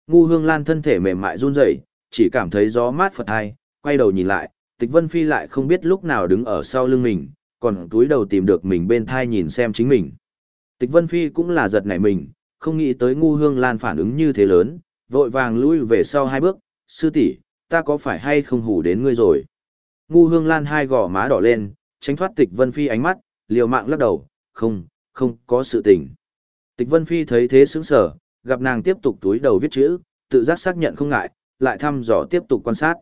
Ngu Hương Lan thân thể mềm mại run rẩy, chỉ cảm thấy gió mát phật hai, quay đầu nhìn lại, Tịch Vân Phi lại không biết lúc nào đứng ở sau lưng mình, còn túi đầu tìm được mình bên thai nhìn xem chính mình. Tịch Vân Phi cũng là giật nảy mình, không nghĩ tới ngu hương lan phản ứng như thế lớn, vội vàng lui về sau hai bước, sư tỷ, ta có phải hay không hủ đến ngươi rồi? Ngu hương lan hai gò má đỏ lên, tránh thoát tịch Vân Phi ánh mắt, liều mạng lắc đầu, không, không có sự tình. Tịch Vân Phi thấy thế sững sở, gặp nàng tiếp tục túi đầu viết chữ, tự giác xác nhận không ngại, lại thăm dò tiếp tục quan sát.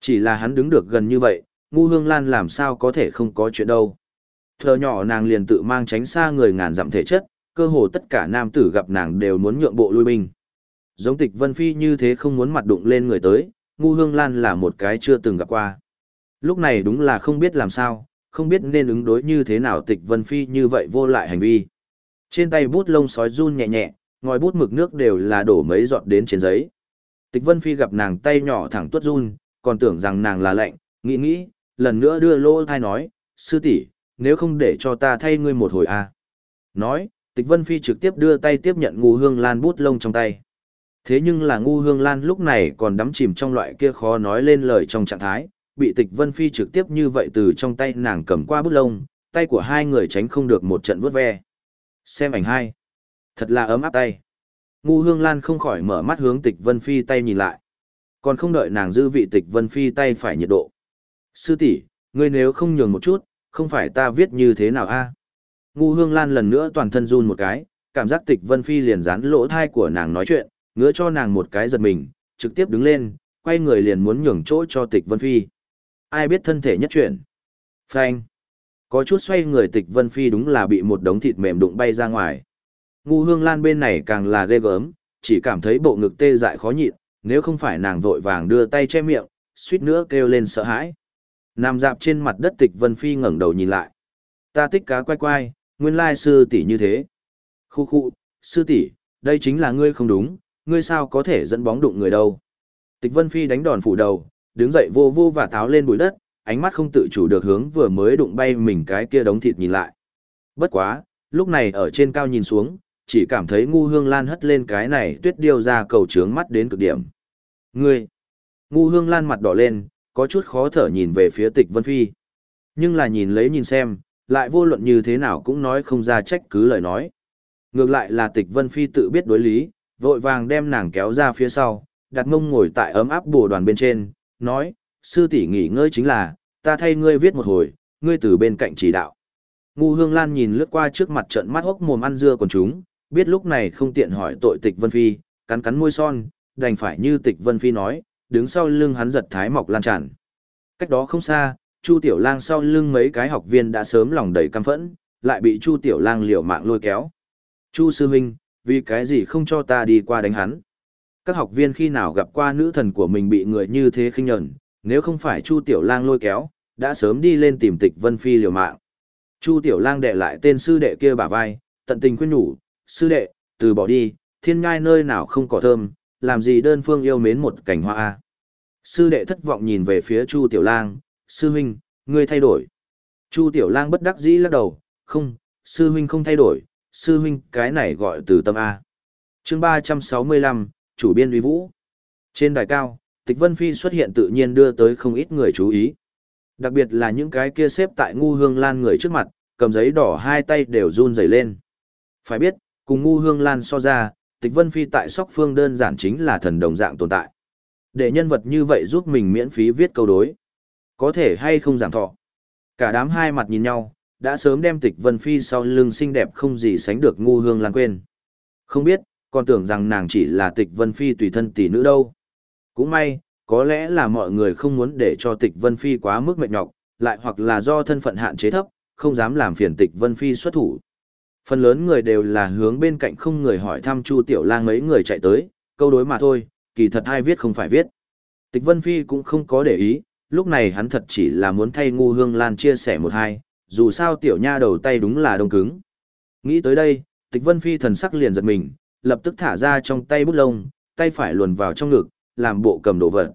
Chỉ là hắn đứng được gần như vậy, ngu hương lan làm sao có thể không có chuyện đâu. Thờ nhỏ nàng liền tự mang tránh xa người ngàn dặm thể chất, cơ hồ tất cả nam tử gặp nàng đều muốn nhượng bộ lui binh. Giống tịch Vân Phi như thế không muốn mặt đụng lên người tới, ngu hương lan là một cái chưa từng gặp qua. Lúc này đúng là không biết làm sao, không biết nên ứng đối như thế nào tịch Vân Phi như vậy vô lại hành vi. Trên tay bút lông sói run nhẹ nhẹ, ngòi bút mực nước đều là đổ mấy giọt đến trên giấy. Tịch Vân Phi gặp nàng tay nhỏ thẳng tuốt run, còn tưởng rằng nàng là lạnh, nghĩ nghĩ, lần nữa đưa lô thai nói, sư tỷ, nếu không để cho ta thay ngươi một hồi à. Nói, Tịch Vân Phi trực tiếp đưa tay tiếp nhận ngu hương lan bút lông trong tay. Thế nhưng là ngu hương lan lúc này còn đắm chìm trong loại kia khó nói lên lời trong trạng thái, bị Tịch Vân Phi trực tiếp như vậy từ trong tay nàng cầm qua bút lông, tay của hai người tránh không được một trận vuốt ve. Xem ảnh hai. Thật là ấm áp tay. Ngu hương lan không khỏi mở mắt hướng Tịch Vân Phi tay nhìn lại. Còn không đợi nàng dư vị Tịch Vân Phi tay phải nhiệt độ. Sư tỷ, ngươi nếu không nhường một chút, không phải ta viết như thế nào a? Ngu hương lan lần nữa toàn thân run một cái, cảm giác tịch vân phi liền dán lỗ thai của nàng nói chuyện, ngứa cho nàng một cái giật mình, trực tiếp đứng lên, quay người liền muốn nhường chỗ cho tịch vân phi. Ai biết thân thể nhất chuyển. Phanh. Có chút xoay người tịch vân phi đúng là bị một đống thịt mềm đụng bay ra ngoài. Ngu hương lan bên này càng là ghê gớm, chỉ cảm thấy bộ ngực tê dại khó nhịn, nếu không phải nàng vội vàng đưa tay che miệng, suýt nữa kêu lên sợ hãi. Nằm dạp trên mặt đất tịch vân phi ngẩng đầu nhìn lại. Ta tích cá quay quay, nguyên lai sư tỷ như thế. Khu khu, sư tỷ, đây chính là ngươi không đúng, ngươi sao có thể dẫn bóng đụng người đâu. Tịch Vân Phi đánh đòn phủ đầu, đứng dậy vô vô và tháo lên bụi đất, ánh mắt không tự chủ được hướng vừa mới đụng bay mình cái kia đống thịt nhìn lại. Bất quá, lúc này ở trên cao nhìn xuống, chỉ cảm thấy ngu hương lan hất lên cái này tuyết điêu ra cầu trướng mắt đến cực điểm. Ngươi! Ngu hương lan mặt đỏ lên, có chút khó thở nhìn về phía tịch Vân Phi. Nhưng là nhìn lấy nhìn xem, lại vô luận như thế nào cũng nói không ra trách cứ lời nói. Ngược lại là tịch vân phi tự biết đối lý, vội vàng đem nàng kéo ra phía sau, đặt ngông ngồi tại ấm áp bồ đoàn bên trên, nói, sư tỷ nghỉ ngơi chính là, ta thay ngươi viết một hồi, ngươi từ bên cạnh chỉ đạo. Ngu hương lan nhìn lướt qua trước mặt trận mắt hốc mồm ăn dưa còn chúng, biết lúc này không tiện hỏi tội tịch vân phi, cắn cắn môi son, đành phải như tịch Vân Phi nói, đứng sau lưng hắn giật thái mọc lan tràn. Cách đó không xa, Chu Tiểu Lang sau lưng mấy cái học viên đã sớm lòng đầy căm phẫn, lại bị Chu Tiểu Lang liều mạng lôi kéo. Chu sư huynh, vì cái gì không cho ta đi qua đánh hắn? Các học viên khi nào gặp qua nữ thần của mình bị người như thế khinh nhẫn, nếu không phải Chu Tiểu Lang lôi kéo, đã sớm đi lên tìm tịch Vân Phi liều mạng. Chu Tiểu Lang đệ lại tên sư đệ kia bả vai, tận tình khuyên nhủ, sư đệ, từ bỏ đi, thiên ngai nơi nào không có thơm, làm gì đơn phương yêu mến một cảnh hoa a. Sư đệ thất vọng nhìn về phía Chu Tiểu Lang, sư huynh, ngươi thay đổi. Chu Tiểu Lang bất đắc dĩ lắc đầu, không, sư huynh không thay đổi, sư huynh cái này gọi từ tâm A. chương 365, chủ biên uy vũ. Trên đài cao, Tịch Vân Phi xuất hiện tự nhiên đưa tới không ít người chú ý. Đặc biệt là những cái kia xếp tại ngu hương lan người trước mặt, cầm giấy đỏ hai tay đều run rẩy lên. Phải biết, cùng ngu hương lan so ra, Tịch Vân Phi tại sóc phương đơn giản chính là thần đồng dạng tồn tại. Để nhân vật như vậy giúp mình miễn phí viết câu đối. Có thể hay không giảm thọ. Cả đám hai mặt nhìn nhau, đã sớm đem tịch vân phi sau lưng xinh đẹp không gì sánh được ngu hương lan quên. Không biết, còn tưởng rằng nàng chỉ là tịch vân phi tùy thân tỷ nữ đâu. Cũng may, có lẽ là mọi người không muốn để cho tịch vân phi quá mức mệt nhọc, lại hoặc là do thân phận hạn chế thấp, không dám làm phiền tịch vân phi xuất thủ. Phần lớn người đều là hướng bên cạnh không người hỏi thăm Chu Tiểu Lang mấy người chạy tới, câu đối mà thôi, kỳ thật ai viết không phải viết. Tịch Vân Phi cũng không có để ý, lúc này hắn thật chỉ là muốn thay ngu hương lan chia sẻ một hai, dù sao tiểu nha đầu tay đúng là đông cứng. Nghĩ tới đây, tịch vân phi thần sắc liền giật mình, lập tức thả ra trong tay bút lông, tay phải luồn vào trong ngực, làm bộ cầm đồ vật.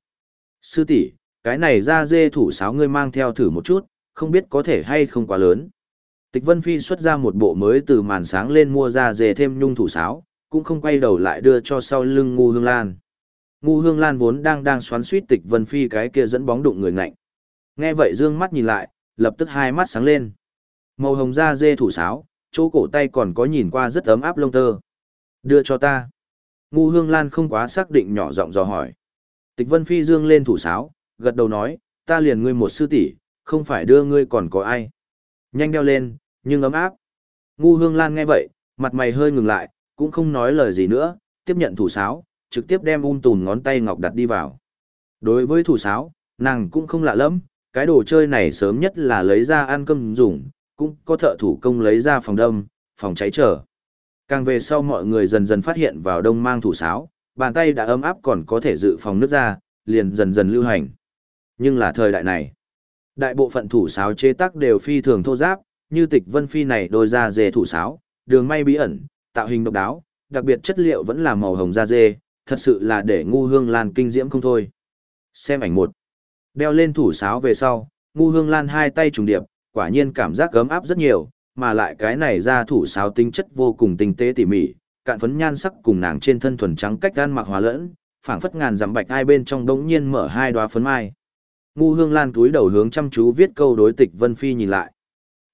Sư tỷ, cái này ra dê thủ sáo ngươi mang theo thử một chút, không biết có thể hay không quá lớn. Tịch Vân Phi xuất ra một bộ mới từ màn sáng lên mua ra dê thêm nhung thủ sáo, cũng không quay đầu lại đưa cho sau lưng Ngu Hương Lan. Ngu Hương Lan vốn đang đang xoắn suýt Tịch Vân Phi cái kia dẫn bóng đụng người ngạnh. Nghe vậy dương mắt nhìn lại, lập tức hai mắt sáng lên. Màu hồng da dê thủ sáo, chỗ cổ tay còn có nhìn qua rất ấm áp lông tơ. Đưa cho ta. Ngu hương lan không quá xác định nhỏ giọng dò hỏi. Tịch vân phi dương lên thủ sáo, gật đầu nói, ta liền ngươi một sư tỷ, không phải đưa ngươi còn có ai. Nhanh đeo lên, nhưng ấm áp. Ngu hương lan nghe vậy, mặt mày hơi ngừng lại, cũng không nói lời gì nữa, tiếp nhận thủ sáo, trực tiếp đem um tùn ngón tay ngọc đặt đi vào. Đối với thủ sáo, nàng cũng không lạ lắm, cái đồ chơi này sớm nhất là lấy ra ăn cơm dùng, cũng có thợ thủ công lấy ra phòng đâm, phòng cháy trở. Càng về sau mọi người dần dần phát hiện vào đông mang thủ sáo, bàn tay đã ấm áp còn có thể dự phòng nước ra, liền dần dần lưu hành. Nhưng là thời đại này, đại bộ phận thủ sáo chế tác đều phi thường thô giáp, như tịch vân phi này đôi da dê thủ sáo, đường may bí ẩn, tạo hình độc đáo, đặc biệt chất liệu vẫn là màu hồng da dê, thật sự là để ngu hương lan kinh diễm không thôi. Xem ảnh một. Đeo lên thủ sáo về sau, ngu hương lan hai tay trùng điệp, quả nhiên cảm giác gấm áp rất nhiều, mà lại cái này ra thủ sáo tinh chất vô cùng tinh tế tỉ mỉ, cạn phấn nhan sắc cùng nàng trên thân thuần trắng cách gan mặc hòa lẫn, phảng phất ngàn dặm bạch hai bên trong đống nhiên mở hai đóa phấn mai. Ngu Hương Lan túi đầu hướng chăm chú viết câu đối tịch Vân Phi nhìn lại.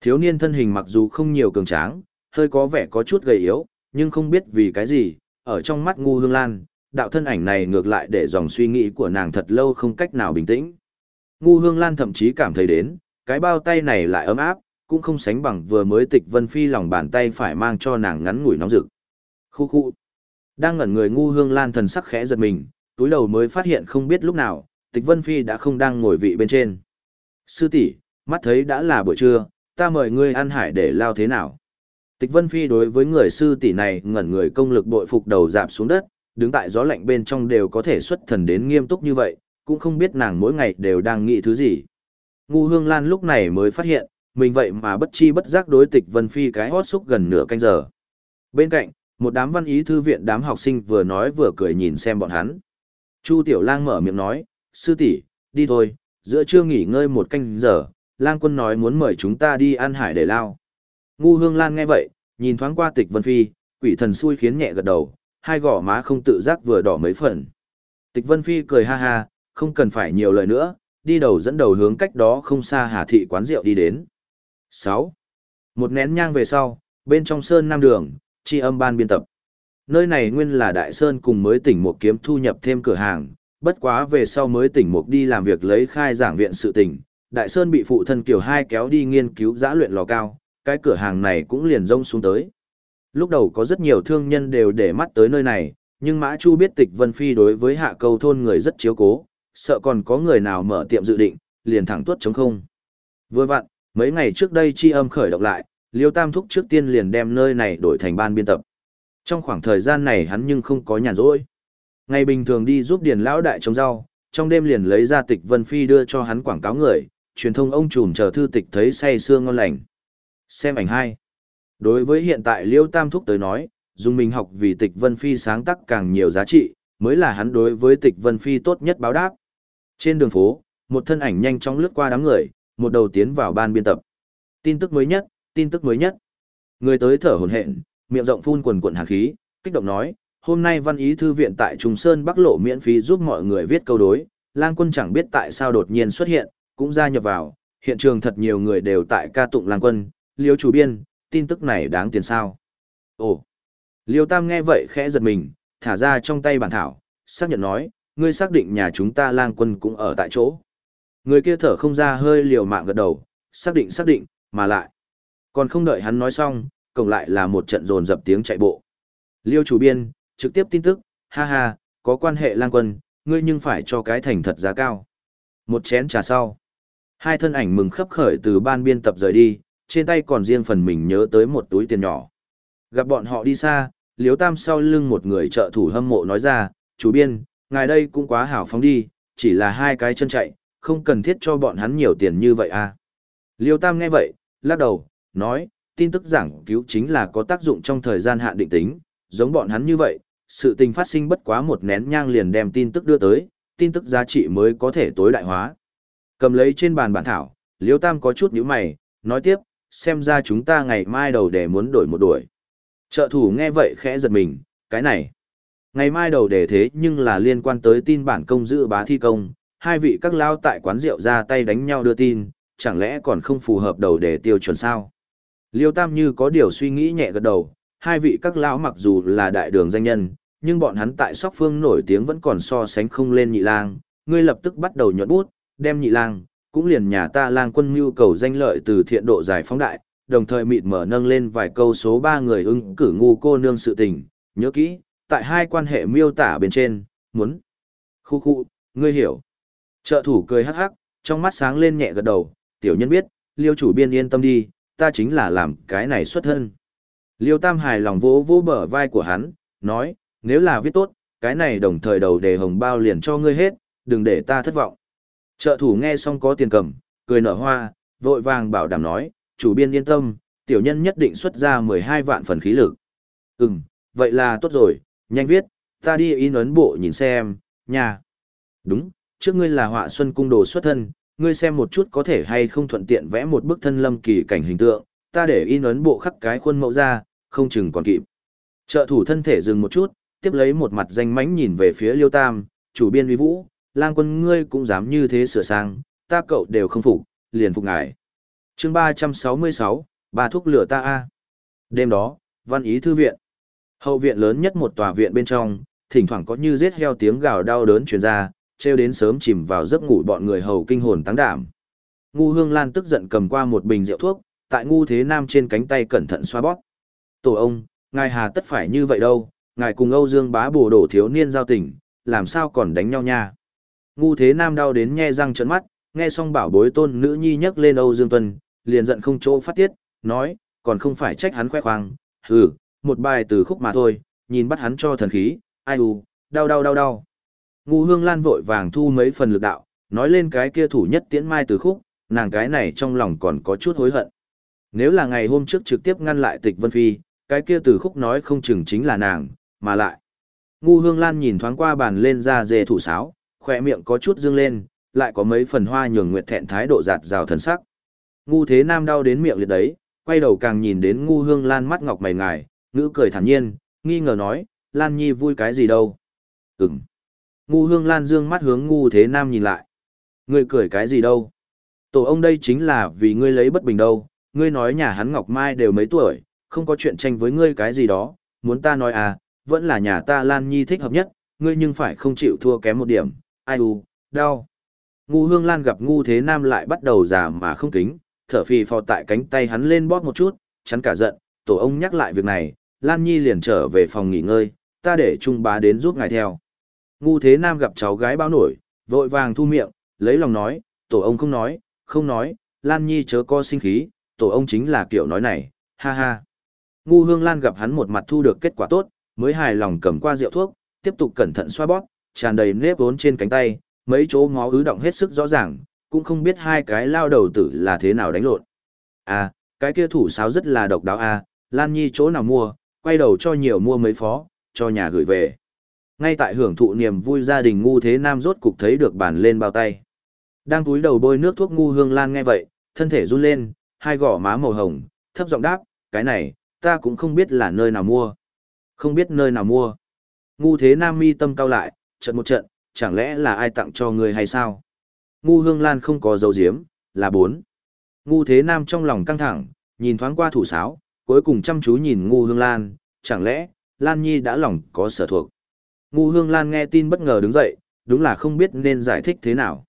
Thiếu niên thân hình mặc dù không nhiều cường tráng, hơi có vẻ có chút gầy yếu, nhưng không biết vì cái gì, ở trong mắt Ngu Hương Lan, đạo thân ảnh này ngược lại để dòng suy nghĩ của nàng thật lâu không cách nào bình tĩnh. Ngu Hương Lan thậm chí cảm thấy đến, cái bao tay này lại ấm áp, cũng không sánh bằng vừa mới tịch vân phi lòng bàn tay phải mang cho nàng ngắn ngủi nóng rực. Khu khu. Đang ngẩn người ngu hương lan thần sắc khẽ giật mình, túi đầu mới phát hiện không biết lúc nào, tịch vân phi đã không đang ngồi vị bên trên. Sư tỷ, mắt thấy đã là buổi trưa, ta mời ngươi ăn hải để lao thế nào? Tịch vân phi đối với người sư tỷ này ngẩn người công lực bội phục đầu dạp xuống đất, đứng tại gió lạnh bên trong đều có thể xuất thần đến nghiêm túc như vậy, cũng không biết nàng mỗi ngày đều đang nghĩ thứ gì. Ngu Hương Lan lúc này mới phát hiện, mình vậy mà bất chi bất giác đối tịch Vân Phi cái hót xúc gần nửa canh giờ. Bên cạnh, một đám văn ý thư viện đám học sinh vừa nói vừa cười nhìn xem bọn hắn. Chu Tiểu Lang mở miệng nói, sư tỷ, đi thôi, giữa trưa nghỉ ngơi một canh giờ, Lang quân nói muốn mời chúng ta đi ăn hải để lao. Ngu Hương Lan nghe vậy, nhìn thoáng qua tịch Vân Phi, quỷ thần xui khiến nhẹ gật đầu, hai gò má không tự giác vừa đỏ mấy phần. Tịch Vân Phi cười ha ha, không cần phải nhiều lời nữa, đi đầu dẫn đầu hướng cách đó không xa Hà Thị quán rượu đi đến. 6. Một nén nhang về sau, bên trong sơn nam đường, chi âm ban biên tập. Nơi này nguyên là Đại Sơn cùng mới tỉnh một kiếm thu nhập thêm cửa hàng, bất quá về sau mới tỉnh một đi làm việc lấy khai giảng viện sự tỉnh. Đại Sơn bị phụ thân Kiều Hai kéo đi nghiên cứu giã luyện lò cao, cái cửa hàng này cũng liền rông xuống tới. Lúc đầu có rất nhiều thương nhân đều để mắt tới nơi này, Nhưng Mã Chu biết tịch Vân Phi đối với hạ câu thôn người rất chiếu cố, sợ còn có người nào mở tiệm dự định, liền thẳng tuốt chống không. Vừa vặn, mấy ngày trước đây chi âm khởi động lại, Liêu Tam Thúc trước tiên liền đem nơi này đổi thành ban biên tập. Trong khoảng thời gian này hắn nhưng không có nhàn rỗi. Ngày bình thường đi giúp điền lão đại trồng rau, trong đêm liền lấy ra tịch Vân Phi đưa cho hắn quảng cáo người, truyền thông ông trùm chờ thư tịch thấy say sương ngon lành. Xem ảnh hai. Đối với hiện tại Liêu Tam Thúc tới nói, dùng mình học vì tịch Vân Phi sáng tác càng nhiều giá trị, mới là hắn đối với tịch Vân Phi tốt nhất báo đáp. Trên đường phố, một thân ảnh nhanh chóng lướt qua đám người, một đầu tiến vào ban biên tập. Tin tức mới nhất, tin tức mới nhất. Người tới thở hổn hển, miệng rộng phun quần quần hàn khí, kích động nói, hôm nay văn ý thư viện tại Trung Sơn Bắc Lộ miễn phí giúp mọi người viết câu đối, lang quân chẳng biết tại sao đột nhiên xuất hiện, cũng gia nhập vào, hiện trường thật nhiều người đều tại ca tụng lang quân, liêu chủ biên, tin tức này đáng tiền sao. Ồ, liêu tam nghe vậy khẽ giật mình, thả ra trong tay bản thảo, xác nhận nói, ngươi xác định nhà chúng ta lang quân cũng ở tại chỗ. Người kia thở không ra hơi liều mạng gật đầu, xác định xác định, mà lại. Còn không đợi hắn nói xong, cộng lại là một trận dồn dập tiếng chạy bộ. Liêu chủ biên, trực tiếp tin tức, ha ha, có quan hệ lang quân, ngươi nhưng phải cho cái thành thật giá cao. Một chén trà sau. Hai thân ảnh mừng khấp khởi từ ban biên tập rời đi, trên tay còn riêng phần mình nhớ tới một túi tiền nhỏ. Gặp bọn họ đi xa, liếu tam sau lưng một người trợ thủ hâm mộ nói ra, chủ biên, ngài đây cũng quá hảo phóng đi, chỉ là hai cái chân chạy, không cần thiết cho bọn hắn nhiều tiền như vậy à. Liêu tam nghe vậy, lắc đầu, nói, tin tức giảng cứu chính là có tác dụng trong thời gian hạn định tính, giống bọn hắn như vậy, sự tình phát sinh bất quá một nén nhang liền đem tin tức đưa tới, tin tức giá trị mới có thể tối đại hóa. Cầm lấy trên bàn bản thảo, Liêu Tam có chút nhíu mày, nói tiếp, xem ra chúng ta ngày mai đầu để muốn đổi một đuổi. Trợ thủ nghe vậy khẽ giật mình, cái này. Ngày mai đầu để thế nhưng là liên quan tới tin bản công dự bá thi công, hai vị các lao tại quán rượu ra tay đánh nhau đưa tin, chẳng lẽ còn không phù hợp đầu để tiêu chuẩn sao? Liêu Tam như có điều suy nghĩ nhẹ gật đầu, hai vị các lão mặc dù là đại đường danh nhân, nhưng bọn hắn tại sóc phương nổi tiếng vẫn còn so sánh không lên nhị lang, ngươi lập tức bắt đầu nhuận bút, đem nhị lang, cũng liền nhà ta lang quân mưu cầu danh lợi từ thiện độ giải phóng đại, đồng thời mịt mở nâng lên vài câu số ba người ứng cử ngu cô nương sự tình, nhớ kỹ, tại hai quan hệ miêu tả bên trên, muốn. Khu khu, ngươi hiểu. Trợ thủ cười hắc hắc, trong mắt sáng lên nhẹ gật đầu, tiểu nhân biết, liêu chủ biên yên tâm đi, ta chính là làm cái này xuất thân. Liêu Tam hài lòng vỗ vỗ bờ vai của hắn, nói, nếu là viết tốt, cái này đồng thời đầu đề hồng bao liền cho ngươi hết, đừng để ta thất vọng. Trợ thủ nghe xong có tiền cầm, cười nở hoa, vội vàng bảo đảm nói, chủ biên yên tâm, tiểu nhân nhất định xuất ra 12 vạn phần khí lực. Ừm, vậy là tốt rồi, nhanh viết, ta đi in ấn bộ nhìn xem, nha. Đúng, trước ngươi là họa xuân cung đồ xuất thân, ngươi xem một chút có thể hay không thuận tiện vẽ một bức thân lâm kỳ cảnh hình tượng, ta để in ấn bộ khắc cái khuôn mẫu ra, không chừng còn kịp. Trợ thủ thân thể dừng một chút, tiếp lấy một mặt danh mánh nhìn về phía Liêu Tam, chủ biên uy vũ, lang quân ngươi cũng dám như thế sửa sang, ta cậu đều không phục, liền phục ngài. chương 366, ba thuốc lửa ta a Đêm đó, văn ý thư viện. Hậu viện lớn nhất một tòa viện bên trong, thỉnh thoảng có như giết heo tiếng gào đau đớn truyền ra, treo đến sớm chìm vào giấc ngủ bọn người hầu kinh hồn tăng đảm. Ngu Hương Lan tức giận cầm qua một bình rượu thuốc, tại Ngu Thế Nam trên cánh tay cẩn thận xoa bóp. Tổ ông, ngài hà tất phải như vậy đâu, ngài cùng Âu Dương bá bổ đổ thiếu niên giao tình, làm sao còn đánh nhau nha. Ngu Thế Nam đau đến nhe răng trợn mắt, nghe xong bảo bối tôn nữ nhi nhắc lên Âu Dương Tuân, liền giận không chỗ phát tiết, nói, còn không phải trách hắn khoe khoang, hừ, một bài từ khúc mà thôi, nhìn bắt hắn cho thần khí, ai u, đau đau đau đau. Ngu hương lan vội vàng thu mấy phần lực đạo, nói lên cái kia thủ nhất tiễn mai từ khúc, nàng cái này trong lòng còn có chút hối hận. Nếu là ngày hôm trước trực tiếp ngăn lại tịch vân phi, cái kia từ khúc nói không chừng chính là nàng, mà lại. Ngu hương lan nhìn thoáng qua bàn lên ra dề thủ sáo, khỏe miệng có chút dương lên, lại có mấy phần hoa nhường nguyệt thẹn thái độ giạt rào thần sắc. Ngu thế nam đau đến miệng liệt đấy, quay đầu càng nhìn đến ngu hương lan mắt ngọc mày ngài, ngữ cười thản nhiên, nghi ngờ nói, lan nhi vui cái gì đâu. Ừm. Ngu hương lan dương mắt hướng ngu thế nam nhìn lại. Ngươi cười cái gì đâu? Tổ ông đây chính là vì ngươi lấy bất bình đâu, ngươi nói nhà hắn Ngọc Mai đều mấy tuổi, không có chuyện tranh với ngươi cái gì đó, muốn ta nói à, vẫn là nhà ta Lan Nhi thích hợp nhất, ngươi nhưng phải không chịu thua kém một điểm, ai u, đau. Ngu hương lan gặp ngu thế nam lại bắt đầu già mà không kính, thở phì phò tại cánh tay hắn lên bóp một chút, chắn cả giận, tổ ông nhắc lại việc này, Lan Nhi liền trở về phòng nghỉ ngơi, ta để trung bá đến giúp ngài theo. Ngu thế nam gặp cháu gái báo nổi, vội vàng thu miệng, lấy lòng nói, tổ ông không nói, không nói, Lan Nhi chớ co sinh khí, tổ ông chính là kiểu nói này, ha ha. Ngu hương Lan gặp hắn một mặt thu được kết quả tốt, mới hài lòng cầm qua rượu thuốc, tiếp tục cẩn thận xoa bóp, tràn đầy nếp vốn trên cánh tay, mấy chỗ ngó ứ động hết sức rõ ràng, cũng không biết hai cái lao đầu tử là thế nào đánh lộn. À, cái kia thủ sáo rất là độc đáo à, Lan Nhi chỗ nào mua, quay đầu cho nhiều mua mấy phó, cho nhà gửi về. Ngay tại hưởng thụ niềm vui gia đình ngu thế nam rốt cục thấy được bàn lên bao tay. Đang túi đầu bôi nước thuốc ngu hương lan nghe vậy, thân thể run lên, hai gò má màu hồng, thấp giọng đáp, cái này, ta cũng không biết là nơi nào mua. Không biết nơi nào mua. Ngu thế nam mi tâm cao lại, trận một trận, chẳng lẽ là ai tặng cho người hay sao? Ngu hương lan không có dấu diếm, là bốn. Ngu thế nam trong lòng căng thẳng, nhìn thoáng qua thủ sáo, cuối cùng chăm chú nhìn ngu hương lan, chẳng lẽ, Lan Nhi đã lòng có sở thuộc. Ngu hương lan nghe tin bất ngờ đứng dậy, đúng là không biết nên giải thích thế nào.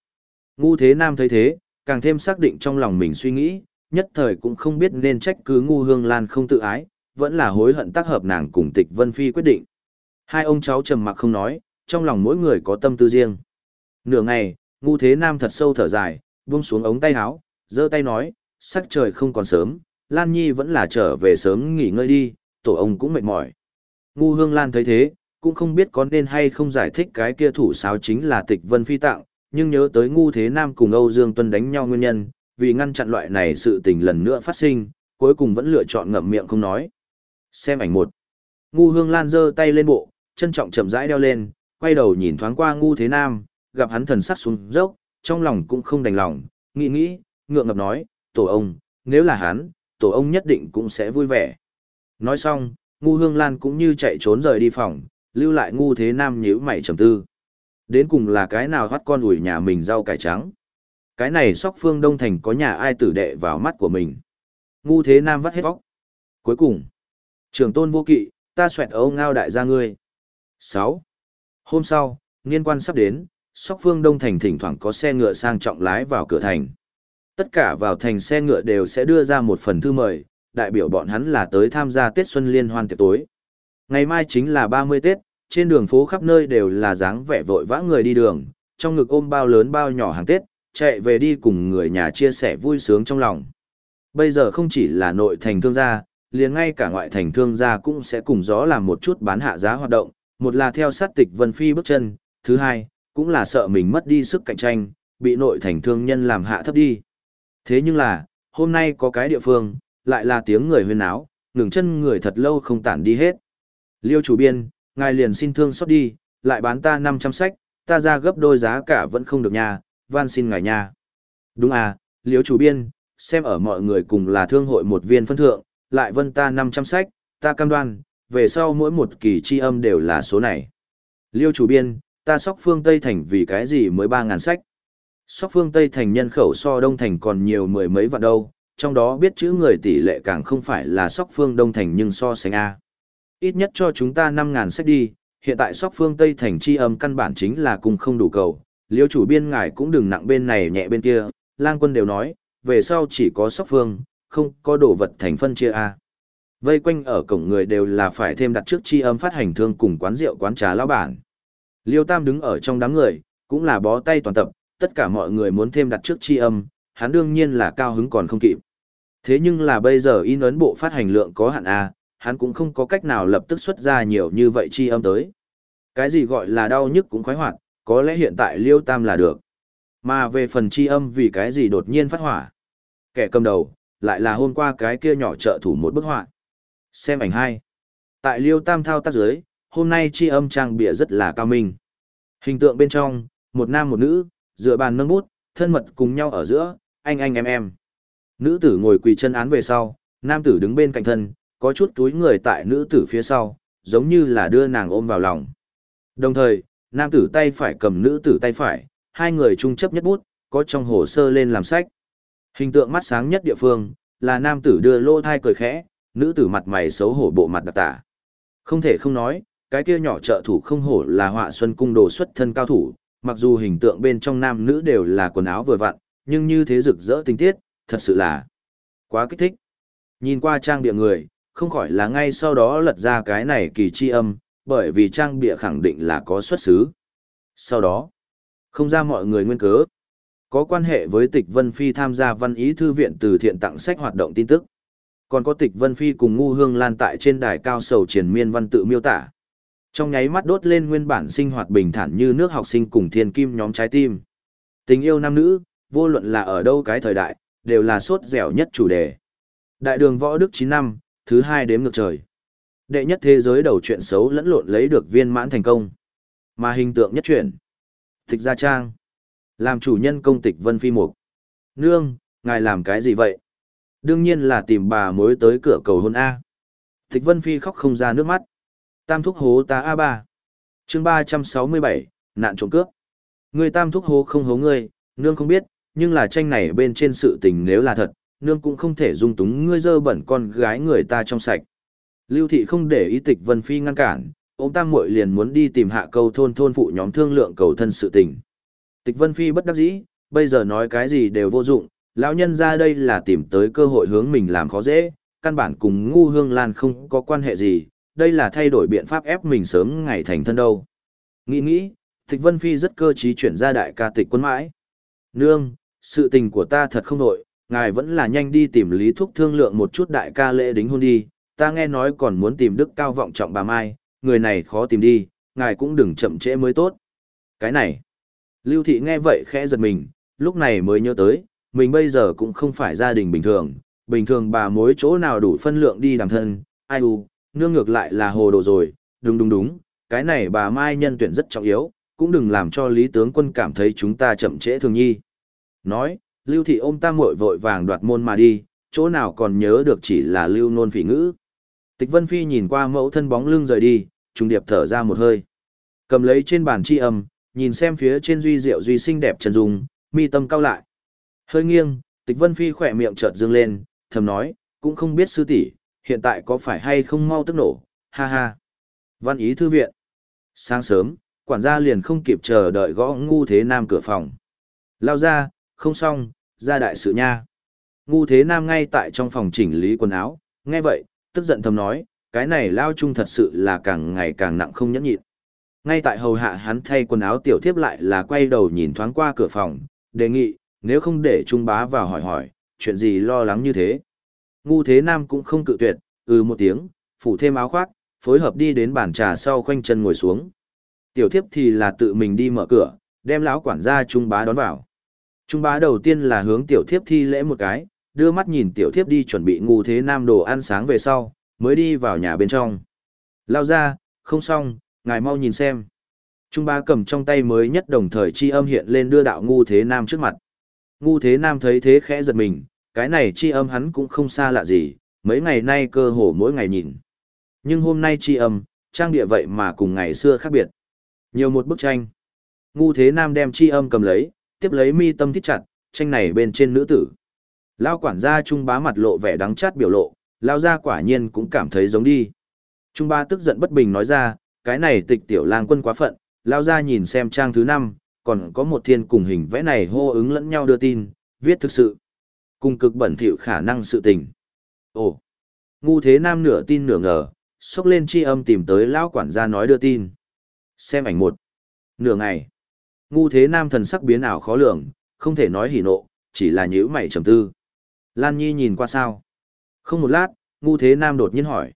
Ngu thế nam thấy thế, càng thêm xác định trong lòng mình suy nghĩ, nhất thời cũng không biết nên trách cứ ngu hương lan không tự ái, vẫn là hối hận tác hợp nàng cùng tịch vân phi quyết định. Hai ông cháu trầm mặc không nói, trong lòng mỗi người có tâm tư riêng. Nửa ngày, ngu thế nam thật sâu thở dài, buông xuống ống tay áo, giơ tay nói, sắc trời không còn sớm, Lan Nhi vẫn là trở về sớm nghỉ ngơi đi, tổ ông cũng mệt mỏi. Ngu hương Lan thấy thế, cũng không biết có nên hay không giải thích cái kia thủ sáo chính là tịch vân phi tặng, nhưng nhớ tới ngu thế nam cùng Âu Dương Tuân đánh nhau nguyên nhân, vì ngăn chặn loại này sự tình lần nữa phát sinh, cuối cùng vẫn lựa chọn ngậm miệng không nói. Xem ảnh một. Ngu hương lan giơ tay lên bộ, trân trọng chậm rãi đeo lên, quay đầu nhìn thoáng qua ngu thế nam, gặp hắn thần sắc xuống dốc, trong lòng cũng không đành lòng, nghĩ nghĩ, ngượng ngập nói, tổ ông, nếu là hắn, tổ ông nhất định cũng sẽ vui vẻ. Nói xong, ngu hương lan cũng như chạy trốn rời đi phòng, lưu lại ngu thế nam nhíu mày trầm tư. Đến cùng là cái nào thoát con ủi nhà mình rau cải trắng. Cái này sóc phương đông thành có nhà ai tử đệ vào mắt của mình. Ngu thế nam vắt hết vóc. Cuối cùng, trường tôn vô kỵ, ta xoẹt ấu ngao đại gia ngươi. 6. Hôm sau, niên quan sắp đến, sóc phương đông thành thỉnh thoảng có xe ngựa sang trọng lái vào cửa thành. Tất cả vào thành xe ngựa đều sẽ đưa ra một phần thư mời, đại biểu bọn hắn là tới tham gia Tết Xuân Liên hoan tiệc tối. Ngày mai chính là 30 Tết, trên đường phố khắp nơi đều là dáng vẻ vội vã người đi đường, trong ngực ôm bao lớn bao nhỏ hàng Tết, chạy về đi cùng người nhà chia sẻ vui sướng trong lòng. Bây giờ không chỉ là nội thành thương gia, liền ngay cả ngoại thành thương gia cũng sẽ cùng gió làm một chút bán hạ giá hoạt động, một là theo sát tịch Vân Phi bước chân, thứ hai, cũng là sợ mình mất đi sức cạnh tranh, bị nội thành thương nhân làm hạ thấp đi. Thế nhưng là, hôm nay có cái địa phương, lại là tiếng người huyên áo, ngừng chân người thật lâu không tản đi hết. Liêu chủ biên, ngài liền xin thương xót đi, lại bán ta 500 sách, ta ra gấp đôi giá cả vẫn không được nha, van xin ngài nha. Đúng à, liêu chủ biên, xem ở mọi người cùng là thương hội một viên phân thượng, lại vân ta 500 sách, ta cam đoan, về sau mỗi một kỳ chi âm đều là số này. Liêu chủ biên, ta sóc phương Tây Thành vì cái gì mới 3.000 sách. Sóc phương Tây Thành nhân khẩu so Đông Thành còn nhiều mười mấy vạn đâu, trong đó biết chữ người tỷ lệ càng không phải là sóc phương Đông Thành nhưng so sánh A. Ít nhất cho chúng ta 5.000 sách đi, hiện tại sóc phương Tây Thành chi âm căn bản chính là cùng không đủ cầu. Liêu chủ biên ngài cũng đừng nặng bên này nhẹ bên kia, lang quân đều nói, về sau chỉ có sóc phương, không có đồ vật thành phân chia A. Vây quanh ở cổng người đều là phải thêm đặt trước chi âm phát hành thương cùng quán rượu quán trà lão bản. Liêu Tam đứng ở trong đám người, cũng là bó tay toàn tập, tất cả mọi người muốn thêm đặt trước chi âm, hắn đương nhiên là cao hứng còn không kịp. Thế nhưng là bây giờ in ấn bộ phát hành lượng có hạn A, hắn cũng không có cách nào lập tức xuất ra nhiều như vậy chi âm tới. Cái gì gọi là đau nhức cũng khoái hoạt, có lẽ hiện tại Liêu Tam là được. Mà về phần chi âm vì cái gì đột nhiên phát hỏa. Kẻ cầm đầu, lại là hôm qua cái kia nhỏ trợ thủ một bức họa. Xem ảnh hai. Tại Liêu Tam thao tác dưới, hôm nay chi âm trang bịa rất là cao minh. Hình tượng bên trong, một nam một nữ, dựa bàn nâng bút, thân mật cùng nhau ở giữa, anh anh em em. Nữ tử ngồi quỳ chân án về sau, nam tử đứng bên cạnh thân, có chút túi người tại nữ tử phía sau, giống như là đưa nàng ôm vào lòng. Đồng thời, nam tử tay phải cầm nữ tử tay phải, hai người chung chấp nhất bút, có trong hồ sơ lên làm sách. Hình tượng mắt sáng nhất địa phương, là nam tử đưa lô thai cười khẽ, nữ tử mặt mày xấu hổ bộ mặt đặc tả. Không thể không nói, cái kia nhỏ trợ thủ không hổ là họa xuân cung đồ xuất thân cao thủ, mặc dù hình tượng bên trong nam nữ đều là quần áo vừa vặn, nhưng như thế rực rỡ tinh tiết, thật sự là quá kích thích. Nhìn qua trang địa người, không khỏi là ngay sau đó lật ra cái này kỳ chi âm, bởi vì trang bịa khẳng định là có xuất xứ. Sau đó, không ra mọi người nguyên cớ, có quan hệ với tịch Vân Phi tham gia văn ý thư viện từ thiện tặng sách hoạt động tin tức. Còn có tịch Vân Phi cùng ngu hương lan tại trên đài cao sầu triển miên văn tự miêu tả. Trong nháy mắt đốt lên nguyên bản sinh hoạt bình thản như nước học sinh cùng thiên kim nhóm trái tim. Tình yêu nam nữ, vô luận là ở đâu cái thời đại, đều là sốt dẻo nhất chủ đề. Đại đường võ đức chín năm, thứ hai đếm ngược trời. Đệ nhất thế giới đầu chuyện xấu lẫn lộn lấy được viên mãn thành công. Mà hình tượng nhất chuyển. Tịch gia trang. Làm chủ nhân công tịch Vân Phi Mục. Nương, ngài làm cái gì vậy? Đương nhiên là tìm bà mối tới cửa cầu hôn A. Tịch Vân Phi khóc không ra nước mắt. Tam thúc hố ta a ba. chương 367, nạn trộm cướp. Người tam thúc hố không hố ngươi, nương không biết, nhưng là tranh này bên trên sự tình nếu là thật, nương cũng không thể dung túng ngươi dơ bẩn con gái người ta trong sạch. Lưu thị không để ý tịch Vân Phi ngăn cản, ông tam muội liền muốn đi tìm hạ câu thôn thôn phụ nhóm thương lượng cầu thân sự tình. Tịch Vân Phi bất đắc dĩ, bây giờ nói cái gì đều vô dụng, lão nhân ra đây là tìm tới cơ hội hướng mình làm khó dễ, căn bản cùng ngu hương lan không có quan hệ gì, đây là thay đổi biện pháp ép mình sớm ngày thành thân đâu. Nghĩ nghĩ, Tịch Vân Phi rất cơ trí chuyển ra đại ca tịch quân mãi. Nương, sự tình của ta thật không nội, ngài vẫn là nhanh đi tìm lý thúc thương lượng một chút đại ca lễ đính hôn đi, ta nghe nói còn muốn tìm đức cao vọng trọng bà Mai, người này khó tìm đi, ngài cũng đừng chậm trễ mới tốt. Cái này, Lưu Thị nghe vậy khẽ giật mình, lúc này mới nhớ tới, mình bây giờ cũng không phải gia đình bình thường, bình thường bà mối chỗ nào đủ phân lượng đi đàm thân, ai u, nương ngược lại là hồ đồ rồi, đúng đúng đúng, cái này bà Mai nhân tuyển rất trọng yếu, cũng đừng làm cho Lý tướng quân cảm thấy chúng ta chậm trễ thường nhi. Nói, Lưu Thị ôm ta muội vội vàng đoạt môn mà đi, chỗ nào còn nhớ được chỉ là Lưu Nôn phỉ ngữ. Tịch Vân Phi nhìn qua mẫu thân bóng lưng rời đi, trùng điệp thở ra một hơi. Cầm lấy trên bàn chi âm, nhìn xem phía trên duy diệu duy xinh đẹp chân dung, mi tâm cao lại. Hơi nghiêng, Tịch Vân Phi khỏe miệng chợt dương lên, thầm nói, cũng không biết sư tỷ hiện tại có phải hay không mau tức nổ, ha ha. Văn ý thư viện. Sáng sớm, quản gia liền không kịp chờ đợi gõ ngu thế nam cửa phòng. Lao ra, không xong, ra đại sự nha. Ngu thế nam ngay tại trong phòng chỉnh lý quần áo, nghe vậy, tức giận thầm nói, cái này lao chung thật sự là càng ngày càng nặng không nhẫn nhịn. Ngay tại hầu hạ hắn thay quần áo tiểu thiếp lại là quay đầu nhìn thoáng qua cửa phòng, đề nghị, nếu không để trung bá vào hỏi hỏi, chuyện gì lo lắng như thế. Ngu thế nam cũng không cự tuyệt, ừ một tiếng, phủ thêm áo khoác, phối hợp đi đến bàn trà sau khoanh chân ngồi xuống. Tiểu thiếp thì là tự mình đi mở cửa, đem lão quản gia trung bá đón vào. Trung bá đầu tiên là hướng tiểu thiếp thi lễ một cái, đưa mắt nhìn tiểu thiếp đi chuẩn bị ngu thế nam đồ ăn sáng về sau, mới đi vào nhà bên trong. Lao ra, không xong, ngài mau nhìn xem. Trung bá cầm trong tay mới nhất đồng thời chi âm hiện lên đưa đạo ngu thế nam trước mặt. Ngu thế nam thấy thế khẽ giật mình, cái này chi âm hắn cũng không xa lạ gì, mấy ngày nay cơ hồ mỗi ngày nhìn. Nhưng hôm nay chi âm, trang địa vậy mà cùng ngày xưa khác biệt. Nhiều một bức tranh. Ngu thế nam đem chi âm cầm lấy, tiếp lấy mi tâm thích chặt, tranh này bên trên nữ tử. Lao quản gia trung bá mặt lộ vẻ đắng chát biểu lộ, lao gia quả nhiên cũng cảm thấy giống đi. Trung bá tức giận bất bình nói ra, cái này tịch tiểu lang quân quá phận, lao gia nhìn xem trang thứ năm, còn có một thiên cùng hình vẽ này hô ứng lẫn nhau đưa tin, viết thực sự. Cùng cực bẩn thỉu khả năng sự tình. Ồ, ngu thế nam nửa tin nửa ngờ, xốc lên chi âm tìm tới lão quản gia nói đưa tin. Xem ảnh một. Nửa ngày. Ngu thế nam thần sắc biến ảo khó lường, không thể nói hỉ nộ, chỉ là nhữ mày trầm tư. Lan Nhi nhìn qua sao? Không một lát, ngu thế nam đột nhiên hỏi.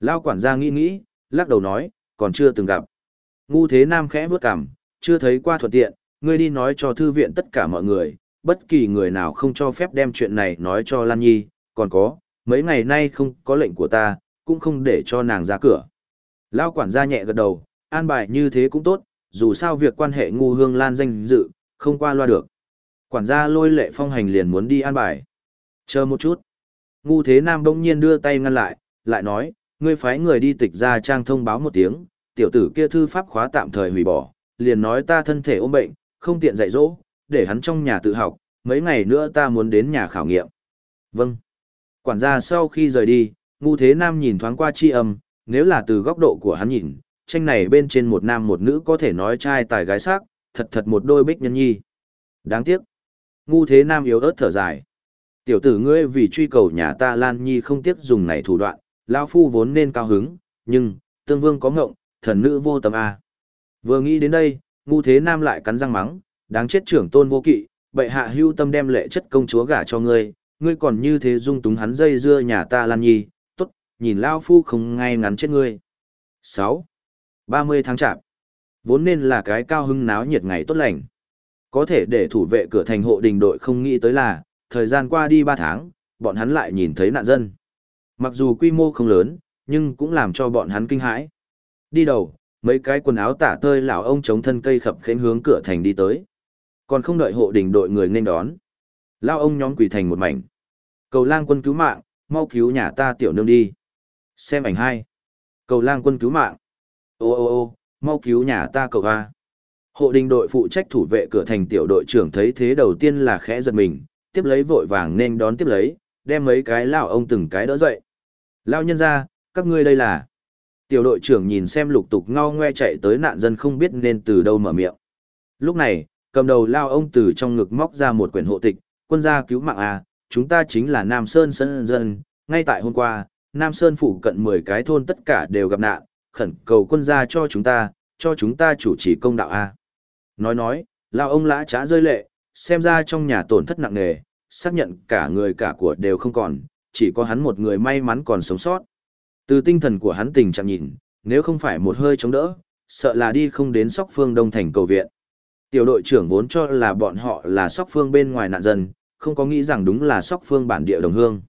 lão quản gia nghĩ nghĩ, lắc đầu nói, còn chưa từng gặp. Ngu thế nam khẽ vướt cằm, chưa thấy qua thuận tiện, ngươi đi nói cho thư viện tất cả mọi người, bất kỳ người nào không cho phép đem chuyện này nói cho Lan Nhi, còn có, mấy ngày nay không có lệnh của ta, cũng không để cho nàng ra cửa. Lao quản gia nhẹ gật đầu, an bài như thế cũng tốt, dù sao việc quan hệ ngu hương lan danh dự, không qua loa được. Quản gia lôi lệ phong hành liền muốn đi an bài. Chờ một chút. Ngu thế nam đông nhiên đưa tay ngăn lại, lại nói, ngươi phái người đi tịch ra trang thông báo một tiếng, tiểu tử kia thư pháp khóa tạm thời hủy bỏ, liền nói ta thân thể ôm bệnh, không tiện dạy dỗ, để hắn trong nhà tự học, mấy ngày nữa ta muốn đến nhà khảo nghiệm. Vâng. Quản gia sau khi rời đi, ngu thế nam nhìn thoáng qua chi âm, nếu là từ góc độ của hắn nhìn, tranh này bên trên một nam một nữ có thể nói trai tài gái sắc, thật thật một đôi bích nhân nhi. Đáng tiếc. Ngu thế nam yếu ớt thở dài. Tiểu tử ngươi vì truy cầu nhà ta Lan Nhi không tiếc dùng này thủ đoạn, lão phu vốn nên cao hứng, nhưng, tương vương có ngộng, thần nữ vô tâm a. Vừa nghĩ đến đây, ngu thế nam lại cắn răng mắng, đáng chết trưởng tôn vô kỵ, bệ hạ hưu tâm đem lệ chất công chúa gả cho ngươi, ngươi còn như thế dung túng hắn dây dưa nhà ta lan nhi, tốt, nhìn lao phu không ngay ngắn chết ngươi. 6. 30 tháng chạp. Vốn nên là cái cao hưng náo nhiệt ngày tốt lành. Có thể để thủ vệ cửa thành hộ đình đội không nghĩ tới là, thời gian qua đi 3 tháng, bọn hắn lại nhìn thấy nạn dân. Mặc dù quy mô không lớn, nhưng cũng làm cho bọn hắn kinh hãi. Đi đầu, mấy cái quần áo tả tơi lão ông chống thân cây khập khẽnh hướng cửa thành đi tới. Còn không đợi hộ đình đội người nên đón. Lao ông nhóm quỳ thành một mảnh. Cầu lang quân cứu mạng, mau cứu nhà ta tiểu nương đi. Xem ảnh hai. Cầu lang quân cứu mạng. Ô ô ô, mau cứu nhà ta cầu a. Hộ đình đội phụ trách thủ vệ cửa thành tiểu đội trưởng thấy thế đầu tiên là khẽ giật mình, tiếp lấy vội vàng nên đón tiếp lấy, đem mấy cái lao ông từng cái đỡ dậy. Lao nhân ra, các ngươi đây là. Tiểu đội trưởng nhìn xem lục tục ngao ngoe chạy tới nạn dân không biết nên từ đâu mở miệng. Lúc này, cầm đầu lao ông từ trong ngực móc ra một quyển hộ tịch, quân gia cứu mạng à, chúng ta chính là Nam Sơn Sơn Dân, ngay tại hôm qua, Nam Sơn phủ cận 10 cái thôn tất cả đều gặp nạn, khẩn cầu quân gia cho chúng ta, cho chúng ta chủ trì công đạo a. Nói nói, lao ông lã trá rơi lệ, xem ra trong nhà tổn thất nặng nề, xác nhận cả người cả của đều không còn, chỉ có hắn một người may mắn còn sống sót. Từ tinh thần của hắn tình trạng nhìn, nếu không phải một hơi chống đỡ, sợ là đi không đến sóc phương đông thành cầu viện. Tiểu đội trưởng vốn cho là bọn họ là sóc phương bên ngoài nạn dân, không có nghĩ rằng đúng là sóc phương bản địa đồng hương.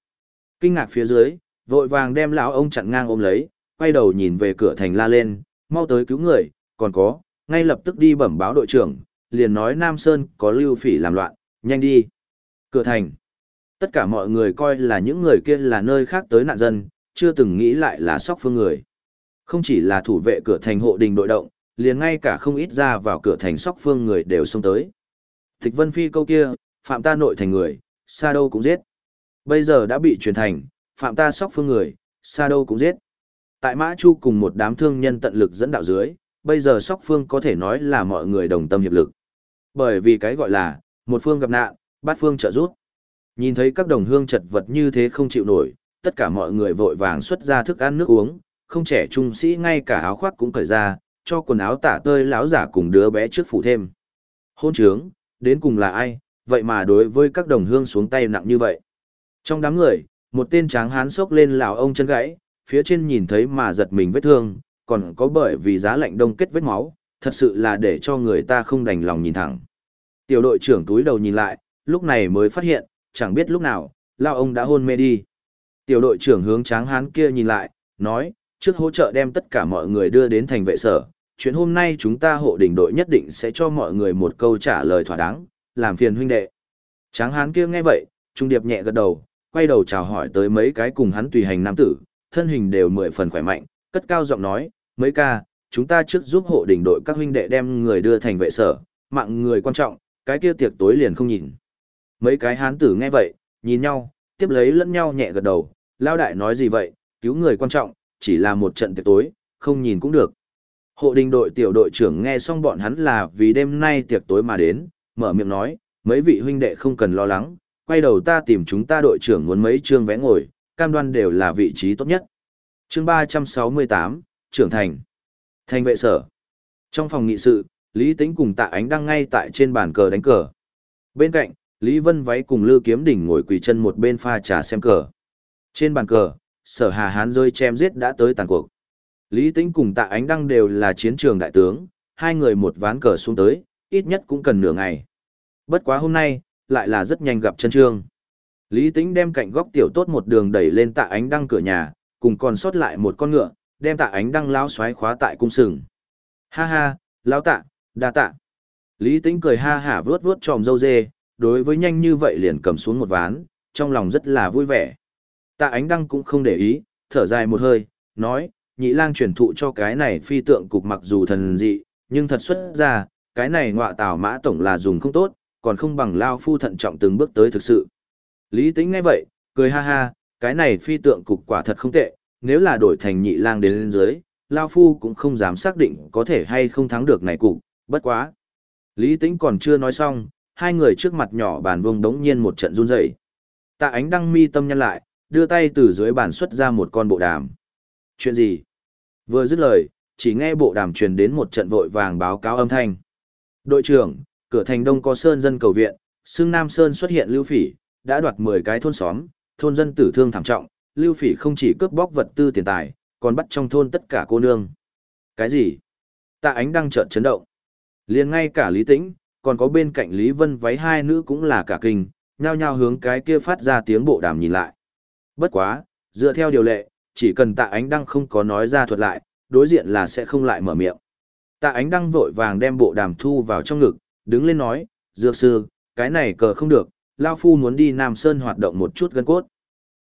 Kinh ngạc phía dưới, vội vàng đem lão ông chặn ngang ôm lấy, quay đầu nhìn về cửa thành la lên, mau tới cứu người, còn có, ngay lập tức đi bẩm báo đội trưởng, liền nói Nam Sơn có lưu phỉ làm loạn, nhanh đi. Cửa thành. Tất cả mọi người coi là những người kia là nơi khác tới nạn dân, chưa từng nghĩ lại là sóc phương người. Không chỉ là thủ vệ cửa thành hộ đình đội động, liền ngay cả không ít ra vào cửa thành sóc phương người đều xông tới. thịch Vân Phi câu kia, phạm ta nội thành người, xa đâu cũng giết. Bây giờ đã bị truyền thành, phạm ta sóc phương người, xa đâu cũng giết. Tại Mã Chu cùng một đám thương nhân tận lực dẫn đạo dưới, bây giờ sóc phương có thể nói là mọi người đồng tâm hiệp lực. Bởi vì cái gọi là, một phương gặp nạn, bát phương trợ giúp. Nhìn thấy các đồng hương chật vật như thế không chịu nổi, tất cả mọi người vội vàng xuất ra thức ăn nước uống, không trẻ trung sĩ ngay cả áo khoác cũng cởi ra, cho quần áo tả tơi láo giả cùng đứa bé trước phủ thêm. Hôn trướng, đến cùng là ai, vậy mà đối với các đồng hương xuống tay nặng như vậy. Trong đám người, một tên tráng hán sốc lên lão ông chân gãy, phía trên nhìn thấy mà giật mình vết thương, còn có bởi vì giá lạnh đông kết vết máu, thật sự là để cho người ta không đành lòng nhìn thẳng. Tiểu đội trưởng túi đầu nhìn lại, lúc này mới phát hiện, chẳng biết lúc nào, lao ông đã hôn mê đi. Tiểu đội trưởng hướng tráng hán kia nhìn lại, nói, trước hỗ trợ đem tất cả mọi người đưa đến thành vệ sở, chuyện hôm nay chúng ta hộ đỉnh đội nhất định sẽ cho mọi người một câu trả lời thỏa đáng, làm phiền huynh đệ. Tráng hán kia nghe vậy, trung điệp nhẹ gật đầu, quay đầu chào hỏi tới mấy cái cùng hắn tùy hành nam tử, thân hình đều mười phần khỏe mạnh, cất cao giọng nói, mấy ca, chúng ta trước giúp hộ đỉnh đội các huynh đệ đem người đưa thành vệ sở, mạng người quan trọng, cái kia tiệc tối liền không nhìn. Mấy cái hán tử nghe vậy, nhìn nhau, tiếp lấy lẫn nhau nhẹ gật đầu, lao đại nói gì vậy, cứu người quan trọng, chỉ là một trận tiệc tối, không nhìn cũng được. Hộ đình đội tiểu đội trưởng nghe xong bọn hắn là vì đêm nay tiệc tối mà đến, mở miệng nói, mấy vị huynh đệ không cần lo lắng, quay đầu ta tìm chúng ta đội trưởng muốn mấy chương vé ngồi, cam đoan đều là vị trí tốt nhất. Chương 368, trưởng thành. Thành vệ sở. Trong phòng nghị sự, Lý Tĩnh cùng Tạ Ánh đang ngay tại trên bàn cờ đánh cờ. Bên cạnh, Lý Vân váy cùng Lư Kiếm Đỉnh ngồi quỳ chân một bên pha trà xem cờ. Trên bàn cờ, Sở Hà Hán rơi chém giết đã tới tàn cuộc. Lý Tĩnh cùng Tạ Ánh Đăng đều là chiến trường đại tướng, hai người một ván cờ xuống tới, ít nhất cũng cần nửa ngày. Bất quá hôm nay, lại là rất nhanh gặp chân trương. Lý Tĩnh đem cạnh góc tiểu tốt một đường đẩy lên Tạ Ánh Đăng cửa nhà, cùng còn sót lại một con ngựa, đem Tạ Ánh Đăng lao xoáy khóa tại cung sừng. Ha ha, lão tạ, đa tạ. Lý Tĩnh cười ha hả vướt vướt tròm dâu dê, đối với nhanh như vậy liền cầm xuống một ván, trong lòng rất là vui vẻ. Tạ ánh đăng cũng không để ý, thở dài một hơi, nói, nhị lang truyền thụ cho cái này phi tượng cục mặc dù thần dị, nhưng thật xuất ra, cái này ngọa tảo mã tổng là dùng không tốt, còn không bằng lao phu thận trọng từng bước tới thực sự. Lý tính ngay vậy, cười ha ha, cái này phi tượng cục quả thật không tệ, nếu là đổi thành nhị lang đến lên dưới, lao phu cũng không dám xác định có thể hay không thắng được này cục, bất quá. Lý tính còn chưa nói xong, hai người trước mặt nhỏ bàn vông đống nhiên một trận run rẩy. Tạ ánh đăng mi tâm nhân lại, đưa tay từ dưới bàn xuất ra một con bộ đàm. Chuyện gì? Vừa dứt lời, chỉ nghe bộ đàm truyền đến một trận vội vàng báo cáo âm thanh. Đội trưởng, cửa thành đông có sơn dân cầu viện, xương Nam Sơn xuất hiện lưu phỉ, đã đoạt 10 cái thôn xóm, thôn dân tử thương thảm trọng, lưu phỉ không chỉ cướp bóc vật tư tiền tài, còn bắt trong thôn tất cả cô nương. Cái gì? Tạ ánh đang trợn chấn động. liền ngay cả Lý Tĩnh, còn có bên cạnh Lý Vân váy hai nữ cũng là cả kinh, nhao nhao hướng cái kia phát ra tiếng bộ đàm nhìn lại. Bất quá, dựa theo điều lệ, chỉ cần tạ ánh đăng không có nói ra thuật lại, đối diện là sẽ không lại mở miệng. Tạ ánh đăng vội vàng đem bộ đàm thu vào trong ngực, đứng lên nói, dược sư, cái này cờ không được, Lao Phu muốn đi Nam Sơn hoạt động một chút gân cốt.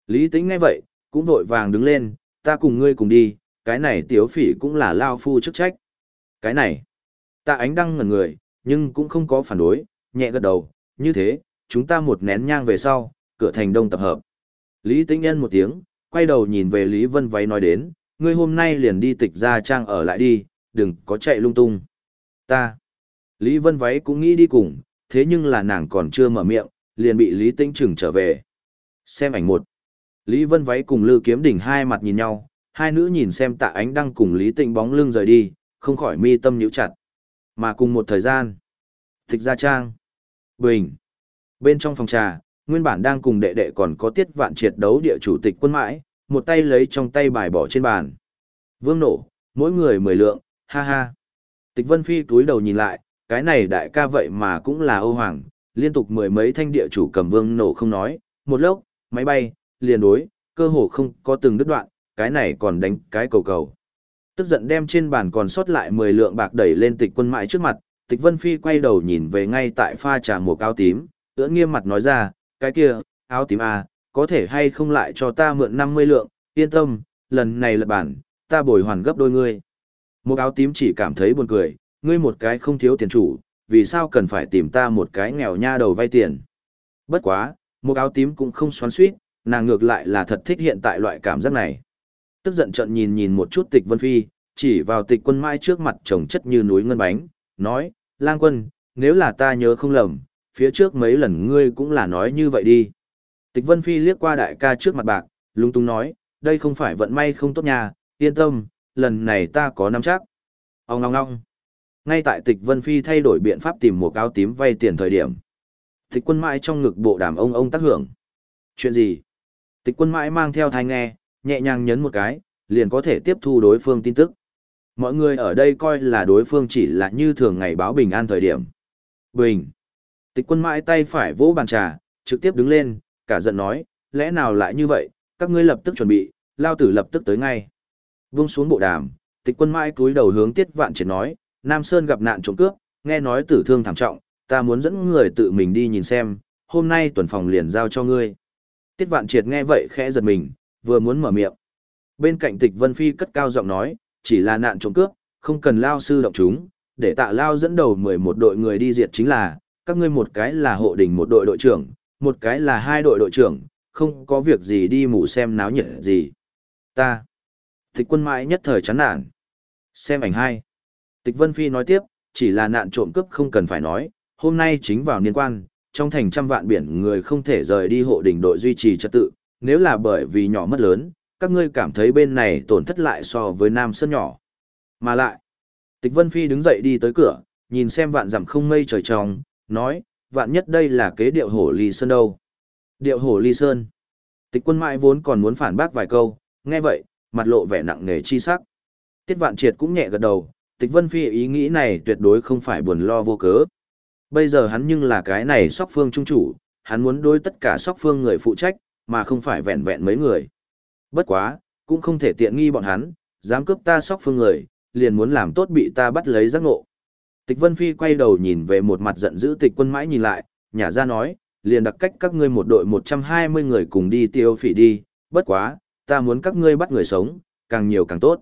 Lý tính ngay vậy, cũng vội vàng đứng lên, ta cùng ngươi cùng đi, cái này tiếu phỉ cũng là Lao Phu chức trách. Cái này, tạ ánh đăng ngẩn người, nhưng cũng không có phản đối, nhẹ gật đầu, như thế, chúng ta một nén nhang về sau, cửa thành đông tập hợp. Lý Tĩnh Nhân một tiếng, quay đầu nhìn về Lý Vân váy nói đến, ngươi hôm nay liền đi tịch ra trang ở lại đi, đừng có chạy lung tung. Ta. Lý Vân váy cũng nghĩ đi cùng, thế nhưng là nàng còn chưa mở miệng, liền bị Lý Tĩnh Trừng trở về. Xem ảnh một. Lý Vân váy cùng Lư Kiếm Đỉnh hai mặt nhìn nhau, hai nữ nhìn xem tạ ánh đang cùng Lý Tĩnh bóng lưng rời đi, không khỏi mi tâm nhíu chặt. Mà cùng một thời gian. Tịch ra trang. Bình. Bên trong phòng trà, nguyên bản đang cùng đệ đệ còn có tiết vạn triệt đấu địa chủ tịch quân mãi, một tay lấy trong tay bài bỏ trên bàn. Vương nổ, mỗi người mười lượng, ha ha. Tịch Vân Phi túi đầu nhìn lại, cái này đại ca vậy mà cũng là Âu Hoàng, liên tục mười mấy thanh địa chủ cầm vương nổ không nói, một lốc, máy bay, liền đối, cơ hồ không có từng đứt đoạn, cái này còn đánh cái cầu cầu. Tức giận đem trên bàn còn sót lại mười lượng bạc đẩy lên tịch quân mãi trước mặt, tịch Vân Phi quay đầu nhìn về ngay tại pha trà mùa cao tím, ưỡn nghiêm mặt nói ra, cái kia, áo tím à, có thể hay không lại cho ta mượn 50 lượng, yên tâm, lần này là bản, ta bồi hoàn gấp đôi ngươi. Một áo tím chỉ cảm thấy buồn cười, ngươi một cái không thiếu tiền chủ, vì sao cần phải tìm ta một cái nghèo nha đầu vay tiền. Bất quá, một áo tím cũng không xoắn suýt, nàng ngược lại là thật thích hiện tại loại cảm giác này. Tức giận trận nhìn nhìn một chút tịch vân phi, chỉ vào tịch quân mai trước mặt trồng chất như núi ngân bánh, nói, lang quân, nếu là ta nhớ không lầm, phía trước mấy lần ngươi cũng là nói như vậy đi. Tịch Vân Phi liếc qua đại ca trước mặt bạc, lung tung nói, đây không phải vận may không tốt nha, yên tâm, lần này ta có nắm chắc. Ông ngong ngong. Ngay tại tịch Vân Phi thay đổi biện pháp tìm một áo tím vay tiền thời điểm. Tịch quân mãi trong ngực bộ đàm ông ông tác hưởng. Chuyện gì? Tịch quân mãi mang theo thai nghe, nhẹ nhàng nhấn một cái, liền có thể tiếp thu đối phương tin tức. Mọi người ở đây coi là đối phương chỉ là như thường ngày báo bình an thời điểm. Bình. Tịch quân mãi tay phải vỗ bàn trà, trực tiếp đứng lên, cả giận nói, lẽ nào lại như vậy, các ngươi lập tức chuẩn bị, lao tử lập tức tới ngay. Vung xuống bộ đàm, tịch quân mãi cúi đầu hướng tiết vạn triệt nói, Nam Sơn gặp nạn trộm cướp, nghe nói tử thương thảm trọng, ta muốn dẫn người tự mình đi nhìn xem, hôm nay tuần phòng liền giao cho ngươi. Tiết vạn triệt nghe vậy khẽ giật mình, vừa muốn mở miệng. Bên cạnh tịch vân phi cất cao giọng nói, chỉ là nạn trộm cướp, không cần lao sư động chúng, để tạ lao dẫn đầu 11 đội người đi diệt chính là, các ngươi một cái là hộ đình một đội đội trưởng, một cái là hai đội đội trưởng, không có việc gì đi mù xem náo nhiệt gì. Ta. Tịch quân mãi nhất thời chán nản. Xem ảnh hai. Tịch Vân Phi nói tiếp, chỉ là nạn trộm cướp không cần phải nói, hôm nay chính vào niên quan, trong thành trăm vạn biển người không thể rời đi hộ đình đội duy trì trật tự, nếu là bởi vì nhỏ mất lớn, các ngươi cảm thấy bên này tổn thất lại so với Nam Sơn nhỏ. Mà lại, Tịch Vân Phi đứng dậy đi tới cửa, nhìn xem vạn dặm không mây trời trong, nói, vạn nhất đây là kế điệu hổ ly sơn đâu. Điệu hổ ly sơn. Tịch quân mãi vốn còn muốn phản bác vài câu, nghe vậy, mặt lộ vẻ nặng nề chi sắc. Tiết vạn triệt cũng nhẹ gật đầu, tịch vân phi ý nghĩ này tuyệt đối không phải buồn lo vô cớ. Bây giờ hắn nhưng là cái này sóc phương trung chủ, hắn muốn đối tất cả sóc phương người phụ trách, mà không phải vẹn vẹn mấy người. Bất quá, cũng không thể tiện nghi bọn hắn, dám cướp ta sóc phương người, liền muốn làm tốt bị ta bắt lấy giác ngộ. Tịch Vân Phi quay đầu nhìn về một mặt giận dữ tịch quân mãi nhìn lại, nhả ra nói, liền đặc cách các ngươi một đội 120 người cùng đi tiêu phỉ đi, bất quá, ta muốn các ngươi bắt người sống, càng nhiều càng tốt.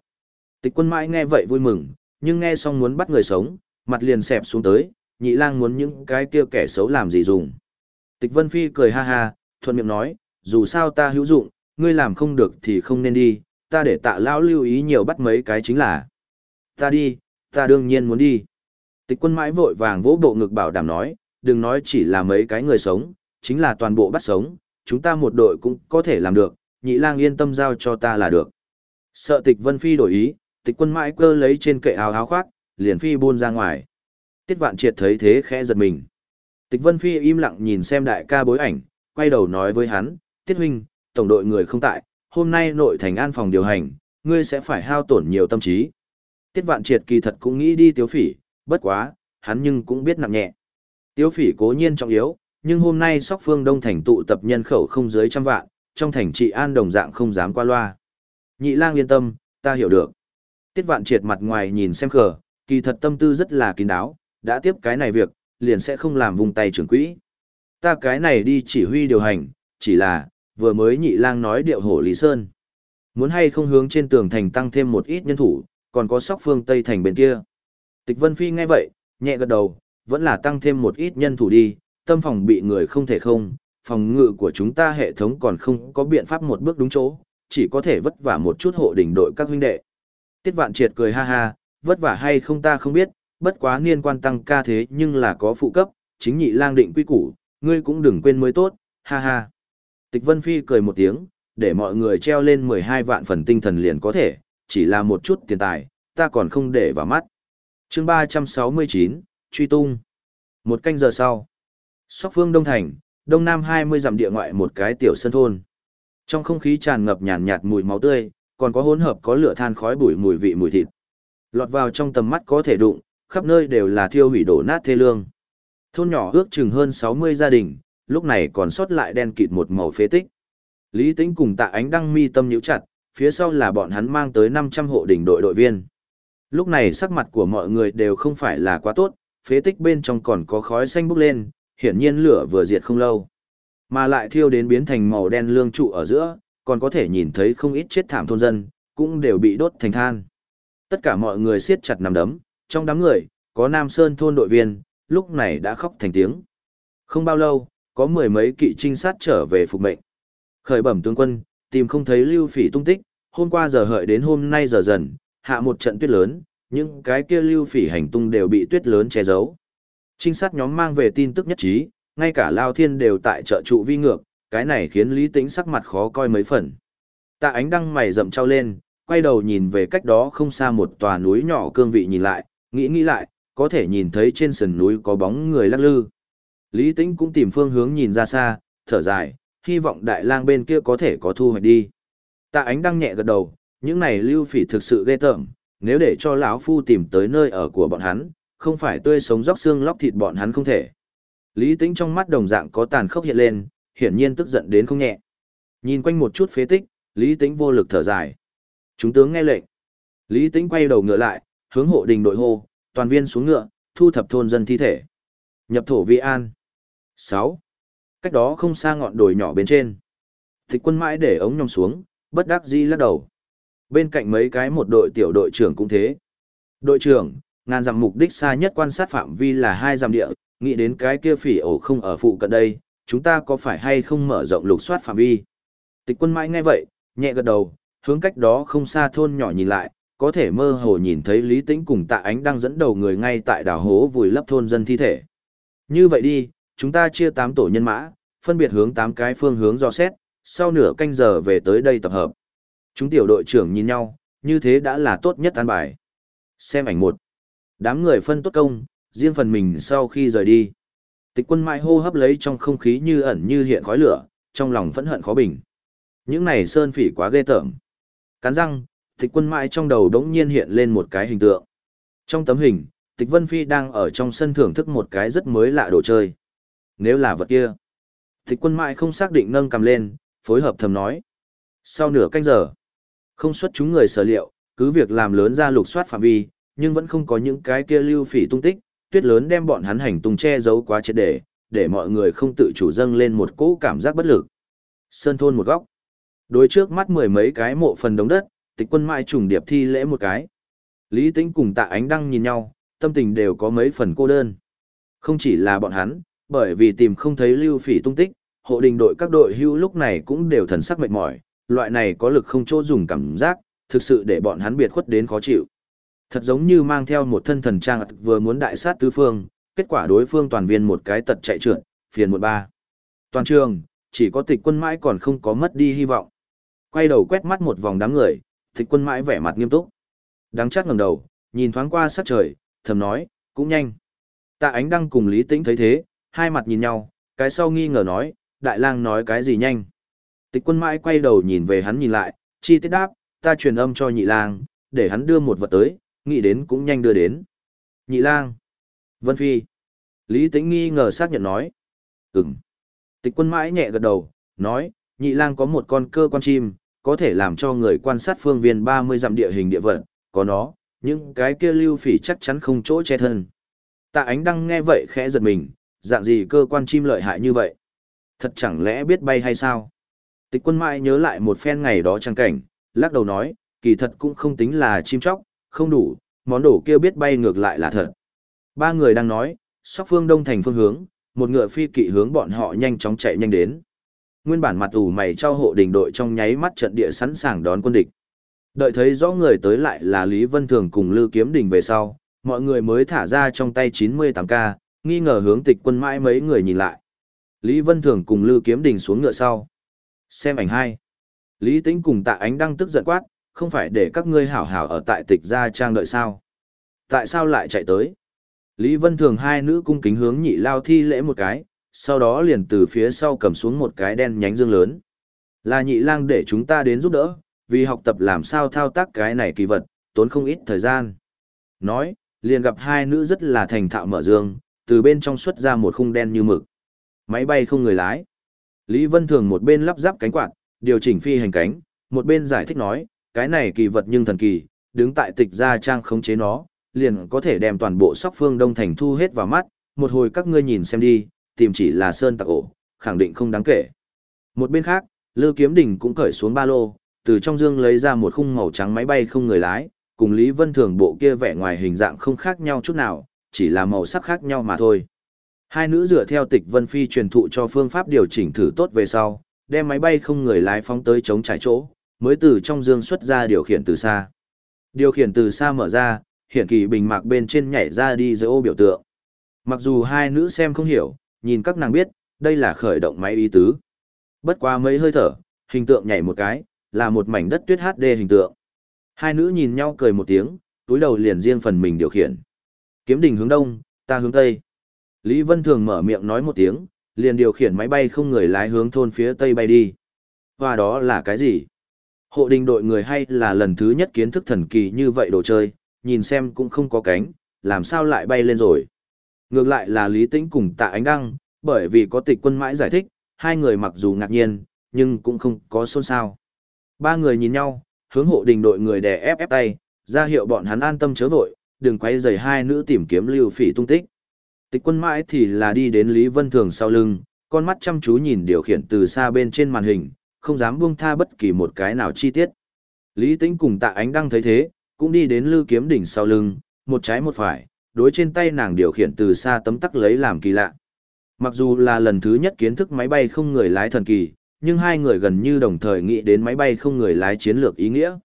Tịch quân mãi nghe vậy vui mừng, nhưng nghe xong muốn bắt người sống, mặt liền xẹp xuống tới, nhị lang muốn những cái kia kẻ xấu làm gì dùng. Tịch Vân Phi cười ha ha, thuận miệng nói, dù sao ta hữu dụng, ngươi làm không được thì không nên đi, ta để tạ lão lưu ý nhiều bắt mấy cái chính là. Ta đi, ta đương nhiên muốn đi. Tịch quân mãi vội vàng vỗ bộ ngực bảo đảm nói, đừng nói chỉ là mấy cái người sống, chính là toàn bộ bắt sống, chúng ta một đội cũng có thể làm được, nhị lang yên tâm giao cho ta là được. Sợ tịch vân phi đổi ý, tịch quân mãi cơ lấy trên kệ áo áo khoác, liền phi buôn ra ngoài. Tiết vạn triệt thấy thế khẽ giật mình. Tịch vân phi im lặng nhìn xem đại ca bối ảnh, quay đầu nói với hắn, Tiết huynh, tổng đội người không tại, hôm nay nội thành an phòng điều hành, ngươi sẽ phải hao tổn nhiều tâm trí. Tiết vạn triệt kỳ thật cũng nghĩ đi tiếu phỉ, bất quá, hắn nhưng cũng biết nặng nhẹ. Tiếu phỉ cố nhiên trọng yếu, nhưng hôm nay sóc phương đông thành tụ tập nhân khẩu không dưới trăm vạn, trong thành trị an đồng dạng không dám qua loa. Nhị lang yên tâm, ta hiểu được. Tiết vạn triệt mặt ngoài nhìn xem khờ, kỳ thật tâm tư rất là kín đáo, đã tiếp cái này việc, liền sẽ không làm vùng tay trưởng quỹ. Ta cái này đi chỉ huy điều hành, chỉ là, vừa mới nhị lang nói điệu hổ Lý Sơn. Muốn hay không hướng trên tường thành tăng thêm một ít nhân thủ, còn có sóc phương Tây thành bên kia. Tịch Vân Phi nghe vậy, nhẹ gật đầu, vẫn là tăng thêm một ít nhân thủ đi, tâm phòng bị người không thể không, phòng ngự của chúng ta hệ thống còn không có biện pháp một bước đúng chỗ, chỉ có thể vất vả một chút hộ đỉnh đội các huynh đệ. Tiết Vạn Triệt cười ha ha, vất vả hay không ta không biết, bất quá niên quan tăng ca thế nhưng là có phụ cấp, chính nhị lang định quy củ, ngươi cũng đừng quên mới tốt, ha ha. Tịch Vân Phi cười một tiếng, để mọi người treo lên 12 vạn phần tinh thần liền có thể, chỉ là một chút tiền tài, ta còn không để vào mắt chương 369, truy tung. Một canh giờ sau, Sóc Phương Đông Thành, Đông Nam 20 dặm địa ngoại một cái tiểu sân thôn. Trong không khí tràn ngập nhàn nhạt mùi máu tươi, còn có hỗn hợp có lửa than khói bụi mùi vị mùi thịt. Lọt vào trong tầm mắt có thể đụng, khắp nơi đều là thiêu hủy đổ nát thê lương. Thôn nhỏ ước chừng hơn 60 gia đình, lúc này còn sót lại đen kịt một màu phế tích. Lý Tĩnh cùng Tạ Ánh đăng mi tâm nhíu chặt, phía sau là bọn hắn mang tới 500 hộ đỉnh đội đội viên. Lúc này sắc mặt của mọi người đều không phải là quá tốt, phế tích bên trong còn có khói xanh bốc lên, hiển nhiên lửa vừa diệt không lâu. Mà lại thiêu đến biến thành màu đen lương trụ ở giữa, còn có thể nhìn thấy không ít chết thảm thôn dân, cũng đều bị đốt thành than. Tất cả mọi người siết chặt nằm đấm, trong đám người, có Nam Sơn thôn đội viên, lúc này đã khóc thành tiếng. Không bao lâu, có mười mấy kỵ trinh sát trở về phục mệnh. Khởi bẩm tướng quân, tìm không thấy lưu phỉ tung tích, hôm qua giờ hợi đến hôm nay giờ dần, hạ một trận tuyết lớn, những cái kia lưu phỉ hành tung đều bị tuyết lớn che giấu. Trinh sát nhóm mang về tin tức nhất trí, ngay cả Lao Thiên đều tại trợ trụ vi ngược, cái này khiến Lý Tĩnh sắc mặt khó coi mấy phần. Tạ ánh đăng mày rậm trao lên, quay đầu nhìn về cách đó không xa một tòa núi nhỏ cương vị nhìn lại, nghĩ nghĩ lại, có thể nhìn thấy trên sườn núi có bóng người lắc lư. Lý Tĩnh cũng tìm phương hướng nhìn ra xa, thở dài, hy vọng đại lang bên kia có thể có thu hoạch đi. Tạ ánh đăng nhẹ gật đầu, những này lưu phỉ thực sự ghê tởm, nếu để cho lão phu tìm tới nơi ở của bọn hắn, không phải tươi sống róc xương lóc thịt bọn hắn không thể. Lý Tĩnh trong mắt đồng dạng có tàn khốc hiện lên, hiển nhiên tức giận đến không nhẹ. Nhìn quanh một chút phế tích, Lý Tĩnh vô lực thở dài. Chúng tướng nghe lệnh. Lý Tĩnh quay đầu ngựa lại, hướng hộ đình đội hô, toàn viên xuống ngựa, thu thập thôn dân thi thể. Nhập thổ vi an. Sáu, Cách đó không xa ngọn đồi nhỏ bên trên. Tịch quân mãi để ống nhòm xuống, bất đắc dĩ lắc đầu. Bên cạnh mấy cái một đội tiểu đội trưởng cũng thế. Đội trưởng, ngàn dặm mục đích xa nhất quan sát phạm vi là hai dặm địa, nghĩ đến cái kia phỉ ổ không ở phụ cận đây, chúng ta có phải hay không mở rộng lục soát phạm vi? Tịch quân mãi nghe vậy, nhẹ gật đầu, hướng cách đó không xa thôn nhỏ nhìn lại, có thể mơ hồ nhìn thấy Lý Tĩnh cùng tạ ánh đang dẫn đầu người ngay tại đảo hố vùi lấp thôn dân thi thể. Như vậy đi, chúng ta chia 8 tổ nhân mã, phân biệt hướng 8 cái phương hướng do xét, sau nửa canh giờ về tới đây tập hợp. Chúng tiểu đội trưởng nhìn nhau, như thế đã là tốt nhất an bài. Xem ảnh một. Đám người phân tốt công, riêng phần mình sau khi rời đi. Tịch quân mãi hô hấp lấy trong không khí như ẩn như hiện khói lửa, trong lòng phẫn hận khó bình. Những này sơn phỉ quá ghê tởm. Cắn răng, tịch quân mãi trong đầu đống nhiên hiện lên một cái hình tượng. Trong tấm hình, tịch vân phi đang ở trong sân thưởng thức một cái rất mới lạ đồ chơi. Nếu là vật kia. Tịch quân mãi không xác định nâng cầm lên, phối hợp thầm nói. Sau nửa canh giờ, không xuất chúng người sở liệu, cứ việc làm lớn ra lục soát phạm vi, nhưng vẫn không có những cái kia lưu phỉ tung tích, tuyết lớn đem bọn hắn hành tung che giấu quá triệt để, để mọi người không tự chủ dâng lên một cỗ cảm giác bất lực. Sơn thôn một góc. Đối trước mắt mười mấy cái mộ phần đống đất, tịch quân mãi trùng điệp thi lễ một cái. Lý Tĩnh cùng tạ ánh đăng nhìn nhau, tâm tình đều có mấy phần cô đơn. Không chỉ là bọn hắn, bởi vì tìm không thấy lưu phỉ tung tích, hộ đình đội các đội hưu lúc này cũng đều thần sắc mệt mỏi, loại này có lực không chỗ dùng cảm giác, thực sự để bọn hắn biệt khuất đến khó chịu. Thật giống như mang theo một thân thần trang vừa muốn đại sát tứ phương, kết quả đối phương toàn viên một cái tật chạy trượt, phiền một ba. Toàn trường, chỉ có tịch quân mãi còn không có mất đi hy vọng. Quay đầu quét mắt một vòng đám người, tịch quân mãi vẻ mặt nghiêm túc. Đáng chắc ngẩng đầu, nhìn thoáng qua sát trời, thầm nói, cũng nhanh. Tạ ánh đăng cùng Lý Tĩnh thấy thế, hai mặt nhìn nhau, cái sau nghi ngờ nói, đại lang nói cái gì nhanh. Tịch quân mãi quay đầu nhìn về hắn nhìn lại, chi tiết đáp, ta truyền âm cho nhị lang, để hắn đưa một vật tới, nghĩ đến cũng nhanh đưa đến. Nhị lang. Vân Phi. Lý Tĩnh nghi ngờ xác nhận nói. Ừm. Tịch quân mãi nhẹ gật đầu, nói, nhị lang có một con cơ quan chim, có thể làm cho người quan sát phương viên 30 dặm địa hình địa vật, có nó, những cái kia lưu phỉ chắc chắn không chỗ che thân. Tạ ánh đăng nghe vậy khẽ giật mình, dạng gì cơ quan chim lợi hại như vậy? Thật chẳng lẽ biết bay hay sao? Tịch quân mãi nhớ lại một phen ngày đó trang cảnh, lắc đầu nói, kỳ thật cũng không tính là chim chóc, không đủ, món đồ kia biết bay ngược lại là thật. Ba người đang nói, sóc phương đông thành phương hướng, một ngựa phi kỵ hướng bọn họ nhanh chóng chạy nhanh đến. Nguyên bản mặt ủ mày trao hộ đình đội trong nháy mắt trận địa sẵn sàng đón quân địch. Đợi thấy rõ người tới lại là Lý Vân Thường cùng Lư Kiếm Đình về sau, mọi người mới thả ra trong tay 98K, nghi ngờ hướng tịch quân mãi mấy người nhìn lại. Lý Vân Thường cùng Lư Kiếm Đình xuống ngựa sau. Xem ảnh hai. Lý Tĩnh cùng tạ ánh đăng tức giận quát, không phải để các ngươi hảo hảo ở tại tịch gia trang đợi sao. Tại sao lại chạy tới? Lý Vân Thường hai nữ cung kính hướng nhị lao thi lễ một cái, sau đó liền từ phía sau cầm xuống một cái đen nhánh dương lớn. Là nhị lang để chúng ta đến giúp đỡ, vì học tập làm sao thao tác cái này kỳ vật, tốn không ít thời gian. Nói, liền gặp hai nữ rất là thành thạo mở dương, từ bên trong xuất ra một khung đen như mực. Máy bay không người lái. Lý Vân Thường một bên lắp ráp cánh quạt, điều chỉnh phi hành cánh, một bên giải thích nói, cái này kỳ vật nhưng thần kỳ, đứng tại tịch gia trang khống chế nó, liền có thể đem toàn bộ sóc phương đông thành thu hết vào mắt, một hồi các ngươi nhìn xem đi, tìm chỉ là sơn tặc ổ, khẳng định không đáng kể. Một bên khác, Lư Kiếm Đình cũng cởi xuống ba lô, từ trong dương lấy ra một khung màu trắng máy bay không người lái, cùng Lý Vân Thường bộ kia vẻ ngoài hình dạng không khác nhau chút nào, chỉ là màu sắc khác nhau mà thôi. Hai nữ dựa theo tịch Vân Phi truyền thụ cho phương pháp điều chỉnh thử tốt về sau, đem máy bay không người lái phóng tới chống trải chỗ, mới từ trong dương xuất ra điều khiển từ xa. Điều khiển từ xa mở ra, hiển kỳ bình mạc bên trên nhảy ra đi giữa ô biểu tượng. Mặc dù hai nữ xem không hiểu, nhìn các nàng biết, đây là khởi động máy ý tứ. Bất qua mấy hơi thở, hình tượng nhảy một cái, là một mảnh đất tuyết HD hình tượng. Hai nữ nhìn nhau cười một tiếng, túi đầu liền riêng phần mình điều khiển. Kiếm đình hướng đông, ta hướng tây. Lý Vân Thường mở miệng nói một tiếng, liền điều khiển máy bay không người lái hướng thôn phía tây bay đi. Và đó là cái gì? Hộ đình đội người hay là lần thứ nhất kiến thức thần kỳ như vậy đồ chơi, nhìn xem cũng không có cánh, làm sao lại bay lên rồi. Ngược lại là Lý Tĩnh cùng tạ ánh đăng, bởi vì có tịch quân mãi giải thích, hai người mặc dù ngạc nhiên, nhưng cũng không có xôn xao. Ba người nhìn nhau, hướng hộ đình đội người đè ép ép tay, ra hiệu bọn hắn an tâm chớ vội, đừng quay rời hai nữ tìm kiếm lưu phỉ tung tích. Tịch quân mãi thì là đi đến Lý Vân Thường sau lưng, con mắt chăm chú nhìn điều khiển từ xa bên trên màn hình, không dám buông tha bất kỳ một cái nào chi tiết. Lý Tĩnh cùng tạ ánh đang thấy thế, cũng đi đến lư kiếm đỉnh sau lưng, một trái một phải, đối trên tay nàng điều khiển từ xa tấm tắc lấy làm kỳ lạ. Mặc dù là lần thứ nhất kiến thức máy bay không người lái thần kỳ, nhưng hai người gần như đồng thời nghĩ đến máy bay không người lái chiến lược ý nghĩa.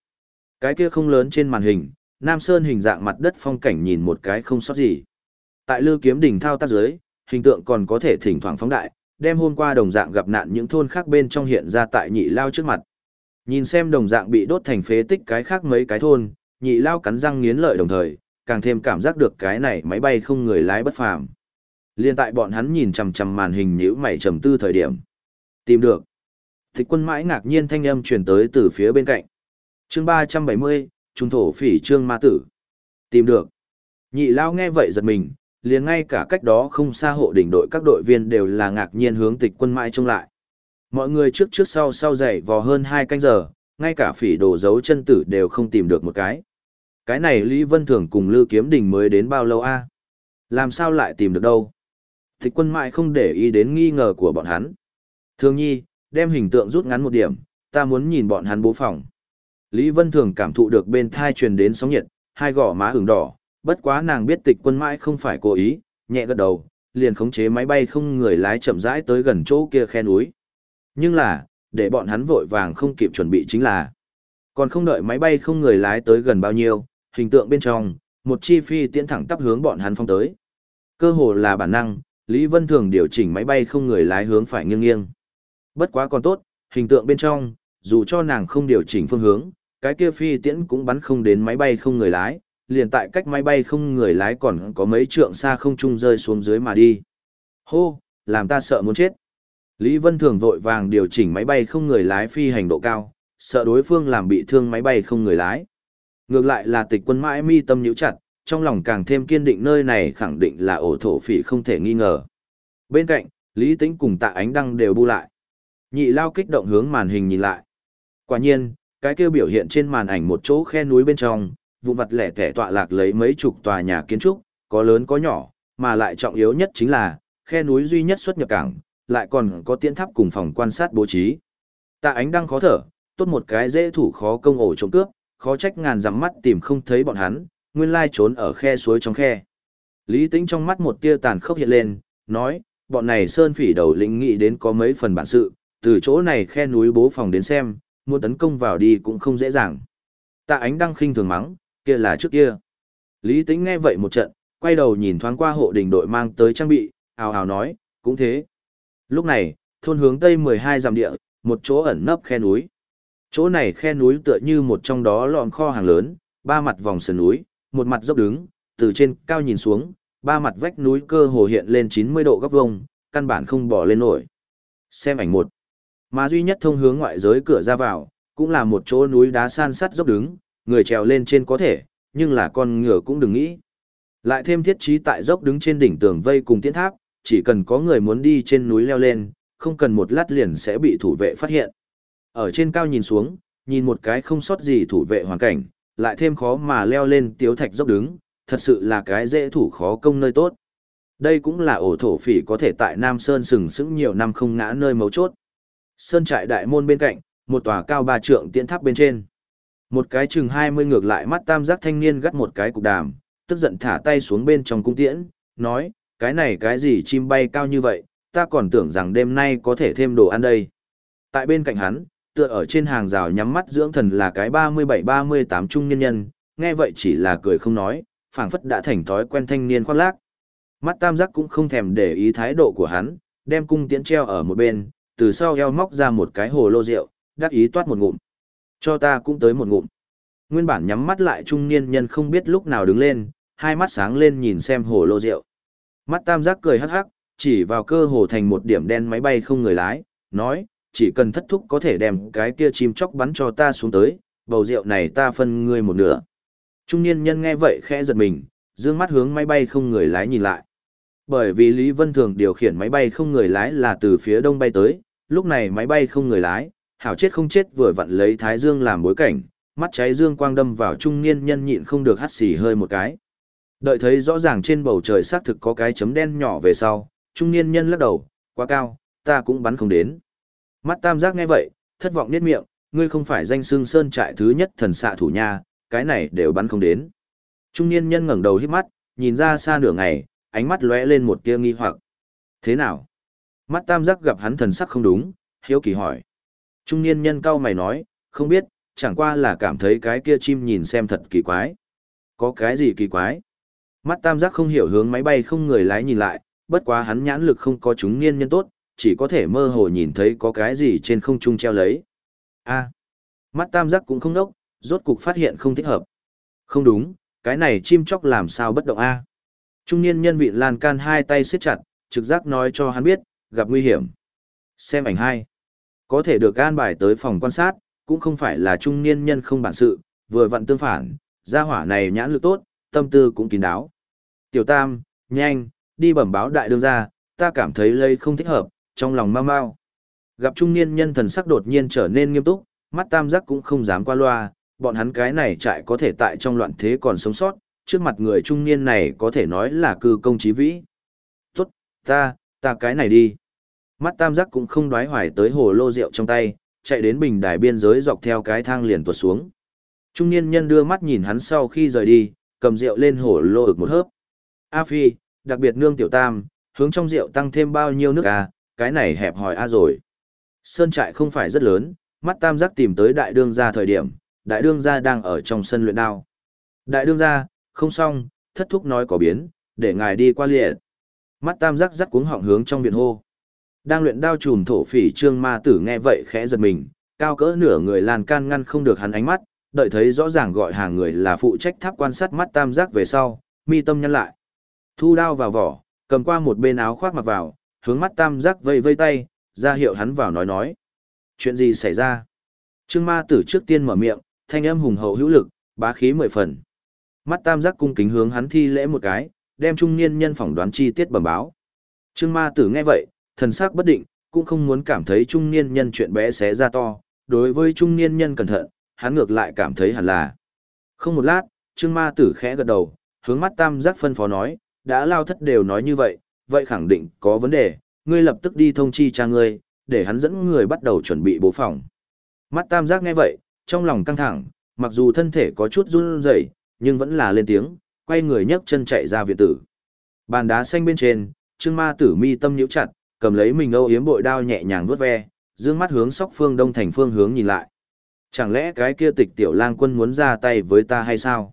Cái kia không lớn trên màn hình, Nam Sơn hình dạng mặt đất phong cảnh nhìn một cái không sót gì. Tại lư kiếm đỉnh thao tác dưới, hình tượng còn có thể thỉnh thoảng phóng đại, đem hôm qua đồng dạng gặp nạn những thôn khác bên trong hiện ra tại nhị lao trước mặt. Nhìn xem đồng dạng bị đốt thành phế tích cái khác mấy cái thôn, nhị lao cắn răng nghiến lợi đồng thời, càng thêm cảm giác được cái này máy bay không người lái bất phàm. Liên tại bọn hắn nhìn chằm chằm màn hình nhíu mày trầm tư thời điểm. Tìm được. Tịch quân mãi ngạc nhiên thanh âm truyền tới từ phía bên cạnh. chương 370, trung thổ phỉ trương ma tử. Tìm được. Nhị lao nghe vậy giật mình, liền ngay cả cách đó không xa hộ đỉnh đội các đội viên đều là ngạc nhiên hướng tịch quân mãi trông lại. Mọi người trước trước sau sau dậy vò hơn hai canh giờ, ngay cả phỉ đồ dấu chân tử đều không tìm được một cái. Cái này Lý Vân Thường cùng Lư Kiếm Đình mới đến bao lâu a? Làm sao lại tìm được đâu? Tịch quân mãi không để ý đến nghi ngờ của bọn hắn. Thường nhi, đem hình tượng rút ngắn một điểm, ta muốn nhìn bọn hắn bố phòng. Lý Vân Thường cảm thụ được bên thai truyền đến sóng nhiệt, hai gò má ửng đỏ, bất quá nàng biết tịch quân mãi không phải cố ý, nhẹ gật đầu, liền khống chế máy bay không người lái chậm rãi tới gần chỗ kia khe núi. Nhưng là, để bọn hắn vội vàng không kịp chuẩn bị chính là, còn không đợi máy bay không người lái tới gần bao nhiêu, hình tượng bên trong, một chi phi tiễn thẳng tắp hướng bọn hắn phong tới. Cơ hồ là bản năng, Lý Vân Thường điều chỉnh máy bay không người lái hướng phải nghiêng nghiêng. Bất quá còn tốt, hình tượng bên trong, dù cho nàng không điều chỉnh phương hướng, cái kia phi tiễn cũng bắn không đến máy bay không người lái, liền tại cách máy bay không người lái còn có mấy trượng xa không trung rơi xuống dưới mà đi. Hô, làm ta sợ muốn chết. Lý Vân Thường vội vàng điều chỉnh máy bay không người lái phi hành độ cao, sợ đối phương làm bị thương máy bay không người lái. Ngược lại là tịch quân mãi mi tâm nhíu chặt, trong lòng càng thêm kiên định nơi này khẳng định là ổ thổ phỉ không thể nghi ngờ. Bên cạnh, Lý Tĩnh cùng tạ ánh đăng đều bu lại. Nhị lao kích động hướng màn hình nhìn lại. Quả nhiên, cái kêu biểu hiện trên màn ảnh một chỗ khe núi bên trong, vụ vặt lẻ tẻ tọa lạc lấy mấy chục tòa nhà kiến trúc, có lớn có nhỏ, mà lại trọng yếu nhất chính là, khe núi duy nhất xuất nhập cảng, lại còn có tiễn tháp cùng phòng quan sát bố trí. Tạ ánh đang khó thở, tốt một cái dễ thủ khó công ổ trộm cướp, khó trách ngàn dặm mắt tìm không thấy bọn hắn, nguyên lai trốn ở khe suối trong khe. Lý Tĩnh trong mắt một tia tàn khốc hiện lên, nói, bọn này sơn phỉ đầu lĩnh nghĩ đến có mấy phần bản sự, từ chỗ này khe núi bố phòng đến xem, muốn tấn công vào đi cũng không dễ dàng. Tạ ánh đang khinh thường mắng, kia là trước kia. Lý Tĩnh nghe vậy một trận, quay đầu nhìn thoáng qua hộ đình đội mang tới trang bị, ào ào nói, cũng thế. Lúc này, thôn hướng tây 12 dặm địa, một chỗ ẩn nấp khe núi. Chỗ này khe núi tựa như một trong đó lọn kho hàng lớn, ba mặt vòng sườn núi, một mặt dốc đứng, từ trên cao nhìn xuống, ba mặt vách núi cơ hồ hiện lên 90 độ góc vuông, căn bản không bỏ lên nổi. Xem ảnh một. Mà duy nhất thông hướng ngoại giới cửa ra vào, cũng là một chỗ núi đá san sắt dốc đứng, người trèo lên trên có thể, nhưng là con ngựa cũng đừng nghĩ. Lại thêm thiết trí tại dốc đứng trên đỉnh tường vây cùng tiến tháp, chỉ cần có người muốn đi trên núi leo lên, không cần một lát liền sẽ bị thủ vệ phát hiện. Ở trên cao nhìn xuống, nhìn một cái không sót gì thủ vệ hoàn cảnh, lại thêm khó mà leo lên tiếu thạch dốc đứng, thật sự là cái dễ thủ khó công nơi tốt. Đây cũng là ổ thổ phỉ có thể tại Nam Sơn sừng sững nhiều năm không ngã nơi mấu chốt. Sơn trại đại môn bên cạnh, một tòa cao ba trượng tiễn tháp bên trên. Một cái chừng 20 ngược lại mắt tam giác thanh niên gắt một cái cục đàm, tức giận thả tay xuống bên trong cung tiễn, nói, cái này cái gì chim bay cao như vậy, ta còn tưởng rằng đêm nay có thể thêm đồ ăn đây. Tại bên cạnh hắn, tựa ở trên hàng rào nhắm mắt dưỡng thần là cái 37-38 trung nhân nhân, nghe vậy chỉ là cười không nói, phảng phất đã thành thói quen thanh niên khoác lác. Mắt tam giác cũng không thèm để ý thái độ của hắn, đem cung tiễn treo ở một bên, từ sau eo móc ra một cái hồ lô rượu, đắc ý toát một ngụm. Cho ta cũng tới một ngụm. Nguyên bản nhắm mắt lại trung niên nhân không biết lúc nào đứng lên, hai mắt sáng lên nhìn xem hồ lô rượu. Mắt tam giác cười hắc hắc, chỉ vào cơ hồ thành một điểm đen máy bay không người lái, nói, chỉ cần thất thúc có thể đem cái kia chim chóc bắn cho ta xuống tới, bầu rượu này ta phân ngươi một nửa. Trung niên nhân nghe vậy khẽ giật mình, dương mắt hướng máy bay không người lái nhìn lại. Bởi vì Lý Vân Thường điều khiển máy bay không người lái là từ phía đông bay tới, lúc này máy bay không người lái, hảo chết không chết vừa vặn lấy thái dương làm bối cảnh, mắt cháy dương quang đâm vào trung niên nhân nhịn không được hắt xì hơi một cái. Đợi thấy rõ ràng trên bầu trời xác thực có cái chấm đen nhỏ về sau, trung niên nhân lắc đầu, quá cao, ta cũng bắn không đến. Mắt tam giác nghe vậy, thất vọng niết miệng, ngươi không phải danh xương sơn trại thứ nhất thần xạ thủ nha, cái này đều bắn không đến. Trung niên nhân ngẩng đầu hít mắt, nhìn ra xa nửa ngày, ánh mắt lóe lên một tia nghi hoặc. Thế nào? Mắt tam giác gặp hắn thần sắc không đúng, hiếu kỳ hỏi. Trung niên nhân cao mày nói, không biết, chẳng qua là cảm thấy cái kia chim nhìn xem thật kỳ quái. Có cái gì kỳ quái? Mắt tam giác không hiểu hướng máy bay không người lái nhìn lại, bất quá hắn nhãn lực không có chúng niên nhân tốt, chỉ có thể mơ hồ nhìn thấy có cái gì trên không trung treo lấy. A, mắt tam giác cũng không đốc, rốt cục phát hiện không thích hợp. Không đúng, cái này chim chóc làm sao bất động a? Trung niên nhân vị lan can hai tay siết chặt, trực giác nói cho hắn biết, gặp nguy hiểm. Xem ảnh hai. Có thể được an bài tới phòng quan sát, cũng không phải là trung niên nhân không bản sự, vừa vặn tương phản, gia hỏa này nhãn lực tốt, tâm tư cũng kín đáo. Tiểu Tam, nhanh, đi bẩm báo đại đương gia, ta cảm thấy lây không thích hợp, trong lòng mau mau. Gặp trung niên nhân thần sắc đột nhiên trở nên nghiêm túc, mắt Tam giác cũng không dám qua loa, bọn hắn cái này trại có thể tại trong loạn thế còn sống sót, trước mặt người trung niên này có thể nói là cư công trí vĩ. Tốt, ta, ta cái này đi. Mắt tam giác cũng không đoái hoài tới hồ lô rượu trong tay, chạy đến bình đài biên giới dọc theo cái thang liền tuột xuống. Trung niên nhân đưa mắt nhìn hắn sau khi rời đi, cầm rượu lên hồ lô ực một hớp. A Phi, đặc biệt nương tiểu tam, hướng trong rượu tăng thêm bao nhiêu nước à, cái này hẹp hỏi A rồi. Sơn trại không phải rất lớn, mắt tam giác tìm tới đại đương gia thời điểm, đại đương gia đang ở trong sân luyện đao. Đại đương gia, không xong, thất thúc nói có biến, để ngài đi qua liệt. Mắt tam giác rắc cuống họng hướng trong viện hô. Đang luyện đao trùm thổ phỉ trương ma tử nghe vậy khẽ giật mình, cao cỡ nửa người lan can ngăn không được hắn ánh mắt, đợi thấy rõ ràng gọi hàng người là phụ trách tháp quan sát mắt tam giác về sau, mi tâm nhăn lại. Thu đao vào vỏ, cầm qua một bên áo khoác mặc vào, hướng mắt tam giác vây vây tay, ra hiệu hắn vào nói nói. Chuyện gì xảy ra? Trương ma tử trước tiên mở miệng, thanh âm hùng hậu hữu lực, bá khí mười phần. Mắt tam giác cung kính hướng hắn thi lễ một cái, đem trung niên nhân phỏng đoán chi tiết bẩm báo. Trương ma tử nghe vậy, thần sắc bất định, cũng không muốn cảm thấy trung niên nhân chuyện bé xé ra to. Đối với trung niên nhân cẩn thận, hắn ngược lại cảm thấy hẳn là. Không một lát, trương ma tử khẽ gật đầu, hướng mắt tam giác phân phó nói, đã lao thất đều nói như vậy, vậy khẳng định có vấn đề, ngươi lập tức đi thông chi cha ngươi, để hắn dẫn người bắt đầu chuẩn bị bố phòng. Mắt tam giác nghe vậy, trong lòng căng thẳng, mặc dù thân thể có chút run rẩy, nhưng vẫn là lên tiếng, quay người nhấc chân chạy ra viện tử. Bàn đá xanh bên trên, Trương Ma Tử mi tâm nhíu chặt, cầm lấy mình âu yếm bội đao nhẹ nhàng vuốt ve, dương mắt hướng sóc phương đông thành phương hướng nhìn lại. Chẳng lẽ cái kia tịch tiểu lang quân muốn ra tay với ta hay sao?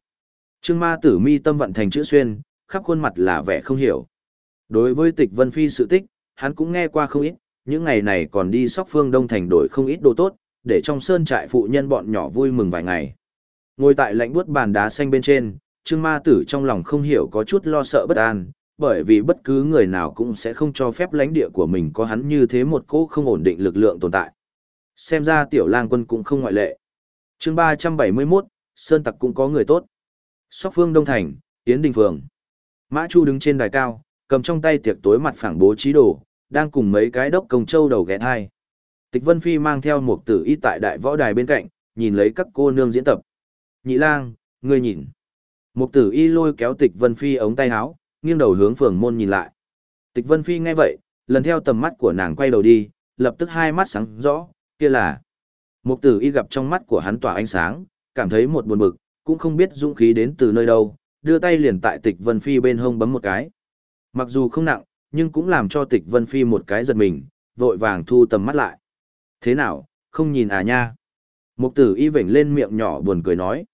Trương Ma Tử mi tâm vận thành chữ xuyên, khắp khuôn mặt là vẻ không hiểu. Đối với tịch Vân Phi sự tích, hắn cũng nghe qua không ít, những ngày này còn đi sóc phương đông thành đổi không ít đồ tốt, để trong sơn trại phụ nhân bọn nhỏ vui mừng vài ngày. Ngồi tại lạnh buốt bàn đá xanh bên trên, Trương Ma Tử trong lòng không hiểu có chút lo sợ bất an, bởi vì bất cứ người nào cũng sẽ không cho phép lãnh địa của mình có hắn như thế một cỗ không ổn định lực lượng tồn tại. Xem ra tiểu lang quân cũng không ngoại lệ. chương 371, Sơn Tặc cũng có người tốt. Sóc phương Đông Thành, Yến Đình Phường. Mã Chu đứng trên đài cao, cầm trong tay tiệc tối mặt phẳng bố trí đồ, đang cùng mấy cái đốc công châu đầu ghé thai. Tịch Vân Phi mang theo một tử y tại đại võ đài bên cạnh, nhìn lấy các cô nương diễn tập. Nhị lang, ngươi nhìn. Một tử y lôi kéo tịch Vân Phi ống tay áo, nghiêng đầu hướng phường môn nhìn lại. Tịch Vân Phi nghe vậy, lần theo tầm mắt của nàng quay đầu đi, lập tức hai mắt sáng rõ, kia là. Một tử y gặp trong mắt của hắn tỏa ánh sáng, cảm thấy một buồn bực, cũng không biết dũng khí đến từ nơi đâu, đưa tay liền tại tịch Vân Phi bên hông bấm một cái. Mặc dù không nặng, nhưng cũng làm cho tịch Vân Phi một cái giật mình, vội vàng thu tầm mắt lại. Thế nào, không nhìn à nha? Mục tử y vểnh lên miệng nhỏ buồn cười nói.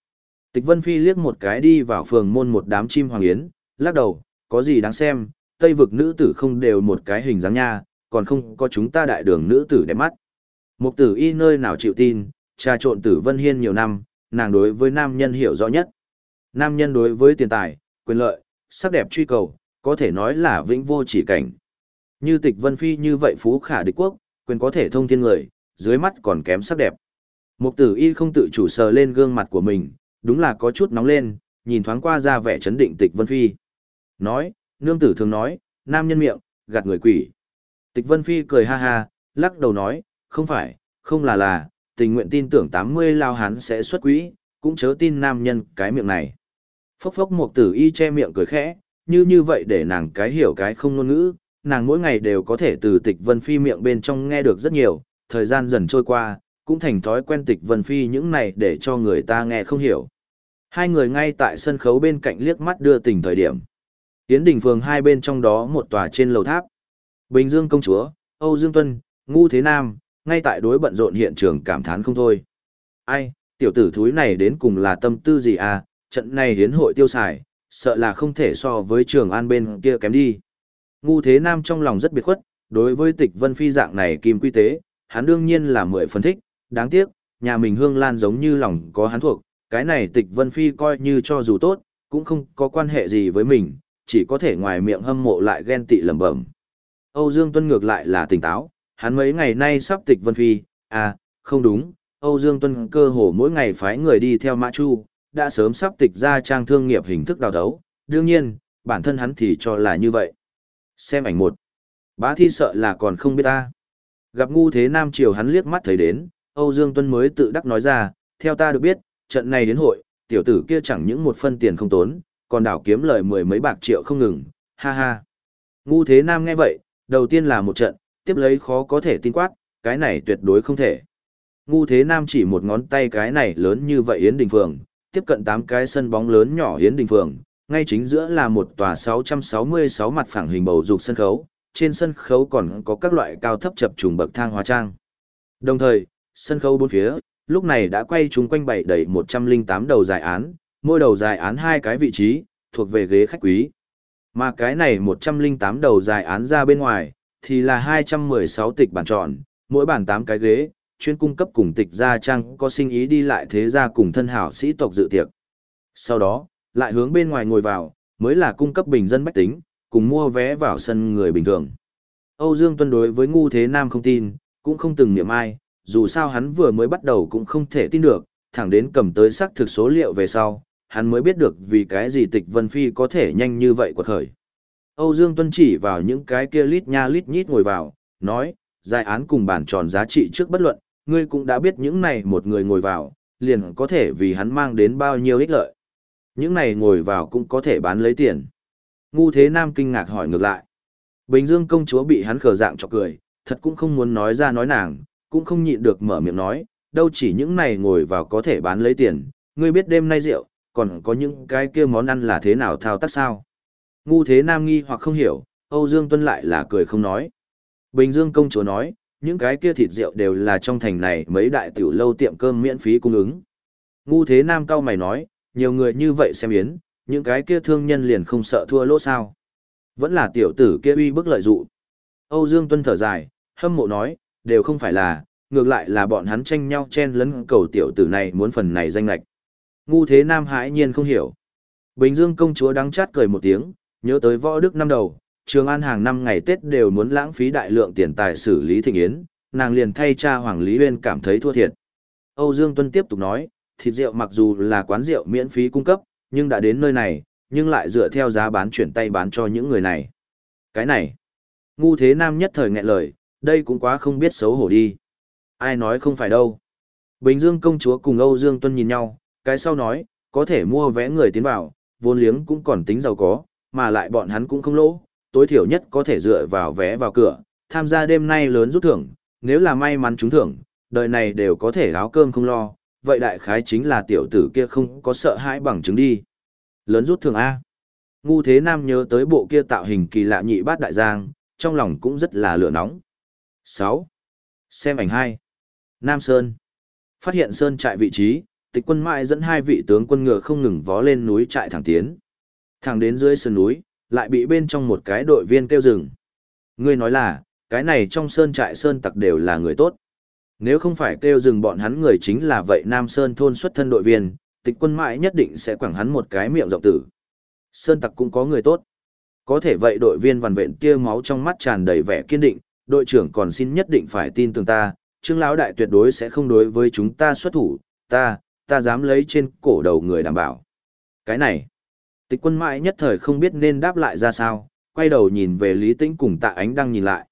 Tịch Vân Phi liếc một cái đi vào phường môn một đám chim hoàng yến, lắc đầu, có gì đáng xem, tây vực nữ tử không đều một cái hình dáng nha, còn không có chúng ta đại đường nữ tử đẹp mắt. Mục tử y nơi nào chịu tin, trà trộn tử Vân Hiên nhiều năm, nàng đối với nam nhân hiểu rõ nhất. Nam nhân đối với tiền tài, quyền lợi, sắc đẹp truy cầu, có thể nói là vĩnh vô chỉ cảnh. Như tịch Vân Phi như vậy phú khả địch quốc, quyền có thể thông thiên người, dưới mắt còn kém sắc đẹp. Mục tử y không tự chủ sờ lên gương mặt của mình, đúng là có chút nóng lên, nhìn thoáng qua ra vẻ chấn định tịch Vân Phi. Nói, nương tử thường nói, nam nhân miệng, gạt người quỷ. Tịch Vân Phi cười ha ha, lắc đầu nói, không phải, không là là, tình nguyện tin tưởng 80 lao hán sẽ xuất quỹ, cũng chớ tin nam nhân cái miệng này. Phốc phốc một tử y che miệng cười khẽ, như như vậy để nàng cái hiểu cái không ngôn ngữ, nàng mỗi ngày đều có thể từ tịch Vân Phi miệng bên trong nghe được rất nhiều, thời gian dần trôi qua, cũng thành thói quen tịch Vân Phi những này để cho người ta nghe không hiểu. Hai người ngay tại sân khấu bên cạnh liếc mắt đưa tình thời điểm. Tiến đình phường hai bên trong đó một tòa trên lầu tháp. Bình Dương công chúa, Âu Dương Tuân, Ngu Thế Nam, ngay tại đối bận rộn hiện trường cảm thán không thôi. Ai, tiểu tử thúi này đến cùng là tâm tư gì à, trận này hiến hội tiêu xài, sợ là không thể so với trường an bên kia kém đi. Ngu Thế Nam trong lòng rất biệt khuất, đối với tịch vân phi dạng này kim quy tế, hắn đương nhiên là mười phân thích, đáng tiếc, nhà mình hương lan giống như lòng có hắn thuộc, cái này tịch vân phi coi như cho dù tốt, cũng không có quan hệ gì với mình, chỉ có thể ngoài miệng hâm mộ lại ghen tị lẩm bẩm. Âu Dương Tuân ngược lại là tỉnh táo, hắn mấy ngày nay sắp tịch vân phi, à, không đúng, Âu Dương Tuân cơ hồ mỗi ngày phái người đi theo Mã Chu, đã sớm sắp tịch ra trang thương nghiệp hình thức đào đấu, đương nhiên, bản thân hắn thì cho là như vậy. Xem ảnh một. Bá thi sợ là còn không biết ta. Gặp ngu thế Nam Triều hắn liếc mắt thấy đến, Âu Dương Tuân mới tự đắc nói ra, theo ta được biết, trận này đến hội, tiểu tử kia chẳng những một phân tiền không tốn, còn đảo kiếm lời mười mấy bạc triệu không ngừng, ha ha. Ngu thế Nam nghe vậy, đầu tiên là một trận, tiếp lấy khó có thể tin quát, cái này tuyệt đối không thể. Ngu thế Nam chỉ một ngón tay cái này lớn như vậy Yến Đình Phường, tiếp cận 8 cái sân bóng lớn nhỏ Yến Đình Phường, ngay chính giữa là một tòa 666 mặt phẳng hình bầu dục sân khấu, trên sân khấu còn có các loại cao thấp chập trùng bậc thang hóa trang. Đồng thời, sân khấu bốn phía, lúc này đã quay chúng quanh bảy đầy 108 đầu dài án, mỗi đầu dài án hai cái vị trí, thuộc về ghế khách quý. Mà cái này 108 đầu dài án ra bên ngoài, thì là 216 tịch bàn tròn, mỗi bàn 8 cái ghế, chuyên cung cấp cùng tịch gia trang có sinh ý đi lại thế gia cùng thân hảo sĩ tộc dự tiệc. Sau đó, lại hướng bên ngoài ngồi vào, mới là cung cấp bình dân bách tính, cùng mua vé vào sân người bình thường. Âu Dương Tuân đối với ngu thế nam không tin, cũng không từng niệm ai, dù sao hắn vừa mới bắt đầu cũng không thể tin được, thẳng đến cầm tới xác thực số liệu về sau, hắn mới biết được vì cái gì tịch Vân Phi có thể nhanh như vậy quật khởi. Âu Dương Tuân chỉ vào những cái kia lít nha lít nhít ngồi vào, nói, giải án cùng bản tròn giá trị trước bất luận, ngươi cũng đã biết những này một người ngồi vào, liền có thể vì hắn mang đến bao nhiêu ích lợi. Những này ngồi vào cũng có thể bán lấy tiền. Ngu Thế Nam kinh ngạc hỏi ngược lại. Bình Dương công chúa bị hắn khờ dạng chọc cười, thật cũng không muốn nói ra nói nàng, cũng không nhịn được mở miệng nói, đâu chỉ những này ngồi vào có thể bán lấy tiền, ngươi biết đêm nay rượu, còn có những cái kia món ăn là thế nào thao tác sao. Ngu Thế Nam nghi hoặc không hiểu, Âu Dương Tuân lại là cười không nói. Bình Dương công chúa nói, những cái kia thịt rượu đều là trong thành này mấy đại tiểu lâu tiệm cơm miễn phí cung ứng. Ngu Thế Nam cao mày nói, nhiều người như vậy xem yến, những cái kia thương nhân liền không sợ thua lỗ sao. Vẫn là tiểu tử kia uy bức lợi dụ. Âu Dương Tuân thở dài, hâm mộ nói, đều không phải là, ngược lại là bọn hắn tranh nhau chen lấn cầu tiểu tử này muốn phần này danh lạch. Ngu thế nam hãi nhiên không hiểu. Bình Dương công chúa đắng chát cười một tiếng, nhớ tới võ đức năm đầu, Trường An hàng năm ngày Tết đều muốn lãng phí đại lượng tiền tài xử lý thịnh yến, nàng liền thay cha Hoàng Lý Huyên cảm thấy thua thiệt. Âu Dương Tuân tiếp tục nói, thịt rượu mặc dù là quán rượu miễn phí cung cấp, nhưng đã đến nơi này, nhưng lại dựa theo giá bán chuyển tay bán cho những người này. Cái này, ngu thế nam nhất thời nghẹn lời, đây cũng quá không biết xấu hổ đi. Ai nói không phải đâu. Bình Dương công chúa cùng Âu Dương Tuân nhìn nhau, cái sau nói, có thể mua vé người tiến vào, vốn liếng cũng còn tính giàu có, mà lại bọn hắn cũng không lỗ, tối thiểu nhất có thể dựa vào vé vào cửa, tham gia đêm nay lớn rút thưởng, nếu là may mắn trúng thưởng, đời này đều có thể áo cơm không lo, vậy đại khái chính là tiểu tử kia không có sợ hãi bằng chứng đi. Lớn rút thưởng A. Ngu thế nam nhớ tới bộ kia tạo hình kỳ lạ nhị bát đại giang, trong lòng cũng rất là lửa nóng. 6. Xem ảnh 2. Nam Sơn. Phát hiện Sơn trại vị trí, tịch quân mãi dẫn hai vị tướng quân ngựa không ngừng vó lên núi trại thẳng tiến. Thẳng đến dưới sơn núi, lại bị bên trong một cái đội viên kêu rừng. Ngươi nói là, cái này trong sơn trại sơn tặc đều là người tốt. Nếu không phải kêu rừng bọn hắn người chính là vậy Nam Sơn thôn xuất thân đội viên, tịch quân mãi nhất định sẽ quẳng hắn một cái miệng rộng tử. Sơn tặc cũng có người tốt. Có thể vậy đội viên vằn vện kia máu trong mắt tràn đầy vẻ kiên định, đội trưởng còn xin nhất định phải tin tưởng ta, Trương lão đại tuyệt đối sẽ không đối với chúng ta xuất thủ, ta, ta dám lấy trên cổ đầu người đảm bảo. Cái này, tịch quân mãi nhất thời không biết nên đáp lại ra sao, quay đầu nhìn về Lý Tĩnh cùng tạ ánh đang nhìn lại.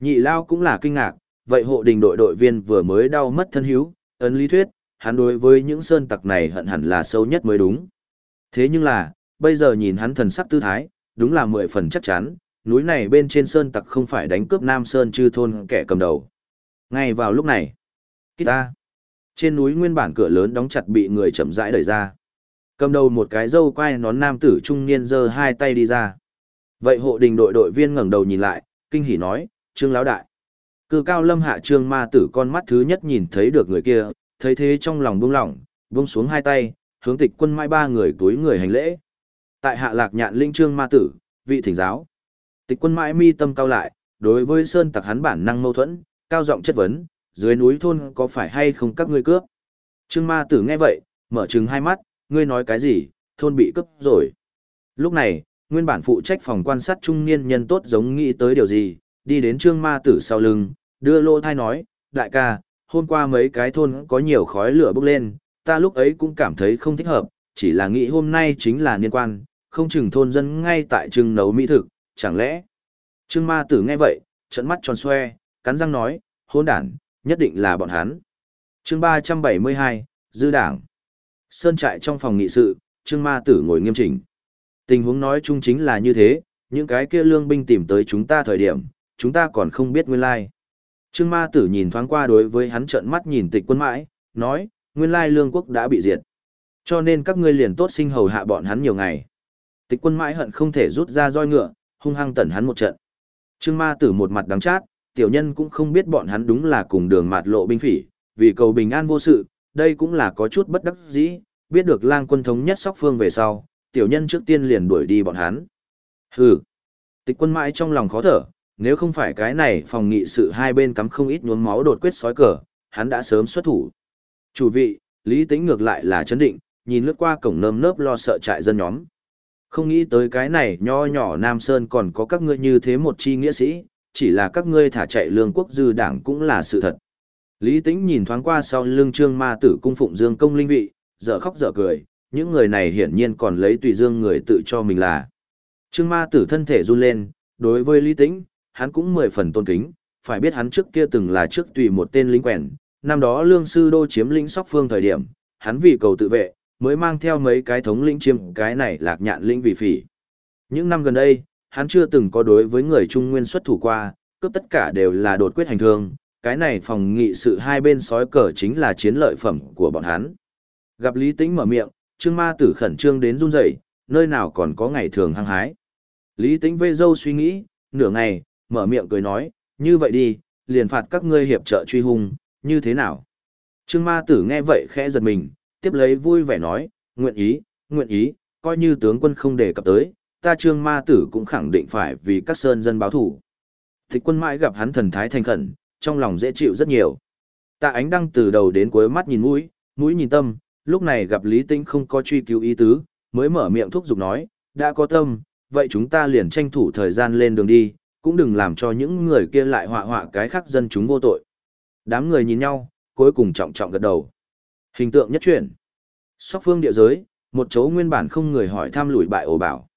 Nhị lao cũng là kinh ngạc, vậy hộ đình đội đội viên vừa mới đau mất thân hiếu, ấn lý thuyết, hắn đối với những sơn tặc này hận hẳn là sâu nhất mới đúng. Thế nhưng là, bây giờ nhìn hắn thần sắc tư thái, đúng là mười phần chắc chắn, núi này bên trên sơn tặc không phải đánh cướp Nam Sơn chư thôn kẻ cầm đầu. Ngay vào lúc này, kita trên núi nguyên bản cửa lớn đóng chặt bị người chậm rãi đẩy ra. Cầm đầu một cái dâu quai nón nam tử trung niên giơ hai tay đi ra. Vậy hộ đình đội đội viên ngẩng đầu nhìn lại, kinh hỉ nói, Trương lão đại. Cư cao lâm hạ trương ma tử con mắt thứ nhất nhìn thấy được người kia, thấy thế trong lòng buông lỏng, buông xuống hai tay, hướng tịch quân mai ba người túi người hành lễ. Tại hạ lạc nhạn linh trương ma tử, vị thỉnh giáo. Tịch quân mãi mi tâm cao lại, đối với sơn tặc hắn bản năng mâu thuẫn, cao giọng chất vấn, dưới núi thôn có phải hay không các ngươi cướp? Trương ma tử nghe vậy, mở trừng hai mắt, ngươi nói cái gì, thôn bị cướp rồi. Lúc này, nguyên bản phụ trách phòng quan sát trung niên nhân tốt giống nghĩ tới điều gì, đi đến trương ma tử sau lưng, đưa lô thai nói, đại ca, hôm qua mấy cái thôn có nhiều khói lửa bốc lên, ta lúc ấy cũng cảm thấy không thích hợp, chỉ là nghĩ hôm nay chính là liên quan, không chừng thôn dân ngay tại trưng nấu mỹ thực, chẳng lẽ. Trương ma tử nghe vậy, trận mắt tròn xoe, cắn răng nói, hôn đản, nhất định là bọn hắn. chương 372, Dư Đảng. Sơn trại trong phòng nghị sự, Trương Ma Tử ngồi nghiêm chỉnh. Tình huống nói chung chính là như thế, những cái kia lương binh tìm tới chúng ta thời điểm, chúng ta còn không biết nguyên lai. Trương Ma Tử nhìn thoáng qua đối với hắn trợn mắt nhìn tịch quân mãi, nói, nguyên lai lương quốc đã bị diệt. Cho nên các ngươi liền tốt sinh hầu hạ bọn hắn nhiều ngày. Tịch quân mãi hận không thể rút ra roi ngựa, hung hăng tẩn hắn một trận. Trương Ma Tử một mặt đắng chát, tiểu nhân cũng không biết bọn hắn đúng là cùng đường mạt lộ binh phỉ, vì cầu bình an vô sự, đây cũng là có chút bất đắc dĩ, biết được lang quân thống nhất sóc phương về sau, tiểu nhân trước tiên liền đuổi đi bọn hắn. Hừ, tịch quân mãi trong lòng khó thở, nếu không phải cái này phòng nghị sự hai bên cắm không ít nhuốm máu đột quyết sói cờ, hắn đã sớm xuất thủ. Chủ vị, Lý Tĩnh ngược lại là chấn định, nhìn lướt qua cổng nơm nớp lo sợ trại dân nhóm. Không nghĩ tới cái này nho nhỏ Nam Sơn còn có các ngươi như thế một chi nghĩa sĩ, chỉ là các ngươi thả chạy lương quốc dư đảng cũng là sự thật. Lý Tĩnh nhìn thoáng qua sau lưng trương ma tử cung phụng dương công linh vị, dở khóc dở cười, những người này hiển nhiên còn lấy tùy dương người tự cho mình là. Trương ma tử thân thể run lên, đối với Lý Tĩnh, hắn cũng mười phần tôn kính, phải biết hắn trước kia từng là trước tùy một tên lính quèn, năm đó lương sư đô chiếm lĩnh sóc phương thời điểm, hắn vì cầu tự vệ, mới mang theo mấy cái thống lĩnh chiêm cái này lạc nhạn lĩnh vì phỉ. Những năm gần đây, hắn chưa từng có đối với người Trung Nguyên xuất thủ qua, cướp tất cả đều là đột quyết hành thương, cái này phòng nghị sự hai bên sói cờ chính là chiến lợi phẩm của bọn hắn. Gặp Lý Tĩnh mở miệng, Trương Ma Tử khẩn trương đến run rẩy, nơi nào còn có ngày thường hăng hái. Lý Tĩnh vây dâu suy nghĩ, nửa ngày, mở miệng cười nói, như vậy đi, liền phạt các ngươi hiệp trợ truy hung, như thế nào? Trương Ma Tử nghe vậy khẽ giật mình, tiếp lấy vui vẻ nói, nguyện ý, nguyện ý, coi như tướng quân không đề cập tới, ta Trương Ma Tử cũng khẳng định phải vì các sơn dân báo thủ. Thích quân mãi gặp hắn thần thái thành khẩn, trong lòng dễ chịu rất nhiều. Tạ ánh đăng từ đầu đến cuối mắt nhìn mũi, mũi nhìn tâm, lúc này gặp Lý Tĩnh không có truy cứu ý tứ, mới mở miệng thúc giục nói, đã có tâm, vậy chúng ta liền tranh thủ thời gian lên đường đi, cũng đừng làm cho những người kia lại họa họa cái khác dân chúng vô tội. Đám người nhìn nhau, cuối cùng trọng trọng gật đầu. Hình tượng nhất chuyển. Sóc phương địa giới, một chỗ nguyên bản không người hỏi thăm lùi bại ổ bảo.